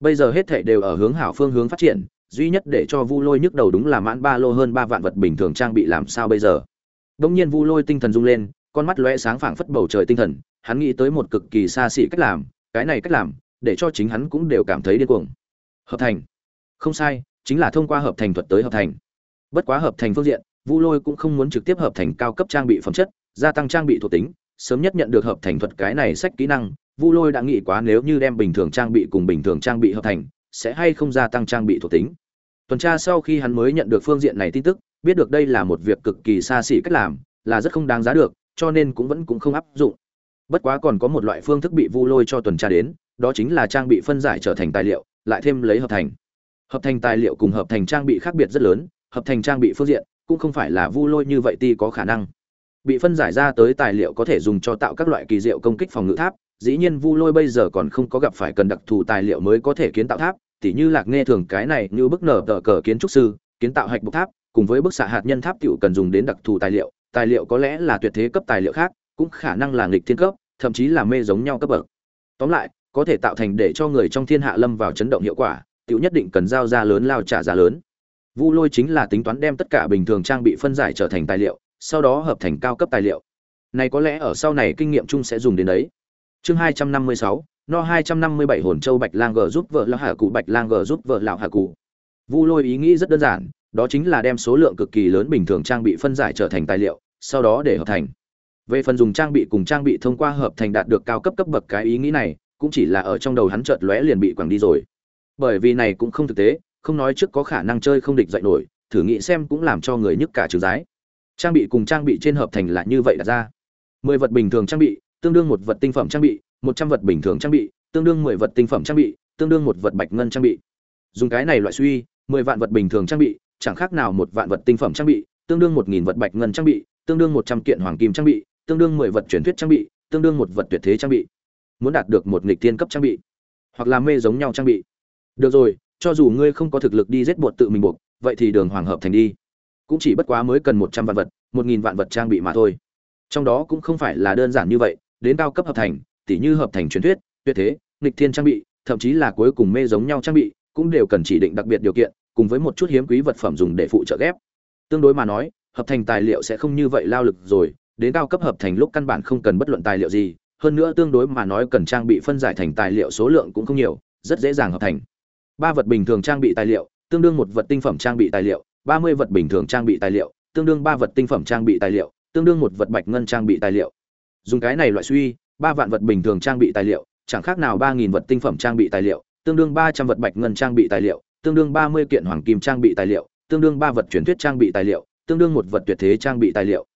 A: bây giờ hết thảy đều ở hướng hảo phương hướng phát triển, duy nhất để cho vu lôi nhức đầu đúng là mãn ba lô hơn ba vạn vật bình thường trang bị làm sao bây giờ? Đông nhiên vu lôi tinh thần rung lên, con mắt lóe sáng phảng phất bầu trời tinh thần, hắn nghĩ tới một cực kỳ xa xỉ cách làm, cái này cách làm, để cho chính hắn cũng đều cảm thấy điên cuồng. Hợp thành. Không sai, chính là thông qua hợp thành thuật tới hợp thành. Bất quá hợp thành phương diện, vu lôi cũng không muốn trực tiếp hợp thành cao cấp trang bị phẩm chất, gia tăng trang bị thuộc tính, sớm nhất nhận được hợp thành thuật cái này sách kỹ năng vu lôi đã nghĩ quá nếu như đem bình thường trang bị cùng bình thường trang bị hợp thành, sẽ hay không gia tăng trang bị thuộc tính. Tuần tra sau khi hắn mới nhận được phương diện này tin tức, biết được đây là một việc cực kỳ xa xỉ cách làm, là rất không đáng giá được, cho nên cũng vẫn cũng không áp dụng. Bất quá còn có một loại phương thức bị vu lôi cho tuần tra đến, đó chính là trang bị phân giải trở thành tài liệu, lại thêm lấy hợp thành. Hợp thành tài liệu cùng hợp thành trang bị khác biệt rất lớn, hợp thành trang bị phương diện cũng không phải là vu lôi như vậy ti có khả năng. Bị phân giải ra tới tài liệu có thể dùng cho tạo các loại kỳ diệu công kích phòng ngự tháp dĩ nhiên vu lôi bây giờ còn không có gặp phải cần đặc thù tài liệu mới có thể kiến tạo tháp, tỉ như lạc nghe thường cái này như bức nở tờ cờ kiến trúc sư, kiến tạo hạch bục tháp, cùng với bức xạ hạt nhân tháp tiểu cần dùng đến đặc thù tài liệu tài liệu có lẽ là tuyệt thế cấp tài liệu khác, cũng khả năng là nghịch thiên cấp, thậm chí là mê giống nhau cấp bậc. Tóm lại, có thể tạo thành để cho người trong thiên hạ lâm vào chấn động hiệu quả, tiểu nhất định cần giao ra lớn lao trả giá lớn. Vu lôi chính là tính toán đem tất cả bình thường trang bị phân giải trở thành tài liệu, sau đó hợp thành cao cấp tài liệu. Này có lẽ ở sau này kinh nghiệm chung sẽ dùng đến đấy chương hai trăm năm mươi sáu, no hai trăm năm mươi bảy hồn châu bạch lang g giúp vợ lão hạ cụ bạch lang g giúp vợ lão hạ cụ vu lôi ý nghĩ rất đơn giản, đó chính là đem số lượng cực kỳ lớn bình thường trang bị phân giải trở thành tài liệu, sau đó để hợp thành. Về phần dùng trang bị cùng trang bị thông qua hợp thành đạt được cao cấp cấp bậc, cái ý nghĩ này cũng chỉ là ở trong đầu hắn chợt lóe liền bị quẳng đi rồi. Bởi vì này cũng không thực tế, không nói trước có khả năng chơi không địch dậy nổi, thử nghĩ xem cũng làm cho người nhức cả trừ giái trang bị cùng trang bị trên hợp thành là như vậy đặt ra. Mười vật bình thường trang bị tương đương một vật tinh phẩm trang bị, một trăm vật bình thường trang bị, tương đương mười vật tinh phẩm trang bị, tương đương một vật bạch ngân trang bị. Dùng cái này loại suy, mười vạn vật bình thường trang bị, chẳng khác nào một vạn vật tinh phẩm trang bị, tương đương một nghìn vật bạch ngân trang bị, tương đương một trăm kiện hoàng kim trang bị, tương đương mười vật truyền thuyết trang bị, tương đương một vật tuyệt thế trang bị. Muốn đạt được một nghịch tiên cấp trang bị, hoặc là mê giống nhau trang bị. Được rồi, cho dù ngươi không có thực lực đi giết buộc tự mình buộc, vậy thì đường hoàng hợp thành đi. Cũng chỉ bất quá mới cần một trăm vạn vật, một nghìn vạn vật trang bị mà thôi. Trong đó cũng không phải là đơn giản như vậy đến cao cấp hợp thành, tỉ như hợp thành truyền thuyết, tuyệt thế, nghịch thiên trang bị, thậm chí là cuối cùng mê giống nhau trang bị, cũng đều cần chỉ định đặc biệt điều kiện, cùng với một chút hiếm quý vật phẩm dùng để phụ trợ ghép. Tương đối mà nói, hợp thành tài liệu sẽ không như vậy lao lực rồi, đến cao cấp hợp thành lúc căn bản không cần bất luận tài liệu gì, hơn nữa tương đối mà nói cần trang bị phân giải thành tài liệu số lượng cũng không nhiều, rất dễ dàng hợp thành. Ba vật bình thường trang bị tài liệu, tương đương một vật tinh phẩm trang bị tài liệu, ba mươi vật bình thường trang bị tài liệu, tương đương ba vật tinh phẩm trang bị tài liệu, tương đương một vật bạch ngân trang bị tài liệu dùng cái này loại suy, ba vạn vật bình thường trang bị tài liệu, chẳng khác nào ba nghìn vật tinh phẩm trang bị tài liệu, tương đương ba trăm vật bạch ngân trang bị tài liệu, tương đương ba mươi kiện hoàng kim trang bị tài liệu, tương đương ba vật truyền thuyết trang bị tài liệu, tương đương một vật tuyệt thế trang bị tài liệu.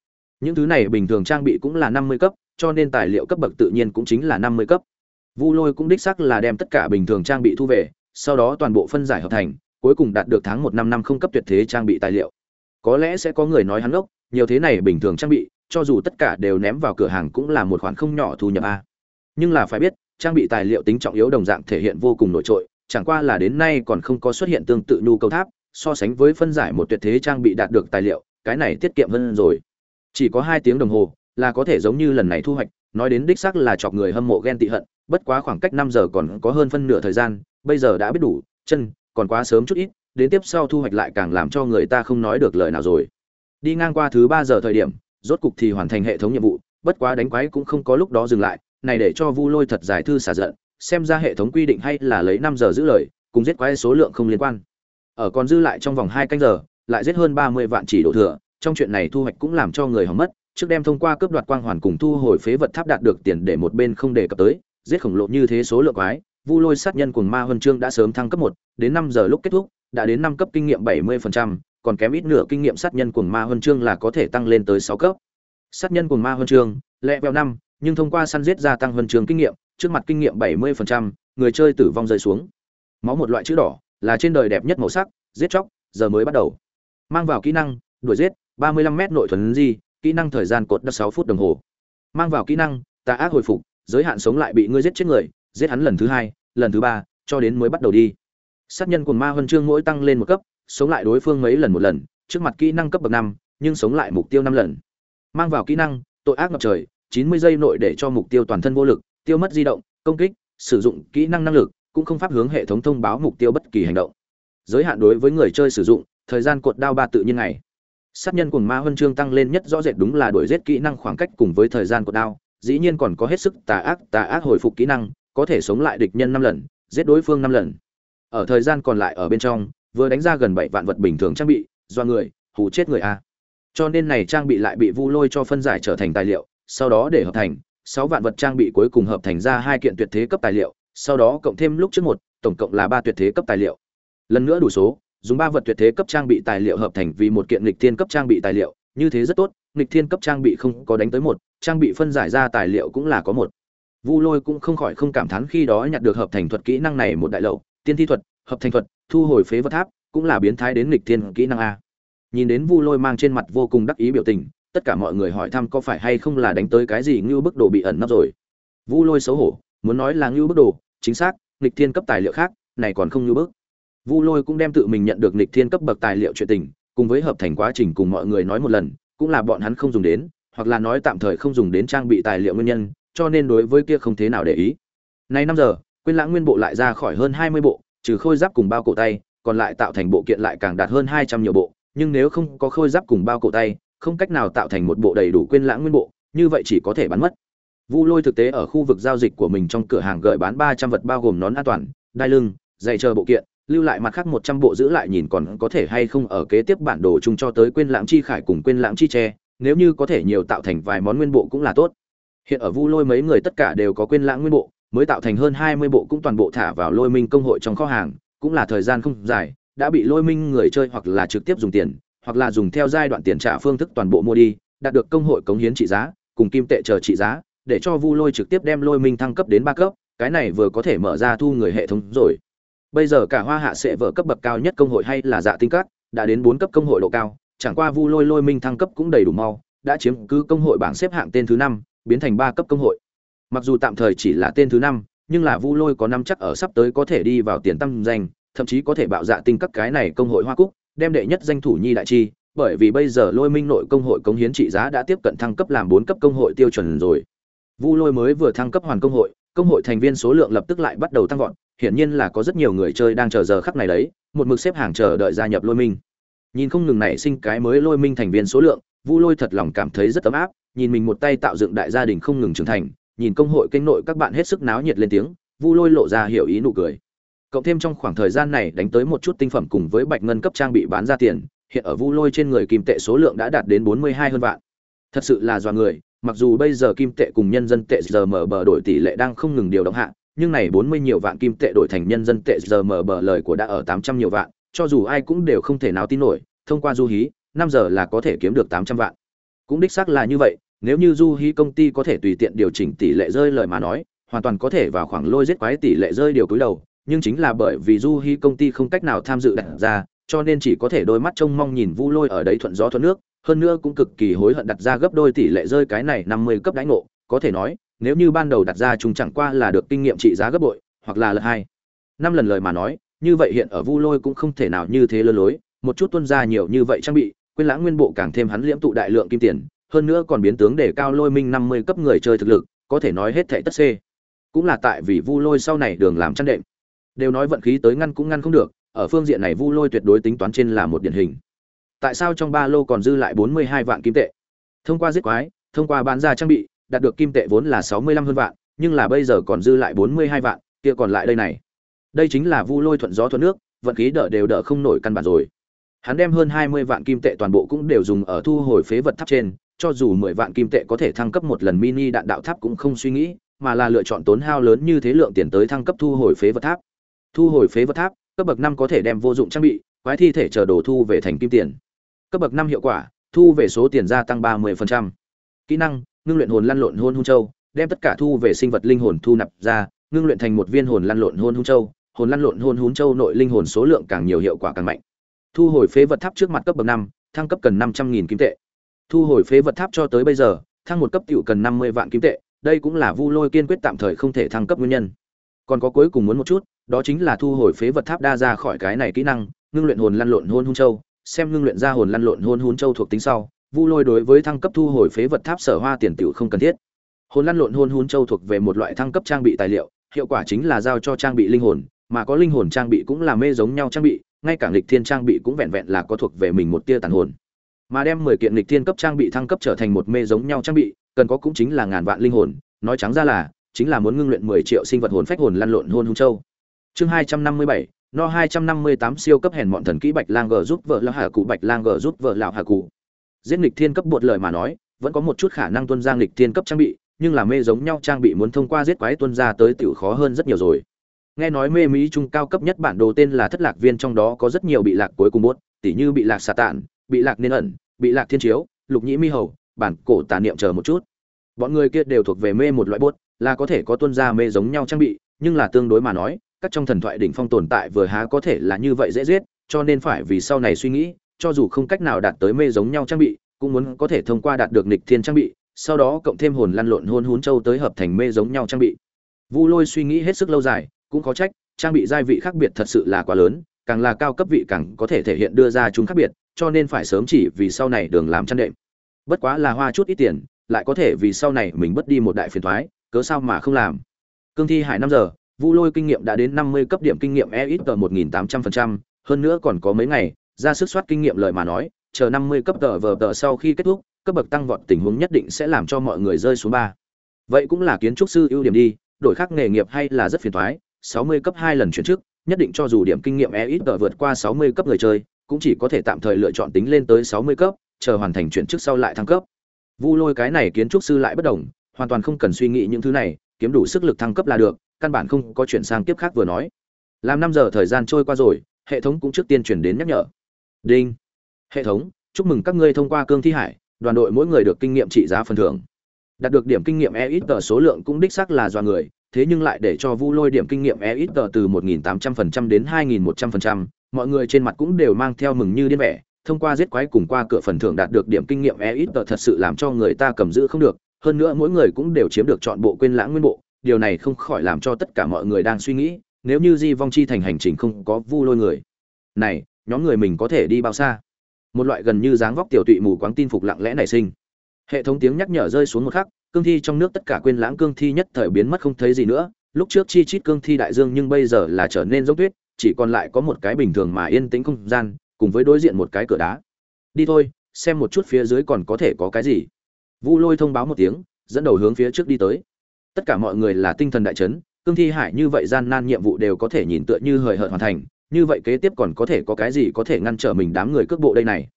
A: Những thứ này bình thường trang bị cũng là năm mươi cấp, cho nên tài liệu cấp bậc tự nhiên cũng chính là năm mươi cấp. Vu lôi cũng đích xác là đem tất cả bình thường trang bị thu về, sau đó toàn bộ phân giải hợp thành, cuối cùng đạt được tháng một năm năm không cấp tuyệt thế trang bị tài liệu. Có lẽ sẽ có người nói hắn ốc nhiều thế này bình thường trang bị cho dù tất cả đều ném vào cửa hàng cũng là một khoản không nhỏ thu nhập a. Nhưng là phải biết, trang bị tài liệu tính trọng yếu đồng dạng thể hiện vô cùng nổi trội, chẳng qua là đến nay còn không có xuất hiện tương tự nhu cầu tháp, so sánh với phân giải một tuyệt thế trang bị đạt được tài liệu, cái này tiết kiệm hơn rồi. Chỉ có hai tiếng đồng hồ là có thể giống như lần này thu hoạch, nói đến đích xác là chọc người hâm mộ ghen tị hận, bất quá khoảng cách năm giờ còn có hơn phân nửa thời gian, bây giờ đã biết đủ, chân, còn quá sớm chút ít, đến tiếp sau thu hoạch lại càng làm cho người ta không nói được lời nào rồi. Đi ngang qua thứ ba giờ thời điểm rốt cục thì hoàn thành hệ thống nhiệm vụ, bất quá đánh quái cũng không có lúc đó dừng lại, này để cho vu lôi thật giải thư xả giận, xem ra hệ thống quy định hay là lấy năm giờ giữ lời, cùng giết quái số lượng không liên quan. Ở còn dư lại trong vòng hai canh giờ, lại giết hơn ba mươi vạn chỉ độ thừa, trong chuyện này thu hoạch cũng làm cho người hỏng mất, trước đem thông qua cướp đoạt quang hoàn cùng thu hồi phế vật tháp đạt được tiền để một bên không đề cập tới, giết khổng lồ như thế số lượng quái, vu lôi sát nhân cùng ma huân chương đã sớm thăng cấp một, đến năm giờ lúc kết thúc, đã đến năm cấp kinh nghiệm bảy mươi phần trăm còn kém ít nửa kinh nghiệm sát nhân cuồng ma huân chương là có thể tăng lên tới sáu cấp. Sát nhân cuồng ma huân chương lẹ vẹo năm nhưng thông qua săn giết gia tăng huân chương kinh nghiệm trước mặt kinh nghiệm bảy mươi phần trăm người chơi tử vong rơi xuống. Máu một loại chữ đỏ là trên đời đẹp nhất màu sắc giết chóc giờ mới bắt đầu. Mang vào kỹ năng đuổi giết ba mươi lăm m nội thuần gì, kỹ năng thời gian cột đất sáu phút đồng hồ. Mang vào kỹ năng tà ác hồi phục giới hạn sống lại bị ngươi giết chết người giết hắn lần thứ hai lần thứ ba cho đến mới bắt đầu đi. Sát nhân cuồng ma huân chương mỗi tăng lên một cấp sống lại đối phương mấy lần một lần, trước mặt kỹ năng cấp bậc năm, nhưng sống lại mục tiêu năm lần. Mang vào kỹ năng, tội ác ngập trời, chín mươi giây nội để cho mục tiêu toàn thân vô lực, tiêu mất di động, công kích, sử dụng kỹ năng năng lực, cũng không pháp hướng hệ thống thông báo mục tiêu bất kỳ hành động. Giới hạn đối với người chơi sử dụng, thời gian cột đao ba tự nhiên ngày. Sát nhân cùng ma huân chương tăng lên nhất rõ rệt đúng là đổi giết kỹ năng khoảng cách cùng với thời gian cột đao, dĩ nhiên còn có hết sức tà ác tà ác hồi phục kỹ năng, có thể sống lại địch nhân năm lần, giết đối phương năm lần. Ở thời gian còn lại ở bên trong vừa đánh ra gần bảy vạn vật bình thường trang bị, do người, hù chết người a. Cho nên này trang bị lại bị vu lôi cho phân giải trở thành tài liệu, sau đó để hợp thành, sáu vạn vật trang bị cuối cùng hợp thành ra hai kiện tuyệt thế cấp tài liệu, sau đó cộng thêm lúc trước một, tổng cộng là ba tuyệt thế cấp tài liệu. Lần nữa đủ số, dùng ba vật tuyệt thế cấp trang bị tài liệu hợp thành vì một kiện lịch thiên cấp trang bị tài liệu, như thế rất tốt lịch thiên cấp trang bị không có đánh tới một, trang bị phân giải ra tài liệu cũng là có một. Vu lôi cũng không khỏi không cảm thán khi đó nhặt được hợp thành thuật kỹ năng này một đại lậu, tiên thi thuật, hợp thành thuật thu hồi phế vật tháp, cũng là biến thái đến nghịch thiên kỹ năng a. Nhìn đến vu lôi mang trên mặt vô cùng đắc ý biểu tình, tất cả mọi người hỏi thăm có phải hay không là đánh tới cái gì như bức đồ bị ẩn nấp rồi. Vu lôi xấu hổ, muốn nói là như bức đồ, chính xác, nghịch thiên cấp tài liệu khác, này còn không như bức. Vu lôi cũng đem tự mình nhận được nghịch thiên cấp bậc tài liệu chuyện tình, cùng với hợp thành quá trình cùng mọi người nói một lần, cũng là bọn hắn không dùng đến, hoặc là nói tạm thời không dùng đến trang bị tài liệu nguyên nhân, cho nên đối với kia không thế nào để ý. Nay năm giờ quên lãng nguyên bộ lại ra khỏi hơn hai mươi bộ trừ khôi giáp cùng bao cổ tay, còn lại tạo thành bộ kiện lại càng đạt hơn hai trăm nhiều bộ, nhưng nếu không có khôi giáp cùng bao cổ tay, không cách nào tạo thành một bộ đầy đủ quên lãng nguyên bộ, như vậy chỉ có thể bán mất. Vu lôi thực tế ở khu vực giao dịch của mình trong cửa hàng gợi bán ba trăm vật bao gồm nón an toàn, đai lưng giày chờ bộ kiện, lưu lại mặt khác một trăm bộ giữ lại nhìn còn có thể hay không ở kế tiếp bản đồ chung cho tới quên lãng chi khải cùng quên lãng chi tre, nếu như có thể nhiều tạo thành vài món nguyên bộ cũng là tốt. Hiện ở vu lôi mấy người tất cả đều có quên lãng nguyên bộ mới tạo thành hơn hai mươi bộ cũng toàn bộ thả vào lôi minh công hội trong kho hàng, cũng là thời gian không dài, đã bị lôi minh người chơi hoặc là trực tiếp dùng tiền, hoặc là dùng theo giai đoạn tiền trả phương thức toàn bộ mua đi, đạt được công hội cống hiến trị giá, cùng kim tệ chờ trị giá, để cho vu lôi trực tiếp đem lôi minh thăng cấp đến ba cấp, cái này vừa có thể mở ra thu người hệ thống rồi. Bây giờ cả hoa hạ sẽ vợ cấp bậc cao nhất công hội hay là dạ tinh cát đã đến bốn cấp công hội độ cao, chẳng qua vu lôi lôi minh thăng cấp cũng đầy đủ mau, đã chiếm cứ công hội bảng xếp hạng tên thứ năm, biến thành ba cấp công hội mặc dù tạm thời chỉ là tên thứ năm, nhưng là vu lôi có năm chắc ở sắp tới có thể đi vào tiền tăng danh, thậm chí có thể bạo dạ tinh các cái này công hội hoa cúc, đem đệ nhất danh thủ nhi đại chi, bởi vì bây giờ lôi minh nội công hội cống hiến trị giá đã tiếp cận thăng cấp làm bốn cấp công hội tiêu chuẩn rồi. Vu lôi mới vừa thăng cấp hoàn công hội công hội thành viên số lượng lập tức lại bắt đầu tăng vọt, hiển nhiên là có rất nhiều người chơi đang chờ giờ khắc này đấy, một mực xếp hàng chờ đợi gia nhập lôi minh. Nhìn không ngừng nảy sinh cái mới lôi minh thành viên số lượng, vu lôi thật lòng cảm thấy rất ấm áp, nhìn mình một tay tạo dựng đại gia đình không ngừng trưởng thành nhìn công hội kênh nội các bạn hết sức náo nhiệt lên tiếng, vu lôi lộ ra hiểu ý nụ cười. Cộng thêm trong khoảng thời gian này đánh tới một chút tinh phẩm cùng với bạch ngân cấp trang bị bán ra tiền, hiện ở vu lôi trên người kim tệ số lượng đã đạt đến bốn mươi hai hơn vạn. Thật sự là do người, mặc dù bây giờ kim tệ cùng nhân dân tệ giờ mở bờ đổi tỷ lệ đang không ngừng điều động hạ, nhưng này bốn mươi nhiều vạn kim tệ đổi thành nhân dân tệ giờ mở bờ lời của đã ở tám trăm nhiều vạn, cho dù ai cũng đều không thể nào tin nổi, thông qua du hí, năm giờ là có thể kiếm được tám trăm vạn. Cũng đích xác là như vậy nếu như du hí công ty có thể tùy tiện điều chỉnh tỷ lệ rơi lời mà nói, hoàn toàn có thể vào khoảng lôi giết quái tỷ lệ rơi điều cúi đầu, nhưng chính là bởi vì du hí công ty không cách nào tham dự đặt ra, cho nên chỉ có thể đôi mắt trông mong nhìn vu lôi ở đấy thuận gió thuận nước, hơn nữa cũng cực kỳ hối hận đặt ra gấp đôi tỷ lệ rơi cái này năm mươi cấp đánh ngộ, có thể nói, nếu như ban đầu đặt ra chúng chẳng qua là được kinh nghiệm trị giá gấp bội, hoặc là lần hai, năm lần lời mà nói, như vậy hiện ở vu lôi cũng không thể nào như thế lơ lối, một chút tuân ra nhiều như vậy trang bị, quên lãng nguyên bộ càng thêm hắn liễm tụ đại lượng kim tiền hơn nữa còn biến tướng để cao lôi minh năm mươi cấp người chơi thực lực, có thể nói hết thảy tất c. Cũng là tại vì vu lôi sau này đường làm chăn đệm. Đều nói vận khí tới ngăn cũng ngăn không được, ở phương diện này vu lôi tuyệt đối tính toán trên là một điển hình. Tại sao trong ba lô còn dư lại bốn mươi hai vạn kim tệ? Thông qua giết quái, thông qua bán ra trang bị, đạt được kim tệ vốn là sáu mươi lăm hơn vạn, nhưng là bây giờ còn dư lại bốn mươi hai vạn, kia còn lại đây này. Đây chính là vu lôi thuận gió thuận nước, vận khí đỡ đều đỡ không nổi căn bản rồi. Hắn đem hơn hai mươi vạn kim tệ toàn bộ cũng đều dùng ở thu hồi phế vật tháp trên cho dù mười vạn kim tệ có thể thăng cấp một lần mini đạn đạo tháp cũng không suy nghĩ, mà là lựa chọn tốn hao lớn như thế lượng tiền tới thăng cấp thu hồi phế vật tháp. Thu hồi phế vật tháp, cấp bậc năm có thể đem vô dụng trang bị, quái thi thể chờ đồ thu về thành kim tiền. Cấp bậc năm hiệu quả, thu về số tiền gia tăng ba 30%. kỹ năng, ngưng luyện hồn lăn lộn hôn hung châu, đem tất cả thu về sinh vật linh hồn thu nạp ra, ngưng luyện thành một viên hồn lăn lộn hôn hung châu. Hồn lăn lộn hôn hún châu nội linh hồn số lượng càng nhiều hiệu quả càng mạnh. Thu hồi phế vật tháp trước mặt cấp bậc năm, thăng cấp cần năm trăm nghìn kim tệ thu hồi phế vật tháp cho tới bây giờ, thăng một cấp tiểu cần năm mươi vạn kim tệ, đây cũng là vu lôi kiên quyết tạm thời không thể thăng cấp nguyên nhân. Còn có cuối cùng muốn một chút, đó chính là thu hồi phế vật tháp đa ra khỏi cái này kỹ năng, ngưng luyện hồn lăn lộn hôn hôn châu. Xem ngưng luyện ra hồn lăn lộn hôn hún châu thuộc tính sau, vu lôi đối với thăng cấp thu hồi phế vật tháp sở hoa tiền tiểu không cần thiết. Hồn lăn lộn hôn hún châu thuộc về một loại thăng cấp trang bị tài liệu, hiệu quả chính là giao cho trang bị linh hồn, mà có linh hồn trang bị cũng là mê giống nhau trang bị, ngay cả nghịch thiên trang bị cũng vẹn vẹn là có thuộc về mình một tia tàn hồn mà đem mười kiện lịch thiên cấp trang bị thăng cấp trở thành một mê giống nhau trang bị, cần có cũng chính là ngàn vạn linh hồn, nói trắng ra là, chính là muốn ngưng luyện mười triệu sinh vật hồn phách hồn lăn lộn hôn hung châu. Chương hai trăm năm mươi bảy, no hai trăm năm mươi tám siêu cấp hèn mọn thần kỹ bạch lang g giúp vợ lão hà cụ, bạch lang g giúp vợ lão hà cụ. Giết lịch thiên cấp bột lời mà nói, vẫn có một chút khả năng tuân ra lịch thiên cấp trang bị, nhưng là mê giống nhau trang bị muốn thông qua giết quái tuân ra tới tiểu khó hơn rất nhiều rồi. Nghe nói mê mỹ trung cao cấp nhất bản đồ tên là thất lạc viên trong đó có rất nhiều bị lạc cuối cùng bốt tỉ như bị lạc xà tản bị lạc nên ẩn bị lạc thiên chiếu, lục nhĩ mi hầu, bản cổ tà niệm chờ một chút. Bọn người kia đều thuộc về mê một loại bốt, là có thể có tuân ra mê giống nhau trang bị, nhưng là tương đối mà nói, các trong thần thoại đỉnh phong tồn tại vừa há có thể là như vậy dễ giết, cho nên phải vì sau này suy nghĩ, cho dù không cách nào đạt tới mê giống nhau trang bị, cũng muốn có thể thông qua đạt được nịch thiên trang bị, sau đó cộng thêm hồn lăn lộn hôn hún châu tới hợp thành mê giống nhau trang bị. Vu lôi suy nghĩ hết sức lâu dài, cũng có trách, trang bị giai vị khác biệt thật sự là quá lớn, càng là cao cấp vị càng có thể thể hiện đưa ra chúng khác biệt cho nên phải sớm chỉ vì sau này đường làm chăn đệm. Bất quá là hoa chút ít tiền, lại có thể vì sau này mình bất đi một đại phiền thoái, cớ sao mà không làm? Cương thi hải năm giờ, vu lôi kinh nghiệm đã đến năm mươi cấp điểm kinh nghiệm e ít tờ một nghìn tám trăm phần trăm, hơn nữa còn có mấy ngày, ra sức soát kinh nghiệm lời mà nói, chờ năm mươi cấp tờ vờ tờ sau khi kết thúc, cấp bậc tăng vọt tình huống nhất định sẽ làm cho mọi người rơi xuống ba. Vậy cũng là kiến trúc sư ưu điểm đi, đổi khác nghề nghiệp hay là rất phiền thoái, sáu mươi cấp hai lần chuyển chức, nhất định cho dù điểm kinh nghiệm EXP vượt qua sáu mươi cấp người chơi cũng chỉ có thể tạm thời lựa chọn tính lên tới sáu mươi cấp, chờ hoàn thành chuyển chức sau lại thăng cấp. Vu lôi cái này kiến trúc sư lại bất đồng, hoàn toàn không cần suy nghĩ những thứ này, kiếm đủ sức lực thăng cấp là được, căn bản không có chuyển sang tiếp khác vừa nói. Làm năm giờ thời gian trôi qua rồi, hệ thống cũng trước tiên chuyển đến nhắc nhở. Đinh. Hệ thống, chúc mừng các ngươi thông qua cương thi hải, đoàn đội mỗi người được kinh nghiệm trị giá phần thưởng. Đạt được điểm kinh nghiệm EXP số lượng cũng đích xác là do người thế nhưng lại để cho vu lôi điểm kinh nghiệm e ít tờ từ 1.800% đến 2.100%, mọi người trên mặt cũng đều mang theo mừng như điên vẻ thông qua giết quái cùng qua cửa phần thưởng đạt được điểm kinh nghiệm e ít tờ thật sự làm cho người ta cầm giữ không được hơn nữa mỗi người cũng đều chiếm được chọn bộ quên lãng nguyên bộ điều này không khỏi làm cho tất cả mọi người đang suy nghĩ nếu như di vong chi thành hành trình không có vu lôi người này nhóm người mình có thể đi bao xa? Một loại gần như dáng vóc tiểu tụy mù quáng tin phục lặng lẽ nảy sinh. Hệ thống tiếng nhắc nhở rơi xuống một khắc cương thi trong nước tất cả quên lãng cương thi nhất thời biến mất không thấy gì nữa. Lúc trước chi chít cương thi đại dương nhưng bây giờ là trở nên giống tuyết, chỉ còn lại có một cái bình thường mà yên tĩnh không gian, cùng với đối diện một cái cửa đá. Đi thôi, xem một chút phía dưới còn có thể có cái gì. Vu lôi thông báo một tiếng, dẫn đầu hướng phía trước đi tới. Tất cả mọi người là tinh thần đại chấn, cương thi hải như vậy gian nan nhiệm vụ đều có thể nhìn tựa như hời hợt hoàn thành, như vậy kế tiếp còn có thể có cái gì có thể ngăn trở mình đám người cước bộ đây này?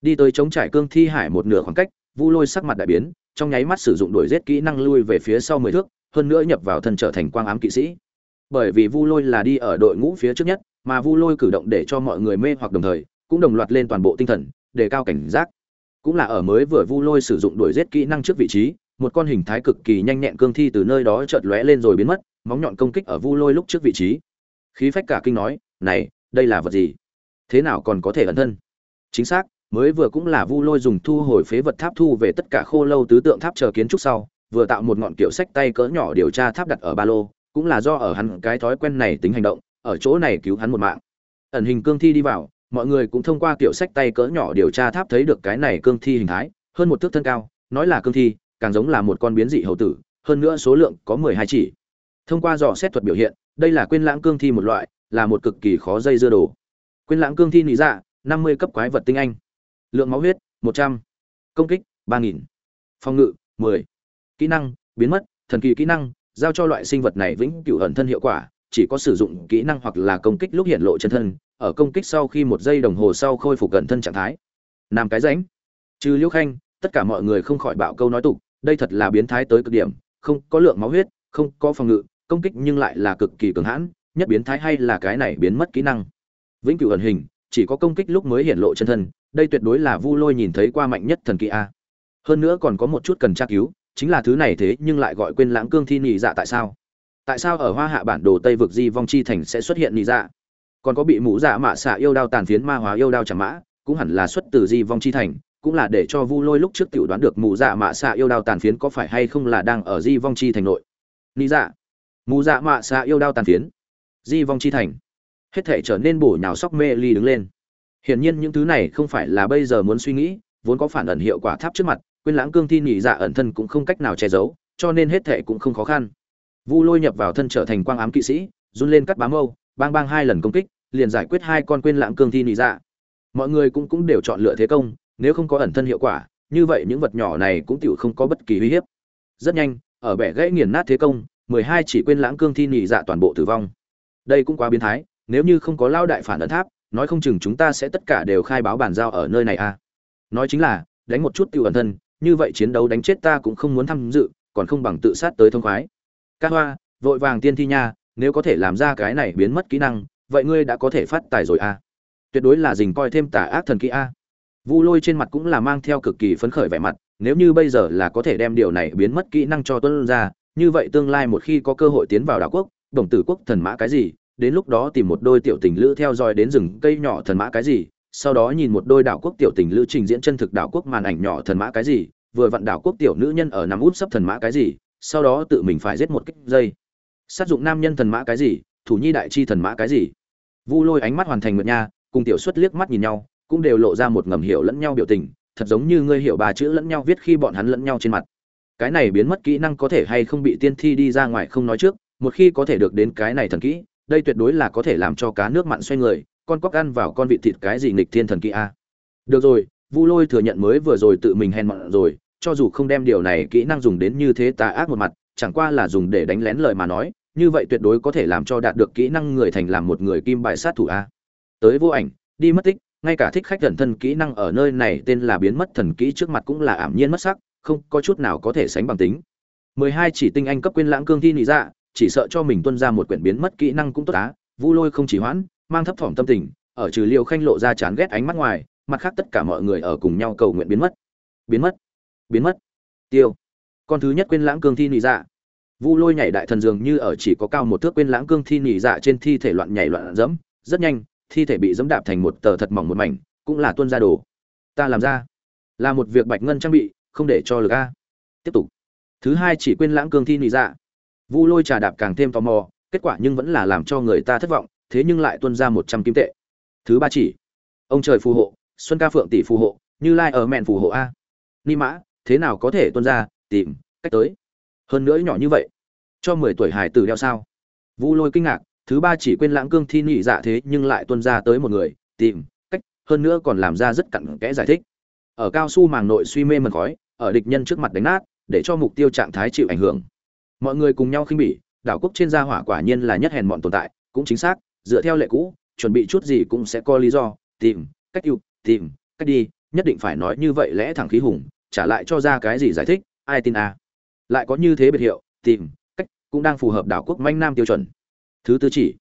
A: Đi tới chống trải cương thi hải một nửa khoảng cách, vu lôi sắc mặt đại biến trong nháy mắt sử dụng đuổi giết kỹ năng lui về phía sau mười thước, hơn nữa nhập vào thân trở thành quang ám kỵ sĩ. Bởi vì vu lôi là đi ở đội ngũ phía trước nhất, mà vu lôi cử động để cho mọi người mê hoặc đồng thời, cũng đồng loạt lên toàn bộ tinh thần, đề cao cảnh giác. Cũng là ở mới vừa vu lôi sử dụng đuổi giết kỹ năng trước vị trí, một con hình thái cực kỳ nhanh nhẹn cương thi từ nơi đó chợt lóe lên rồi biến mất, móng nhọn công kích ở vu lôi lúc trước vị trí. Khí phách cả kinh nói, này, đây là vật gì? Thế nào còn có thể ẩn thân? Chính xác mới vừa cũng là vu lôi dùng thu hồi phế vật tháp thu về tất cả khô lâu tứ tượng tháp chờ kiến trúc sau, vừa tạo một ngọn kiểu sách tay cỡ nhỏ điều tra tháp đặt ở ba lô, cũng là do ở hắn cái thói quen này tính hành động, ở chỗ này cứu hắn một mạng. Ẩn hình cương thi đi vào, mọi người cũng thông qua kiểu sách tay cỡ nhỏ điều tra tháp thấy được cái này cương thi hình thái, hơn một thước thân cao, nói là cương thi, càng giống là một con biến dị hầu tử, hơn nữa số lượng có mười hai chỉ. Thông qua dò xét thuật biểu hiện, đây là quên lãng cương thi một loại, là một cực kỳ khó dây dưa đồ. Quên lãng cương thi nị dạ năm mươi cấp quái vật tinh anh lượng máu huyết, một trăm. Công kích, ba nghìn. Phòng ngự, mười. Kỹ năng, biến mất, thần kỳ kỹ năng, giao cho loại sinh vật này vĩnh cửu ẩn thân hiệu quả, chỉ có sử dụng kỹ năng hoặc là công kích lúc hiện lộ chân thân, ở công kích sau khi một giây đồng hồ sau khôi phục gần thân trạng thái. Làm cái ránh trừ liễu khanh, tất cả mọi người không khỏi bạo câu nói tục, đây thật là biến thái tới cực điểm, không có lượng máu huyết, không có phòng ngự, công kích nhưng lại là cực kỳ cường hãn, nhất biến thái hay là cái này biến mất kỹ năng. Vĩnh cửu ẩn hình chỉ có công kích lúc mới hiện lộ chân thân, đây tuyệt đối là vu lôi nhìn thấy qua mạnh nhất thần kỳ a. Hơn nữa còn có một chút cần tra cứu, chính là thứ này thế nhưng lại gọi quên lãng cương thi nhị dạ tại sao? Tại sao ở hoa hạ bản đồ tây vực di vong chi thành sẽ xuất hiện nhị dạ? Còn có bị mũ dạ mạ xạ yêu đao tàn phiến ma hóa yêu đao chẳng mã, cũng hẳn là xuất từ di vong chi thành, cũng là để cho vu lôi lúc trước tiểu đoán được mũ dạ mạ xạ yêu đao tàn phiến có phải hay không là đang ở di vong chi thành nội. Nhị dạ. Mũ dạ mạ xạ yêu đao tàn phiến. Di vong chi thành hết thể trở nên bổ nhào sóc mê ly đứng lên. Hiển nhiên những thứ này không phải là bây giờ muốn suy nghĩ, vốn có phản ẩn hiệu quả tháp trước mặt, quên lãng cương thi nhị dạ ẩn thân cũng không cách nào che giấu, cho nên hết thể cũng không khó khăn. Vu lôi nhập vào thân trở thành quang ám kỵ sĩ, run lên cắt bám âu, bang bang hai lần công kích, liền giải quyết hai con quên lãng cương thi nhị dạ. Mọi người cũng cũng đều chọn lựa thế công, nếu không có ẩn thân hiệu quả, như vậy những vật nhỏ này cũng tựu không có bất kỳ uy hiếp. Rất nhanh, ở bẻ gãy nghiền nát thế công, mười hai chỉ quên lãng cương thi nhị dạ toàn bộ tử vong. Đây cũng quá biến thái nếu như không có lao đại phản ấn tháp, nói không chừng chúng ta sẽ tất cả đều khai báo bàn giao ở nơi này à. Nói chính là, đánh một chút tiêu ẩn thân, như vậy chiến đấu đánh chết ta cũng không muốn tham dự, còn không bằng tự sát tới thông khoái. Ca hoa, vội vàng tiên thi nha, nếu có thể làm ra cái này biến mất kỹ năng, vậy ngươi đã có thể phát tài rồi à. Tuyệt đối là dình coi thêm tà ác thần kỹ a. Vu lôi trên mặt cũng là mang theo cực kỳ phấn khởi vẻ mặt, nếu như bây giờ là có thể đem điều này biến mất kỹ năng cho tuân ra, như vậy tương lai một khi có cơ hội tiến vào đảo quốc, đồng tử quốc thần mã cái gì đến lúc đó tìm một đôi tiểu tình lữ theo dõi đến rừng cây nhỏ thần mã cái gì, sau đó nhìn một đôi đảo quốc tiểu tình lữ trình diễn chân thực đảo quốc màn ảnh nhỏ thần mã cái gì, vừa vặn đảo quốc tiểu nữ nhân ở nằm út sấp thần mã cái gì, sau đó tự mình phải giết một kích dây. Sát dụng nam nhân thần mã cái gì, thủ nhi đại chi thần mã cái gì. Vu lôi ánh mắt hoàn thành mượt nha, cùng tiểu xuất liếc mắt nhìn nhau, cũng đều lộ ra một ngầm hiểu lẫn nhau biểu tình, thật giống như ngươi hiểu ba chữ lẫn nhau viết khi bọn hắn lẫn nhau trên mặt. Cái này biến mất kỹ năng có thể hay không bị tiên thi đi ra ngoài không nói trước, một khi có thể được đến cái này thần kỹ đây tuyệt đối là có thể làm cho cá nước mặn xoay người, con cóc ăn vào con vịt thịt cái gì nghịch thiên thần kỹ a. Được rồi, vu lôi thừa nhận mới vừa rồi tự mình hèn mặn rồi, cho dù không đem điều này kỹ năng dùng đến như thế tà ác một mặt, chẳng qua là dùng để đánh lén lời mà nói, như vậy tuyệt đối có thể làm cho đạt được kỹ năng người thành làm một người kim bài sát thủ a. Tới vô ảnh, đi mất tích, ngay cả thích khách thần thân kỹ năng ở nơi này tên là biến mất thần kỹ trước mặt cũng là ảm nhiên mất sắc, không có chút nào có thể sánh bằng tính. 12 chỉ tinh anh cấp quyên lãng cương thi nị dạ chỉ sợ cho mình tuân ra một quyển biến mất kỹ năng cũng tốt á. Vu lôi không chỉ hoãn, mang thấp thỏm tâm tình, ở trừ liều khanh lộ ra chán ghét ánh mắt ngoài, mặt khác tất cả mọi người ở cùng nhau cầu nguyện biến mất. Biến mất biến mất. Tiêu. Con thứ nhất quên lãng cương thi nị dạ. Vu lôi nhảy đại thần dường như ở chỉ có cao một thước quên lãng cương thi nị dạ trên thi thể loạn nhảy loạn dẫm, rất nhanh, thi thể bị dẫm đạp thành một tờ thật mỏng một mảnh, cũng là tuân ra đồ. Ta làm ra. Là một việc bạch ngân trang bị, không để cho lực a. Tiếp tục. Thứ hai chỉ quên lãng cương thi nị dạ vu lôi trà đạp càng thêm tò mò, kết quả nhưng vẫn là làm cho người ta thất vọng, thế nhưng lại tuân ra một trăm kim tệ. Thứ ba chỉ, ông trời phù hộ, xuân ca phượng tỷ phù hộ, như lai ở mẹn phù hộ a. Ni mã, thế nào có thể tuân ra, tìm, cách tới. Hơn nữa nhỏ như vậy, cho mười tuổi hải tử đeo sao? Vu lôi kinh ngạc, thứ ba chỉ quên lãng cương thi nhị dạ thế nhưng lại tuân ra tới một người, tìm, cách, hơn nữa còn làm ra rất cặn kẽ giải thích. Ở cao su màng nội suy mê mần khói, ở địch nhân trước mặt đánh nát, để cho mục tiêu trạng thái chịu ảnh hưởng mọi người cùng nhau khinh bỉ, đảo quốc trên gia hỏa quả nhiên là nhất hèn mọn tồn tại, cũng chính xác, dựa theo lệ cũ, chuẩn bị chút gì cũng sẽ có lý do, tìm, cách yêu, tìm, cách đi, nhất định phải nói như vậy lẽ thẳng khí hùng, trả lại cho ra cái gì giải thích, ai tin à. lại có như thế biệt hiệu, tìm, cách, cũng đang phù hợp đảo quốc manh nam tiêu chuẩn thứ tư chỉ,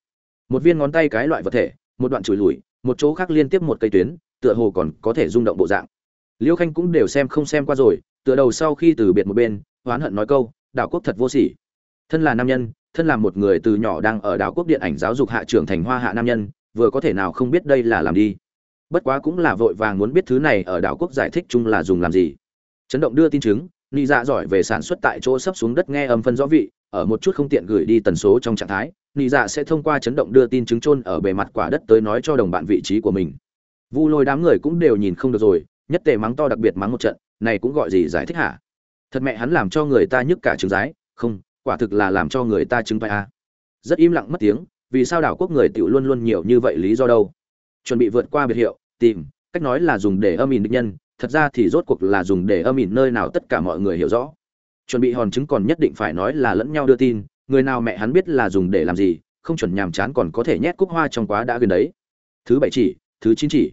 A: một viên ngón tay cái loại vật thể, một đoạn chùi lùi, một chỗ khác liên tiếp một cây tuyến, tựa hồ còn có thể rung động bộ dạng liêu khanh cũng đều xem không xem qua rồi, tựa đầu sau khi từ biệt một bên, oán hận nói câu đảo quốc thật vô sỉ. Thân là nam nhân, thân là một người từ nhỏ đang ở đảo quốc điện ảnh giáo dục hạ trưởng thành hoa hạ nam nhân, vừa có thể nào không biết đây là làm đi. Bất quá cũng là vội vàng muốn biết thứ này ở đảo quốc giải thích chung là dùng làm gì. Chấn động đưa tin chứng, nị dạ giỏi về sản xuất tại chỗ sấp xuống đất nghe âm phân rõ vị, ở một chút không tiện gửi đi tần số trong trạng thái, nị dạ sẽ thông qua chấn động đưa tin chứng chôn ở bề mặt quả đất tới nói cho đồng bạn vị trí của mình. Vu lôi đám người cũng đều nhìn không được rồi, nhất tề mắng to đặc biệt mắng một trận, này cũng gọi gì giải thích hả? Thật mẹ hắn làm cho người ta nhức cả trứng rái, không, quả thực là làm cho người ta chứng vai a à. rất im lặng mất tiếng, vì sao đảo quốc người tiểu luôn luôn nhiều như vậy lý do đâu? Chuẩn bị vượt qua biệt hiệu, tìm, cách nói là dùng để âm ỉn địch nhân, thật ra thì rốt cuộc là dùng để âm ỉn nơi nào tất cả mọi người hiểu rõ. Chuẩn bị hòn chứng còn nhất định phải nói là lẫn nhau đưa tin, người nào mẹ hắn biết là dùng để làm gì, không chuẩn nhàm chán còn có thể nhét cúc hoa trong quá đã gần đấy. Thứ bảy chỉ, thứ chín chỉ.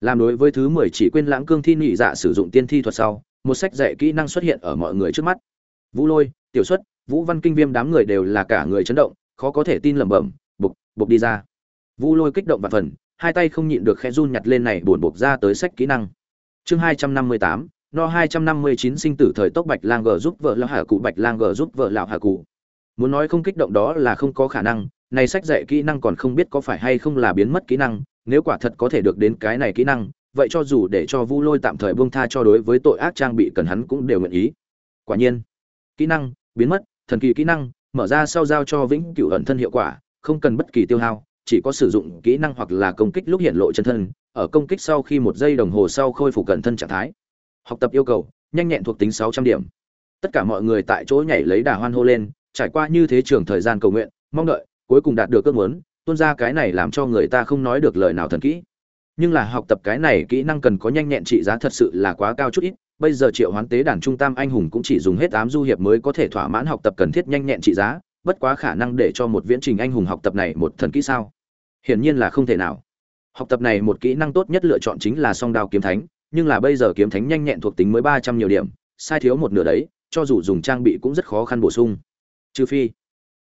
A: Làm đối với thứ mười chỉ quên lãng cương thi nhị dạ sử dụng tiên thi thuật sau một sách dạy kỹ năng xuất hiện ở mọi người trước mắt. Vũ lôi, tiểu xuất, vũ văn kinh viêm đám người đều là cả người chấn động, khó có thể tin lẩm bẩm bục bục đi ra. Vũ lôi kích động và phần, hai tay không nhịn được khẽ run nhặt lên này buồn buộc ra tới sách kỹ năng. Chương hai trăm năm mươi tám, no hai trăm năm mươi chín sinh tử thời tốc bạch lang g giúp vợ lão hà cụ, bạch lang g giúp vợ lão hà cụ. Muốn nói không kích động đó là không có khả năng, này sách dạy kỹ năng còn không biết có phải hay không là biến mất kỹ năng, nếu quả thật có thể được đến cái này kỹ năng vậy cho dù để cho vu lôi tạm thời buông tha cho đối với tội ác trang bị cần hắn cũng đều nguyện ý. Quả nhiên, kỹ năng biến mất, thần kỳ kỹ năng mở ra sau giao cho vĩnh cửu ẩn thân hiệu quả, không cần bất kỳ tiêu hao, chỉ có sử dụng kỹ năng hoặc là công kích lúc hiện lộ chân thân, ở công kích sau khi một giây đồng hồ sau khôi phục cẩn thân trạng thái. Học tập yêu cầu, nhanh nhẹn thuộc tính 600 điểm. Tất cả mọi người tại chỗ nhảy lấy đà hoan hô lên, trải qua như thế trường thời gian cầu nguyện, mong đợi, cuối cùng đạt được ước muốn, tuôn ra cái này làm cho người ta không nói được lời nào thần kỹ nhưng là học tập cái này kỹ năng cần có nhanh nhẹn trị giá thật sự là quá cao chút ít. Bây giờ triệu hoán tế đàn trung tam anh hùng cũng chỉ dùng hết tám du hiệp mới có thể thỏa mãn học tập cần thiết nhanh nhẹn trị giá. Bất quá khả năng để cho một viễn trình anh hùng học tập này một thần kỹ sao? Hiển nhiên là không thể nào. Học tập này một kỹ năng tốt nhất lựa chọn chính là song đao kiếm thánh. Nhưng là bây giờ kiếm thánh nhanh nhẹn thuộc tính mới ba trăm nhiều điểm, sai thiếu một nửa đấy, cho dù dùng trang bị cũng rất khó khăn bổ sung. Trừ phi,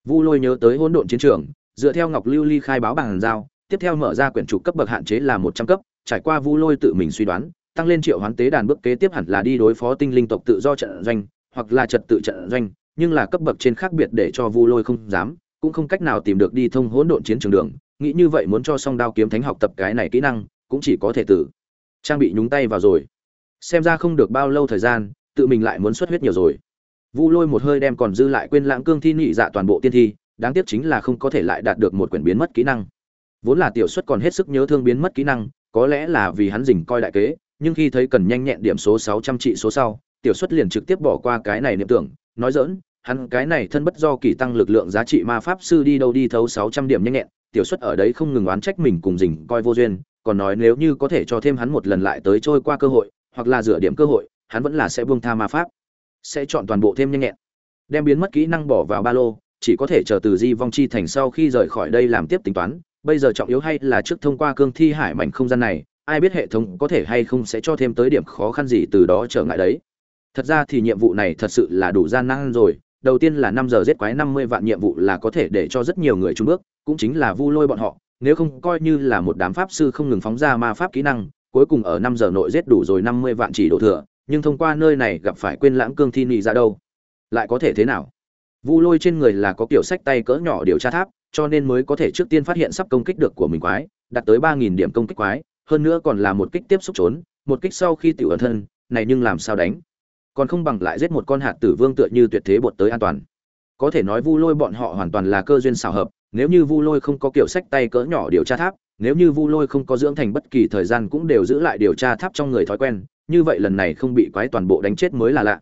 A: vu lôi nhớ tới hỗn độn chiến trường, dựa theo ngọc lưu ly khai báo bằng giao tiếp theo mở ra quyển trục cấp bậc hạn chế là một trăm cấp, trải qua vu lôi tự mình suy đoán, tăng lên triệu hoán tế đàn bước kế tiếp hẳn là đi đối phó tinh linh tộc tự do trận doanh, hoặc là trật tự trận doanh, nhưng là cấp bậc trên khác biệt để cho vu lôi không dám, cũng không cách nào tìm được đi thông hỗn độn chiến trường đường. Nghĩ như vậy muốn cho song đao kiếm thánh học tập cái này kỹ năng, cũng chỉ có thể tự trang bị nhúng tay vào rồi. Xem ra không được bao lâu thời gian, tự mình lại muốn xuất huyết nhiều rồi. Vu lôi một hơi đem còn dư lại quên lãng cương thi nhị dạ toàn bộ tiên thi, đáng tiếc chính là không có thể lại đạt được một quyển biến mất kỹ năng vốn là tiểu xuất còn hết sức nhớ thương biến mất kỹ năng, có lẽ là vì hắn dình coi đại kế, nhưng khi thấy cần nhanh nhẹn điểm số sáu trăm trị số sau, tiểu xuất liền trực tiếp bỏ qua cái này niệm tưởng, nói dỡn hắn cái này thân bất do kỳ tăng lực lượng giá trị ma pháp sư đi đâu đi thấu sáu trăm điểm nhanh nhẹn, tiểu xuất ở đấy không ngừng oán trách mình cùng dình coi vô duyên, còn nói nếu như có thể cho thêm hắn một lần lại tới trôi qua cơ hội, hoặc là rửa điểm cơ hội, hắn vẫn là sẽ buông tha ma pháp, sẽ chọn toàn bộ thêm nhanh nhẹn. Đem biến mất kỹ năng bỏ vào ba lô, chỉ có thể chờ từ di vong chi thành sau khi rời khỏi đây làm tiếp tính toán bây giờ trọng yếu hay là trước thông qua cương thi hải mảnh không gian này, ai biết hệ thống có thể hay không sẽ cho thêm tới điểm khó khăn gì từ đó trở ngại đấy. Thật ra thì nhiệm vụ này thật sự là đủ gian nan rồi, đầu tiên là năm giờ giết quái năm mươi vạn nhiệm vụ là có thể để cho rất nhiều người trung bước, cũng chính là vu lôi bọn họ, nếu không coi như là một đám pháp sư không ngừng phóng ra ma pháp kỹ năng, cuối cùng ở năm giờ nội giết đủ rồi năm mươi vạn chỉ đổ thừa, nhưng thông qua nơi này gặp phải quên lãng cương thi nị ra đâu. Lại có thể thế nào? Vu lôi trên người là có kiểu sách tay cỡ nhỏ điều tra tháp cho nên mới có thể trước tiên phát hiện sắp công kích được của mình quái, đạt tới ba nghìn điểm công kích quái, hơn nữa còn là một kích tiếp xúc trốn, một kích sau khi tiểu ẩn thân, này nhưng làm sao đánh? Còn không bằng lại giết một con hạt tử vương tựa như tuyệt thế bột tới an toàn. Có thể nói vu lôi bọn họ hoàn toàn là cơ duyên xảo hợp, nếu như vu lôi không có kiểu sách tay cỡ nhỏ điều tra tháp, nếu như vu lôi không có dưỡng thành bất kỳ thời gian cũng đều giữ lại điều tra tháp trong người thói quen, như vậy lần này không bị quái toàn bộ đánh chết mới là lạ.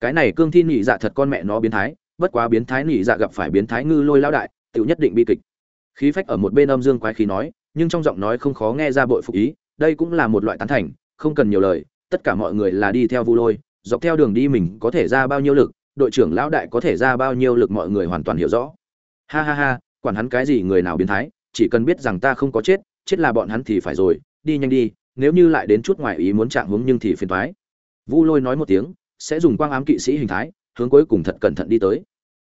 A: Cái này cương thi nhị dạ thật con mẹ nó biến thái, bất quá biến thái nhị dạ gặp phải biến thái ngư lôi lao đại tự nhất định bi kịch. Khí phách ở một bên âm dương quái khí nói, nhưng trong giọng nói không khó nghe ra bội phục ý, đây cũng là một loại tán thành, không cần nhiều lời, tất cả mọi người là đi theo vu lôi, dọc theo đường đi mình có thể ra bao nhiêu lực, đội trưởng lão đại có thể ra bao nhiêu lực mọi người hoàn toàn hiểu rõ. Ha ha ha, quản hắn cái gì người nào biến thái, chỉ cần biết rằng ta không có chết chết là bọn hắn thì phải rồi, đi nhanh đi, nếu như lại đến chút ngoài ý muốn chạm hướng nhưng thì phiền toái. Vu lôi nói một tiếng, sẽ dùng quang ám kỵ sĩ hình thái, hướng cuối cùng thật cẩn thận đi tới.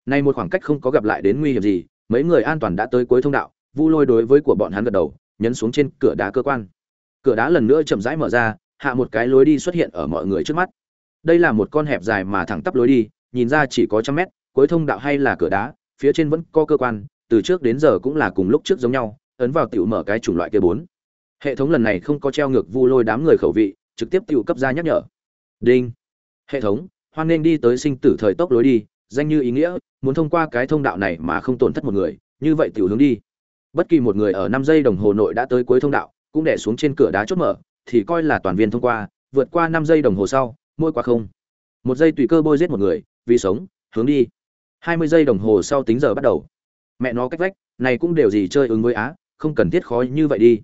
A: Nay một khoảng cách không có gặp lại đến nguy hiểm gì mấy người an toàn đã tới cuối thông đạo, vu lôi đối với của bọn hắn gật đầu, nhấn xuống trên cửa đá cơ quan. Cửa đá lần nữa chậm rãi mở ra, hạ một cái lối đi xuất hiện ở mọi người trước mắt. Đây là một con hẹp dài mà thẳng tắp lối đi, nhìn ra chỉ có trăm mét, cuối thông đạo hay là cửa đá, phía trên vẫn có cơ quan, từ trước đến giờ cũng là cùng lúc trước giống nhau, ấn vào tiểu mở cái chủng loại kia bốn. Hệ thống lần này không có treo ngược vu lôi đám người khẩu vị, trực tiếp tiểu cấp ra nhắc nhở. Đinh. Hệ thống, hoan nghênh đi tới sinh tử thời tốc lối đi danh như ý nghĩa, muốn thông qua cái thông đạo này mà không tổn thất một người, như vậy tiểu hướng đi. Bất kỳ một người ở năm giây đồng hồ nội đã tới cuối thông đạo, cũng đẻ xuống trên cửa đá chốt mở, thì coi là toàn viên thông qua, vượt qua năm giây đồng hồ sau, mỗi qua không. Một giây tùy cơ bôi giết một người, vì sống, hướng đi. Hai mươi giây đồng hồ sau tính giờ bắt đầu. Mẹ nó cách vách, này cũng đều gì chơi ứng với á, không cần thiết khó như vậy đi.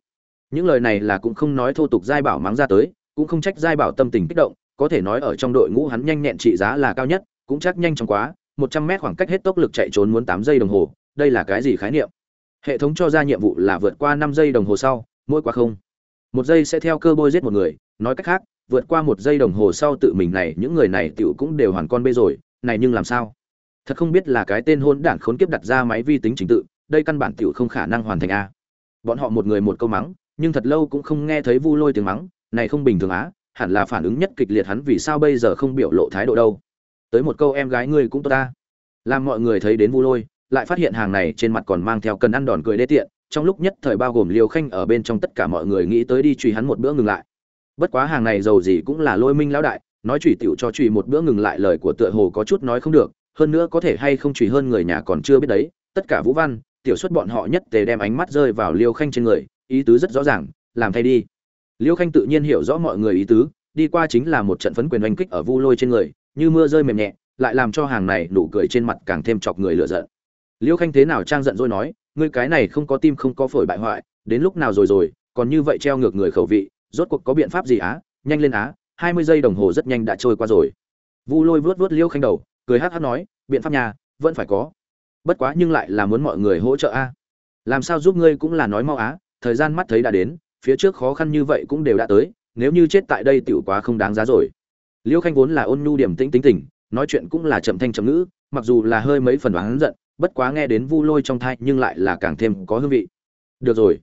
A: Những lời này là cũng không nói thô tục giai bảo mắng ra tới, cũng không trách giai bảo tâm tình kích động, có thể nói ở trong đội ngũ hắn nhanh nhẹn trị giá là cao nhất cũng chắc nhanh chóng quá, một trăm mét khoảng cách hết tốc lực chạy trốn muốn tám giây đồng hồ, đây là cái gì khái niệm? Hệ thống cho ra nhiệm vụ là vượt qua năm giây đồng hồ sau, mỗi qua không. Một giây sẽ theo cơ bôi giết một người, nói cách khác, vượt qua một giây đồng hồ sau tự mình này, những người này tiểu cũng đều hoàn con bê rồi, này nhưng làm sao? Thật không biết là cái tên hôn đản khốn kiếp đặt ra máy vi tính trình tự, đây căn bản tiểu không khả năng hoàn thành a. Bọn họ một người một câu mắng, nhưng thật lâu cũng không nghe thấy vu lôi tiếng mắng, này không bình thường á, hẳn là phản ứng nhất kịch liệt hắn vì sao bây giờ không biểu lộ thái độ đâu tới một câu em gái ngươi cũng tốt ta. Làm mọi người thấy đến vu lôi, lại phát hiện hàng này trên mặt còn mang theo cần ăn đòn cười đê tiện, trong lúc nhất thời bao gồm liều khanh ở bên trong tất cả mọi người nghĩ tới đi truy hắn một bữa ngừng lại. Bất quá hàng này giàu gì cũng là lôi minh lão đại, nói chùy tiểu cho chùy một bữa ngừng lại lời của tựa hồ có chút nói không được, hơn nữa có thể hay không chùy hơn người nhà còn chưa biết đấy, tất cả vũ văn, tiểu xuất bọn họ nhất tề đem ánh mắt rơi vào liêu khanh trên người, ý tứ rất rõ ràng, làm thay đi. Liêu khanh tự nhiên hiểu rõ mọi người ý tứ, đi qua chính là một trận phấn quyền oanh kích ở vu lôi trên người như mưa rơi mềm nhẹ, lại làm cho hàng này nụ cười trên mặt càng thêm chọc người lựa giận. Liêu khanh thế nào trang giận rồi nói, ngươi cái này không có tim không có phổi bại hoại, đến lúc nào rồi rồi, còn như vậy treo ngược người khẩu vị, rốt cuộc có biện pháp gì á? Nhanh lên á, hai mươi giây đồng hồ rất nhanh đã trôi qua rồi. Vu lôi vớt vớt liêu khanh đầu, cười hát hát nói, biện pháp nhà vẫn phải có. Bất quá nhưng lại là muốn mọi người hỗ trợ a. Làm sao giúp ngươi cũng là nói mau á, thời gian mắt thấy đã đến, phía trước khó khăn như vậy cũng đều đã tới, nếu như chết tại đây tiểu quá không đáng giá rồi liêu khanh vốn là ôn nhu điểm tĩnh tính tình, nói chuyện cũng là chậm thanh chậm ngữ, mặc dù là hơi mấy phần đoán giận, bất quá nghe đến vu lôi trong thai nhưng lại là càng thêm có hương vị. Được rồi.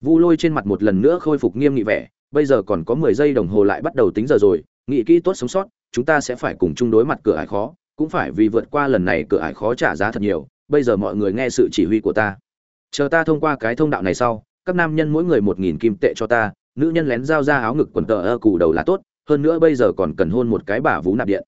A: Vu lôi trên mặt một lần nữa khôi phục nghiêm nghị vẻ, bây giờ còn có mười giây đồng hồ lại bắt đầu tính giờ rồi, nghĩ kỹ tốt sống sót, chúng ta sẽ phải cùng chung đối mặt cửa ải khó, cũng phải vì vượt qua lần này cửa ải khó trả giá thật nhiều, bây giờ mọi người nghe sự chỉ huy của ta. Chờ ta thông qua cái thông đạo này sau, các nam nhân mỗi người một nghìn kim tệ cho ta, nữ nhân lén giao ra áo ngực quần tờ ơ cù đầu là tốt hơn nữa bây giờ còn cần hôn một cái bả vú nạp điện.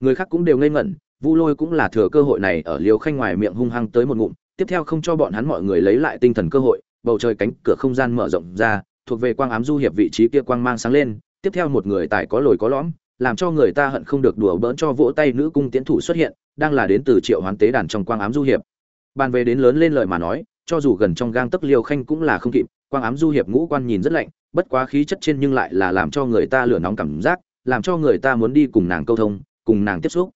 A: Người khác cũng đều ngây ngẩn, vu lôi cũng là thừa cơ hội này ở liều khanh ngoài miệng hung hăng tới một ngụm, tiếp theo không cho bọn hắn mọi người lấy lại tinh thần cơ hội, bầu trời cánh cửa không gian mở rộng ra, thuộc về quang ám du hiệp vị trí kia quang mang sáng lên, tiếp theo một người tài có lồi có lõm, làm cho người ta hận không được đùa bỡn cho vỗ tay nữ cung tiến thủ xuất hiện, đang là đến từ triệu hoán tế đàn trong quang ám du hiệp. Bàn về đến lớn lên lời mà nói, cho dù gần trong gang tấc liều khanh cũng là không kịp, quang ám du hiệp ngũ quan nhìn rất lạnh bất quá khí chất trên nhưng lại là làm cho người ta lửa nóng cảm giác, làm cho người ta muốn đi cùng nàng câu thông, cùng nàng tiếp xúc.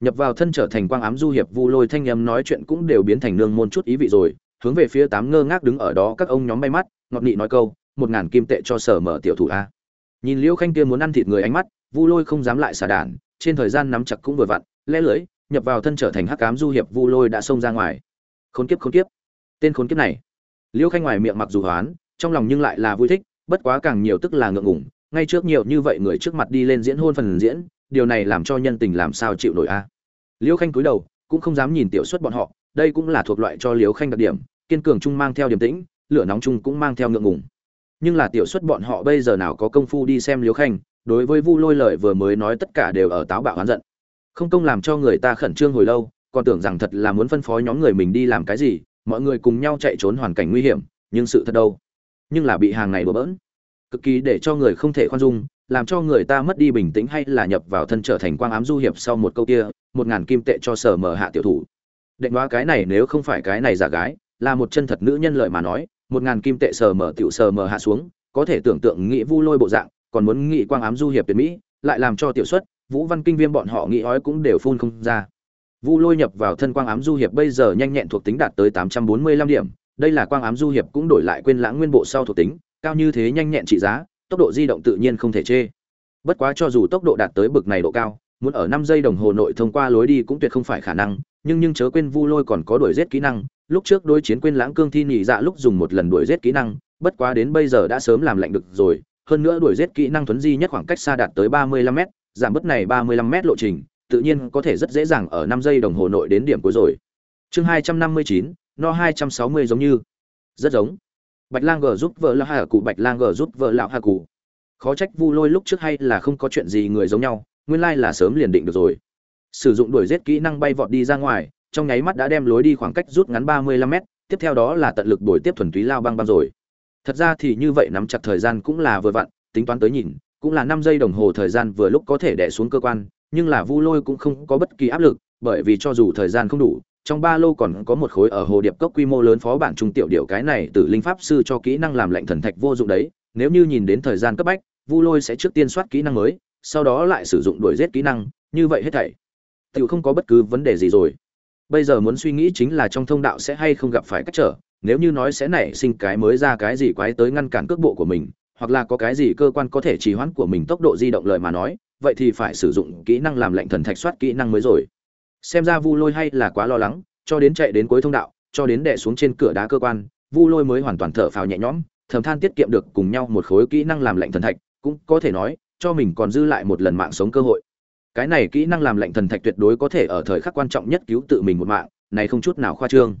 A: Nhập vào thân trở thành quang ám du hiệp vu lôi thanh âm nói chuyện cũng đều biến thành nương môn chút ý vị rồi, hướng về phía tám ngơ ngác đứng ở đó các ông nhóm bay mắt, ngọt nị nói câu, một ngàn kim tệ cho sở mở tiểu thủ a. Nhìn liễu khanh kia muốn ăn thịt người ánh mắt, vu lôi không dám lại xả đản trên thời gian nắm chặt cũng vừa vặn, lẽ lưỡi, nhập vào thân trở thành hắc ám du hiệp vu lôi đã xông ra ngoài. Khốn kiếp khốn kiếp. Tên khốn kiếp này. Liễu khanh ngoài miệng mặc dù hoán, trong lòng nhưng lại là vui thích bất quá càng nhiều tức là ngượng ngùng, ngay trước nhiều như vậy người trước mặt đi lên diễn hôn phần diễn, điều này làm cho nhân tình làm sao chịu nổi a? Liễu khanh cúi đầu, cũng không dám nhìn tiểu xuất bọn họ, đây cũng là thuộc loại cho liễu khanh đặc điểm, kiên cường trung mang theo điềm tĩnh, lửa nóng trung cũng mang theo ngượng ngùng. Nhưng là tiểu xuất bọn họ bây giờ nào có công phu đi xem liễu khanh, đối với vu lôi lời vừa mới nói tất cả đều ở táo bạo oán giận. Không công làm cho người ta khẩn trương hồi lâu, còn tưởng rằng thật là muốn phân phó nhóm người mình đi làm cái gì, mọi người cùng nhau chạy trốn hoàn cảnh nguy hiểm, nhưng sự thật đâu? Nhưng là bị hàng này bừa bỡn. Cực kỳ để cho người không thể khoan dung, làm cho người ta mất đi bình tĩnh hay là nhập vào thân trở thành quang ám du hiệp sau một câu kia, một ngàn kim tệ cho sở mở hạ tiểu thủ. Định đoá cái này nếu không phải cái này giả gái, là một chân thật nữ nhân lợi mà nói, một ngàn kim tệ sở mở tiểu sở mở hạ xuống, có thể tưởng tượng nghĩ vu lôi bộ dạng, còn muốn nghĩ quang ám du hiệp tuyệt mỹ, lại làm cho tiểu xuất, vũ văn kinh viêm bọn họ nghĩ ói cũng đều phun không ra. Vu lôi nhập vào thân quang ám du hiệp bây giờ nhanh nhẹn thuộc tính đạt tới tám trăm bốn mươi lăm điểm đây là quang ám du hiệp cũng đổi lại quên lãng nguyên bộ sau thuộc tính cao như thế nhanh nhẹn trị giá tốc độ di động tự nhiên không thể chê. Bất quá cho dù tốc độ đạt tới bực này độ cao muốn ở năm giây đồng hồ nội thông qua lối đi cũng tuyệt không phải khả năng nhưng nhưng chớ quên vu lôi còn có đuổi giết kỹ năng lúc trước đối chiến quên lãng cương thi nhị dạ lúc dùng một lần đuổi giết kỹ năng bất quá đến bây giờ đã sớm làm lạnh được rồi hơn nữa đuổi giết kỹ năng thuấn di nhất khoảng cách xa đạt tới 35 m giảm bớt này 35 m lộ trình tự nhiên có thể rất dễ dàng ở năm giây đồng hồ nội đến điểm cuối rồi. Chương 259, no hai trăm sáu mươi giống như. Rất giống. Bạch lang g giúp vợ lão hà cụ bạch lang g giúp vợ lão hà cụ khó trách vu lôi lúc trước hay là không có chuyện gì người giống nhau, nguyên lai là sớm liền định được rồi. Sử dụng đuổi giết kỹ năng bay vọt đi ra ngoài, trong nháy mắt đã đem lối đi khoảng cách rút ngắn ba mươi lăm mét, tiếp theo đó là tận lực đuổi tiếp thuần túy lao băng băng rồi. Thật ra thì như vậy nắm chặt thời gian cũng là vừa vặn, tính toán tới nhìn, cũng là năm giây đồng hồ thời gian vừa lúc có thể đè xuống cơ quan, nhưng là vu lôi cũng không có bất kỳ áp lực, bởi vì cho dù thời gian không đủ trong ba lô còn có một khối ở hồ điệp cốc quy mô lớn phó bản trung tiểu điệu cái này từ linh pháp sư cho kỹ năng làm lệnh thần thạch vô dụng đấy, nếu như nhìn đến thời gian cấp bách, vu lôi sẽ trước tiên soát kỹ năng mới, sau đó lại sử dụng đuổi giết kỹ năng, như vậy hết thảy. Tự không có bất cứ vấn đề gì rồi. Bây giờ muốn suy nghĩ chính là trong thông đạo sẽ hay không gặp phải cách trở, nếu như nói sẽ nảy sinh cái mới ra cái gì quái tới ngăn cản cước bộ của mình, hoặc là có cái gì cơ quan có thể trì hoãn của mình tốc độ di động lời mà nói, vậy thì phải sử dụng kỹ năng làm lệnh thần thạch soát kỹ năng mới rồi xem ra vu lôi hay là quá lo lắng, cho đến chạy đến cuối thông đạo, cho đến đè xuống trên cửa đá cơ quan, vu lôi mới hoàn toàn thở phào nhẹ nhõm, thầm than tiết kiệm được cùng nhau một khối kỹ năng làm lạnh thần thạch, cũng có thể nói, cho mình còn dư lại một lần mạng sống cơ hội. Cái này kỹ năng làm lạnh thần thạch tuyệt đối có thể ở thời khắc quan trọng nhất cứu tự mình một mạng, này không chút nào khoa trương.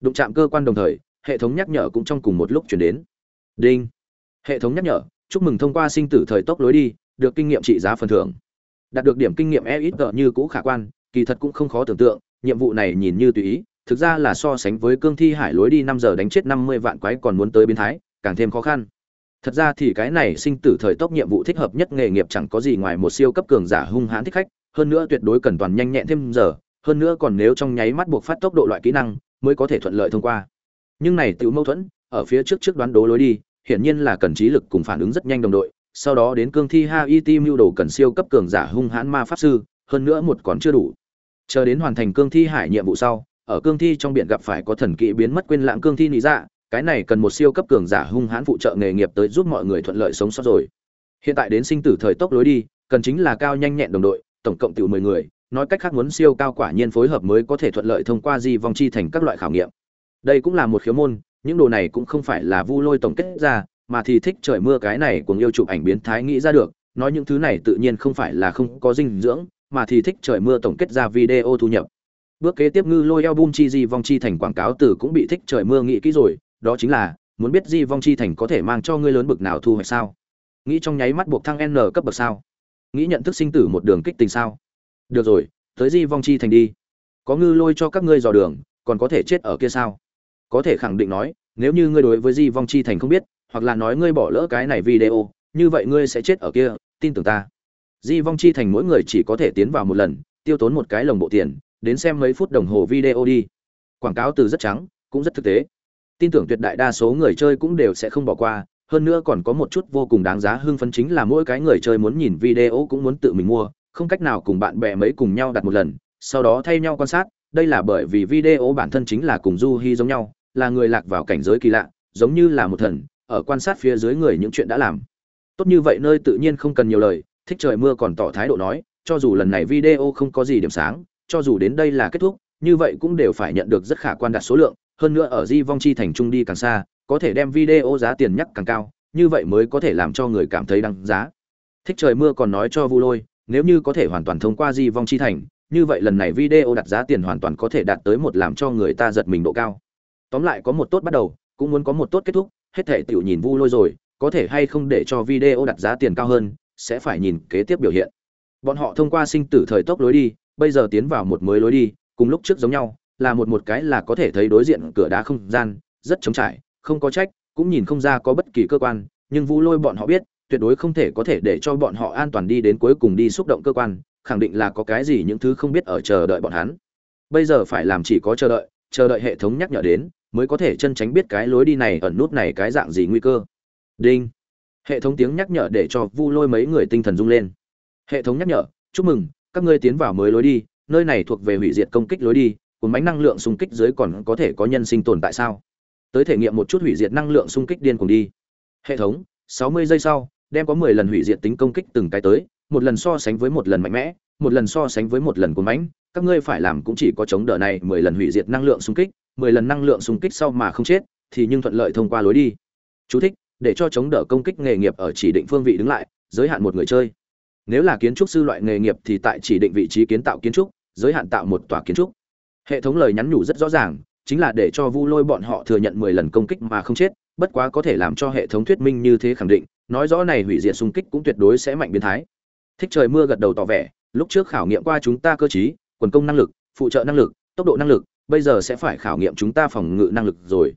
A: Đụng chạm cơ quan đồng thời, hệ thống nhắc nhở cũng trong cùng một lúc chuyển đến. Đinh. Hệ thống nhắc nhở, chúc mừng thông qua sinh tử thời tốc lối đi, được kinh nghiệm trị giá phần thưởng. Đạt được điểm kinh nghiệm e ít như cũ khả quan kỳ thật cũng không khó tưởng tượng, nhiệm vụ này nhìn như tùy ý, thực ra là so sánh với cương thi hải lối đi năm giờ đánh chết năm mươi vạn quái còn muốn tới biến thái, càng thêm khó khăn. Thật ra thì cái này sinh tử thời tốc nhiệm vụ thích hợp nhất nghề nghiệp chẳng có gì ngoài một siêu cấp cường giả hung hãn thích khách, hơn nữa tuyệt đối cần toàn nhanh nhẹn thêm giờ, hơn nữa còn nếu trong nháy mắt buộc phát tốc độ loại kỹ năng, mới có thể thuận lợi thông qua. Nhưng này tự mâu thuẫn, ở phía trước trước đoán đố lối đi, hiển nhiên là cần trí lực cùng phản ứng rất nhanh đồng đội, sau đó đến cương thi haiti mưu đồ cần siêu cấp cường giả hung hãn ma pháp sư hơn nữa một còn chưa đủ. Chờ đến hoàn thành cương thi hải nhiệm vụ sau, ở cương thi trong biển gặp phải có thần kỵ biến mất quên lãng cương thi nị dạ cái này cần một siêu cấp cường giả hung hãn phụ trợ nghề nghiệp tới giúp mọi người thuận lợi sống sót rồi. Hiện tại đến sinh tử thời tốc lối đi, cần chính là cao nhanh nhẹn đồng đội, tổng cộng từ mười người, nói cách khác muốn siêu cao quả nhiên phối hợp mới có thể thuận lợi thông qua di vong chi thành các loại khảo nghiệm. Đây cũng là một khiếu môn, những đồ này cũng không phải là vu lôi tổng kết ra, mà thì thích trời mưa cái này cùng yêu chụp ảnh biến thái nghĩ ra được, nói những thứ này tự nhiên không phải là không có dinh dưỡng mà thì thích trời mưa tổng kết ra video thu nhập. Bước kế tiếp ngư lôi album chi di vong chi thành quảng cáo từ cũng bị thích trời mưa nghĩ kỹ rồi, đó chính là, muốn biết di vong chi thành có thể mang cho ngươi lớn bực nào thu hoạch sao? Nghĩ trong nháy mắt buộc thăng n cấp bậc sao? Nghĩ nhận thức sinh tử một đường kích tình sao? Được rồi, tới di vong chi thành đi. Có ngư lôi cho các ngươi dò đường, còn có thể chết ở kia sao? Có thể khẳng định nói, nếu như ngươi đối với di vong chi thành không biết, hoặc là nói ngươi bỏ lỡ cái này video, như vậy ngươi sẽ chết ở kia, tin tưởng ta di vong chi thành mỗi người chỉ có thể tiến vào một lần, tiêu tốn một cái lồng bộ tiền, đến xem mấy phút đồng hồ video đi. Quảng cáo từ rất trắng, cũng rất thực tế. Tin tưởng tuyệt đại đa số người chơi cũng đều sẽ không bỏ qua, hơn nữa còn có một chút vô cùng đáng giá hưng phấn chính là mỗi cái người chơi muốn nhìn video cũng muốn tự mình mua, không cách nào cùng bạn bè mấy cùng nhau đặt một lần, sau đó thay nhau quan sát. Đây là bởi vì video bản thân chính là cùng du hi giống nhau, là người lạc vào cảnh giới kỳ lạ, giống như là một thần, ở quan sát phía dưới người những chuyện đã làm. Tốt như vậy nơi tự nhiên không cần nhiều lời thích trời mưa còn tỏ thái độ nói, cho dù lần này video không có gì điểm sáng, cho dù đến đây là kết thúc, như vậy cũng đều phải nhận được rất khả quan đạt số lượng, hơn nữa ở di vong chi thành trung đi càng xa, có thể đem video giá tiền nhắc càng cao, như vậy mới có thể làm cho người cảm thấy đăng giá. Thích trời mưa còn nói cho vu lôi, nếu như có thể hoàn toàn thông qua di vong chi thành, như vậy lần này video đặt giá tiền hoàn toàn có thể đạt tới một làm cho người ta giật mình độ cao. Tóm lại có một tốt bắt đầu, cũng muốn có một tốt kết thúc, hết thể tiểu nhìn vu lôi rồi, có thể hay không để cho video đặt giá tiền cao hơn sẽ phải nhìn kế tiếp biểu hiện. Bọn họ thông qua sinh tử thời tốc lối đi, bây giờ tiến vào một mới lối đi, cùng lúc trước giống nhau, là một một cái là có thể thấy đối diện cửa đá không gian, rất trống trải, không có trách, cũng nhìn không ra có bất kỳ cơ quan, nhưng vu lôi bọn họ biết, tuyệt đối không thể có thể để cho bọn họ an toàn đi đến cuối cùng đi xúc động cơ quan, khẳng định là có cái gì những thứ không biết ở chờ đợi bọn hắn. Bây giờ phải làm chỉ có chờ đợi chờ đợi hệ thống nhắc nhở đến, mới có thể chân tránh biết cái lối đi này ẩn nút này cái dạng gì nguy cơ. Đinh hệ thống tiếng nhắc nhở để cho vu lôi mấy người tinh thần rung lên. Hệ thống nhắc nhở, chúc mừng, các ngươi tiến vào mới lối đi, nơi này thuộc về hủy diệt công kích lối đi cùng bánh năng lượng xung kích dưới còn có thể có nhân sinh tồn tại sao? Tới thể nghiệm một chút hủy diệt năng lượng xung kích điên cùng đi. Hệ thống 60 giây sau, đem có 10 lần hủy diệt tính công kích từng cái tới, một lần so sánh với một lần mạnh mẽ, một lần so sánh với một lần cuốn bánh, các ngươi phải làm cũng chỉ có chống đỡ này 10 lần hủy diệt năng lượng xung kích 10 lần năng lượng xung kích sau mà không chết, thì nhưng thuận lợi thông qua lối đi. Chú thích để cho chống đỡ công kích nghề nghiệp ở chỉ định phương vị đứng lại giới hạn một người chơi. Nếu là kiến trúc sư loại nghề nghiệp thì tại chỉ định vị trí kiến tạo kiến trúc giới hạn tạo một tòa kiến trúc. Hệ thống lời nhắn nhủ rất rõ ràng chính là để cho vu lôi bọn họ thừa nhận mười lần công kích mà không chết bất quá có thể làm cho hệ thống thuyết minh như thế khẳng định nói rõ này hủy diệt xung kích cũng tuyệt đối sẽ mạnh biến thái. Thích trời mưa gật đầu tỏ vẻ lúc trước khảo nghiệm qua chúng ta cơ trí, quần công năng lực phụ trợ năng lực tốc độ năng lực bây giờ sẽ phải khảo nghiệm chúng ta phòng ngự năng lực rồi.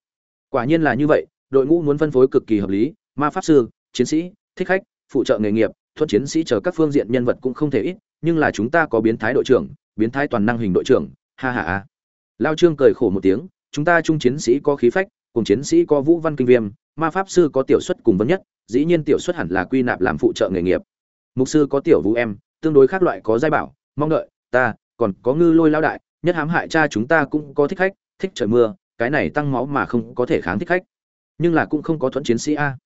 A: Quả nhiên là như vậy đội ngũ muốn phân phối cực kỳ hợp lý, ma pháp sư, chiến sĩ, thích khách, phụ trợ nghề nghiệp, thuận chiến sĩ chờ các phương diện nhân vật cũng không thể ít, nhưng là chúng ta có biến thái đội trưởng, biến thái toàn năng hình đội trưởng, ha ha ha. Lao trương cười khổ một tiếng, chúng ta trung chiến sĩ có khí phách, cùng chiến sĩ có vũ văn kinh viêm, ma pháp sư có tiểu xuất cùng vấn nhất, dĩ nhiên tiểu xuất hẳn là quy nạp làm phụ trợ nghề nghiệp. Mục sư có tiểu vũ em, tương đối khác loại có giai bảo, mong đợi, ta, còn có ngư lôi lao đại, nhất hãm hại cha chúng ta cũng có thích khách, thích trời mưa, cái này tăng máu mà không có thể kháng thích khách nhưng là cũng không có thuẫn chiến sĩ a.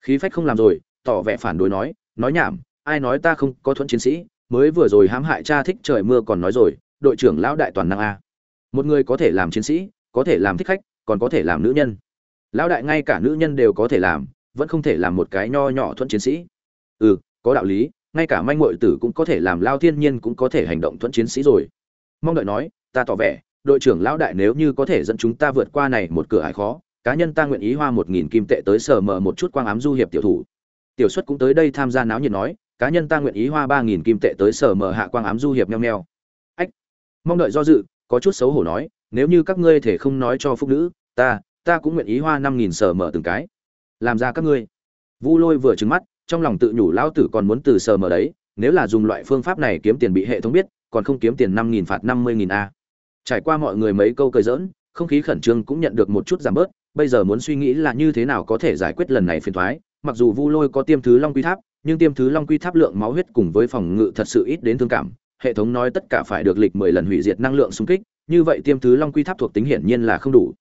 A: Khí phách không làm rồi, tỏ vẻ phản đối nói nói nhảm, ai nói ta không có thuẫn chiến sĩ, mới vừa rồi hãm hại cha thích trời mưa còn nói rồi, đội trưởng lão đại toàn năng a. Một người có thể làm chiến sĩ, có thể làm thích khách, còn có thể làm nữ nhân. Lão đại ngay cả nữ nhân đều có thể làm, vẫn không thể làm một cái nho nhỏ thuẫn chiến sĩ. Ừ có đạo lý, ngay cả manh mội tử cũng có thể làm lao thiên nhiên cũng có thể hành động thuẫn chiến sĩ rồi. Mong đợi nói, ta tỏ vẻ, đội trưởng lão đại nếu như có thể dẫn chúng ta vượt qua này một cửa ải khó cá nhân ta nguyện ý hoa một nghìn kim tệ tới sở mở một chút quang ám du hiệp tiểu thủ. Tiểu xuất cũng tới đây tham gia náo nhiệt nói, cá nhân ta nguyện ý hoa ba nghìn kim tệ tới sở mở hạ quang ám du hiệp nheo nheo. Ách, mong đợi do dự, có chút xấu hổ nói, nếu như các ngươi thể không nói cho phúc nữ, ta ta cũng nguyện ý hoa năm nghìn sở mở từng cái. Làm ra các ngươi. Vu lôi vừa trứng mắt, trong lòng tự nhủ lão tử còn muốn từ sở mở đấy, nếu là dùng loại phương pháp này kiếm tiền bị hệ thống biết, còn không kiếm tiền năm nghìn phạt năm mươi nghìn a. Trải qua mọi người mấy câu cười giỡn không khí khẩn trương cũng nhận được một chút giảm bớt, bây giờ muốn suy nghĩ là như thế nào có thể giải quyết lần này phiền thoái. Mặc dù vu lôi có tiêm thứ long quy tháp, nhưng tiêm thứ long quy tháp lượng máu huyết cùng với phòng ngự thật sự ít đến thương cảm. Hệ thống nói tất cả phải được lịch mười lần hủy diệt năng lượng xung kích, như vậy tiêm thứ long quy tháp thuộc tính hiển nhiên là không đủ.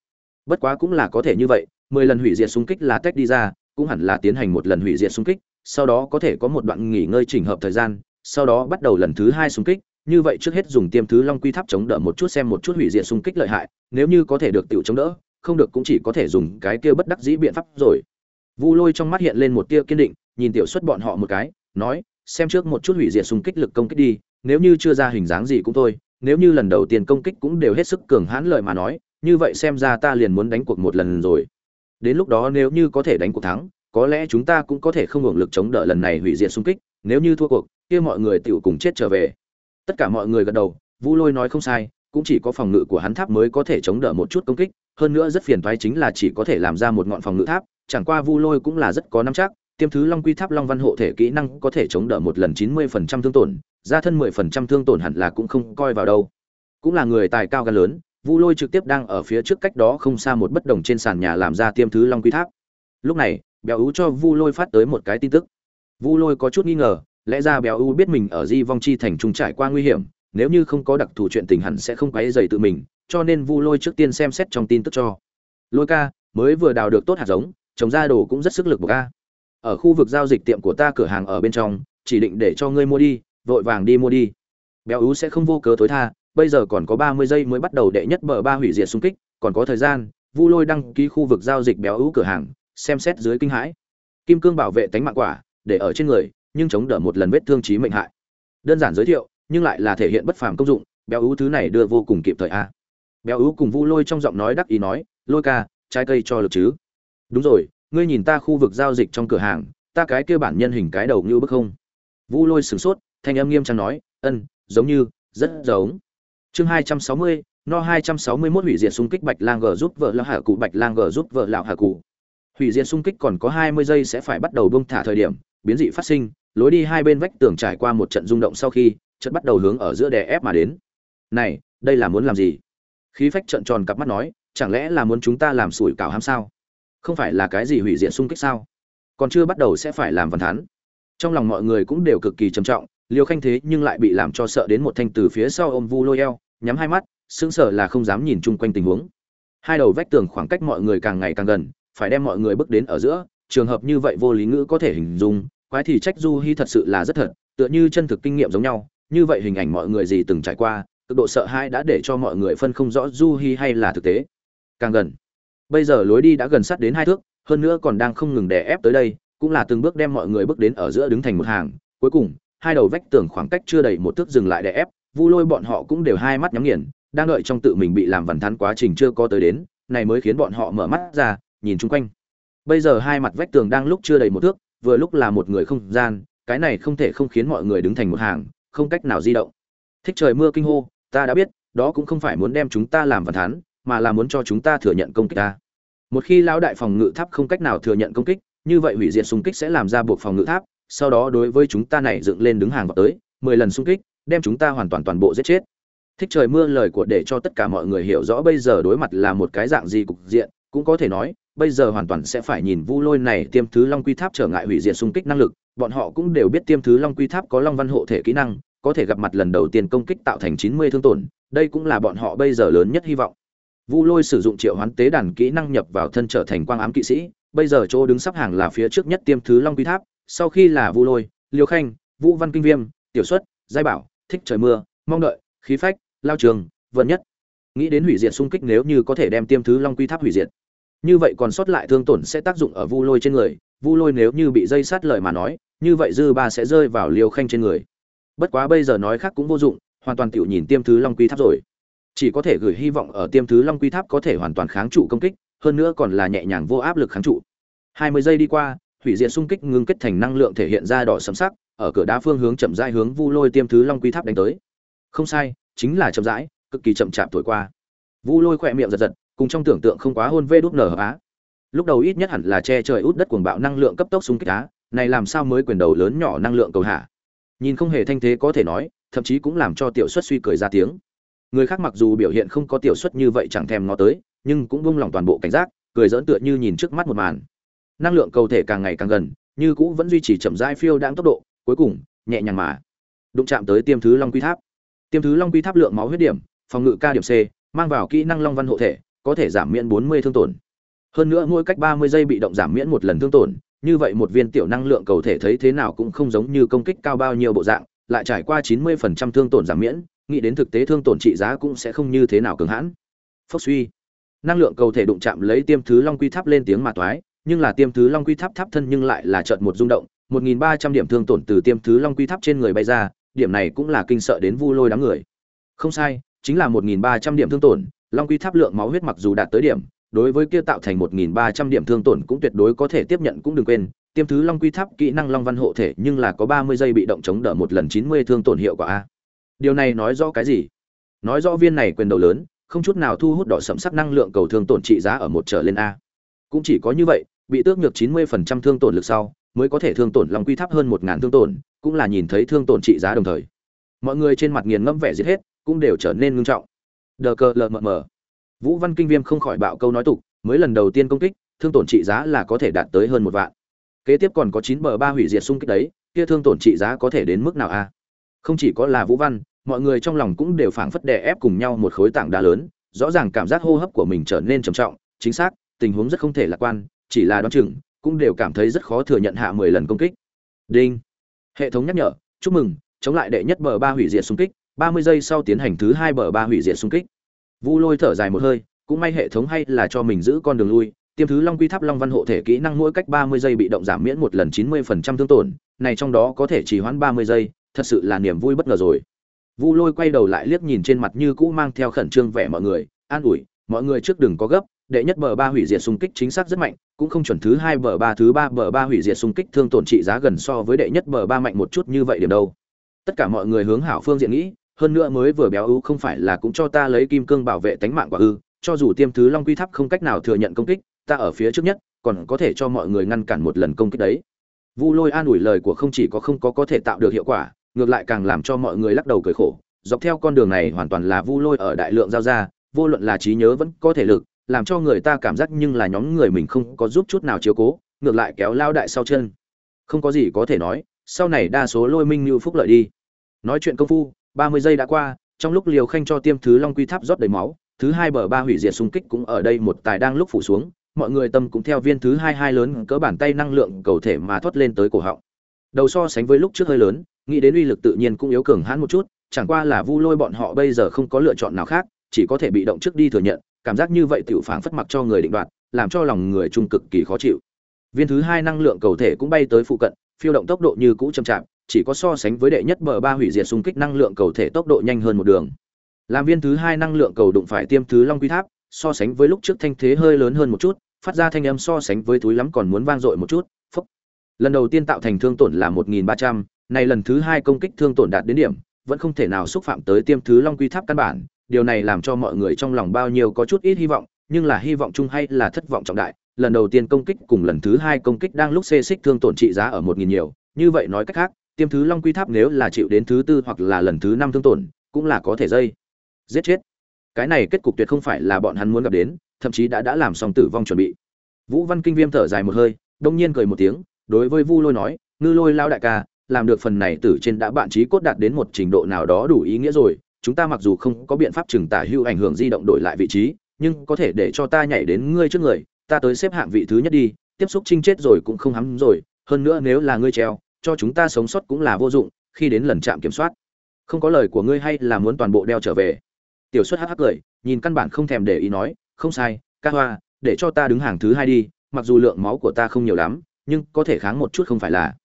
A: Bất quá cũng là có thể như vậy, mười lần hủy diệt xung kích là tách đi ra, cũng hẳn là tiến hành một lần hủy diệt xung kích, sau đó có thể có một đoạn nghỉ ngơi chỉnh hợp thời gian, sau đó bắt đầu lần thứ hai xung kích như vậy trước hết dùng tiêm thứ long quy tháp chống đỡ một chút xem một chút hủy diệt xung kích lợi hại, nếu như có thể được tiểu chống đỡ, không được cũng chỉ có thể dùng cái kia bất đắc dĩ biện pháp rồi. Vu lôi trong mắt hiện lên một tia kiên định, nhìn tiểu xuất bọn họ một cái, nói, xem trước một chút hủy diệt xung kích lực công kích đi, nếu như chưa ra hình dáng gì cũng thôi, nếu như lần đầu tiên công kích cũng đều hết sức cường hãn lợi mà nói, như vậy xem ra ta liền muốn đánh cuộc một lần rồi. Đến lúc đó nếu như có thể đánh cuộc thắng, có lẽ chúng ta cũng có thể không hưởng lực chống đỡ lần này hủy diệt xung kích, nếu như thua cuộc, kia mọi người tựu cùng chết trở về tất cả mọi người gật đầu, vu lôi nói không sai, cũng chỉ có phòng ngự của hắn tháp mới có thể chống đỡ một chút công kích, hơn nữa rất phiền toái chính là chỉ có thể làm ra một ngọn phòng ngự tháp, chẳng qua vu lôi cũng là rất có nắm chắc, tiêm thứ long quy tháp long văn hộ thể kỹ năng có thể chống đỡ một lần chín mươi phần trăm thương tổn ra thân mười phần trăm thương tổn hẳn là cũng không coi vào đâu. Cũng là người tài cao gan lớn, vu lôi trực tiếp đang ở phía trước cách đó không xa một bất đồng trên sàn nhà làm ra tiêm thứ long quy tháp. Lúc này, béo ú cho vu lôi phát tới một cái tin tức. Vu lôi có chút nghi ngờ lẽ ra béo U biết mình ở di vong chi thành trung trải qua nguy hiểm, nếu như không có đặc thù chuyện tình hẳn sẽ không quấy dày tự mình, cho nên vu lôi trước tiên xem xét trong tin tức cho. Lôi ca, mới vừa đào được tốt hạt giống, trồng ra đồ cũng rất sức lực của ca. Ở khu vực giao dịch tiệm của ta cửa hàng ở bên trong, chỉ định để cho ngươi mua đi, vội vàng đi mua đi. Béo ú sẽ không vô cớ tối tha, bây giờ còn có ba mươi giây mới bắt đầu đệ nhất bờ ba hủy diệt xung kích, còn có thời gian, vu lôi đăng ký khu vực giao dịch béo ú cửa hàng, xem xét dưới kinh hãi. Kim cương bảo vệ tánh mạng quả, để ở trên người nhưng chống đỡ một lần vết thương trí mệnh hại. Đơn giản giới thiệu, nhưng lại là thể hiện bất phàm công dụng, béo ú thứ này đưa vô cùng kịp thời a. Béo ú cùng vu lôi trong giọng nói đắc ý nói, lôi ca, trái cây cho lực chứ? Đúng rồi, ngươi nhìn ta khu vực giao dịch trong cửa hàng, ta cái kia bản nhân hình cái đầu như bức không? Vu lôi sửng sốt, thanh âm nghiêm trang nói, ân, giống như, rất giống. Chương hai trăm sáu mươi, no hai trăm sáu mươi 261 hủy diệt xung kích bạch lang g giúp vợ lão hạ cụ, bạch lang g giúp vợ lão hạ cụ. Hủy diệt xung kích còn có hai mươi giây sẽ phải bắt đầu buông thả thời điểm, biến dị phát sinh lối đi hai bên vách tường trải qua một trận rung động sau khi trận bắt đầu hướng ở giữa đè ép mà đến. Này, đây là muốn làm gì? Khí phách trợn tròn cặp mắt nói, chẳng lẽ là muốn chúng ta làm sủi cảo ham sao? Không phải là cái gì hủy diệt xung kích sao? Còn chưa bắt đầu sẽ phải làm văn thán. Trong lòng mọi người cũng đều cực kỳ trầm trọng liều khanh thế nhưng lại bị làm cho sợ đến một thanh từ phía sau ôm vu lôi eo, nhắm hai mắt, sững sờ là không dám nhìn chung quanh tình huống. Hai đầu vách tường khoảng cách mọi người càng ngày càng gần, phải đem mọi người bước đến ở giữa, trường hợp như vậy vô lý ngữ có thể hình dung quái thì trách du hi thật sự là rất thật, tựa như chân thực kinh nghiệm giống nhau, như vậy hình ảnh mọi người gì từng trải qua, cực độ sợ hãi đã để cho mọi người phân không rõ du hi hay là thực tế. Càng gần, bây giờ lối đi đã gần sát đến hai thước, hơn nữa còn đang không ngừng đè ép tới đây, cũng là từng bước đem mọi người bước đến ở giữa đứng thành một hàng. Cuối cùng, hai đầu vách tường khoảng cách chưa đầy một thước dừng lại đè ép, vu lôi bọn họ cũng đều hai mắt nhắm nghiền, đang đợi trong tự mình bị làm vằn thắn quá trình chưa có tới đến, này mới khiến bọn họ mở mắt ra, nhìn chung quanh. Bây giờ hai mặt vách tường đang lúc chưa đầy một thước vừa lúc là một người không gian, cái này không thể không khiến mọi người đứng thành một hàng, không cách nào di động. Thích trời mưa kinh hô, ta đã biết, đó cũng không phải muốn đem chúng ta làm vật thán, mà là muốn cho chúng ta thừa nhận công kích ta. Một khi lão đại phòng ngự tháp không cách nào thừa nhận công kích, như vậy hủy diệt xung kích sẽ làm ra buộc phòng ngự tháp, sau đó đối với chúng ta này dựng lên đứng hàng vào tới, mười lần xung kích, đem chúng ta hoàn toàn toàn bộ giết chết. Thích trời mưa lời của để cho tất cả mọi người hiểu rõ bây giờ đối mặt là một cái dạng gì cục diện, cũng có thể nói bây giờ hoàn toàn sẽ phải nhìn vu lôi này tiêm thứ long quy tháp trở ngại hủy diệt xung kích năng lực, bọn họ cũng đều biết tiêm thứ long quy tháp có long văn hộ thể kỹ năng, có thể gặp mặt lần đầu tiên công kích tạo thành chín mươi thương tổn, đây cũng là bọn họ bây giờ lớn nhất hy vọng. Vu lôi sử dụng triệu hoán tế đàn kỹ năng nhập vào thân trở thành quang ám kỵ sĩ, bây giờ chỗ đứng sắp hàng là phía trước nhất tiêm thứ long quy tháp, sau khi là vu lôi, liêu khanh, vũ văn kinh viêm, tiểu xuất, giai bảo, thích trời mưa, mong đợi, khí phách, lao trường vận nhất. Nghĩ đến hủy diệt xung kích nếu như có thể đem tiêm thứ long quy tháp hủy diệt như vậy còn sót lại thương tổn sẽ tác dụng ở vu lôi trên người, vu lôi nếu như bị dây sát lời mà nói, như vậy dư ba sẽ rơi vào liều khanh trên người. Bất quá bây giờ nói khác cũng vô dụng, hoàn toàn tiểu nhìn tiêm thứ long quy tháp rồi. Chỉ có thể gửi hy vọng ở tiêm thứ long quy tháp có thể hoàn toàn kháng trụ công kích, hơn nữa còn là nhẹ nhàng vô áp lực kháng trụ. Hai mươi giây đi qua, hủy diệt xung kích ngưng kết thành năng lượng thể hiện ra đỏ sấm sắc, ở cửa đá phương hướng chậm rãi hướng vu lôi tiêm thứ long quy tháp đánh tới. Không sai, chính là chậm rãi, cực kỳ chậm chạp thổi qua. Vu lôi khỏe miệng giật giật cùng trong tưởng tượng không quá hôn vê đút nở á. Lúc đầu ít nhất hẳn là che trời út đất cuồng bạo năng lượng cấp tốc xung kích á, này làm sao mới quyền đầu lớn nhỏ năng lượng cầu hạ? Nhìn không hề thanh thế có thể nói, thậm chí cũng làm cho tiểu xuất suy cười ra tiếng. Người khác mặc dù biểu hiện không có tiểu xuất như vậy chẳng thèm nó tới, nhưng cũng buông lòng toàn bộ cảnh giác, cười dỡn tựa như nhìn trước mắt một màn. Năng lượng cầu thể càng ngày càng gần, như cũ vẫn duy trì chậm rãi phiêu đáng tốc độ, cuối cùng, nhẹ nhàng mà, đụng chạm tới tiêm thứ long quy tháp. Tiêm thứ long quy tháp lượng máu huyết điểm, phòng ngự ca điểm c, mang vào kỹ năng long văn hộ thể có thể giảm miễn 40 thương tổn. Hơn nữa mỗi cách 30 giây bị động giảm miễn một lần thương tổn, như vậy một viên tiểu năng lượng cầu thể thấy thế nào cũng không giống như công kích cao bao nhiêu bộ dạng, lại trải qua 90% thương tổn giảm miễn, nghĩ đến thực tế thương tổn trị giá cũng sẽ không như thế nào cường hãn. Phốc suy. Năng lượng cầu thể đụng chạm lấy tiêm thứ long quy tháp lên tiếng mà toái, nhưng là tiêm thứ long quy tháp tháp thân nhưng lại là chợt một rung động 1.300 điểm thương tổn từ tiêm thứ long quy tháp trên người bay ra, điểm này cũng là kinh sợ đến vu lôi đám người. Không sai, chính là một nghìn ba trăm điểm thương tổn long quy tháp lượng máu huyết mặc dù đạt tới điểm, đối với kia tạo thành một nghìn ba trăm điểm thương tổn cũng tuyệt đối có thể tiếp nhận cũng đừng quên, tiêm thứ long quy tháp kỹ năng long văn hộ thể nhưng là có ba mươi giây bị động chống đỡ một lần chín mươi thương tổn hiệu quả a. Điều này nói rõ cái gì? Nói rõ viên này quyền đầu lớn, không chút nào thu hút đỏ sẫm sắc năng lượng cầu thương tổn trị giá ở một trở lên a. Cũng chỉ có như vậy, bị tước nhược chín mươi phần trăm thương tổn lực sau, mới có thể thương tổn long quy tháp hơn một ngàn thương tổn, cũng là nhìn thấy thương tổn trị giá đồng thời. Mọi người trên mặt nghiền ngẫm vẻ giết hết, cũng đều trở nên ngưng trọng đờ cờ lờ mờ mờ. Vũ văn kinh viêm không khỏi bạo câu nói tục, mới lần đầu tiên công kích, thương tổn trị giá là có thể đạt tới hơn một vạn. Kế tiếp còn có chín bờ ba hủy diệt xung kích đấy, kia thương tổn trị giá có thể đến mức nào a? Không chỉ có là vũ văn, mọi người trong lòng cũng đều phảng phất đè ép cùng nhau một khối tảng đá lớn, rõ ràng cảm giác hô hấp của mình trở nên trầm trọng, chính xác, tình huống rất không thể lạc quan, chỉ là đoán chừng, cũng đều cảm thấy rất khó thừa nhận hạ mười lần công kích. Đinh. Hệ thống nhắc nhở, chúc mừng, chống lại đệ nhất bờ ba hủy diệt xung kích ba mươi giây sau tiến hành thứ hai bờ ba hủy diệt xung kích. Vu lôi thở dài một hơi, cũng may hệ thống hay là cho mình giữ con đường lui, tiêm thứ long quy tháp long văn hộ thể kỹ năng mỗi cách ba mươi giây bị động giảm miễn một lần chín mươi phần trăm thương tổn, này trong đó có thể chỉ hoãn ba mươi giây, thật sự là niềm vui bất ngờ rồi. Vu lôi quay đầu lại liếc nhìn trên mặt như cũ mang theo khẩn trương vẻ mọi người, an ủi, mọi người trước đừng có gấp, đệ nhất bờ ba hủy diệt xung kích chính xác rất mạnh, cũng không chuẩn thứ hai bờ ba, thứ ba bờ ba hủy diệt xung kích thương tổn trị giá gần so với đệ nhất bờ ba mạnh một chút như vậy điểm đâu. Tất cả mọi người hướng hảo phương diện nghĩ hơn nữa mới vừa béo ưu không phải là cũng cho ta lấy kim cương bảo vệ tánh mạng quả ư, cho dù tiêm thứ long quy tháp không cách nào thừa nhận công kích, ta ở phía trước nhất, còn có thể cho mọi người ngăn cản một lần công kích đấy. Vu lôi an ủi lời của không chỉ có không có có thể tạo được hiệu quả, ngược lại càng làm cho mọi người lắc đầu cười khổ. Dọc theo con đường này hoàn toàn là vu lôi ở đại lượng giao ra, vô luận là trí nhớ vẫn có thể lực, làm cho người ta cảm giác nhưng là nhóm người mình không có giúp chút nào chiếu cố, ngược lại kéo lao đại sau chân. Không có gì có thể nói, sau này đa số lôi minh như phúc lợi đi. Nói chuyện công phu ba mươi giây đã qua, trong lúc liều khanh cho tiêm thứ long quy tháp rót đầy máu, thứ hai bờ ba hủy diệt xung kích cũng ở đây một tài đang lúc phủ xuống, mọi người tâm cũng theo viên thứ hai hai lớn cỡ bàn tay năng lượng cầu thể mà thoát lên tới cổ họng. Đầu so sánh với lúc trước hơi lớn, nghĩ đến uy lực tự nhiên cũng yếu cường hãn một chút, chẳng qua là vu lôi bọn họ bây giờ không có lựa chọn nào khác, chỉ có thể bị động trước đi thừa nhận, cảm giác như vậy tiểu phảng phất mặc cho người định đoạt, làm cho lòng người trung cực kỳ khó chịu. Viên thứ hai năng lượng cầu thể cũng bay tới phụ cận, phiêu động tốc độ như cũ chậm chạp chỉ có so sánh với đệ nhất bờ ba hủy diệt xung kích năng lượng cầu thể tốc độ nhanh hơn một đường. Làm viên thứ hai năng lượng cầu đụng phải tiêm thứ long quy tháp, so sánh với lúc trước thanh thế hơi lớn hơn một chút, phát ra thanh âm so sánh với túi lắm còn muốn vang dội một chút phúc lần đầu tiên tạo thành thương tổn là một nghìn ba trăm, này lần thứ hai công kích thương tổn đạt đến điểm, vẫn không thể nào xúc phạm tới tiêm thứ long quy tháp căn bản, điều này làm cho mọi người trong lòng bao nhiêu có chút ít hy vọng, nhưng là hy vọng chung hay là thất vọng trọng đại, lần đầu tiên công kích cùng lần thứ hai công kích đang lúc xê xích thương tổn trị giá ở một nghìn nhiều, như vậy nói cách khác tiêm thứ long quy tháp nếu là chịu đến thứ tư hoặc là lần thứ năm thương tổn, cũng là có thể dây. Giết chết. Cái này kết cục tuyệt không phải là bọn hắn muốn gặp đến, thậm chí đã đã làm xong tử vong chuẩn bị. Vũ văn kinh viêm thở dài một hơi, đông nhiên cười một tiếng, đối với vu lôi nói, ngư lôi lao đại ca, làm được phần này tử trên đã bạn trí cốt đạt đến một trình độ nào đó đủ ý nghĩa rồi, chúng ta mặc dù không có biện pháp trừng tả hưu ảnh hưởng di động đổi lại vị trí, nhưng có thể để cho ta nhảy đến ngươi trước người, ta tới xếp hạng vị thứ nhất đi, tiếp xúc chinh chết rồi cũng không hắm rồi, hơn nữa nếu là ngươi treo cho chúng ta sống sót cũng là vô dụng, khi đến lần trạm kiểm soát. Không có lời của ngươi hay là muốn toàn bộ đeo trở về? Tiểu xuất hắc hắc cười, nhìn căn bản không thèm để ý nói, không sai, ca hoa, để cho ta đứng hàng thứ hai đi, mặc dù lượng máu của ta không nhiều lắm, nhưng có thể kháng một chút không phải là.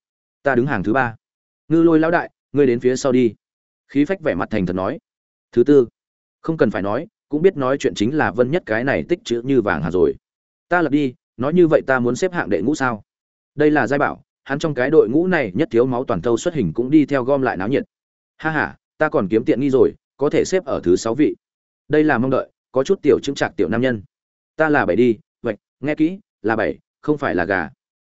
A: Ta đứng hàng thứ ba. Ngư lôi lão đại, ngươi đến phía sau đi. Khí phách vẻ mặt thành thật nói. Thứ tư. Không cần phải nói, cũng biết nói chuyện chính là vân nhất cái này tích chữ như vàng hà rồi. Ta lật đi, nói như vậy ta muốn xếp hạng đệ ngũ sao? Đây là giai bảo hắn trong cái đội ngũ này nhất thiếu máu toàn thâu xuất hình cũng đi theo gom lại náo nhiệt. Ha ha, ta còn kiếm tiện nghi rồi, có thể xếp ở thứ sáu vị. Đây là mong đợi, có chút tiểu chứng trạc tiểu nam nhân. Ta là bảy đi, vậy, nghe kỹ, là bảy, không phải là gà.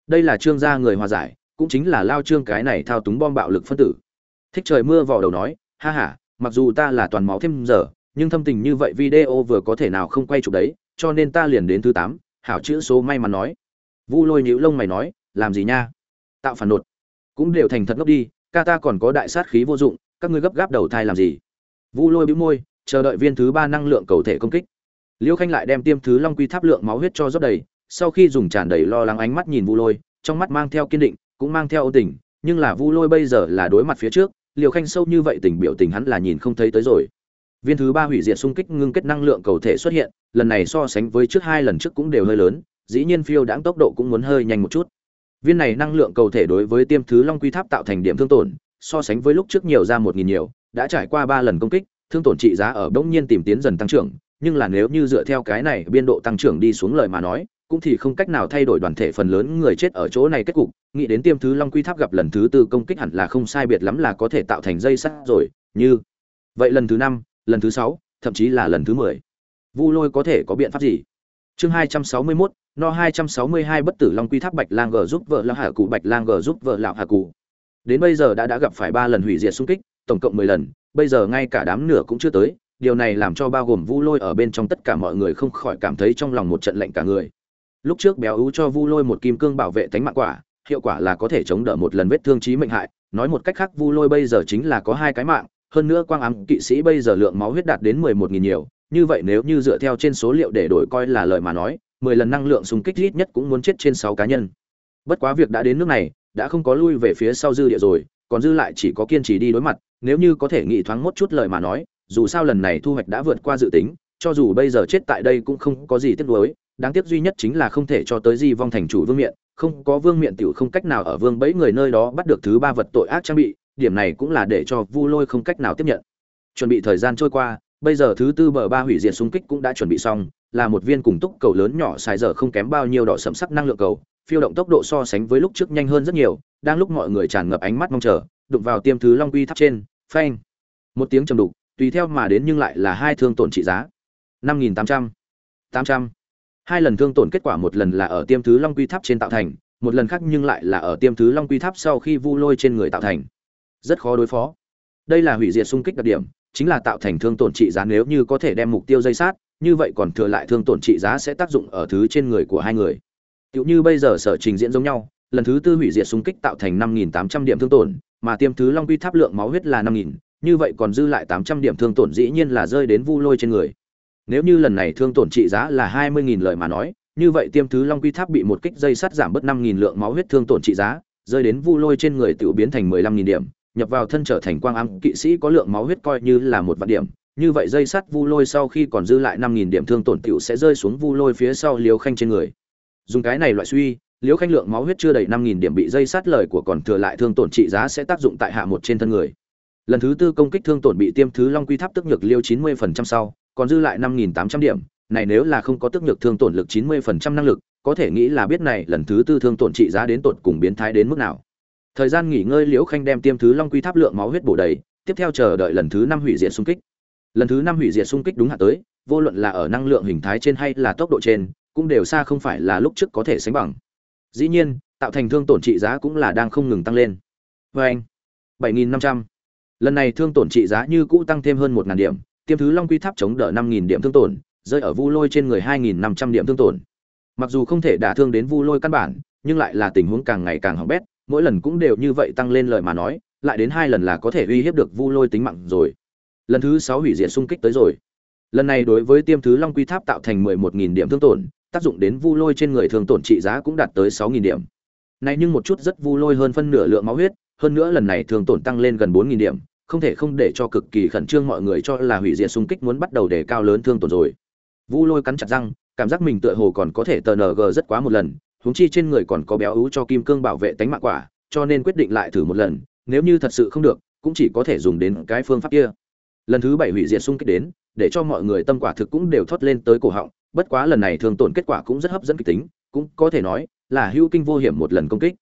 A: Đây là trương gia người hòa giải, cũng chính là lao trương cái này thao túng bom bạo lực phân tử. Thích trời mưa vào đầu nói, ha ha, mặc dù ta là toàn máu thêm giờ, nhưng thâm tình như vậy video vừa có thể nào không quay chụp đấy, cho nên ta liền đến thứ tám, hảo chữ số may mắn nói. Vu lôi nhíu lông mày nói, làm gì nha? Tạo phản nột. Cũng đều thành thật ngốc đi, ca ta còn có đại sát khí vô dụng, các ngươi gấp gáp đầu thai làm gì? Vu lôi bĩu môi, chờ đợi viên thứ ba năng lượng cầu thể công kích. Liêu khanh lại đem tiêm thứ long quy tháp lượng máu huyết cho rót đầy, sau khi dùng tràn đầy lo lắng ánh mắt nhìn vu lôi, trong mắt mang theo kiên định, cũng mang theo ưu tình, nhưng là vu lôi bây giờ là đối mặt phía trước liều khanh sâu như vậy tình biểu tình hắn là nhìn không thấy tới rồi. Viên thứ ba hủy diệt xung kích ngưng kết năng lượng cầu thể xuất hiện, lần này so sánh với trước hai lần trước cũng đều hơi lớn, dĩ nhiên phiêu đãng tốc độ cũng muốn hơi nhanh một chút viên này năng lượng cầu thể đối với tiêm thứ long quy tháp tạo thành điểm thương tổn so sánh với lúc trước nhiều ra một nghìn nhiều đã trải qua ba lần công kích thương tổn trị giá ở bỗng nhiên tìm tiến dần tăng trưởng nhưng là nếu như dựa theo cái này biên độ tăng trưởng đi xuống lời mà nói cũng thì không cách nào thay đổi đoàn thể phần lớn người chết ở chỗ này kết cục nghĩ đến tiêm thứ long quy tháp gặp lần thứ tư công kích hẳn là không sai biệt lắm là có thể tạo thành dây sắt rồi như vậy lần thứ năm lần thứ sáu thậm chí là lần thứ mười. Vu lôi có thể có biện pháp gì? Chương hai trăm sáu mươi 261, no hai trăm sáu mươi hai bất tử long quy tháp bạch lang g giúp vợ lão hà cụ, bạch lang g giúp vợ lão hà cụ. Đến bây giờ đã đã gặp phải ba lần hủy diệt xung kích, tổng cộng mười lần, bây giờ ngay cả đám nửa cũng chưa tới, điều này làm cho bao gồm vu lôi ở bên trong tất cả mọi người không khỏi cảm thấy trong lòng một trận lạnh cả người. Lúc trước béo ú cho vu lôi một kim cương bảo vệ tánh mạng quả, hiệu quả là có thể chống đỡ một lần vết thương chí mệnh hại, nói một cách khác vu lôi bây giờ chính là có hai cái mạng, hơn nữa quang ám kỵ sĩ bây giờ lượng máu huyết đạt đến mười một nghìn nhiều, như vậy nếu như dựa theo trên số liệu để đổi coi là lời mà nói mười lần năng lượng xung kích ít nhất cũng muốn chết trên sáu cá nhân. Bất quá việc đã đến nước này, đã không có lui về phía sau dư địa rồi, còn dư lại chỉ có kiên trì đi đối mặt, nếu như có thể nghĩ thoáng một chút lời mà nói, dù sao lần này thu hoạch đã vượt qua dự tính, cho dù bây giờ chết tại đây cũng không có gì tiếc nuối, đáng tiếc duy nhất chính là không thể cho tới di vong thành chủ vương miện, không có vương miện tiểu không cách nào ở vương bẫy người nơi đó bắt được thứ ba vật tội ác trang bị, điểm này cũng là để cho vu lôi không cách nào tiếp nhận. Chuẩn bị thời gian trôi qua, bây giờ thứ tư bờ ba hủy diệt xung kích cũng đã chuẩn bị xong là một viên cùng túc cầu lớn nhỏ xài giờ không kém bao nhiêu đỏ sẫm sắc năng lượng cầu, phiêu động tốc độ so sánh với lúc trước nhanh hơn rất nhiều, đang lúc mọi người tràn ngập ánh mắt mong chờ, đụng vào tiêm thứ long quy tháp trên, phanh. Một tiếng trầm đục, tùy theo mà đến nhưng lại là hai thương tổn trị giá. năm nghìn tám trăm tám trăm. Hai lần thương tổn kết quả một lần là ở tiêm thứ long quy tháp trên tạo thành, một lần khác nhưng lại là ở tiêm thứ long quy tháp sau khi vu lôi trên người tạo thành. Rất khó đối phó. Đây là hủy diệt xung kích đặc điểm, chính là tạo thành thương tổn trị giá nếu như có thể đem mục tiêu dây sát như vậy còn thừa lại thương tổn trị giá sẽ tác dụng ở thứ trên người của hai người. Tiểu như bây giờ sở trình diễn giống nhau, lần thứ tư hủy diệt xung kích tạo thành năm nghìn tám trăm điểm thương tổn, mà tiêm thứ long quy tháp lượng máu huyết là năm nghìn, như vậy còn dư lại tám trăm điểm thương tổn dĩ nhiên là rơi đến vu lôi trên người. Nếu như lần này thương tổn trị giá là hai mươi nghìn lợi mà nói, như vậy tiêm thứ long quy tháp bị một kích dây sắt giảm bớt năm nghìn lượng máu huyết thương tổn trị giá, rơi đến vu lôi trên người tiểu biến thành mười lăm nghìn điểm, nhập vào thân trở thành quang ám, kỵ sĩ có lượng máu huyết coi như là một vạn điểm như vậy dây sắt vu lôi sau khi còn dư lại năm nghìn điểm thương tổn tiểu sẽ rơi xuống vu lôi phía sau liều khanh trên người. Dùng cái này loại suy liều khanh lượng máu huyết chưa đầy năm nghìn điểm bị dây sắt lời của còn thừa lại thương tổn trị giá sẽ tác dụng tại hạ một trên thân người. Lần thứ tư công kích thương tổn bị tiêm thứ long quy tháp tức nhược liêu chín mươi phần trăm sau, còn dư lại năm nghìn tám trăm điểm. Này nếu là không có tức nhược thương tổn lực chín mươi phần trăm năng lực, có thể nghĩ là biết này lần thứ tư thương tổn trị giá đến tột cùng biến thái đến mức nào. Thời gian nghỉ ngơi liễu khanh đem tiêm thứ long quy tháp lượng máu huyết bổ đầy, tiếp theo chờ đợi lần thứ năm hủy diệt xung kích lần thứ năm hủy diệt xung kích đúng hạ tới, vô luận là ở năng lượng hình thái trên hay là tốc độ trên, cũng đều xa không phải là lúc trước có thể sánh bằng. Dĩ nhiên, tạo thành thương tổn trị giá cũng là đang không ngừng tăng lên. Vê anh, bảy nghìn năm trăm. Lần này thương tổn trị giá như cũ tăng thêm hơn một ngàn điểm, tiêm thứ long quy tháp chống đỡ năm nghìn điểm thương tổn, rơi ở vu lôi trên người hai nghìn năm trăm điểm thương tổn. Mặc dù không thể đả thương đến vu lôi căn bản, nhưng lại là tình huống càng ngày càng hỏng bét, mỗi lần cũng đều như vậy tăng lên lời mà nói, lại đến hai lần là có thể uy hiếp được vu lôi tính mạng rồi lần thứ sáu hủy diệt xung kích tới rồi. Lần này đối với tiêm thứ long quy tháp tạo thành mười một nghìn điểm thương tổn tác dụng đến vu lôi trên người thương tổn trị giá cũng đạt tới sáu nghìn điểm. Này nhưng một chút rất vu lôi hơn phân nửa lượng máu huyết hơn nữa lần này thương tổn tăng lên gần bốn nghìn điểm không thể không để cho cực kỳ khẩn trương mọi người cho là hủy diệt xung kích muốn bắt đầu đề cao lớn thương tổn rồi. Vu lôi cắn chặt răng cảm giác mình tựa hồ còn có thể tờ ng rất quá một lần huống chi trên người còn có béo ú cho kim cương bảo vệ tánh mạng quả, cho nên quyết định lại thử một lần, nếu như thật sự không được, cũng chỉ có thể dùng đến cái phương pháp kia. Lần thứ bảy hủy diệt xung kích đến, để cho mọi người tâm quả thực cũng đều thoát lên tới cổ họng, bất quá lần này thường tổn kết quả cũng rất hấp dẫn kịch tính, cũng có thể nói là hữu kinh vô hiểm một lần công kích.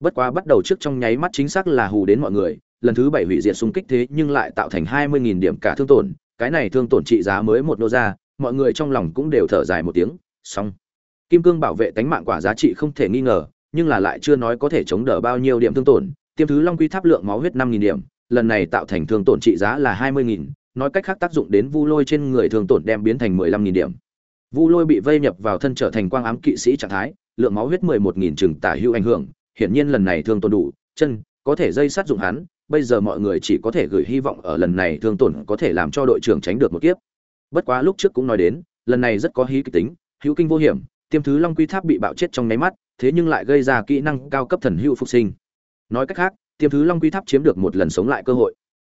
A: Bất quá bắt đầu trước trong nháy mắt chính xác là hù đến mọi người, lần thứ bảy hủy diệt xung kích thế nhưng lại tạo thành hai mươi nghìn điểm cả thương tổn, cái này thương tổn trị giá mới một đô ra, mọi người trong lòng cũng đều thở dài một tiếng, xong kim cương bảo vệ tánh mạng quả giá trị không thể nghi ngờ nhưng là lại chưa nói có thể chống đỡ bao nhiêu điểm thương tổn tiêm thứ long quy tháp lượng máu huyết năm nghìn điểm lần này tạo thành thương tổn trị giá là hai mươi nghìn, nói cách khác tác dụng đến vu lôi trên người thương tổn đem biến thành mười lăm nghìn điểm. Vu lôi bị vây nhập vào thân trở thành quang ám kỵ sĩ trạng thái, lượng máu huyết mười một nghìn chừng tả hữu ảnh hưởng, hiển nhiên lần này thương tổn đủ, chân, có thể dây sát dụng hắn, bây giờ mọi người chỉ có thể gửi hy vọng ở lần này thương tổn có thể làm cho đội trưởng tránh được một kiếp. Bất quá lúc trước cũng nói đến, lần này rất có hí kịch tính, hữu kinh vô hiểm, tiêm thứ long quy tháp bị bạo chết trong nháy mắt, thế nhưng lại gây ra kỹ năng cao cấp thần hữu phục sinh. Nói cách khác tiêm thứ long quy tháp chiếm được một lần sống lại cơ hội.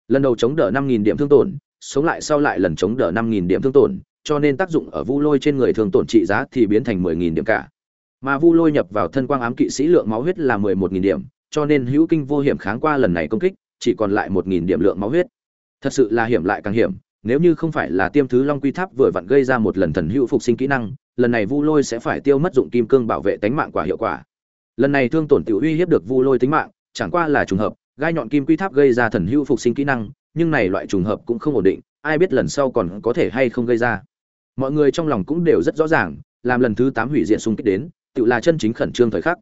A: Lần đầu chống đỡ năm nghìn điểm thương tổn, sống lại sau lại lần chống đỡ năm nghìn điểm thương tổn, cho nên tác dụng ở vu lôi trên người thương tổn trị giá thì biến thành mười nghìn điểm cả. Mà vu lôi nhập vào thân quang ám kỵ sĩ lượng máu huyết là mười một nghìn điểm, cho nên hữu kinh vô hiểm kháng qua lần này công kích, chỉ còn lại một nghìn điểm lượng máu huyết. Thật sự là hiểm lại càng hiểm, nếu như không phải là tiêm thứ long quy tháp vừa vặn gây ra một lần thần hữu phục sinh kỹ năng, lần này vu lôi sẽ phải tiêu mất dụng kim cương bảo vệ tánh mạng quả hiệu quả. Lần này thương tổn tiểu uy hiếp được vu lôi tính mạng chẳng qua là trùng hợp, gai nhọn kim quy tháp gây ra thần hưu phục sinh kỹ năng, nhưng này loại trùng hợp cũng không ổn định, ai biết lần sau còn có thể hay không gây ra. Mọi người trong lòng cũng đều rất rõ ràng, làm lần thứ tám hủy diện xung kích đến, tự là chân chính khẩn trương thời khắc.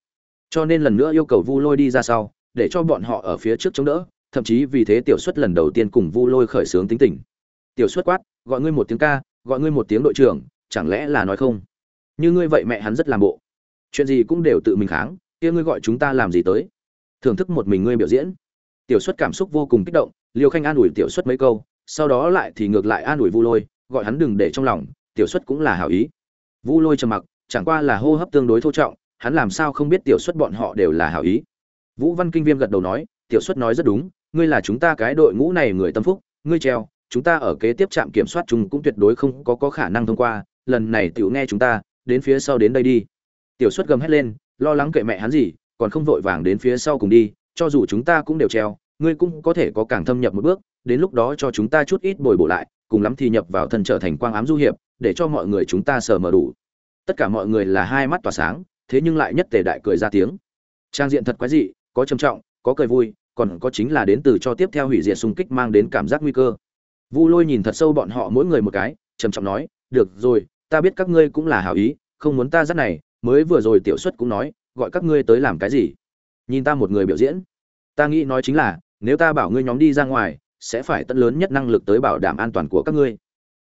A: Cho nên lần nữa yêu cầu vu lôi đi ra sau, để cho bọn họ ở phía trước chống đỡ, thậm chí vì thế tiểu xuất lần đầu tiên cùng vu lôi khởi sướng tính tình. Tiểu xuất quát, gọi ngươi một tiếng ca, gọi ngươi một tiếng đội trưởng, chẳng lẽ là nói không? Như ngươi vậy mẹ hắn rất làm bộ. Chuyện gì cũng đều tự mình kháng, kia ngươi gọi chúng ta làm gì tới? Thưởng thức một mình ngươi biểu diễn. Tiểu xuất cảm xúc vô cùng kích động liêu khanh an ủi tiểu xuất mấy câu sau đó lại thì ngược lại an ủi vu lôi gọi hắn đừng để trong lòng tiểu xuất cũng là hảo ý. Vu lôi trầm mặc chẳng qua là hô hấp tương đối thô trọng hắn làm sao không biết tiểu xuất bọn họ đều là hảo ý. Vũ văn kinh viêm gật đầu nói tiểu xuất nói rất đúng ngươi là chúng ta cái đội ngũ này người tâm phúc ngươi treo chúng ta ở kế tiếp trạm kiểm soát chúng cũng tuyệt đối không có, có khả năng thông qua lần này tiểu nghe chúng ta đến phía sau đến đây đi. Tiểu xuất gầm hét lên lo lắng kệ mẹ hắn gì còn không vội vàng đến phía sau cùng đi, cho dù chúng ta cũng đều treo, ngươi cũng có thể có càng thâm nhập một bước, đến lúc đó cho chúng ta chút ít bồi bổ lại, cùng lắm thì nhập vào thân trở thành quang ám du hiệp, để cho mọi người chúng ta sờ mờ đủ. Tất cả mọi người là hai mắt tỏa sáng, thế nhưng lại nhất tề đại cười ra tiếng. Trang diện thật quái dị, có trầm trọng, có cười vui, còn có chính là đến từ cho tiếp theo hủy diệt xung kích mang đến cảm giác nguy cơ. Vu lôi nhìn thật sâu bọn họ mỗi người một cái, trầm trọng nói, được rồi, ta biết các ngươi cũng là hảo ý, không muốn ta dắt này, mới vừa rồi tiểu xuất cũng nói gọi các ngươi tới làm cái gì? Nhìn ta một người biểu diễn. Ta nghĩ nói chính là, nếu ta bảo ngươi nhóm đi ra ngoài, sẽ phải tận lớn nhất năng lực tới bảo đảm an toàn của các ngươi.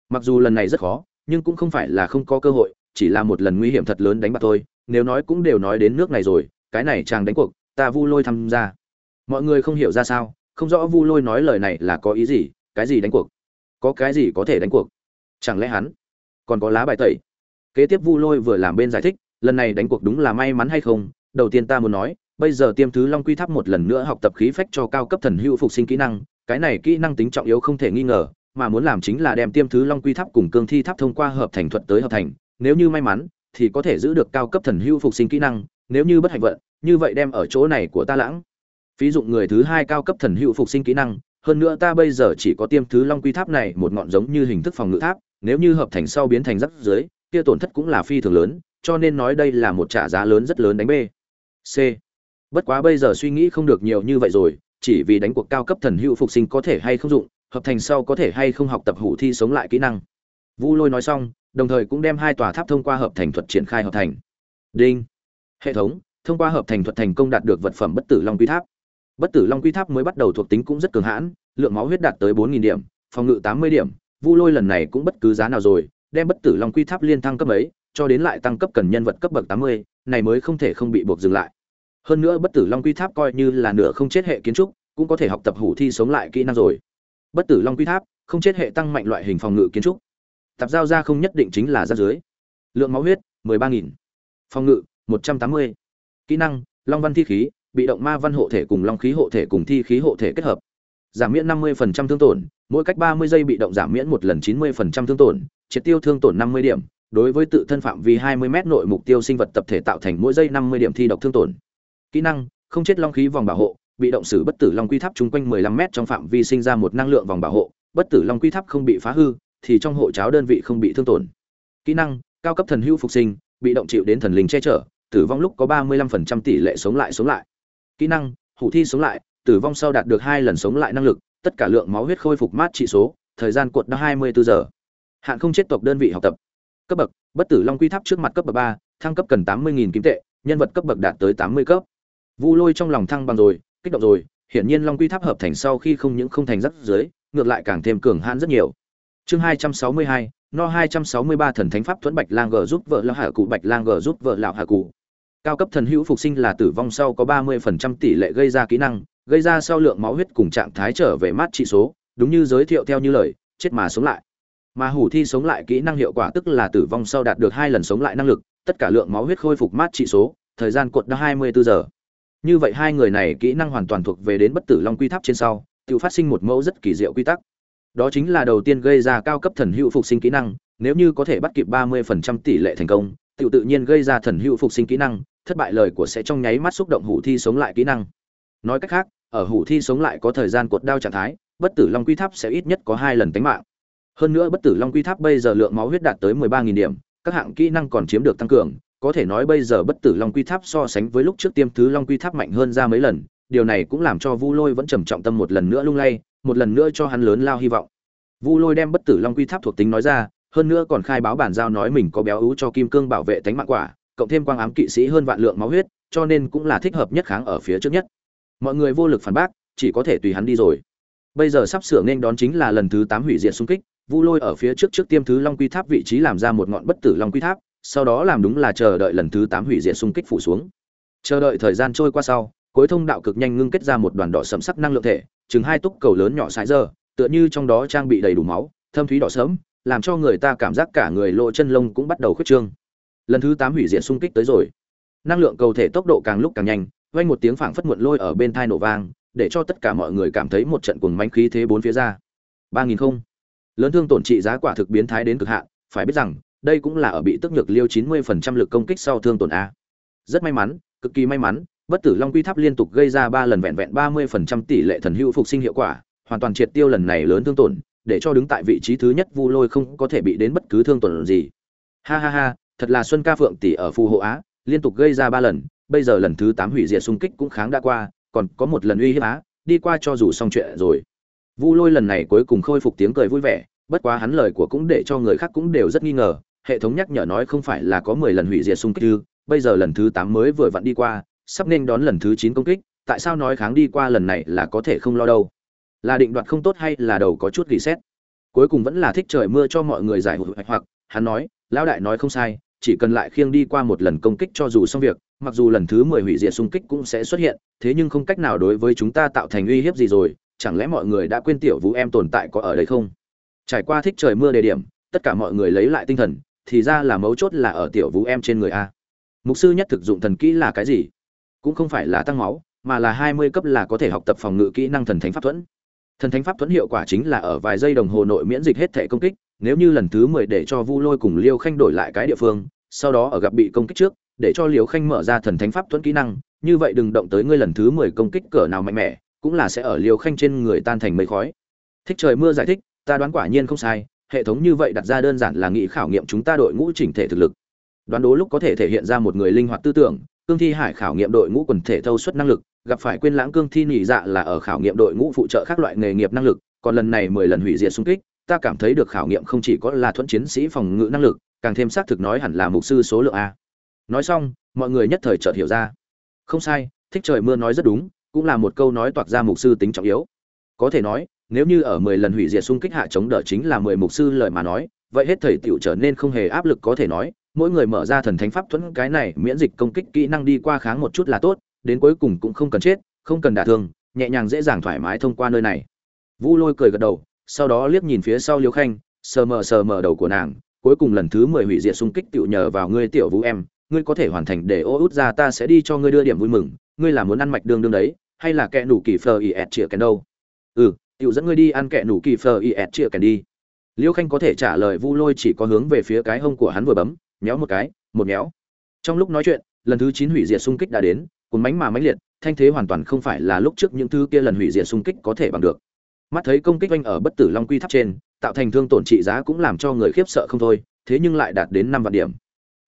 A: Mặc dù lần này rất khó, nhưng cũng không phải là không có cơ hội, chỉ là một lần nguy hiểm thật lớn đánh bạc thôi. Nếu nói cũng đều nói đến nước này rồi, cái này chàng đánh cuộc, ta vu lôi tham gia. Mọi người không hiểu ra sao, không rõ vu lôi nói lời này là có ý gì, cái gì đánh cuộc? Có cái gì có thể đánh cuộc? Chẳng lẽ hắn còn có lá bài tẩy? Kế tiếp vu lôi vừa làm bên giải thích lần này đánh cuộc đúng là may mắn hay không? Đầu tiên ta muốn nói, bây giờ tiêm thứ long quy tháp một lần nữa học tập khí phách cho cao cấp thần hữu phục sinh kỹ năng, cái này kỹ năng tính trọng yếu không thể nghi ngờ, mà muốn làm chính là đem tiêm thứ long quy tháp cùng cương thi tháp thông qua hợp thành thuật tới hợp thành. Nếu như may mắn, thì có thể giữ được cao cấp thần hữu phục sinh kỹ năng, nếu như bất hạnh vận, như vậy đem ở chỗ này của ta lãng. Phí dụng người thứ hai cao cấp thần hữu phục sinh kỹ năng, hơn nữa ta bây giờ chỉ có tiêm thứ long quy tháp này một ngọn giống như hình thức phòng ngự tháp, nếu như hợp thành sau biến thành rắc dưới kia tổn thất cũng là phi thường lớn cho nên nói đây là một trả giá lớn rất lớn đánh b. C. Bất quá bây giờ suy nghĩ không được nhiều như vậy rồi, chỉ vì đánh cuộc cao cấp thần hữu phục sinh có thể hay không dụng, hợp thành sau có thể hay không học tập hủ thi sống lại kỹ năng. Vu lôi nói xong, đồng thời cũng đem hai tòa tháp thông qua hợp thành thuật triển khai hợp thành. Đinh. Hệ thống, thông qua hợp thành thuật thành công đạt được vật phẩm bất tử long quy tháp. Bất tử long quy tháp mới bắt đầu thuộc tính cũng rất cường hãn, lượng máu huyết đạt tới bốn nghìn điểm, phòng ngự tám mươi điểm, vu lôi lần này cũng bất cứ giá nào rồi, đem bất tử long quy tháp liên thăng cấp ấy cho đến lại tăng cấp cần nhân vật cấp bậc tám mươi, này mới không thể không bị buộc dừng lại. Hơn nữa bất tử long quy tháp coi như là nửa không chết hệ kiến trúc, cũng có thể học tập hủ thi sống lại kỹ năng rồi. Bất tử long quy tháp, không chết hệ tăng mạnh loại hình phòng ngự kiến trúc. Tạp giao ra không nhất định chính là ra dưới lượng máu huyết, mười ba nghìn. Phòng ngự, một trăm tám mươi. Kỹ năng, long văn thi khí, bị động ma văn hộ thể cùng long khí hộ thể cùng thi khí hộ thể kết hợp. Giảm miễn năm mươi phần trăm thương tổn, mỗi cách ba mươi giây bị động giảm miễn một lần chín mươi phần trăm thương tổn, triệt tiêu thương tổn năm mươi điểm đối với tự thân phạm vi hai mươi m nội mục tiêu sinh vật tập thể tạo thành mỗi giây năm mươi điểm thi độc thương tổn. Kỹ năng, không chết long khí vòng bảo hộ, bị động sử bất tử long quy tháp chúng quanh 15 m trong phạm vi sinh ra một năng lượng vòng bảo hộ, bất tử long quy tháp không bị phá hư, thì trong hộ cháo đơn vị không bị thương tổn. Kỹ năng, cao cấp thần hữu phục sinh, bị động chịu đến thần linh che chở, tử vong lúc có 35% tỷ lệ sống lại sống lại. Kỹ năng, hủ thi sống lại, tử vong sau đạt được hai lần sống lại năng lực, tất cả lượng máu huyết khôi phục mát trị số, thời gian cuộn đã 24 giờ. Hạn không chết tộc đơn vị học tập cấp bậc bất tử long quy tháp trước mặt cấp bậc ba thăng cấp cần 80.000 kim tệ nhân vật cấp bậc đạt tới 80 cấp. Vu lôi trong lòng thăng bằng rồi kích động rồi hiển nhiên long quy tháp hợp thành sau khi không những không thành rắc dưới ngược lại càng thêm cường hãn rất nhiều. Chương 262, no 263 thần thánh pháp thuẫn bạch lang g giúp vợ lão hạ cụ bạch lang g giúp vợ lão hạ cụ. Cao cấp thần hữu phục sinh là tử vong sau có 30% tỷ lệ gây ra kỹ năng gây ra sau lượng máu huyết cùng trạng thái trở về mát trị số đúng như giới thiệu theo như lời chết mà sống lại mà hủ thi sống lại kỹ năng hiệu quả tức là tử vong sau đạt được hai lần sống lại năng lực, tất cả lượng máu huyết khôi phục mát trị số, thời gian cuộn đã 24 giờ. Như vậy hai người này kỹ năng hoàn toàn thuộc về đến bất tử long quy tháp trên sau, tự phát sinh một mẫu rất kỳ diệu quy tắc. Đó chính là đầu tiên gây ra cao cấp thần hữu phục sinh kỹ năng, nếu như có thể bắt kịp 30% tỷ lệ thành công, tự tự nhiên gây ra thần hữu phục sinh kỹ năng, thất bại lời của sẽ trong nháy mắt xúc động hủ thi sống lại kỹ năng. Nói cách khác, ở hủ thi sống lại có thời gian cột đao trạng thái, bất tử long quy tháp sẽ ít nhất có hai lần tính mạng hơn nữa bất tử long quy tháp bây giờ lượng máu huyết đạt tới 13.000 điểm, các hạng kỹ năng còn chiếm được tăng cường, có thể nói bây giờ bất tử long quy tháp so sánh với lúc trước tiêm thứ long quy tháp mạnh hơn ra mấy lần, điều này cũng làm cho vu lôi vẫn trầm trọng tâm một lần nữa lung lay, một lần nữa cho hắn lớn lao hy vọng. Vu lôi đem bất tử long quy tháp thuộc tính nói ra, hơn nữa còn khai báo bản giao nói mình có béo ú cho kim cương bảo vệ tánh mạng quả, cộng thêm quang ám kỵ sĩ hơn vạn lượng máu huyết, cho nên cũng là thích hợp nhất kháng ở phía trước nhất. Mọi người vô lực phản bác, chỉ có thể tùy hắn đi rồi. Bây giờ sắp sửa nên đón chính là lần thứ tám hủy diệt xung kích vu lôi ở phía trước trước tiêm thứ long quy tháp vị trí làm ra một ngọn bất tử long quy tháp, sau đó làm đúng là chờ đợi lần thứ tám hủy diệt xung kích phủ xuống. Chờ đợi thời gian trôi qua sau, cuối thông đạo cực nhanh ngưng kết ra một đoàn đỏ sẫm sắc năng lượng thể, chừng hai túc cầu lớn nhỏ sải giờ tựa như trong đó trang bị đầy đủ máu, thâm thúy đỏ sớm làm cho người ta cảm giác cả người lộ chân lông cũng bắt đầu khuyết trương. Lần thứ tám hủy diệt xung kích tới rồi. Năng lượng cầu thể tốc độ càng lúc càng nhanh, vang một tiếng phảng phất muộn lôi ở bên thai nổ vang, để cho tất cả mọi người cảm thấy một trận cuồng mãnh khí thế bốn phía ra. ba nghìn không lớn thương tổn trị giá quả thực biến thái đến cực hạn, phải biết rằng, đây cũng là ở bị tức nhược liêu chín mươi phần trăm lực công kích sau thương tổn a. Rất may mắn, cực kỳ may mắn, bất tử long quy tháp liên tục gây ra ba lần vẹn vẹn ba mươi phần trăm tỷ lệ thần hữu phục sinh hiệu quả, hoàn toàn triệt tiêu lần này lớn thương tổn, để cho đứng tại vị trí thứ nhất vu lôi không có thể bị đến bất cứ thương tổn gì. Ha ha ha, thật là xuân ca phượng tỷ ở phù hộ á liên tục gây ra ba lần, bây giờ lần thứ tám hủy diệt xung kích cũng kháng đã qua, còn có một lần uy hiếp á đi qua cho dù xong chuyện rồi vu lôi lần này cuối cùng khôi phục tiếng cười vui vẻ, bất quá hắn lời của cũng để cho người khác cũng đều rất nghi ngờ, hệ thống nhắc nhở nói không phải là có mười lần hủy diệt xung kích ư, bây giờ lần thứ tám mới vừa vặn đi qua, sắp nên đón lần thứ chín công kích, tại sao nói kháng đi qua lần này là có thể không lo đâu? Là định đoạt không tốt hay là đầu có chút gỉ cuối cùng vẫn là thích trời mưa cho mọi người giải hoặc hoặc, hắn nói, lão đại nói không sai, chỉ cần lại khiêng đi qua một lần công kích cho dù xong việc, mặc dù lần thứ mười hủy diệt xung kích cũng sẽ xuất hiện, thế nhưng không cách nào đối với chúng ta tạo thành uy hiếp gì rồi chẳng lẽ mọi người đã quên tiểu vũ em tồn tại có ở đây không? Trải qua thích trời mưa đề điểm, tất cả mọi người lấy lại tinh thần, thì ra là mấu chốt là ở tiểu vũ em trên người a. Mục sư nhất thực dụng thần kỹ là cái gì? Cũng không phải là tăng máu, mà là hai mươi cấp là có thể học tập phòng ngự kỹ năng thần thánh pháp thuẫn. Thần thánh pháp thuẫn hiệu quả chính là ở vài giây đồng hồ nội miễn dịch hết thể công kích, nếu như lần thứ mười để cho vu lôi cùng liêu khanh đổi lại cái địa phương, sau đó ở gặp bị công kích trước, để cho liêu khanh mở ra thần thánh pháp thuẫn kỹ năng, như vậy đừng động tới ngươi lần thứ mười công kích cỡ nào mạnh mẽ cũng là sẽ ở liều khanh trên người tan thành mây khói. Thích trời mưa giải thích, ta đoán quả nhiên không sai, hệ thống như vậy đặt ra đơn giản là nghĩ khảo nghiệm chúng ta đội ngũ chỉnh thể thực lực. Đoán đố lúc có thể thể hiện ra một người linh hoạt tư tưởng, cương thi hải khảo nghiệm đội ngũ quần thể thâu suất năng lực, gặp phải quên lãng cương thi nhị dạ là ở khảo nghiệm đội ngũ phụ trợ các loại nghề nghiệp năng lực, còn lần này mười lần hủy diệt xung kích, ta cảm thấy được khảo nghiệm không chỉ có là thuẫn chiến sĩ phòng ngự năng lực, càng thêm xác thực nói hẳn là mục sư số lượng a. Nói xong, mọi người nhất thời chợt hiểu ra. Không sai, thích trời mưa nói rất đúng cũng là một câu nói toạc ra mục sư tính trọng yếu. Có thể nói, nếu như ở mười lần hủy diệt xung kích hạ chống đỡ chính là mười mục sư lời mà nói, vậy hết thầy tiểu trở nên không hề áp lực có thể nói, mỗi người mở ra thần thánh pháp thuẫn cái này miễn dịch công kích kỹ năng đi qua kháng một chút là tốt, đến cuối cùng cũng không cần chết, không cần đả thương, nhẹ nhàng dễ dàng thoải mái thông qua nơi này. Vu lôi cười gật đầu, sau đó liếc nhìn phía sau liêu khanh, sờ mờ sờ mờ đầu của nàng, cuối cùng lần thứ mười hủy diệt xung kích tiểu nhờ vào ngươi tiểu vũ em ngươi có thể hoàn thành để ô út ra, ta sẽ đi cho ngươi đưa điểm vui mừng. Ngươi là muốn ăn mạch đương đương đấy, hay là kẻ nủ kỳ phờ y ẹt chĩa kèn đâu? Ừ tựu dẫn ngươi đi ăn kẻ nủ kỳ phờ y ẹt chĩa kèn đi. Liêu khanh có thể trả lời vu lôi chỉ có hướng về phía cái hông của hắn vừa bấm méo một cái, một méo trong lúc nói chuyện, lần thứ chín hủy diệt xung kích đã đến, cuốn mánh mà mánh liệt, thanh thế hoàn toàn không phải là lúc trước những thứ kia lần hủy diệt xung kích có thể bằng được. Mắt thấy công kích oanh ở bất tử long quy tháp trên, tạo thành thương tổn trị giá cũng làm cho người khiếp sợ không thôi, thế nhưng lại đạt đến năm vạn điểm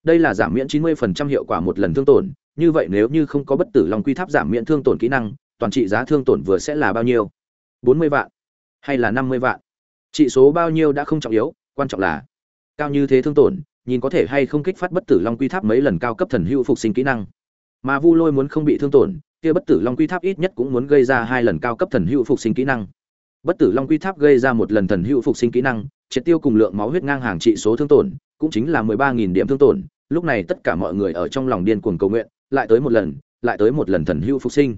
A: đây là giảm miễn chín mươi phần trăm hiệu quả một lần thương tổn, như vậy nếu như không có bất tử long quy tháp giảm miễn thương tổn kỹ năng, toàn trị giá thương tổn vừa sẽ là bao nhiêu? bốn mươi vạn hay là năm mươi vạn? Trị số bao nhiêu đã không trọng yếu, quan trọng là cao như thế thương tổn, nhìn có thể hay không kích phát bất tử long quy tháp mấy lần cao cấp thần hữu phục sinh kỹ năng. Mà vu lôi muốn không bị thương tổn, kia bất tử long quy tháp ít nhất cũng muốn gây ra hai lần cao cấp thần hữu phục sinh kỹ năng. Bất tử long quy tháp gây ra một lần thần hữu phục sinh kỹ năng, triệt tiêu cùng lượng máu huyết ngang hàng trị số thương tổn cũng chính là mười ba nghìn điểm thương tổn, lúc này tất cả mọi người ở trong lòng điên cuồng cầu nguyện, lại tới một lần, lại tới một lần thần hưu phục sinh.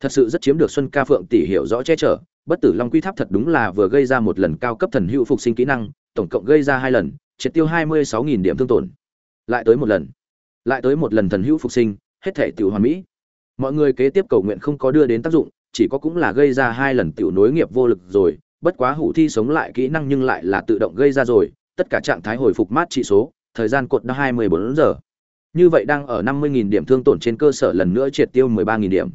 A: Thật sự rất chiếm được xuân ca phượng tỷ hiểu rõ che chở, bất tử long quy tháp thật đúng là vừa gây ra một lần cao cấp thần hưu phục sinh kỹ năng, tổng cộng gây ra hai lần, triệt tiêu hai mươi sáu nghìn điểm thương tổn. Lại tới một lần, lại tới một lần thần hữu phục sinh, hết thể tiểu hoàn mỹ. Mọi người kế tiếp cầu nguyện không có đưa đến tác dụng, chỉ có cũng là gây ra hai lần tiểu nối nghiệp vô lực rồi, bất quá hủ thi sống lại kỹ năng nhưng lại là tự động gây ra rồi tất cả trạng thái hồi phục mát trị số, thời gian cột đã hai mươi bốn giờ. Như vậy đang ở năm mươi nghìn điểm thương tổn trên cơ sở lần nữa triệt tiêu mười ba nghìn điểm.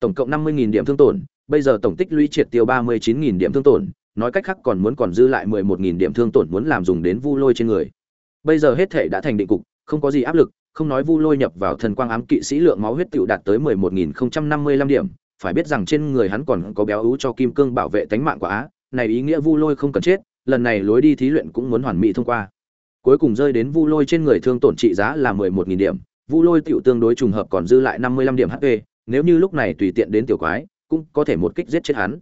A: Tổng cộng năm mươi nghìn điểm thương tổn, bây giờ tổng tích lũy triệt tiêu ba mươi chín nghìn điểm thương tổn, nói cách khác còn muốn còn dư lại mười một nghìn điểm thương tổn muốn làm dùng đến vu lôi trên người. Bây giờ hết thể đã thành định cục, không có gì áp lực, không nói vu lôi nhập vào thần quang ám kỵ sĩ lượng máu huyết tựu đạt tới mười một nghìn không trăm năm mươi lăm điểm. Phải biết rằng trên người hắn còn có béo ú cho kim cương bảo vệ tánh mạng của á, này ý nghĩa vu lôi không cần chết lần này lối đi thí luyện cũng muốn hoàn mỹ thông qua. Cuối cùng rơi đến vu lôi trên người thương tổn trị giá là mười một nghìn điểm, vu lôi tiểu tương đối trùng hợp còn dư lại năm mươi lăm điểm hp nếu như lúc này tùy tiện đến tiểu quái, cũng có thể một kích giết chết hắn.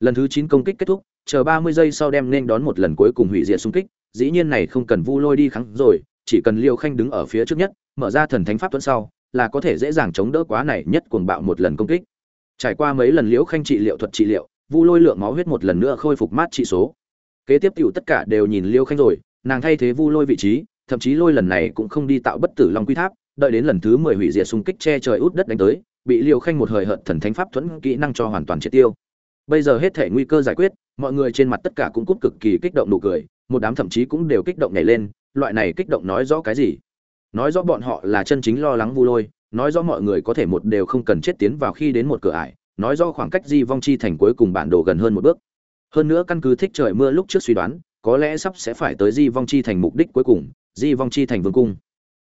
A: Lần thứ chín công kích kết thúc, chờ ba mươi giây sau đem nên đón một lần cuối cùng hủy diệt xung kích, dĩ nhiên này không cần vu lôi đi kháng rồi, chỉ cần liêu khanh đứng ở phía trước nhất, mở ra thần thánh pháp tuấn sau, là có thể dễ dàng chống đỡ quá này nhất cuồng bạo một lần công kích. Trải qua mấy lần liễu khanh trị liệu thuật trị liệu, vu lôi lượng máu huyết một lần nữa khôi phục mát trị số kế tiếp tiểu tất cả đều nhìn liêu khanh rồi, nàng thay thế vu lôi vị trí, thậm chí lôi lần này cũng không đi tạo bất tử long quy tháp, đợi đến lần thứ mười hủy diệt xung kích che trời út đất đánh tới, bị liêu khanh một hời hợt thần thánh pháp thuẫn kỹ năng cho hoàn toàn triệt tiêu. Bây giờ hết thể nguy cơ giải quyết, mọi người trên mặt tất cả cũng cúp cực kỳ kích động nụ cười, một đám thậm chí cũng đều kích động nhảy lên, loại này kích động nói rõ cái gì? Nói rõ bọn họ là chân chính lo lắng vu lôi, nói rõ mọi người có thể một đều không cần chết tiến vào khi đến một cửa ải, nói rõ khoảng cách di vong chi thành cuối cùng bản đồ gần hơn một bước hơn nữa căn cứ thích trời mưa lúc trước suy đoán, có lẽ sắp sẽ phải tới di vong chi thành mục đích cuối cùng, di vong chi thành vương cung.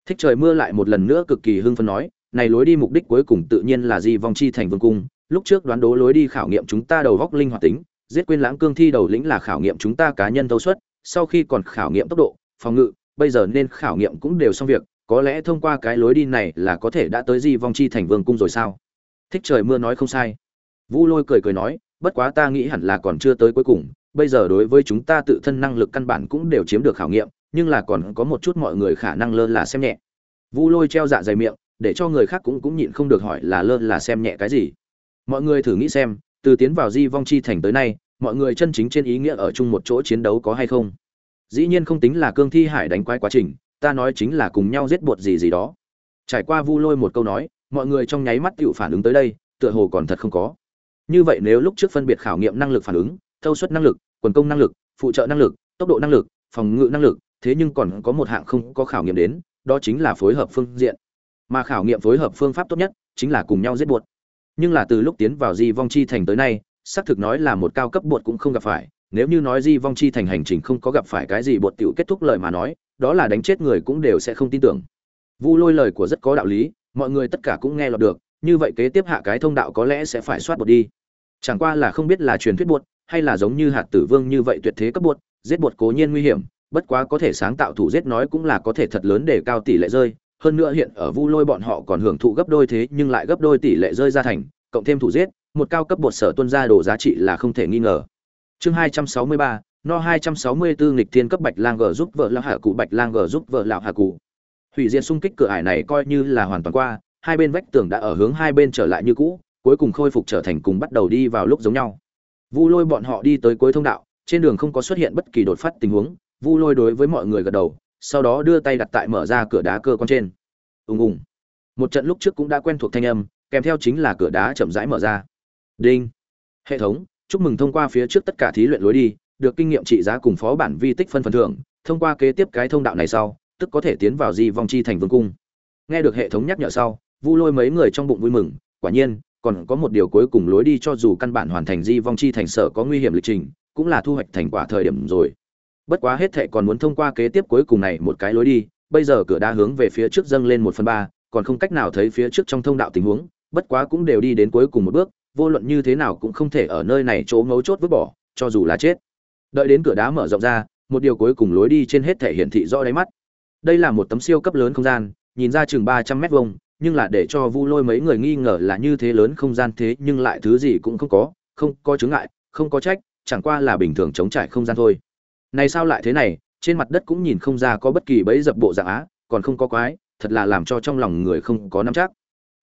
A: Thích trời mưa lại một lần nữa cực kỳ hưng phấn nói, này lối đi mục đích cuối cùng tự nhiên là di vong chi thành vương cung, lúc trước đoán đố lối đi khảo nghiệm chúng ta đầu góc linh hoạt tính, giết quên lãng cương thi đầu lĩnh là khảo nghiệm chúng ta cá nhân thấu suất, sau khi còn khảo nghiệm tốc độ, phòng ngự, bây giờ nên khảo nghiệm cũng đều xong việc, có lẽ thông qua cái lối đi này là có thể đã tới di vong chi thành vương cung rồi sao? Thích trời mưa nói không sai. Vu lôi cười cười nói bất quá ta nghĩ hẳn là còn chưa tới cuối cùng, bây giờ đối với chúng ta tự thân năng lực căn bản cũng đều chiếm được khảo nghiệm, nhưng là còn có một chút mọi người khả năng lơ là xem nhẹ. Vu lôi treo dạ dày miệng, để cho người khác cũng cũng nhịn không được hỏi là lơ là xem nhẹ cái gì. Mọi người thử nghĩ xem, từ tiến vào di vong chi thành tới nay, mọi người chân chính trên ý nghĩa ở chung một chỗ chiến đấu có hay không? Dĩ nhiên không tính là cương thi hải đánh quái quá trình, ta nói chính là cùng nhau giết bột gì gì đó. Trải qua vu lôi một câu nói, mọi người trong nháy mắt tự phản ứng tới đây, tựa hồ còn thật không có như vậy nếu lúc trước phân biệt khảo nghiệm năng lực phản ứng, thâu suất năng lực, quần công năng lực, phụ trợ năng lực, tốc độ năng lực, phòng ngự năng lực, thế nhưng còn có một hạng không có khảo nghiệm đến, đó chính là phối hợp phương diện. Mà khảo nghiệm phối hợp phương pháp tốt nhất chính là cùng nhau giết buột. Nhưng là từ lúc tiến vào di vong chi thành tới nay, xác thực nói là một cao cấp buột cũng không gặp phải. Nếu như nói di vong chi thành hành trình không có gặp phải cái gì buột tiểu kết thúc lời mà nói, đó là đánh chết người cũng đều sẽ không tin tưởng. Vu lôi lời của rất có đạo lý, mọi người tất cả cũng nghe lọt được, như vậy kế tiếp hạ cái thông đạo có lẽ sẽ phải soát bột đi chẳng qua là không biết là truyền thuyết buột, hay là giống như hạt tử vương như vậy tuyệt thế cấp buột, giết buột cố nhiên nguy hiểm, bất quá có thể sáng tạo thủ giết nói cũng là có thể thật lớn để cao tỷ lệ rơi. Hơn nữa hiện ở vu lôi bọn họ còn hưởng thụ gấp đôi thế, nhưng lại gấp đôi tỷ lệ rơi ra thành, cộng thêm thủ giết, một cao cấp bột sở tuân ra đồ giá trị là không thể nghi ngờ. Chương hai trăm sáu mươi ba, no hai trăm sáu mươi bốn nghịch thiên cấp bạch lang g giúp vợ lão hạ cụ bạch lang g giúp vợ lão hạ cụ hủy diệt xung kích cửa ải này coi như là hoàn toàn qua, hai bên vách tường đã ở hướng hai bên trở lại như cũ cuối cùng khôi phục trở thành cùng bắt đầu đi vào lúc giống nhau. Vu lôi bọn họ đi tới cuối thông đạo, trên đường không có xuất hiện bất kỳ đột phát tình huống, vu lôi đối với mọi người gật đầu, sau đó đưa tay đặt tại mở ra cửa đá cơ quan trên. Ùng ùng. Một trận lúc trước cũng đã quen thuộc thanh âm, kèm theo chính là cửa đá chậm rãi mở ra. Đinh. Hệ thống, chúc mừng thông qua phía trước tất cả thí luyện lối đi, được kinh nghiệm trị giá cùng phó bản vi tích phân phần thưởng, thông qua kế tiếp cái thông đạo này sau, tức có thể tiến vào di vong chi thành vương cung. Nghe được hệ thống nhắc nhở sau, vu lôi mấy người trong bụng vui mừng, quả nhiên còn có một điều cuối cùng lối đi cho dù căn bản hoàn thành di vong chi thành sở có nguy hiểm lịch trình, cũng là thu hoạch thành quả thời điểm rồi. Bất quá hết thệ còn muốn thông qua kế tiếp cuối cùng này một cái lối đi, bây giờ cửa đá hướng về phía trước dâng lên một phần ba, còn không cách nào thấy phía trước trong thông đạo tình huống, bất quá cũng đều đi đến cuối cùng một bước, vô luận như thế nào cũng không thể ở nơi này chỗ ngấu chốt vứt bỏ, cho dù là chết. Đợi đến cửa đá mở rộng ra, một điều cuối cùng lối đi trên hết thể hiển thị rõ đáy mắt. Đây là một tấm siêu cấp lớn không gian, nhìn ra chừng ba trăm mét vuông nhưng là để cho vu lôi mấy người nghi ngờ là như thế lớn không gian thế nhưng lại thứ gì cũng không có không có chướng ngại, không có trách, chẳng qua là bình thường chống trải không gian thôi. Này sao lại thế này, trên mặt đất cũng nhìn không ra có bất kỳ bẫy dập bộ dạng á, còn không có quái, thật là làm cho trong lòng người không có nắm chắc.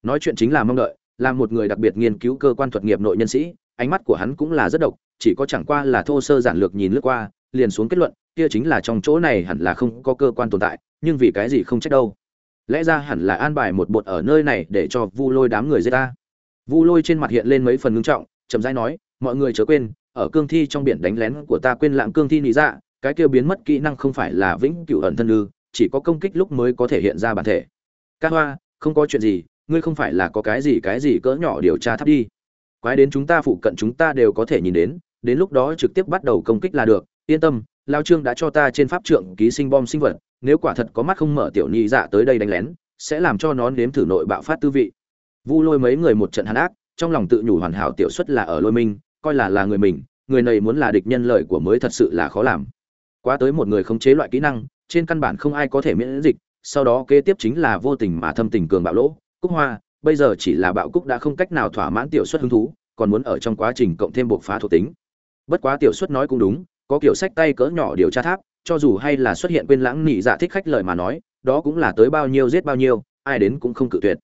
A: Nói chuyện chính là mong đợi, là một người đặc biệt nghiên cứu cơ quan thuật nghiệp nội nhân sĩ, ánh mắt của hắn cũng là rất độc, chỉ có chẳng qua là thô sơ giản lược nhìn lướt qua, liền xuống kết luận, kia chính là trong chỗ này hẳn là không có cơ quan tồn tại, nhưng vì cái gì không trách đâu lẽ ra hẳn là an bài một bột ở nơi này để cho vu lôi đám người giết ta. Vu lôi trên mặt hiện lên mấy phần ngưng trọng, chậm rãi nói, mọi người chớ quên, ở cương thi trong biển đánh lén của ta quên lãng cương thi nị dạ cái kêu biến mất kỹ năng không phải là vĩnh cửu ẩn thân ư, chỉ có công kích lúc mới có thể hiện ra bản thể. Ca hoa, không có chuyện gì, ngươi không phải là có cái gì cái gì cỡ nhỏ điều tra thắp đi. Quái đến chúng ta phụ cận chúng ta đều có thể nhìn đến đến lúc đó trực tiếp bắt đầu công kích là được. Yên tâm, lao trương đã cho ta trên pháp trượng ký sinh bom sinh vật nếu quả thật có mắt không mở tiểu nhị dạ tới đây đánh lén, sẽ làm cho nó nếm thử nội bạo phát tư vị. Vu lôi mấy người một trận hàn ác, trong lòng tự nhủ hoàn hảo tiểu xuất là ở lôi minh, coi là là người mình, người này muốn là địch nhân lợi của mới thật sự là khó làm. Quá tới một người khống chế loại kỹ năng, trên căn bản không ai có thể miễn dịch, sau đó kế tiếp chính là vô tình mà thâm tình cường bạo lỗ, cúc hoa, bây giờ chỉ là bạo cúc đã không cách nào thỏa mãn tiểu xuất hứng thú, còn muốn ở trong quá trình cộng thêm buộc phá thuộc tính. Bất quá tiểu xuất nói cũng đúng, có kiểu sách tay cỡ nhỏ điều tra tháp cho dù hay là xuất hiện quên lãng nị dạ thích khách lời mà nói, đó cũng là tới bao nhiêu giết bao nhiêu, ai đến cũng không cự tuyệt.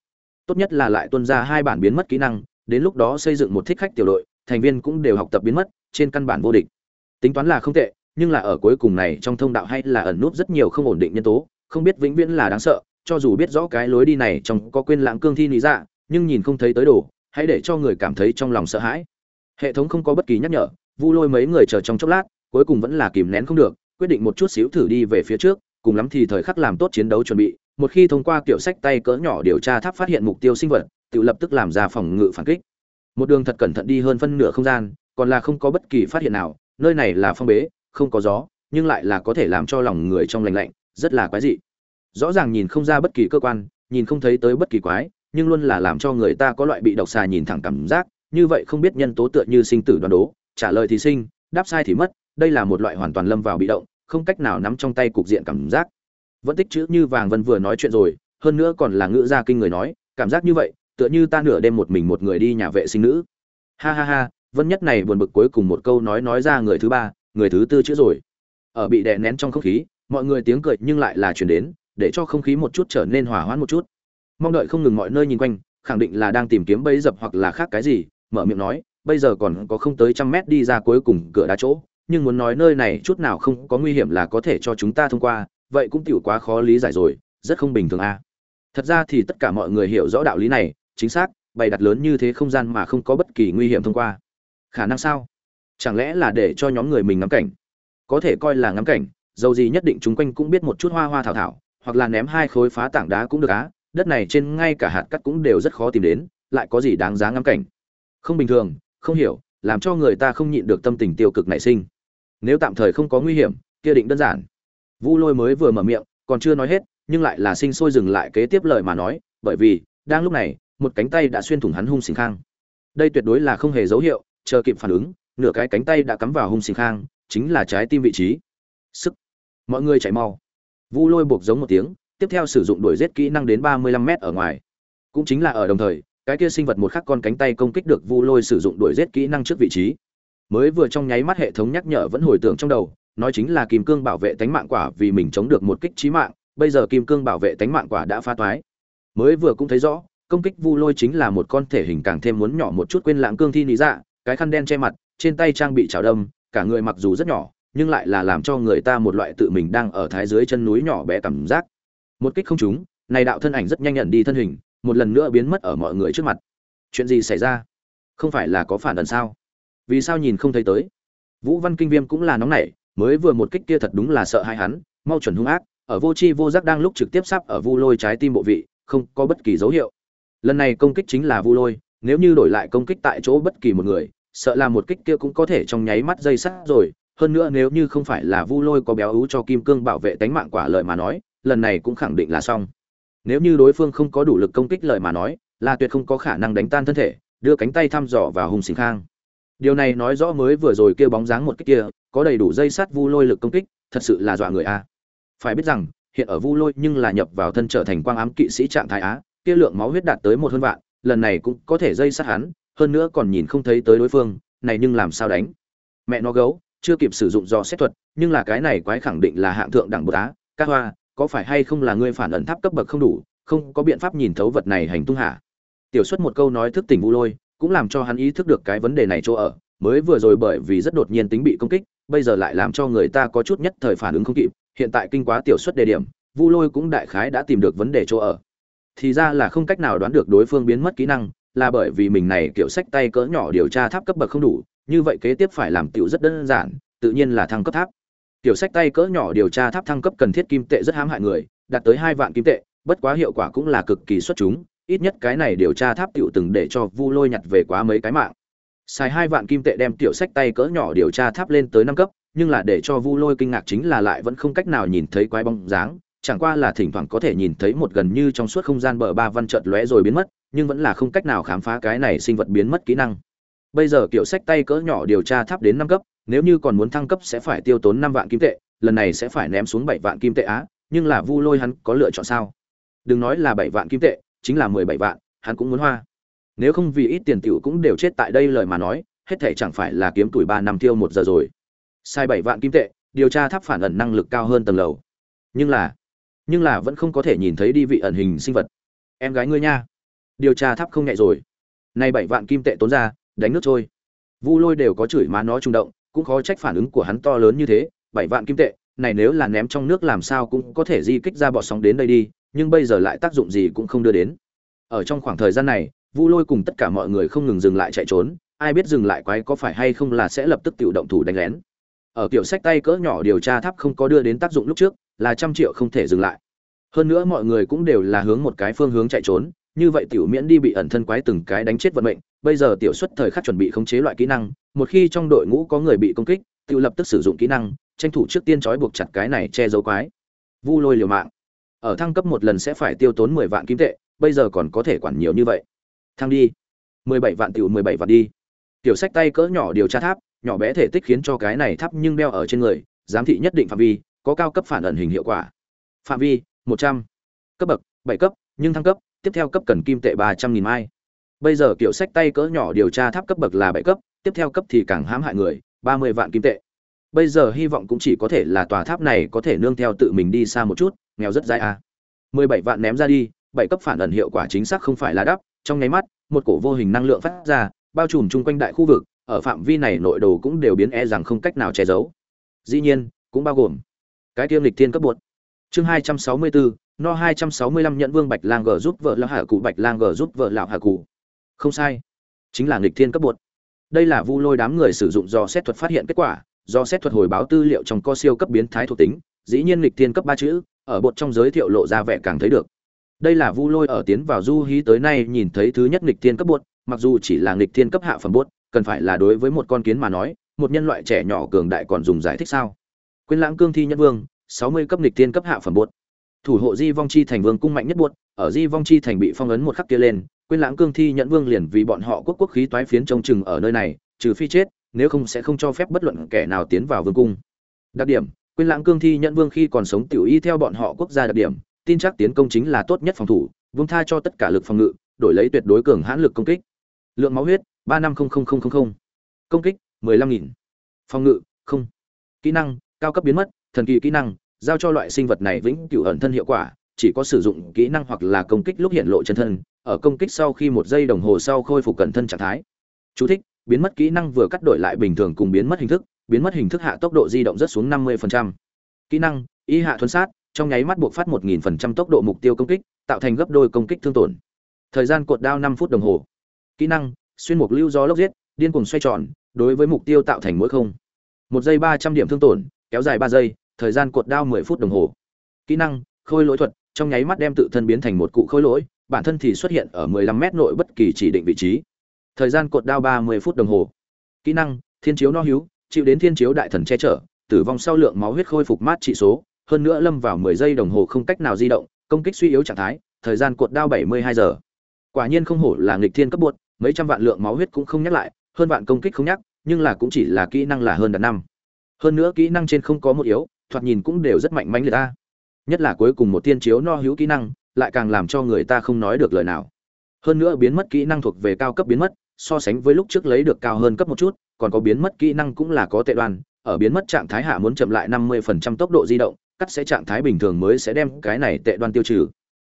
A: Tốt nhất là lại tuân ra hai bản biến mất kỹ năng, đến lúc đó xây dựng một thích khách tiểu đội, thành viên cũng đều học tập biến mất, trên căn bản vô địch. Tính toán là không tệ, nhưng là ở cuối cùng này trong thông đạo hay là ẩn nút rất nhiều không ổn định nhân tố, không biết vĩnh viễn là đáng sợ, cho dù biết rõ cái lối đi này trong có quên lãng cương thi lý dạ nhưng nhìn không thấy tới đồ, hãy để cho người cảm thấy trong lòng sợ hãi. Hệ thống không có bất kỳ nhắc nhở, vu lôi mấy người chờ trong chốc lát, cuối cùng vẫn là kìm nén không được quyết định một chút xíu thử đi về phía trước, cùng lắm thì thời khắc làm tốt chiến đấu chuẩn bị, một khi thông qua kiểu sách tay cỡ nhỏ điều tra tháp phát hiện mục tiêu sinh vật, tự lập tức làm ra phòng ngự phản kích. Một đường thật cẩn thận đi hơn phân nửa không gian, còn là không có bất kỳ phát hiện nào, nơi này là phong bế, không có gió, nhưng lại là có thể làm cho lòng người trong lành lạnh, rất là quái dị. Rõ ràng nhìn không ra bất kỳ cơ quan, nhìn không thấy tới bất kỳ quái, nhưng luôn là làm cho người ta có loại bị độc xà nhìn thẳng cảm giác, như vậy không biết nhân tố tựa như sinh tử đoán đố, trả lời thì sinh, đáp sai thì mất đây là một loại hoàn toàn lâm vào bị động, không cách nào nắm trong tay cục diện cảm giác. Vẫn tích chữ như vàng vân vừa nói chuyện rồi, hơn nữa còn là ngữ gia kinh người nói, cảm giác như vậy, tựa như ta nửa đêm một mình một người đi nhà vệ sinh nữ. Ha ha ha, vân nhất này buồn bực cuối cùng một câu nói nói ra người thứ ba, người thứ tư chữ rồi. Ở bị đè nén trong không khí, mọi người tiếng cười nhưng lại là chuyển đến, để cho không khí một chút trở nên hòa hoãn một chút. Mong đợi không ngừng mọi nơi nhìn quanh, khẳng định là đang tìm kiếm bẫy dập hoặc là khác cái gì, mở miệng nói, bây giờ còn có không tới trăm mét đi ra cuối cùng cửa đá chỗ nhưng muốn nói nơi này chút nào không có nguy hiểm là có thể cho chúng ta thông qua, vậy cũng tiểu quá khó lý giải rồi, rất không bình thường a. Thật ra thì tất cả mọi người hiểu rõ đạo lý này, chính xác, bày đặt lớn như thế không gian mà không có bất kỳ nguy hiểm thông qua. Khả năng sao? Chẳng lẽ là để cho nhóm người mình ngắm cảnh? Có thể coi là ngắm cảnh, dầu gì nhất định chúng quanh cũng biết một chút hoa hoa thảo thảo, hoặc là ném hai khối phá tảng đá cũng được á, đất này trên ngay cả hạt cắt cũng đều rất khó tìm đến, lại có gì đáng giá ngắm cảnh? Không bình thường, không hiểu, làm cho người ta không nhịn được tâm tình tiêu cực nảy sinh nếu tạm thời không có nguy hiểm, kia định đơn giản. Vu lôi mới vừa mở miệng, còn chưa nói hết, nhưng lại là sinh sôi dừng lại kế tiếp lời mà nói, bởi vì, đang lúc này, một cánh tay đã xuyên thủng hắn hung sinh khang. Đây tuyệt đối là không hề dấu hiệu, chờ kịp phản ứng, nửa cái cánh tay đã cắm vào hung sinh khang, chính là trái tim vị trí. Sức. Mọi người chạy mau. Vu lôi buộc giống một tiếng, tiếp theo sử dụng đuổi giết kỹ năng đến ba mươi lăm m ở ngoài. Cũng chính là ở đồng thời, cái kia sinh vật một khắc con cánh tay công kích được vu lôi sử dụng đuổi giết kỹ năng trước vị trí mới vừa trong nháy mắt hệ thống nhắc nhở vẫn hồi tưởng trong đầu, nói chính là kim cương bảo vệ tánh mạng quả vì mình chống được một kích trí mạng, bây giờ kim cương bảo vệ tánh mạng quả đã phá toái. Mới vừa cũng thấy rõ, công kích vu lôi chính là một con thể hình càng thêm muốn nhỏ một chút quên lãng cương thi lý dạ cái khăn đen che mặt, trên tay trang bị chảo đâm, cả người mặc dù rất nhỏ, nhưng lại là làm cho người ta một loại tự mình đang ở thái dưới chân núi nhỏ bé cảm giác. Một kích không trúng, này đạo thân ảnh rất nhanh nhận đi thân hình, một lần nữa biến mất ở mọi người trước mặt. Chuyện gì xảy ra? Không phải là có phản ẩn sao? Vì sao nhìn không thấy tới? Vũ văn kinh viêm cũng là nóng nảy, mới vừa một kích kia thật đúng là sợ hai hắn, mau chuẩn hung ác, ở vô chi vô giác đang lúc trực tiếp sắp ở vu lôi trái tim bộ vị, không có bất kỳ dấu hiệu. Lần này công kích chính là vu lôi, nếu như đổi lại công kích tại chỗ bất kỳ một người, sợ là một kích kia cũng có thể trong nháy mắt dây sắt rồi. Hơn nữa nếu như không phải là vu lôi có béo ú cho kim cương bảo vệ tánh mạng quả lợi mà nói, lần này cũng khẳng định là xong. Nếu như đối phương không có đủ lực công kích lợi mà nói, là tuyệt không có khả năng đánh tan thân thể, đưa cánh tay thăm dò vào hùng xình khang điều này nói rõ mới vừa rồi kêu bóng dáng một kích kia, có đầy đủ dây sắt vu lôi lực công kích, thật sự là dọa người a. Phải biết rằng, hiện ở vu lôi nhưng là nhập vào thân trở thành quang ám kỵ sĩ trạng thái á, kia lượng máu huyết đạt tới một hơn vạn, lần này cũng có thể dây sát hắn, hơn nữa còn nhìn không thấy tới đối phương, này nhưng làm sao đánh? Mẹ nó gấu, chưa kịp sử dụng do xét thuật, nhưng là cái này quái khẳng định là hạng thượng đẳng bột á, ca hoa, có phải hay không là ngươi phản ẩn tháp cấp bậc không đủ, không có biện pháp nhìn thấu vật này hành tung hả? Tiểu xuất một câu nói thức tỉnh vu lôi cũng làm cho hắn ý thức được cái vấn đề này chỗ ở, mới vừa rồi bởi vì rất đột nhiên tính bị công kích, bây giờ lại làm cho người ta có chút nhất thời phản ứng không kịp, hiện tại kinh quá tiểu xuất đề điểm, vu lôi cũng đại khái đã tìm được vấn đề chỗ ở. Thì ra là không cách nào đoán được đối phương biến mất kỹ năng, là bởi vì mình này kiểu sách tay cỡ nhỏ điều tra tháp cấp bậc không đủ, như vậy kế tiếp phải làm tiểu rất đơn giản, tự nhiên là thăng cấp tháp. Tiểu sách tay cỡ nhỏ điều tra tháp thăng cấp cần thiết kim tệ rất hãm hại người, đạt tới hai vạn kim tệ, bất quá hiệu quả cũng là cực kỳ xuất chúng ít nhất cái này điều tra tháp tiểu từng để cho vu lôi nhặt về quá mấy cái mạng. Xài hai vạn kim tệ đem tiểu sách tay cỡ nhỏ điều tra tháp lên tới năm cấp, nhưng là để cho vu lôi kinh ngạc chính là lại vẫn không cách nào nhìn thấy quái bóng dáng, chẳng qua là thỉnh thoảng có thể nhìn thấy một gần như trong suốt không gian bờ ba văn chợt lóe rồi biến mất, nhưng vẫn là không cách nào khám phá cái này sinh vật biến mất kỹ năng. Bây giờ kiểu sách tay cỡ nhỏ điều tra tháp đến năm cấp, nếu như còn muốn thăng cấp sẽ phải tiêu tốn năm vạn kim tệ, lần này sẽ phải ném xuống bảy vạn kim tệ á, nhưng là vu lôi hắn có lựa chọn sao? Đừng nói là bảy vạn kim tệ chính là mười bảy vạn, hắn cũng muốn hoa. Nếu không vì ít tiền tiểu cũng đều chết tại đây lời mà nói, hết thể chẳng phải là kiếm tuổi ba năm tiêu một giờ rồi. Sai bảy vạn kim tệ, điều tra tháp phản ẩn năng lực cao hơn tầng lầu. Nhưng là nhưng là vẫn không có thể nhìn thấy đi vị ẩn hình sinh vật. Em gái ngươi nha. Điều tra tháp không nhẹ rồi. Nay bảy vạn kim tệ tốn ra, đánh nước trôi. Vu lôi đều có chửi má nó trung động, cũng khó trách phản ứng của hắn to lớn như thế. Bảy vạn kim tệ, này nếu là ném trong nước làm sao cũng có thể di kích ra bọt sóng đến đây đi nhưng bây giờ lại tác dụng gì cũng không đưa đến. Ở trong khoảng thời gian này, vu lôi cùng tất cả mọi người không ngừng dừng lại chạy trốn, ai biết dừng lại quái có phải hay không là sẽ lập tức tự động thủ đánh lén. Ở kiểu sách tay cỡ nhỏ điều tra tháp không có đưa đến tác dụng lúc trước, là trăm triệu không thể dừng lại. Hơn nữa mọi người cũng đều là hướng một cái phương hướng chạy trốn, như vậy tiểu miễn đi bị ẩn thân quái từng cái đánh chết vận mệnh, bây giờ tiểu xuất thời khắc chuẩn bị khống chế loại kỹ năng, một khi trong đội ngũ có người bị công kích tự lập tức sử dụng kỹ năng, tranh thủ trước tiên trói buộc chặt cái này che giấu quái. Vu lôi liều mạng ở thăng cấp một lần sẽ phải tiêu tốn mười vạn kim tệ, bây giờ còn có thể quản nhiều như vậy. Thăng đi. mười bảy vạn tiểu mười bảy vạn đi. Tiểu sách tay cỡ nhỏ điều tra tháp, nhỏ bé thể tích khiến cho cái này tháp nhưng đeo ở trên người, giám thị nhất định phạm vi, có cao cấp phản ẩn hình hiệu quả. Phạm vi, một trăm. Cấp bậc, bảy cấp, nhưng thăng cấp, tiếp theo cấp cần kim tệ ba trăm nghìn mai. Bây giờ kiểu sách tay cỡ nhỏ điều tra tháp cấp bậc là bảy cấp, tiếp theo cấp thì càng hãm hại người, ba mươi vạn kim tệ. Bây giờ hy vọng cũng chỉ có thể là tòa tháp này có thể nương theo tự mình đi xa một chút nghèo rất dai à. mười bảy vạn ném ra đi, bảy cấp phản ẩn hiệu quả chính xác không phải là đắp. Trong nháy mắt, một cổ vô hình năng lượng phát ra, bao trùm chung quanh đại khu vực, ở phạm vi này nội đồ cũng đều biến e rằng không cách nào che giấu. Dĩ nhiên, cũng bao gồm cái tiêm lịch thiên cấp bột. Chương hai trăm sáu mươi bốn no hai trăm sáu mươi lăm nhận vương bạch lang g giúp vợ lão hạ cụ, bạch lang g giúp vợ lão hạ cụ. Không sai, chính là nghịch thiên cấp bột. Đây là vu lôi đám người sử dụng do xét thuật phát hiện kết quả, do xét thuật hồi báo tư liệu trong co siêu cấp biến thái thuộc tính. Dĩ nhiên nghịch thiên cấp ba chữ ở bột trong giới thiệu lộ ra vẻ càng thấy được. Đây là vu lôi ở tiến vào du hí tới nay nhìn thấy thứ nhất nghịch thiên cấp bột, mặc dù chỉ là nghịch thiên cấp hạ phẩm bột, cần phải là đối với một con kiến mà nói, một nhân loại trẻ nhỏ cường đại còn dùng giải thích sao? Quyền lãng cương thi nhân vương, sáu mươi cấp nghịch thiên cấp hạ phẩm bột. Thủ hộ di vong chi thành vương cung mạnh nhất bột, ở di vong chi thành bị phong ấn một khắc kia lên quyền lãng cương thi nhận vương liền vì bọn họ quốc quốc khí toái phiến trông chừng ở nơi này, trừ phi chết, nếu không sẽ không cho phép bất luận kẻ nào tiến vào vương cung. Đặc điểm quên lãng cương thi nhận vương khi còn sống tiểu y theo bọn họ quốc gia đặc điểm tin chắc tiến công chính là tốt nhất phòng thủ vương tha cho tất cả lực phòng ngự đổi lấy tuyệt đối cường hãn lực công kích. Lượng máu huyết ba năm công kích mười lăm nghìn. Phòng ngự không. Kỹ năng cao cấp biến mất thần kỳ kỹ năng giao cho loại sinh vật này vĩnh cửu ẩn thân hiệu quả chỉ có sử dụng kỹ năng hoặc là công kích lúc hiện lộ chân thân ở công kích sau khi một giây đồng hồ sau khôi phục cẩn thân trạng thái. Chú thích, biến mất kỹ năng vừa cắt đổi lại bình thường cùng biến mất hình thức biến mất hình thức hạ tốc độ di động rất xuống 50%. kỹ năng y hạ thuần sát trong nháy mắt buộc phát 1000% tốc độ mục tiêu công kích tạo thành gấp đôi công kích thương tổn thời gian cột đao 5 phút đồng hồ kỹ năng xuyên mục lưu gió lốc giết điên cuồng xoay tròn đối với mục tiêu tạo thành mỗi không một giây 300 điểm thương tổn kéo dài 3 giây thời gian cột đao 10 phút đồng hồ. Kỹ năng, khôi lỗi thuật, trong nháy mắt đem tự thân biến thành một cụ khôi lỗi, bản thân thì xuất hiện ở 15 mét nội bất kỳ chỉ định vị trí. Thời gian cột đao 30 phút đồng hồ. Kỹ năng, thiên chiếu no hữu, chịu đến thiên chiếu đại thần che chở, tử vong sau lượng máu huyết khôi phục mát trị số, hơn nữa lâm vào 10 giây đồng hồ không cách nào di động, công kích suy yếu trạng thái, thời gian cuột đao 72 giờ. Quả nhiên không hổ là nghịch thiên cấp bột mấy trăm vạn lượng máu huyết cũng không nhắc lại, hơn vạn công kích không nhắc, nhưng là cũng chỉ là kỹ năng là hơn đạt năm. Hơn nữa kỹ năng trên không có một yếu, thoạt nhìn cũng đều rất mạnh mẽ người ta nhất là cuối cùng một tiên chiếu no hữu kỹ năng lại càng làm cho người ta không nói được lời nào hơn nữa biến mất kỹ năng thuộc về cao cấp biến mất so sánh với lúc trước lấy được cao hơn cấp một chút, còn có biến mất kỹ năng cũng là có tệ đoan, ở biến mất trạng thái hạ muốn chậm lại 50% tốc độ di động, cắt sẽ trạng thái bình thường mới sẽ đem cái này tệ đoan tiêu trừ.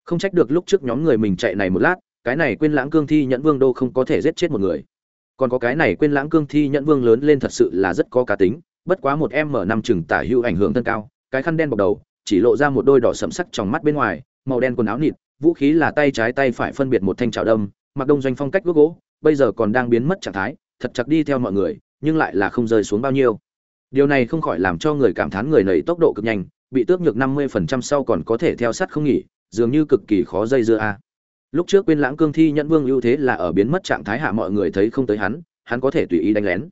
A: Không trách được lúc trước nhóm người mình chạy này một lát, cái này quên lãng cương thi nhẫn vương đô không có thể giết chết một người. Còn có cái này quên lãng cương thi nhẫn vương lớn lên thật sự là rất có cá tính, bất quá một em mở năm chừng tả hữu ảnh hưởng thân cao, cái khăn đen bọc đầu, chỉ lộ ra một đôi đỏ sẫm sắc trong mắt bên ngoài, màu đen quần áo nịt, vũ khí là tay trái tay phải phân biệt một thanh trào đâm, mặc đông doanh phong cách gốc gỗ bây giờ còn đang biến mất trạng thái, thật chặt đi theo mọi người, nhưng lại là không rơi xuống bao nhiêu. Điều này không khỏi làm cho người cảm thán người nầy tốc độ cực nhanh, bị tước nhược năm mươi phần trăm sau còn có thể theo sát không nghỉ, dường như cực kỳ khó dây dưa a. Lúc trước quên lãng cương thi nhẫn vương ưu thế là ở biến mất trạng thái hạ mọi người thấy không tới hắn hắn có thể tùy ý đánh lén.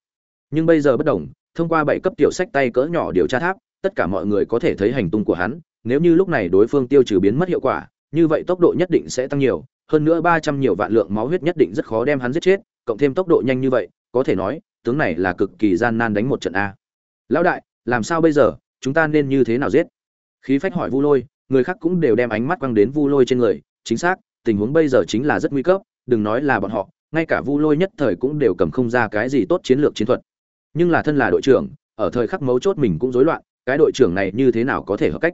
A: Nhưng bây giờ bất đồng, thông qua bảy cấp tiểu sách tay cỡ nhỏ điều tra tháp, tất cả mọi người có thể thấy hành tung của hắn, nếu như lúc này đối phương tiêu trừ biến mất hiệu quả, như vậy tốc độ nhất định sẽ tăng nhiều hơn nữa ba trăm nhiều vạn lượng máu huyết nhất định rất khó đem hắn giết chết, cộng thêm tốc độ nhanh như vậy, có thể nói, tướng này là cực kỳ gian nan đánh một trận a. Lão đại, làm sao bây giờ, chúng ta nên như thế nào giết? Khí phách hỏi vu lôi, người khác cũng đều đem ánh mắt quăng đến vu lôi trên người, chính xác, tình huống bây giờ chính là rất nguy cấp, đừng nói là bọn họ, ngay cả vu lôi nhất thời cũng đều cầm không ra cái gì tốt chiến lược chiến thuật. Nhưng là thân là đội trưởng, ở thời khắc mấu chốt mình cũng rối loạn, cái đội trưởng này như thế nào có thể hợp cách?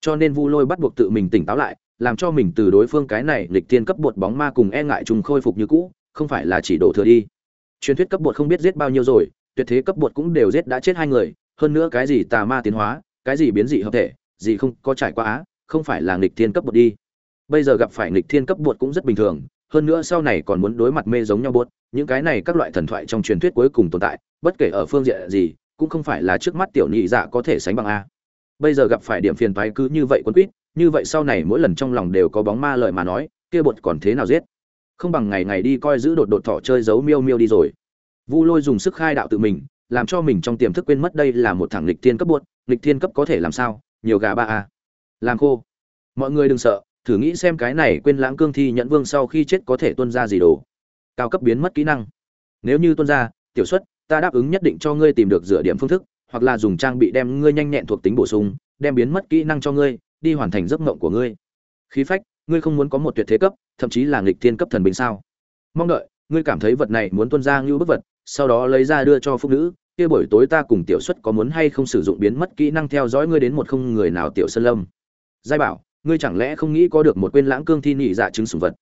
A: Cho nên vu lôi bắt buộc tự mình tỉnh táo lại làm cho mình từ đối phương cái này lịch tiên cấp bột bóng ma cùng e ngại trùng khôi phục như cũ, không phải là chỉ đổ thừa đi. Truyền thuyết cấp bột không biết giết bao nhiêu rồi, tuyệt thế cấp bột cũng đều giết đã chết hai người, hơn nữa cái gì tà ma tiến hóa, cái gì biến dị hợp thể, gì không có trải qua á, không phải là nghịch thiên cấp bột đi. Bây giờ gặp phải nghịch thiên cấp bột cũng rất bình thường, hơn nữa sau này còn muốn đối mặt mê giống nhau bột, những cái này các loại thần thoại trong truyền thuyết cuối cùng tồn tại, bất kể ở phương diện gì, cũng không phải là trước mắt tiểu nhị dạ có thể sánh bằng a bây giờ gặp phải điểm phiền toái cứ như vậy quân quýt, như vậy sau này mỗi lần trong lòng đều có bóng ma lợi mà nói, kia bột còn thế nào giết? Không bằng ngày ngày đi coi giữ đột đột thọ chơi giấu miêu miêu đi rồi. Vu lôi dùng sức khai đạo tự mình, làm cho mình trong tiềm thức quên mất đây là một thằng lịch thiên cấp bột lịch thiên cấp có thể làm sao? Nhiều gà ba a. Làm khô. Mọi người đừng sợ, thử nghĩ xem cái này quên lãng cương thi nhận vương sau khi chết có thể tuân ra gì đồ. Cao cấp biến mất kỹ năng. Nếu như tuân ra, tiểu xuất, ta đáp ứng nhất định cho ngươi tìm được dựa điểm phương thức hoặc là dùng trang bị đem ngươi nhanh nhẹn thuộc tính bổ sung, đem biến mất kỹ năng cho ngươi, đi hoàn thành giấc mộng của ngươi. Khí phách, ngươi không muốn có một tuyệt thế cấp, thậm chí là nghịch thiên cấp thần binh sao? Mong đợi, ngươi cảm thấy vật này muốn tuân ra như bức vật, sau đó lấy ra đưa cho phụ nữ, kia buổi tối ta cùng tiểu xuất có muốn hay không sử dụng biến mất kỹ năng theo dõi ngươi đến một không người nào tiểu sơn lâm? Giai bảo, ngươi chẳng lẽ không nghĩ có được một quên lãng cương thi nhị dạ chứng sủng vật?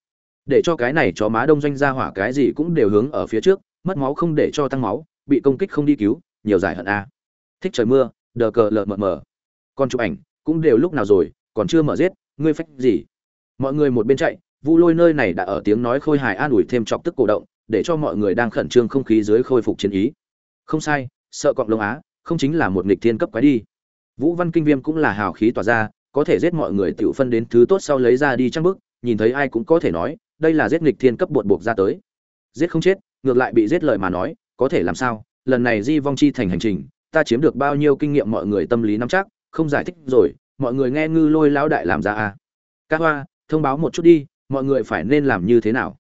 A: Để cho cái này chó má đông doanh ra hỏa cái gì cũng đều hướng ở phía trước, mất máu không để cho tăng máu, bị công kích không đi cứu, nhiều giải hận a thích trời mưa, đờ cờ lờ mờ mờ. Còn chụp ảnh, cũng đều lúc nào rồi, còn chưa mở giết, ngươi phách gì? Mọi người một bên chạy, vu lôi nơi này đã ở tiếng nói khôi hài an ủi thêm chọc tức cổ động, để cho mọi người đang khẩn trương không khí dưới khôi phục chiến ý. Không sai, sợ cọng lông á, không chính là một nghịch thiên cấp quái đi. Vũ văn kinh viêm cũng là hào khí tỏa ra, có thể giết mọi người tự phân đến thứ tốt sau lấy ra đi trăng bức, nhìn thấy ai cũng có thể nói, đây là giết nghịch thiên cấp bột buộc ra tới. Giết không chết, ngược lại bị giết lời mà nói, có thể làm sao? Lần này di vong chi thành hành trình ta chiếm được bao nhiêu kinh nghiệm mọi người tâm lý nắm chắc, không giải thích rồi, mọi người nghe ngư lôi lão đại làm ra à. Các hoa, thông báo một chút đi, mọi người phải nên làm như thế nào?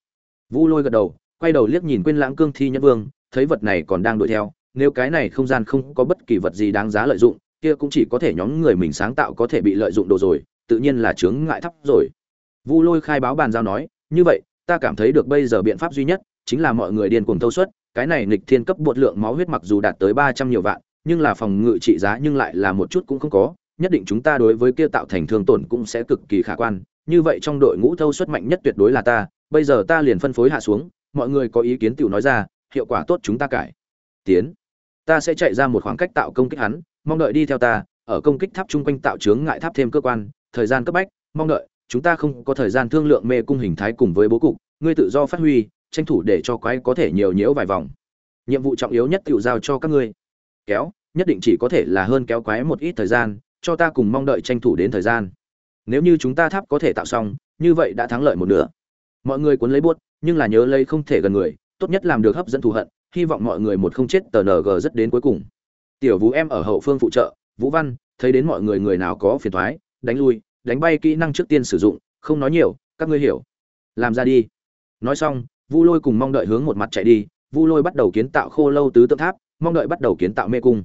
A: Vu lôi gật đầu, quay đầu liếc nhìn quên lãng cương thi nhân vương, thấy vật này còn đang đuổi theo, nếu cái này không gian không có bất kỳ vật gì đáng giá lợi dụng, kia cũng chỉ có thể nhóm người mình sáng tạo có thể bị lợi dụng đồ rồi, tự nhiên là chướng ngại thấp rồi. Vu lôi khai báo bàn giao nói, như vậy, ta cảm thấy được bây giờ biện pháp duy nhất chính là mọi người điên cuồng thâu suất, cái này nghịch thiên cấp bột lượng máu huyết mặc dù đạt tới ba trăm nhiều vạn nhưng là phòng ngự trị giá nhưng lại là một chút cũng không có, nhất định chúng ta đối với kia tạo thành thương tổn cũng sẽ cực kỳ khả quan. Như vậy trong đội ngũ thâu suất mạnh nhất tuyệt đối là ta, bây giờ ta liền phân phối hạ xuống, mọi người có ý kiến tiểu nói ra, hiệu quả tốt chúng ta cải. Tiến. Ta sẽ chạy ra một khoảng cách tạo công kích hắn, mong đợi đi theo ta, ở công kích tháp chung quanh tạo chướng ngại tháp thêm cơ quan, thời gian cấp bách, mong đợi, chúng ta không có thời gian thương lượng mê cung hình thái cùng với bố cục, ngươi tự do phát huy, tranh thủ để cho quái có thể nhiều nhiễu vài vòng. Nhiệm vụ trọng yếu nhất tự giao cho các ngươi kéo, nhất định chỉ có thể là hơn kéo quái một ít thời gian, cho ta cùng mong đợi tranh thủ đến thời gian. Nếu như chúng ta tháp có thể tạo xong, như vậy đã thắng lợi một nửa. Mọi người cuốn lấy buốt nhưng là nhớ lấy không thể gần người, tốt nhất làm được hấp dẫn thù hận, hy vọng mọi người một không chết tờ ng rất đến cuối cùng. Tiểu vũ em ở hậu phương phụ trợ, vũ văn, thấy đến mọi người người nào có phiền thoái, đánh lui, đánh bay kỹ năng trước tiên sử dụng, không nói nhiều, các ngươi hiểu. Làm ra đi. Nói xong, vu lôi cùng mong đợi hướng một mặt chạy đi, vu lôi bắt đầu kiến tạo khô lâu tứ tượng tháp mong đợi bắt đầu kiến tạo mê cung.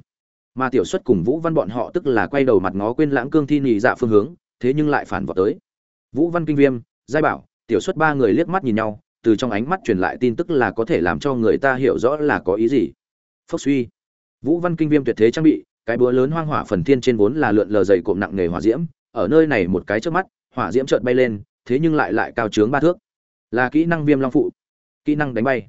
A: Mà tiểu xuất cùng vũ văn bọn họ tức là quay đầu mặt ngó quên lãng cương thi nhị dạ phương hướng, thế nhưng lại phản vào tới. Vũ văn kinh viêm, giai bảo, tiểu xuất ba người liếc mắt nhìn nhau, từ trong ánh mắt truyền lại tin tức là có thể làm cho người ta hiểu rõ là có ý gì. Phốc suy. Vũ văn kinh viêm tuyệt thế trang bị, cái búa lớn hoang hỏa phần thiên trên vốn là lượn lờ dày cộm nặng nghề hỏa diễm, ở nơi này một cái trước mắt, hỏa diễm chợt bay lên, thế nhưng lại lại cao trướng ba thước. Là kỹ năng viêm long phụ. Kỹ năng đánh bay.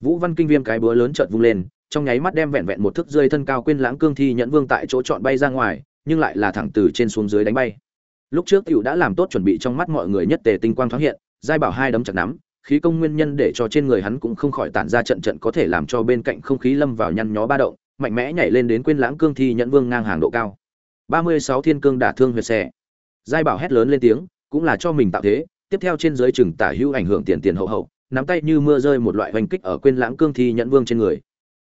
A: Vũ văn kinh viêm cái búa lớn chợt vung lên trong nháy mắt đem vẹn vẹn một thước rơi thân cao quên lãng cương thi nhẫn vương tại chỗ chọn bay ra ngoài, nhưng lại là thẳng từ trên xuống dưới đánh bay. Lúc trước cựu đã làm tốt chuẩn bị trong mắt mọi người nhất tề tinh quang thoáng hiện, giai bảo hai đấm chặt nắm, khí công nguyên nhân để cho trên người hắn cũng không khỏi tản ra trận trận có thể làm cho bên cạnh không khí lâm vào nhăn nhó ba động, mạnh mẽ nhảy lên đến quên lãng cương thi nhẫn vương ngang hàng độ cao. Ba mươi sáu thiên cương đả thương huyệt xe giai bảo hét lớn lên tiếng, cũng là cho mình tạo thế, tiếp theo trên dưới chừng tả hữu ảnh hưởng tiền tiền hậu hậu, nắm tay như mưa rơi một loại hoành kích ở quên lãng cương thi nhẫn vương trên người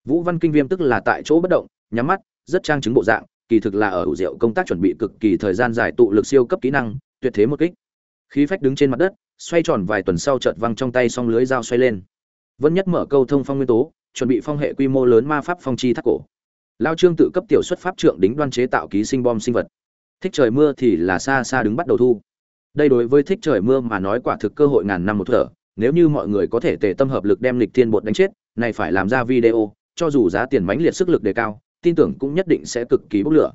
A: vũ văn kinh viêm tức là tại chỗ bất động, nhắm mắt, rất trang chứng bộ dạng, kỳ thực là ở ủ rượu công tác chuẩn bị cực kỳ thời gian dài tụ lực siêu cấp kỹ năng, tuyệt thế một kích. Khí phách đứng trên mặt đất, xoay tròn vài tuần sau chợt văng trong tay song lưới dao xoay lên. Vẫn nhất mở câu thông phong nguyên tố, chuẩn bị phong hệ quy mô lớn ma pháp phong chi thác cổ. Lao trương tự cấp tiểu xuất pháp trượng đính đoan chế tạo ký sinh bom sinh vật. Thích trời mưa thì là xa xa đứng bắt đầu thu. Đây đối với thích trời mưa mà nói quả thực cơ hội ngàn năm một thở, nếu như mọi người có thể tề tâm hợp lực đem lịch thiên bột đánh chết, này phải làm ra video cho dù giá tiền mánh liệt sức lực đề cao, tin tưởng cũng nhất định sẽ cực kỳ bốc lửa.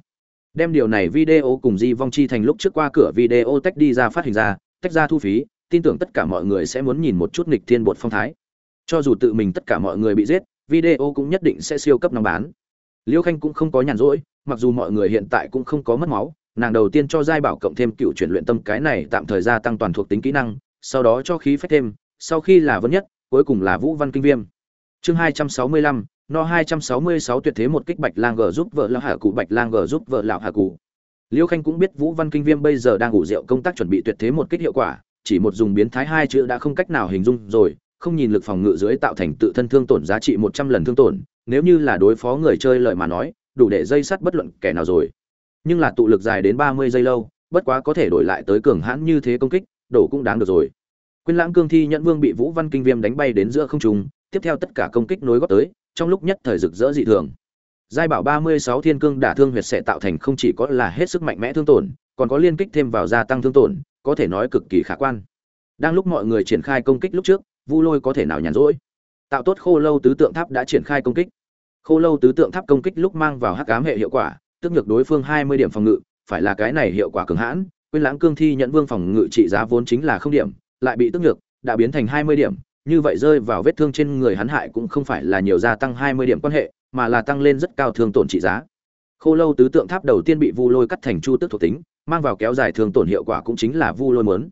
A: Đem điều này video cùng di vong chi thành lúc trước qua cửa video tách đi ra phát hình ra, tách ra thu phí, tin tưởng tất cả mọi người sẽ muốn nhìn một chút nghịch thiên bột phong thái. Cho dù tự mình tất cả mọi người bị giết, video cũng nhất định sẽ siêu cấp nóng bán. Liêu khanh cũng không có nhàn rỗi, mặc dù mọi người hiện tại cũng không có mất máu, nàng đầu tiên cho giai bảo cộng thêm cựu chuyển luyện tâm cái này tạm thời gia tăng toàn thuộc tính kỹ năng, sau đó cho khí phách thêm, sau khi là vấn nhất, cuối cùng là vũ văn kinh viêm. Chương hai trăm sáu mươi lăm no hai trăm sáu mươi sáu tuyệt thế một kích bạch lang g giúp vợ lão hạ cụ bạch lang g giúp vợ lão hạ cụ liêu khanh cũng biết vũ văn kinh viêm bây giờ đang ngủ rượu, công tác chuẩn bị tuyệt thế một kích hiệu quả, chỉ một dùng biến thái hai chữ đã không cách nào hình dung rồi, không nhìn lực phòng ngự dưới tạo thành tự thân thương tổn giá trị một trăm lần thương tổn, nếu như là đối phó người chơi lợi mà nói, đủ để dây sắt bất luận kẻ nào rồi. Nhưng là tụ lực dài đến ba mươi giây lâu, bất quá có thể đổi lại tới cường hãn như thế công kích, đổ cũng đáng được rồi. Quyên lãng cương thi nhẫn vương bị vũ văn kinh viêm đánh bay đến giữa không trung, tiếp theo tất cả công kích nối góp tới trong lúc nhất thời rực rỡ dị thường. Giai bảo ba mươi sáu thiên cương đả thương huyệt sẽ tạo thành không chỉ có là hết sức mạnh mẽ thương tổn, còn có liên kích thêm vào gia tăng thương tổn, có thể nói cực kỳ khả quan. Đang lúc mọi người triển khai công kích lúc trước, vu lôi có thể nào nhàn rỗi? Tạo tốt khô lâu tứ tượng tháp đã triển khai công kích. Khô lâu tứ tượng tháp công kích lúc mang vào hắc ám hệ hiệu quả, tức nhược đối phương hai mươi điểm phòng ngự, phải là cái này hiệu quả cường hãn, quên lãng cương thi nhận vương phòng ngự trị giá vốn chính là không điểm, lại bị tức nhược, đã biến thành hai mươi điểm như vậy rơi vào vết thương trên người hắn hại cũng không phải là nhiều gia tăng hai mươi điểm quan hệ, mà là tăng lên rất cao thương tổn trị giá. Khô lâu tứ tượng tháp đầu tiên bị vu lôi cắt thành chu tước thuộc tính, mang vào kéo dài thương tổn hiệu quả cũng chính là vu lôi muốn.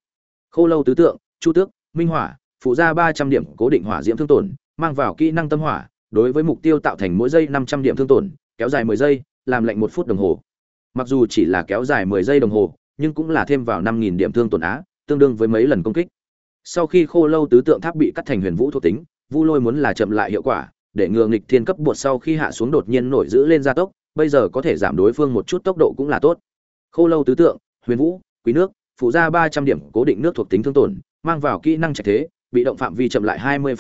A: khô lâu tứ tượng, chu tước, minh hỏa, phụ ra ba trăm điểm cố định hỏa diễm thương tổn, mang vào kỹ năng tâm hỏa, đối với mục tiêu tạo thành mỗi giây năm trăm điểm thương tổn, kéo dài mười giây, làm lệnh một phút đồng hồ. Mặc dù chỉ là kéo dài mười giây đồng hồ, nhưng cũng là thêm vào năm nghìn điểm thương tổn á, tương đương với mấy lần công kích sau khi khô lâu tứ tượng tháp bị cắt thành huyền vũ thuộc tính, vu lôi muốn là chậm lại hiệu quả, để ngừa nghịch thiên cấp bột sau khi hạ xuống đột nhiên nổi giữ lên gia tốc, bây giờ có thể giảm đối phương một chút tốc độ cũng là tốt. Khô lâu tứ tượng, huyền vũ, quý nước, phụ ra ba trăm điểm cố định nước thuộc tính thương tổn, mang vào kỹ năng trạch thế, bị động phạm vi chậm lại hai mươi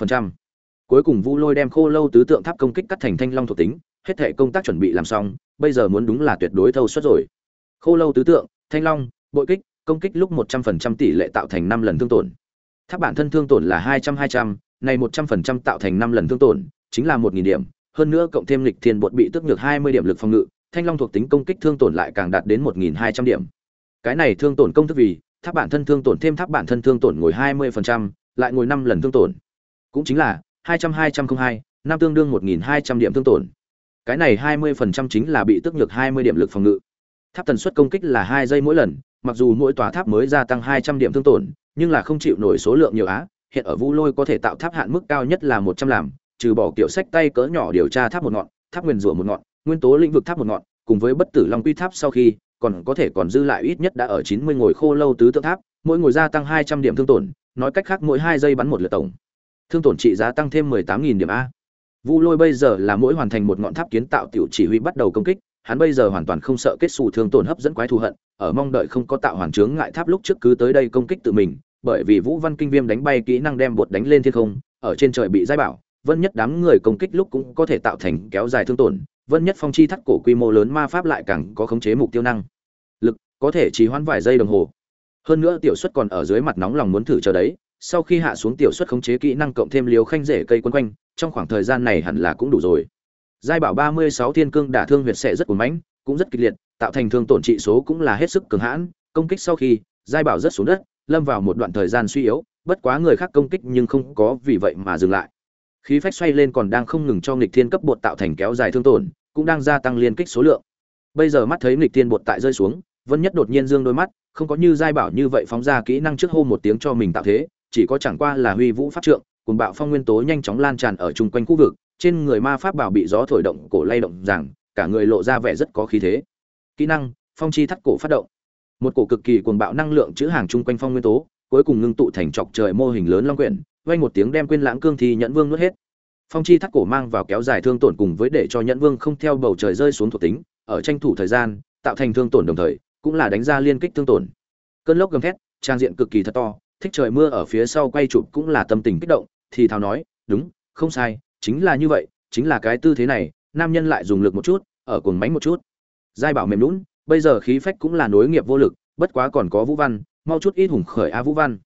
A: cuối cùng vu lôi đem khô lâu tứ tượng tháp công kích cắt thành thanh long thuộc tính, hết thể công tác chuẩn bị làm xong, bây giờ muốn đúng là tuyệt đối thâu suất rồi. Khô lâu tứ tượng, thanh long, bội kích, công kích lúc một trăm phần trăm tỷ lệ tạo thành năm lần thương tổn tháp bản thân thương tổn là hai trăm hai trăm, này một trăm phần trăm tạo thành năm lần thương tổn, chính là một nghìn điểm. Hơn nữa cộng thêm lịch thiên bột bị tức nhược hai mươi điểm lực phòng ngự, thanh long thuộc tính công kích thương tổn lại càng đạt đến một nghìn hai trăm điểm. Cái này thương tổn công thức vì, tháp bản thân thương tổn thêm tháp bản thân thương tổn ngồi hai mươi phần trăm, lại ngồi năm lần thương tổn. Cũng chính là hai trăm hai trăm không hai, năm tương đương một nghìn hai trăm điểm thương tổn. Cái này hai mươi phần trăm chính là bị tức nhược hai mươi điểm lực phòng ngự. Tháp tần suất công kích là hai giây mỗi lần mặc dù mỗi tòa tháp mới gia tăng hai trăm điểm thương tổn, nhưng là không chịu nổi số lượng nhiều á, hiện ở vũ lôi có thể tạo tháp hạn mức cao nhất là một trăm làm, trừ bỏ kiểu sách tay cỡ nhỏ điều tra tháp một ngọn, tháp nguyên rủa một ngọn, nguyên tố lĩnh vực tháp một ngọn, cùng với bất tử long quy tháp sau khi, còn có thể còn dư lại ít nhất đã ở chín mươi ngồi khô lâu tứ tượng tháp, mỗi ngồi gia tăng hai trăm điểm thương tổn, nói cách khác mỗi hai giây bắn một lượt tổng. Thương tổn trị giá tăng thêm mười tám nghìn điểm a vu lôi bây giờ là mỗi hoàn thành một ngọn tháp kiến tạo tiểu chỉ huy bắt đầu công kích, hắn bây giờ hoàn toàn không sợ kết xù thương tổn hấp dẫn quái thù hận ở mong đợi không có tạo hoàn chướng ngại tháp lúc trước cứ tới đây công kích tự mình, bởi vì vũ văn kinh viêm đánh bay kỹ năng đem bột đánh lên thiên không, ở trên trời bị giai bảo, vân nhất đám người công kích lúc cũng có thể tạo thành kéo dài thương tổn, vân nhất phong chi thắt cổ quy mô lớn ma pháp lại càng có khống chế mục tiêu năng. Lực có thể chỉ hoãn vài giây đồng hồ. Hơn nữa tiểu suất còn ở dưới mặt nóng lòng muốn thử chờ đấy, sau khi hạ xuống tiểu suất khống chế kỹ năng cộng thêm liều khanh rễ cây quấn quanh, trong khoảng thời gian này hẳn là cũng đủ rồi. Giai bảo ba mươi sáu thiên cương đả thương huyệt sẽ rất cuồng mãnh, cũng rất kịch liệt tạo thành thương tổn trị số cũng là hết sức cường hãn, công kích sau khi, giai bảo rất xuống đất, lâm vào một đoạn thời gian suy yếu, bất quá người khác công kích nhưng không có vì vậy mà dừng lại. Khí phách xoay lên còn đang không ngừng cho nghịch thiên cấp bột tạo thành kéo dài thương tổn, cũng đang gia tăng liên kích số lượng. Bây giờ mắt thấy nghịch thiên bột tại rơi xuống, vân nhất đột nhiên dương đôi mắt, không có như giai bảo như vậy phóng ra kỹ năng trước hô một tiếng cho mình tạo thế, chỉ có chẳng qua là huy vũ pháp trượng cùng bạo phong nguyên tố nhanh chóng lan tràn ở chung quanh khu vực, trên người ma pháp bảo bị gió thổi động, cổ lay động rằng cả người lộ ra vẻ rất có khí thế kỹ năng, phong chi thắt cổ phát động. Một cổ cực kỳ cuồng bạo năng lượng chữ hàng chung quanh phong nguyên tố, cuối cùng ngưng tụ thành chọc trời mô hình lớn long quyển, vang một tiếng đem quên lãng cương thi nhẫn vương nuốt hết. Phong chi thắt cổ mang vào kéo dài thương tổn cùng với để cho nhẫn vương không theo bầu trời rơi xuống thuộc tính, ở tranh thủ thời gian, tạo thành thương tổn đồng thời, cũng là đánh ra liên kích thương tổn. Cơn lốc gầm thét, trang diện cực kỳ thật to, thích trời mưa ở phía sau quay chụp cũng là tâm tình kích động, thì thào nói, đúng, không sai, chính là như vậy, chính là cái tư thế này, nam nhân lại dùng lực một chút, ở cuồng mánh một chút giai bảo mềm lún bây giờ khí phách cũng là nối nghiệp vô lực, bất quá còn có vũ văn, mau chút ít hùng khởi a vũ văn.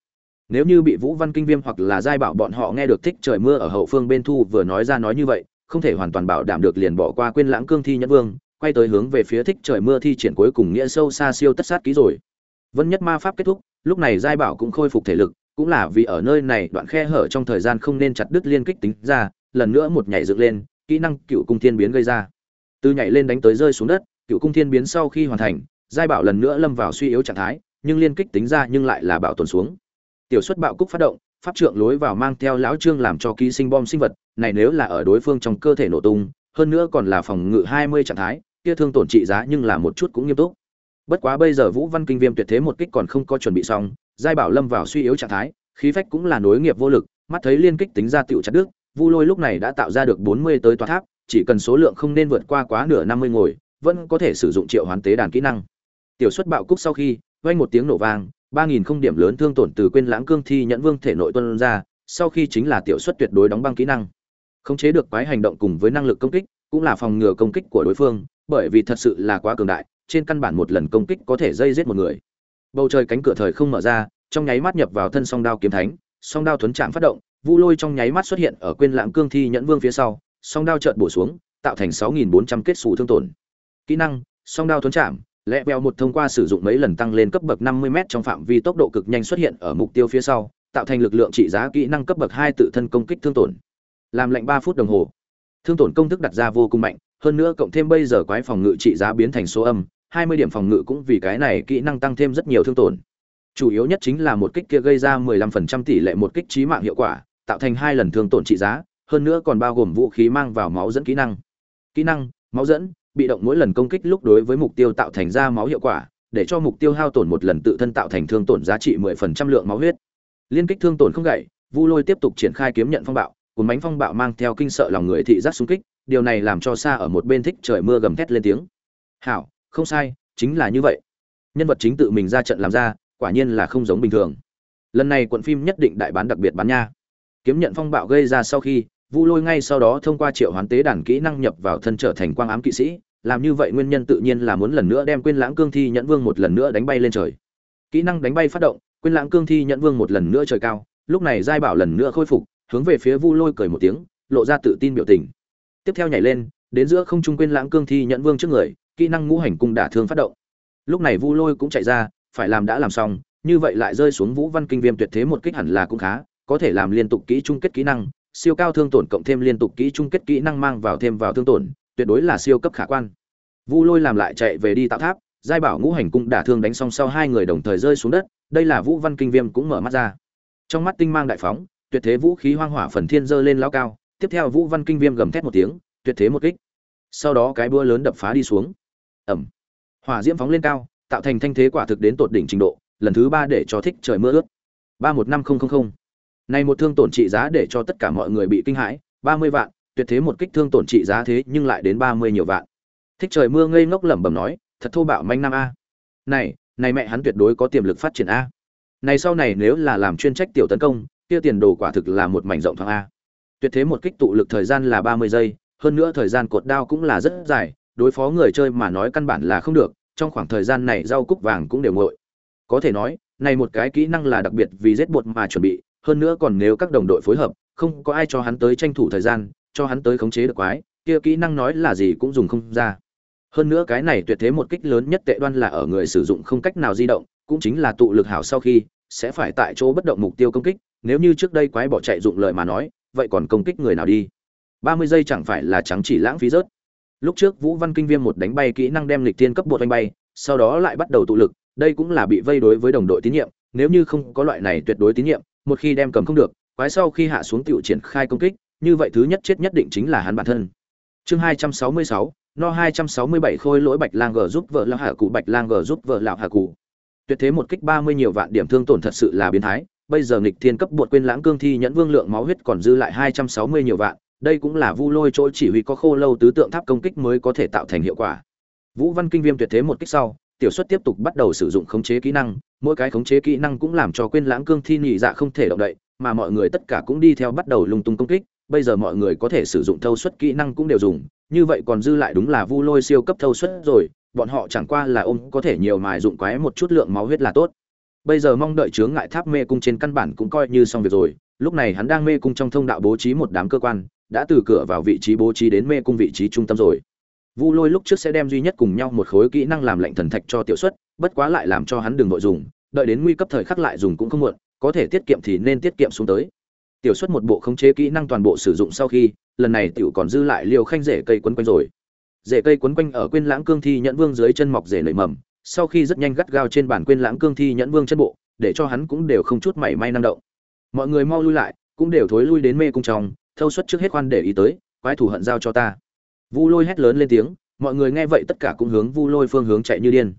A: Nếu như bị vũ văn kinh viêm hoặc là giai bảo bọn họ nghe được thích trời mưa ở hậu phương bên thu vừa nói ra nói như vậy, không thể hoàn toàn bảo đảm được liền bỏ qua quên lãng cương thi nhất vương, quay tới hướng về phía thích trời mưa thi triển cuối cùng nghĩa sâu xa siêu tất sát ký rồi. Vân nhất ma pháp kết thúc, lúc này giai bảo cũng khôi phục thể lực, cũng là vì ở nơi này đoạn khe hở trong thời gian không nên chặt đứt liên kích tính ra, lần nữa một nhảy dựng lên, kỹ năng cựu cung thiên biến gây ra. Từ nhảy lên đánh tới rơi xuống đất cựu cung thiên biến sau khi hoàn thành, giai bảo lần nữa lâm vào suy yếu trạng thái, nhưng liên kích tính ra nhưng lại là bảo tồn xuống. Tiểu xuất bạo cúc phát động, pháp trượng lối vào mang theo lão trương làm cho ký sinh bom sinh vật, này nếu là ở đối phương trong cơ thể nổ tung, hơn nữa còn là phòng ngự hai mươi trạng thái, kia thương tổn trị giá nhưng là một chút cũng nghiêm túc. Bất quá bây giờ vũ văn kinh viêm tuyệt thế một kích còn không có chuẩn bị xong, giai bảo lâm vào suy yếu trạng thái, khí phách cũng là nối nghiệp vô lực, mắt thấy liên kích tính ra tiểu chặt đức vu lôi lúc này đã tạo ra được bốn mươi tới tòa tháp, chỉ cần số lượng không nên vượt qua quá nửa năm mươi ngồi vẫn có thể sử dụng triệu hoán tế đàn kỹ năng. Tiểu xuất bạo cúc sau khi, vang một tiếng nổ vang, ba nghìn không điểm lớn thương tổn từ quên lãng cương thi nhẫn vương thể nội tuân ra, sau khi chính là tiểu xuất tuyệt đối đóng băng kỹ năng. Khống chế được quái hành động cùng với năng lực công kích, cũng là phòng ngừa công kích của đối phương, bởi vì thật sự là quá cường đại, trên căn bản một lần công kích có thể dây giết một người. Bầu trời cánh cửa thời không mở ra, trong nháy mắt nhập vào thân song đao kiếm thánh, song đao thuấn chạm phát động, vu lôi trong nháy mắt xuất hiện ở quên lãng cương thi nhẫn vương phía sau, song đao chợt bổ xuống, tạo thành 6.400 kết xù thương tổn kỹ năng, song đao thuấn chạm, lẹ bèo một thông qua sử dụng mấy lần tăng lên cấp bậc 50 m trong phạm vi tốc độ cực nhanh xuất hiện ở mục tiêu phía sau, tạo thành lực lượng trị giá kỹ năng cấp bậc hai tự thân công kích thương tổn. Làm lệnh 3 phút đồng hồ, thương tổn công thức đặt ra vô cùng mạnh, hơn nữa cộng thêm bây giờ quái phòng ngự trị giá biến thành số âm 20 điểm phòng ngự cũng vì cái này kỹ năng tăng thêm rất nhiều thương tổn. Chủ yếu nhất chính là một kích kia gây ra 15% tỷ lệ một kích trí mạng hiệu quả, tạo thành hai lần thương tổn trị giá, hơn nữa còn bao gồm vũ khí mang vào máu dẫn kỹ năng. Kỹ năng, máu dẫn bị động mỗi lần công kích lúc đối với mục tiêu tạo thành ra máu hiệu quả, để cho mục tiêu hao tổn một lần tự thân tạo thành thương tổn giá trị 10% lượng máu huyết. Liên kích thương tổn không gãy vu lôi tiếp tục triển khai kiếm nhận phong bạo cùng bánh phong bạo mang theo kinh sợ lòng người thị giác xung kích, điều này làm cho xa ở một bên thích trời mưa gầm thét lên tiếng. Hảo, không sai, chính là như vậy. Nhân vật chính tự mình ra trận làm ra, quả nhiên là không giống bình thường. Lần này quận phim nhất định đại bán đặc biệt bán nha. Kiếm nhận phong bạo gây ra sau khi vu lôi ngay sau đó thông qua triệu hoán tế đàn kỹ năng nhập vào thân trở thành quang ám kỵ sĩ, làm như vậy nguyên nhân tự nhiên là muốn lần nữa đem quên lãng cương thi nhẫn vương một lần nữa đánh bay lên trời. Kỹ năng đánh bay phát động, quên lãng cương thi nhẫn vương một lần nữa trời cao, lúc này giai bảo lần nữa khôi phục, hướng về phía vu lôi cười một tiếng, lộ ra tự tin biểu tình. Tiếp theo nhảy lên, đến giữa không trung quên lãng cương thi nhẫn vương trước người, kỹ năng ngũ hành cung đả thương phát động. Lúc này vu lôi cũng chạy ra, phải làm đã làm xong, như vậy lại rơi xuống vũ văn kinh viêm tuyệt thế một kích hẳn là cũng khá, có thể làm liên tục kỹ chung kết kỹ năng siêu cao thương tổn cộng thêm liên tục kỹ chung kết kỹ năng mang vào thêm vào thương tổn, tuyệt đối là siêu cấp khả quan. Vu lôi làm lại chạy về đi tạo tháp, giai bảo ngũ hành cung đả thương đánh xong sau hai người đồng thời rơi xuống đất, đây là vũ văn kinh viêm cũng mở mắt ra. Trong mắt tinh mang đại phóng, tuyệt thế vũ khí hoang hỏa phần thiên giơ lên lao cao, tiếp theo vũ văn kinh viêm gầm thét một tiếng, tuyệt thế một kích. Sau đó cái búa lớn đập phá đi xuống. Ầm. hỏa diễm phóng lên cao, tạo thành thanh thế quả thực đến tột đỉnh trình độ, lần thứ ba để cho thích trời mưa ướt. Ba một năm không không không này một thương tổn trị giá để cho tất cả mọi người bị kinh hãi, ba mươi vạn, tuyệt thế một kích thương tổn trị giá thế nhưng lại đến ba mươi nhiều vạn. Thích trời mưa ngây ngốc lẩm bẩm nói, thật thô bạo manh nam a. Này này mẹ hắn tuyệt đối có tiềm lực phát triển a. Này sau này nếu là làm chuyên trách tiểu tấn công, kia tiền đồ quả thực là một mảnh rộng thoáng a. Tuyệt thế một kích tụ lực thời gian là ba mươi giây, hơn nữa thời gian cột đao cũng là rất dài, đối phó người chơi mà nói căn bản là không được, trong khoảng thời gian này rau cúc vàng cũng đều nguội. Có thể nói, này một cái kỹ năng là đặc biệt vì giết bột mà chuẩn bị hơn nữa còn nếu các đồng đội phối hợp, không có ai cho hắn tới tranh thủ thời gian, cho hắn tới khống chế được quái, kia kỹ năng nói là gì cũng dùng không ra. Hơn nữa cái này tuyệt thế một kích lớn nhất tệ đoan là ở người sử dụng không cách nào di động, cũng chính là tụ lực hảo sau khi, sẽ phải tại chỗ bất động mục tiêu công kích, nếu như trước đây quái bỏ chạy dụng lời mà nói, vậy còn công kích người nào đi? Ba mươi giây chẳng phải là trắng chỉ lãng phí rớt. Lúc trước vũ văn kinh viêm một đánh bay kỹ năng đem lịch tiên cấp bột đánh bay, sau đó lại bắt đầu tụ lực, đây cũng là bị vây đối với đồng đội tín nhiệm, nếu như không có loại này tuyệt đối tín nhiệm một khi đem cầm không được, quái sau khi hạ xuống tiểu triển khai công kích, như vậy thứ nhất chết nhất định chính là hắn bản thân. Chương hai trăm sáu mươi sáu, no hai trăm sáu mươi bảy khôi lỗi bạch lang g giúp vợ lão hạ cụ, bạch lang g giúp vợ lão hạ cụ. Tuyệt thế một kích ba mươi nhiều vạn điểm thương tổn thật sự là biến thái, bây giờ nghịch thiên cấp bột quên lãng cương thi nhẫn vương lượng máu huyết còn dư lại hai trăm sáu mươi nhiều vạn, đây cũng là vu lôi chỗ chỉ huy có khô lâu tứ tượng tháp công kích mới có thể tạo thành hiệu quả. Vũ văn kinh viêm tuyệt thế một kích sau tiểu xuất tiếp tục bắt đầu sử dụng khống chế kỹ năng, mỗi cái khống chế kỹ năng cũng làm cho quên lãng cương thi nhị dạ không thể động đậy, mà mọi người tất cả cũng đi theo bắt đầu lung tung công kích, bây giờ mọi người có thể sử dụng thâu suất kỹ năng cũng đều dùng, như vậy còn dư lại đúng là vu lôi siêu cấp thâu suất rồi, bọn họ chẳng qua là ôm có thể nhiều mài dụng quái một chút lượng máu huyết là tốt. Bây giờ mong đợi chướng ngại tháp mê cung trên căn bản cũng coi như xong việc rồi, lúc này hắn đang mê cung trong thông đạo bố trí một đám cơ quan, đã từ cửa vào vị trí bố trí đến mê cung vị trí trung tâm rồi vu lôi lúc trước sẽ đem duy nhất cùng nhau một khối kỹ năng làm lệnh thần thạch cho tiểu xuất, bất quá lại làm cho hắn đừng nội dùng, đợi đến nguy cấp thời khắc lại dùng cũng không muộn, có thể tiết kiệm thì nên tiết kiệm xuống tới. Tiểu xuất một bộ khống chế kỹ năng toàn bộ sử dụng sau khi, lần này tiểu còn dư lại liều khanh rễ cây quấn quanh rồi. Rễ cây quấn quanh ở quên lãng cương thi nhẫn vương dưới chân mọc rễ nảy mầm, sau khi rất nhanh gắt gao trên bản quên lãng cương thi nhẫn vương chân bộ, để cho hắn cũng đều không chút mảy may năng động. Mọi người mau lui lại, cũng đều thối lui đến mê cung trong, thâu suất trước hết khoan để ý tới, quái thủ hận giao cho ta vu lôi hét lớn lên tiếng, mọi người nghe vậy tất cả cũng hướng vu lôi phương hướng chạy như điên.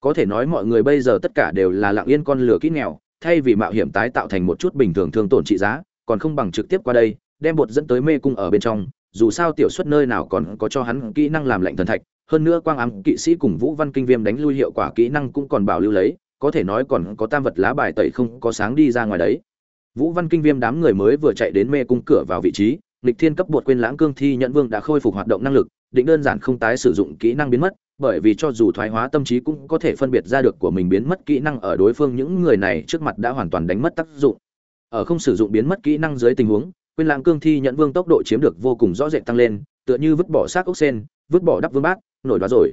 A: Có thể nói mọi người bây giờ tất cả đều là lặng yên con lửa kỹ nghèo, thay vì mạo hiểm tái tạo thành một chút bình thường thương tổn trị giá, còn không bằng trực tiếp qua đây, đem bột dẫn tới mê cung ở bên trong, dù sao tiểu xuất nơi nào còn có cho hắn kỹ năng làm lệnh thần thạch, hơn nữa quang ám kỵ sĩ cùng vũ văn kinh viêm đánh lui hiệu quả kỹ năng cũng còn bảo lưu lấy, có thể nói còn có tam vật lá bài tẩy không có sáng đi ra ngoài đấy. Vũ văn kinh viêm đám người mới vừa chạy đến mê cung cửa vào vị trí lịch thiên cấp bột quên lãng cương thi nhận vương đã khôi phục hoạt động năng lực, định đơn giản không tái sử dụng kỹ năng biến mất, bởi vì cho dù thoái hóa tâm trí cũng có thể phân biệt ra được của mình biến mất kỹ năng ở đối phương những người này trước mặt đã hoàn toàn đánh mất tác dụng. Ở không sử dụng biến mất kỹ năng dưới tình huống, quên lãng cương thi nhận vương tốc độ chiếm được vô cùng rõ rệt tăng lên, tựa như vứt bỏ xác ốc sen, vứt bỏ đắp vương bát, nổi đó rồi.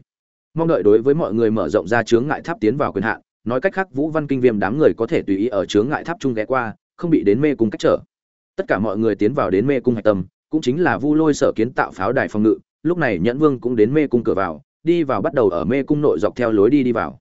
A: Mong đợi đối với mọi người mở rộng ra chướng ngại tháp tiến vào quyền hạn, nói cách khác vũ văn kinh viêm đám người có thể tùy ý ở chướng ngại tháp chung ghé qua, không bị đến mê cùng cách trở tất cả mọi người tiến vào đến mê cung hạch tâm cũng chính là vu lôi sở kiến tạo pháo đài phòng ngự lúc này nhẫn vương cũng đến mê cung cửa vào đi vào bắt đầu ở mê cung nội dọc theo lối đi đi vào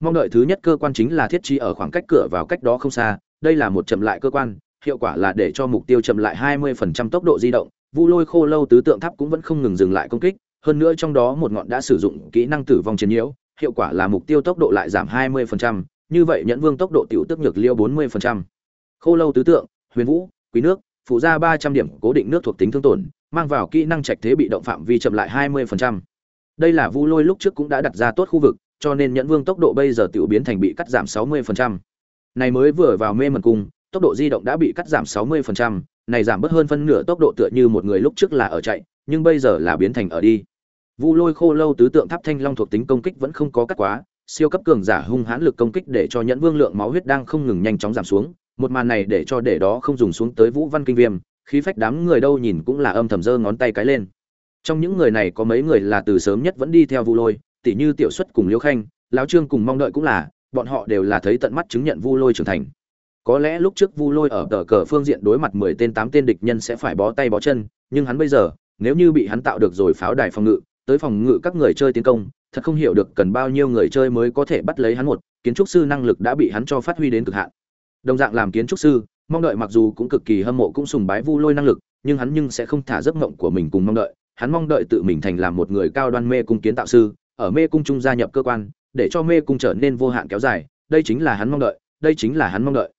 A: mong đợi thứ nhất cơ quan chính là thiết trí ở khoảng cách cửa vào cách đó không xa đây là một chậm lại cơ quan hiệu quả là để cho mục tiêu chậm lại 20% tốc độ di động vu lôi khô lâu tứ tượng tháp cũng vẫn không ngừng dừng lại công kích hơn nữa trong đó một ngọn đã sử dụng kỹ năng tử vong chiến nhiễu hiệu quả là mục tiêu tốc độ lại giảm 20%, như vậy nhẫn vương tốc độ tiểu tức nhược liêu 40%. khô lâu tứ tượng huyền vũ quý nước phụ ra 300 điểm cố định nước thuộc tính thương tổn mang vào kỹ năng trạch thế bị động phạm vi chậm lại 20%. Đây là Vu Lôi lúc trước cũng đã đặt ra tốt khu vực, cho nên Nhẫn Vương tốc độ bây giờ tiểu biến thành bị cắt giảm 60%. Này mới vừa vào mê mẩn cung, tốc độ di động đã bị cắt giảm 60%, này giảm bớt hơn phân nửa tốc độ tựa như một người lúc trước là ở chạy, nhưng bây giờ là biến thành ở đi. Vu Lôi khô lâu tứ tượng tháp thanh long thuộc tính công kích vẫn không có cắt quá, siêu cấp cường giả hung hãn lực công kích để cho Nhẫn Vương lượng máu huyết đang không ngừng nhanh chóng giảm xuống, một màn này để cho để đó không dùng xuống tới Vũ Văn Kinh Viêm, khí phách đám người đâu nhìn cũng là âm thầm giơ ngón tay cái lên. Trong những người này có mấy người là từ sớm nhất vẫn đi theo vu lôi tỷ như tiểu xuất cùng liễu khanh lão trương cùng mong đợi cũng là bọn họ đều là thấy tận mắt chứng nhận vu lôi trưởng thành. Có lẽ lúc trước vu lôi ở tờ cờ phương diện đối mặt mười tên tám tên địch nhân sẽ phải bó tay bó chân nhưng hắn bây giờ nếu như bị hắn tạo được rồi pháo đài phòng ngự tới phòng ngự các người chơi tiến công thật không hiểu được cần bao nhiêu người chơi mới có thể bắt lấy hắn một kiến trúc sư năng lực đã bị hắn cho phát huy đến cực hạn đồng dạng làm kiến trúc sư, mong đợi mặc dù cũng cực kỳ hâm mộ cũng sùng bái vu lôi năng lực, nhưng hắn nhưng sẽ không thả giấc mộng của mình cùng mong đợi. Hắn mong đợi tự mình thành làm một người cao đoan mê cung kiến tạo sư, ở mê cung trung gia nhập cơ quan, để cho mê cung trở nên vô hạn kéo dài. Đây chính là hắn mong đợi, đây chính là hắn mong đợi.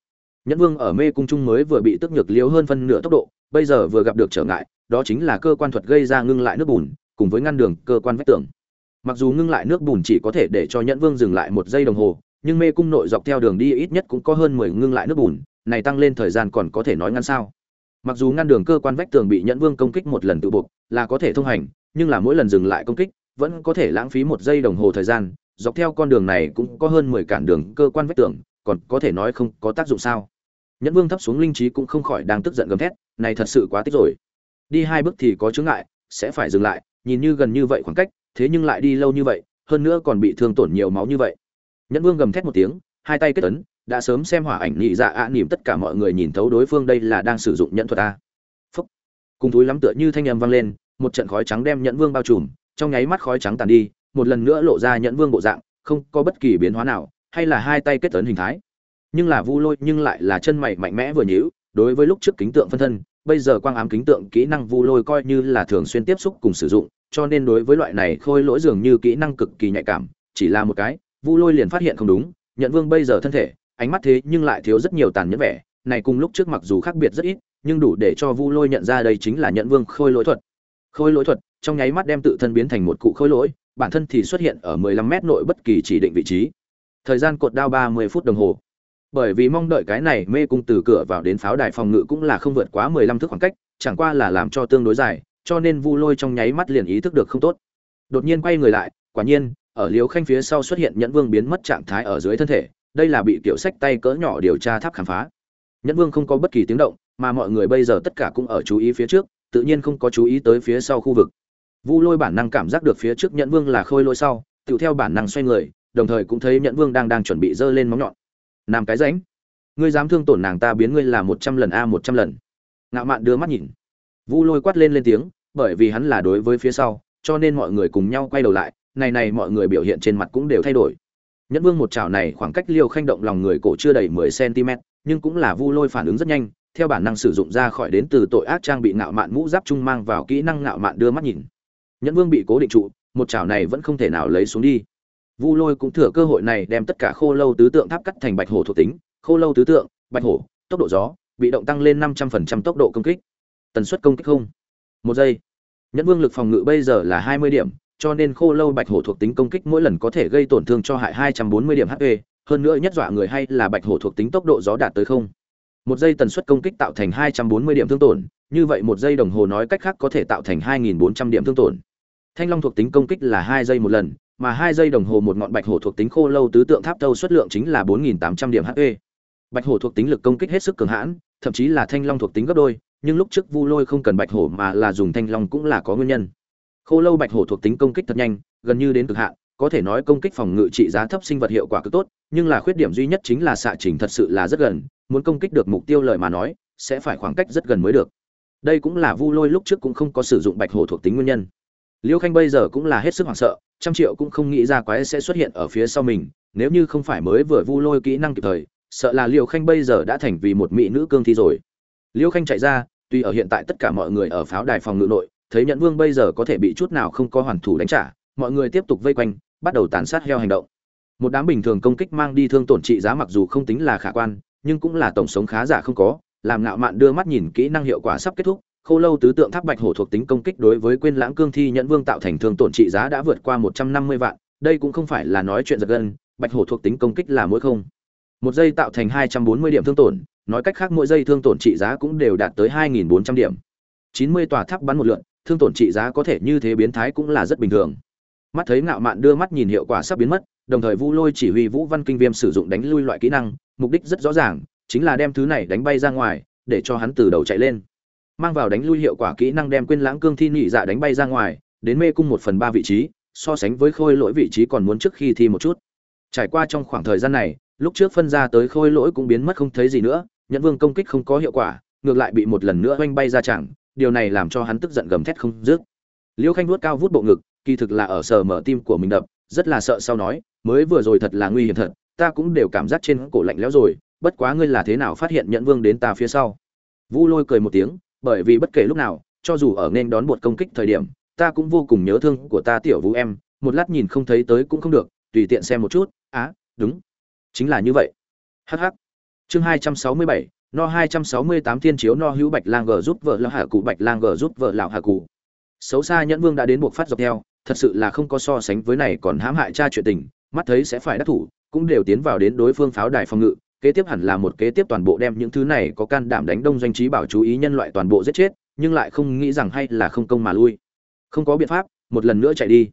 A: Nhẫn vương ở mê cung trung mới vừa bị tức nhược liếu hơn phân nửa tốc độ, bây giờ vừa gặp được trở ngại, đó chính là cơ quan thuật gây ra ngưng lại nước bùn, cùng với ngăn đường cơ quan vách tường. Mặc dù ngưng lại nước bùn chỉ có thể để cho nhẫn vương dừng lại một giây đồng hồ nhưng mê cung nội dọc theo đường đi ít nhất cũng có hơn mười ngưng lại nước bùn, này tăng lên thời gian còn có thể nói ngắn sao? Mặc dù ngăn đường cơ quan vách tường bị nhẫn vương công kích một lần tự buộc, là có thể thông hành, nhưng là mỗi lần dừng lại công kích, vẫn có thể lãng phí một giây đồng hồ thời gian, dọc theo con đường này cũng có hơn mười cản đường cơ quan vách tường, còn có thể nói không có tác dụng sao? Nhẫn vương thấp xuống linh trí cũng không khỏi đang tức giận gầm thét, này thật sự quá tích rồi. Đi hai bước thì có chướng ngại, sẽ phải dừng lại, nhìn như gần như vậy khoảng cách, thế nhưng lại đi lâu như vậy, hơn nữa còn bị thương tổn nhiều máu như vậy nhẫn vương gầm thét một tiếng hai tay kết ấn đã sớm xem hỏa ảnh nhị dạ ạ à, nỉm tất cả mọi người nhìn thấu đối phương đây là đang sử dụng nhẫn thuật a phúc. Cùng túi lắm tựa như thanh âm vang lên một trận khói trắng đem nhẫn vương bao trùm trong nháy mắt khói trắng tàn đi một lần nữa lộ ra nhẫn vương bộ dạng không có bất kỳ biến hóa nào hay là hai tay kết ấn hình thái. Nhưng là vu lôi nhưng lại là chân mày mạnh mẽ vừa nhíu đối với lúc trước kính tượng phân thân bây giờ quang ám kính tượng kỹ năng vu lôi coi như là thường xuyên tiếp xúc cùng sử dụng cho nên đối với loại này khôi lỗi dường như kỹ năng cực kỳ nhạy cảm chỉ là một cái vu lôi liền phát hiện không đúng nhận vương bây giờ thân thể, ánh mắt thế nhưng lại thiếu rất nhiều tàn nhẫn vẻ. Này cùng lúc trước mặc dù khác biệt rất ít, nhưng đủ để cho vu lôi nhận ra đây chính là nhận vương khôi lỗi thuật. Khôi lỗi thuật, trong nháy mắt đem tự thân biến thành một cụ khôi lỗi, bản thân thì xuất hiện ở 15 mét nội bất kỳ chỉ định vị trí. Thời gian cột đao 30 phút đồng hồ. Bởi vì mong đợi cái này mê cung từ cửa vào đến pháo đài phòng ngự cũng là không vượt quá 15 thước khoảng cách, chẳng qua là làm cho tương đối dài, cho nên vu lôi trong nháy mắt liền ý thức được không tốt. Đột nhiên quay người lại, quả nhiên ở liếu khanh phía sau xuất hiện nhẫn vương biến mất trạng thái ở dưới thân thể, đây là bị kiểu sách tay cỡ nhỏ điều tra tháp khám phá. Nhẫn vương không có bất kỳ tiếng động, mà mọi người bây giờ tất cả cũng ở chú ý phía trước, tự nhiên không có chú ý tới phía sau khu vực. Vu lôi bản năng cảm giác được phía trước nhẫn vương là khôi lôi sau, tự theo bản năng xoay người, đồng thời cũng thấy nhẫn vương đang đang chuẩn bị giơ lên móng nhọn. Làm cái ránh, ngươi dám thương tổn nàng ta biến ngươi là một trăm lần a một trăm lần. Ngạo mạn đưa mắt nhìn. Vu lôi quát lên lên tiếng, bởi vì hắn là đối với phía sau, cho nên mọi người cùng nhau quay đầu lại này này mọi người biểu hiện trên mặt cũng đều thay đổi. Nhẫn vương một chảo này khoảng cách liêu khanh động lòng người cổ chưa đầy mười cm nhưng cũng là vu lôi phản ứng rất nhanh, theo bản năng sử dụng ra khỏi đến từ tội ác trang bị ngạo mạn mũ giáp trung mang vào kỹ năng ngạo mạn đưa mắt nhìn. Nhẫn vương bị cố định trụ, một chảo này vẫn không thể nào lấy xuống đi. Vu lôi cũng thừa cơ hội này đem tất cả khô lâu tứ tượng tháp cắt thành bạch hổ thuộc tính, khô lâu tứ tượng, bạch hổ, tốc độ gió, bị động tăng lên năm trăm phần trăm tốc độ công kích. Tần suất công kích không. Một giây. Nhẫn vương lực phòng ngự bây giờ là hai mươi điểm cho nên khô lâu bạch hổ thuộc tính công kích mỗi lần có thể gây tổn thương cho hại hai trăm bốn mươi điểm hp hơn nữa nhất dọa người hay là bạch hổ thuộc tính tốc độ gió đạt tới không. Một giây tần suất công kích tạo thành hai trăm bốn mươi điểm thương tổn, như vậy một giây đồng hồ nói cách khác có thể tạo thành hai nghìn bốn trăm điểm thương tổn. Thanh long thuộc tính công kích là hai giây một lần, mà hai giây đồng hồ một ngọn bạch hổ thuộc tính khô lâu tứ tượng tháp tâu xuất lượng chính là bốn nghìn tám trăm điểm hp bạch hổ thuộc tính lực công kích hết sức cường hãn, thậm chí là thanh long thuộc tính gấp đôi, nhưng lúc trước vu lôi không cần bạch hổ mà là dùng thanh long cũng là có nguyên nhân khô lâu bạch hổ thuộc tính công kích thật nhanh, gần như đến cực hạn, có thể nói công kích phòng ngự trị giá thấp sinh vật hiệu quả cực tốt, nhưng là khuyết điểm duy nhất chính là xạ trình thật sự là rất gần, muốn công kích được mục tiêu lợi mà nói, sẽ phải khoảng cách rất gần mới được. Đây cũng là vu lôi lúc trước cũng không có sử dụng bạch hổ thuộc tính nguyên nhân. Liêu khanh bây giờ cũng là hết sức hoảng sợ, trăm triệu cũng không nghĩ ra quái sẽ xuất hiện ở phía sau mình, nếu như không phải mới vừa vu lôi kỹ năng kịp thời, sợ là liêu khanh bây giờ đã thành vì một mỹ nữ cương thi rồi. Liêu khanh chạy ra, tuy ở hiện tại tất cả mọi người ở pháo đài phòng ngự nội thấy Nhẫn vương bây giờ có thể bị chút nào không có hoàn thủ đánh trả, mọi người tiếp tục vây quanh, bắt đầu tàn sát heo hành động. Một đám bình thường công kích mang đi thương tổn trị giá mặc dù không tính là khả quan, nhưng cũng là tổng sống khá giả không có, làm ngạo mạn đưa mắt nhìn kỹ năng hiệu quả sắp kết thúc khâu lâu tứ tượng tháp bạch hổ thuộc tính công kích đối với quên lãng cương thi nhẫn vương tạo thành thương tổn trị giá đã vượt qua một trăm năm mươi vạn, đây cũng không phải là nói chuyện giật gân, bạch hổ thuộc tính công kích là mỗi không. Một giây tạo thành hai trăm bốn mươi điểm thương tổn, nói cách khác mỗi giây thương tổn trị giá cũng đều đạt tới hai nghìn bốn trăm điểm. Chín mươi tòa tháp bắn một lượn thương tổn trị giá có thể như thế biến thái cũng là rất bình thường. Mắt thấy ngạo mạn đưa mắt nhìn hiệu quả sắp biến mất, đồng thời vu lôi chỉ huy vũ văn kinh viêm sử dụng đánh lui loại kỹ năng, mục đích rất rõ ràng, chính là đem thứ này đánh bay ra ngoài, để cho hắn từ đầu chạy lên. Mang vào đánh lui hiệu quả kỹ năng đem quên lãng cương thi nhị dạ đánh bay ra ngoài, đến mê cung một phần ba vị trí, so sánh với khôi lỗi vị trí còn muốn trước khi thi một chút. Trải qua trong khoảng thời gian này, lúc trước phân ra tới khôi lỗi cũng biến mất không thấy gì nữa, nhẫn vương công kích không có hiệu quả, ngược lại bị một lần nữa oanh bay ra chẳng điều này làm cho hắn tức giận gầm thét không dứt. Liễu Khanh vuốt cao vút bộ ngực, kỳ thực là ở sờ mở tim của mình đập, rất là sợ sau nói, mới vừa rồi thật là nguy hiểm thật, ta cũng đều cảm giác trên cổ lạnh lẽo rồi, bất quá ngươi là thế nào phát hiện Nhẫn Vương đến ta phía sau? Vu Lôi cười một tiếng, bởi vì bất kể lúc nào, cho dù ở nên đón một công kích thời điểm, ta cũng vô cùng nhớ thương của ta tiểu Vũ em, một lát nhìn không thấy tới cũng không được, tùy tiện xem một chút, á, đúng, chính là như vậy. Hắc hắc. Chương 267, no hai trăm sáu mươi tám thiên chiếu no hữu bạch lang gờ giúp vợ lão hạ cụ, bạch lang gờ giúp vợ lão hạ cụ. Xấu xa nhẫn vương đã đến buộc phát dọc theo, thật sự là không có so sánh với này còn hãm hại cha chuyện tình, mắt thấy sẽ phải đắc thủ, cũng đều tiến vào đến đối phương pháo đài phòng ngự, kế tiếp hẳn là một kế tiếp toàn bộ đem những thứ này có can đảm đánh đông doanh trí bảo chú ý nhân loại toàn bộ giết chết, nhưng lại không nghĩ rằng hay là không công mà lui. Không có biện pháp, một lần nữa chạy đi.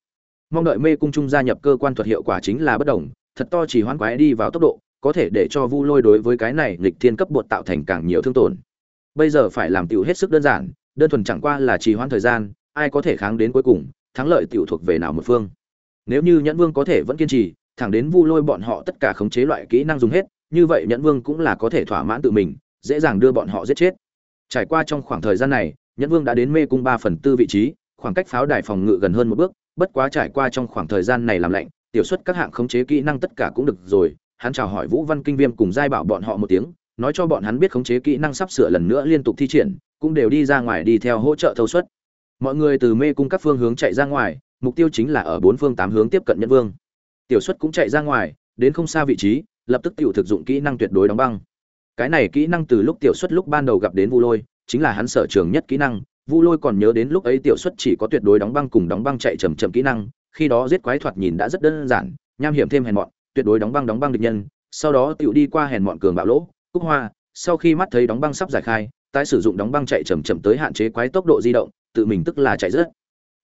A: Mong đợi mê cung trung gia nhập cơ quan thuật hiệu quả chính là bất đồng, thật to chỉ hoãn quái đi vào tốc độ có thể để cho vu lôi đối với cái này nghịch thiên cấp bột tạo thành càng nhiều thương tổn. Bây giờ phải làm tiểu hết sức đơn giản, đơn thuần chẳng qua là trì hoãn thời gian, ai có thể kháng đến cuối cùng, thắng lợi tiểu thuộc về nào một phương. Nếu như nhẫn vương có thể vẫn kiên trì, thẳng đến vu lôi bọn họ tất cả khống chế loại kỹ năng dùng hết, như vậy nhẫn vương cũng là có thể thỏa mãn tự mình, dễ dàng đưa bọn họ giết chết. Trải qua trong khoảng thời gian này, nhẫn vương đã đến mê cung ba phần tư vị trí, khoảng cách pháo đài phòng ngự gần hơn một bước, bất quá trải qua trong khoảng thời gian này làm lạnh, tiểu suất các hạng khống chế kỹ năng tất cả cũng được rồi hắn chào hỏi vũ văn kinh viêm cùng giai bảo bọn họ một tiếng, nói cho bọn hắn biết khống chế kỹ năng sắp sửa lần nữa liên tục thi triển, cũng đều đi ra ngoài đi theo hỗ trợ thâu suất. Mọi người từ mê cung các phương hướng chạy ra ngoài, mục tiêu chính là ở bốn phương tám hướng tiếp cận nhân vương. Tiểu suất cũng chạy ra ngoài, đến không xa vị trí, lập tức tiểu thực dụng kỹ năng tuyệt đối đóng băng. Cái này kỹ năng từ lúc tiểu Suất lúc ban đầu gặp đến vu lôi, chính là hắn sở trường nhất kỹ năng, vu lôi còn nhớ đến lúc ấy tiểu Suất chỉ có tuyệt đối đóng băng cùng đóng băng chạy chậm chậm kỹ năng, khi đó giết quái thoạt nhìn đã rất đơn giản, nham hiểm thêm hèn mọn tuyệt đối đóng băng đóng băng địch nhân, sau đó tiểu đi qua hèn mọn cường bạo lỗ, cúc hoa, sau khi mắt thấy đóng băng sắp giải khai, tái sử dụng đóng băng chạy chậm chậm tới hạn chế quái tốc độ di động, tự mình tức là chạy rất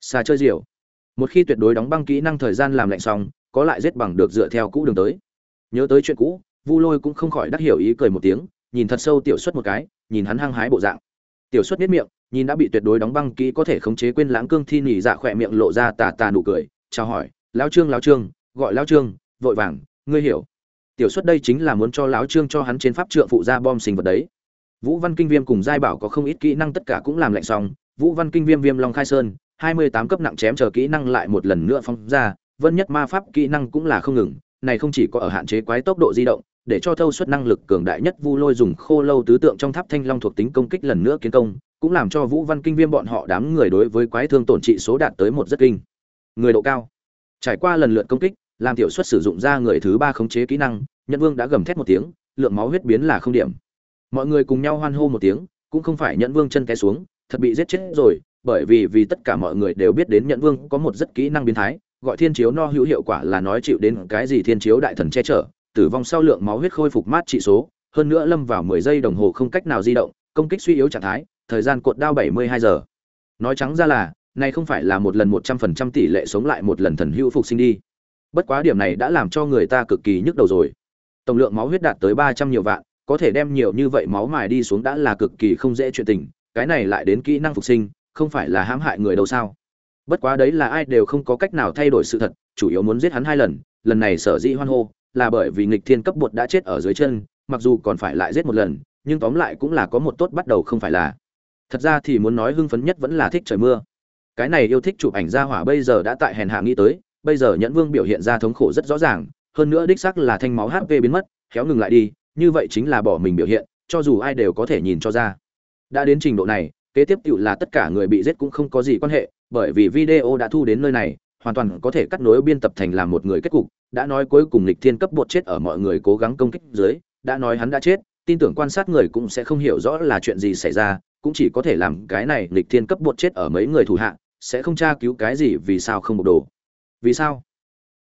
A: xa chơi diều. Một khi tuyệt đối đóng băng kỹ năng thời gian làm lạnh xong, có lại giết bằng được dựa theo cũ đường tới. Nhớ tới chuyện cũ, vu lôi cũng không khỏi đắc hiểu ý cười một tiếng, nhìn thật sâu tiểu xuất một cái, nhìn hắn hăng hái bộ dạng. Tiểu xuất biết miệng, nhìn đã bị tuyệt đối đóng băng kỹ có thể khống chế quên lãng cương thi nỉ dạ khỏe miệng lộ ra tà tà nụ cười, chào hỏi, lão trương lão trương, gọi lão trương vội vàng, ngươi hiểu. Tiểu xuất đây chính là muốn cho lão trương cho hắn trên pháp trượng phụ ra bom sinh vật đấy. Vũ văn kinh viêm cùng giai bảo có không ít kỹ năng tất cả cũng làm lạnh xong. Vũ văn kinh viêm viêm long khai sơn, hai mươi tám cấp nặng chém chờ kỹ năng lại một lần nữa phóng ra. Vân nhất ma pháp kỹ năng cũng là không ngừng, này không chỉ có ở hạn chế quái tốc độ di động, để cho thâu suất năng lực cường đại nhất vu lôi dùng khô lâu tứ tượng trong tháp thanh long thuộc tính công kích lần nữa kiến công, cũng làm cho vũ văn kinh viêm bọn họ đám người đối với quái thương tổn trị số đạt tới một rất kinh. Người độ cao. Trải qua lần lượt công kích làm tiểu suất sử dụng ra người thứ ba khống chế kỹ năng nhân vương đã gầm thét một tiếng, lượng máu huyết biến là không điểm. Mọi người cùng nhau hoan hô một tiếng, cũng không phải nhẫn vương chân té xuống, thật bị giết chết rồi, bởi vì vì tất cả mọi người đều biết đến nhẫn vương có một rất kỹ năng biến thái, gọi thiên chiếu no hữu hiệu quả là nói chịu đến cái gì thiên chiếu đại thần che chở, tử vong sau lượng máu huyết khôi phục mát trị số, hơn nữa lâm vào mười giây đồng hồ không cách nào di động, công kích suy yếu trạng thái, thời gian cuộn đao bảy mươi hai giờ. Nói trắng ra là, này không phải là một lần một trăm phần trăm tỷ lệ sống lại một lần thần hữu phục sinh đi bất quá điểm này đã làm cho người ta cực kỳ nhức đầu rồi. Tổng lượng máu huyết đạt tới ba trăm nhiều vạn, có thể đem nhiều như vậy máu mài đi xuống đã là cực kỳ không dễ chuyện tình, cái này lại đến kỹ năng phục sinh, không phải là hãm hại người đâu sao? Bất quá đấy là ai đều không có cách nào thay đổi sự thật, chủ yếu muốn giết hắn hai lần lần này sở dĩ hoan hô, là bởi vì nghịch thiên cấp bột đã chết ở dưới chân, mặc dù còn phải lại giết một lần, nhưng tóm lại cũng là có một tốt bắt đầu không phải là. Thật ra thì muốn nói hưng phấn nhất vẫn là thích trời mưa. Cái này yêu thích chụp ảnh ra hỏa bây giờ đã tại hèn hạ nghĩ tới bây giờ nhẫn vương biểu hiện ra thống khổ rất rõ ràng, hơn nữa đích xác là thanh máu hp biến mất, khéo ngừng lại đi, như vậy chính là bỏ mình biểu hiện, cho dù ai đều có thể nhìn cho ra. Đã đến trình độ này, kế tiếp cựu là tất cả người bị giết cũng không có gì quan hệ, bởi vì video đã thu đến nơi này, hoàn toàn có thể cắt nối biên tập thành làm một người kết cục, đã nói cuối cùng lịch thiên cấp bột chết ở mọi người cố gắng công kích dưới, đã nói hắn đã chết, tin tưởng quan sát người cũng sẽ không hiểu rõ là chuyện gì xảy ra, cũng chỉ có thể làm cái này lịch thiên cấp bột chết ở mấy người thủ hạ, sẽ không tra cứu cái gì vì sao không một đồ vì sao?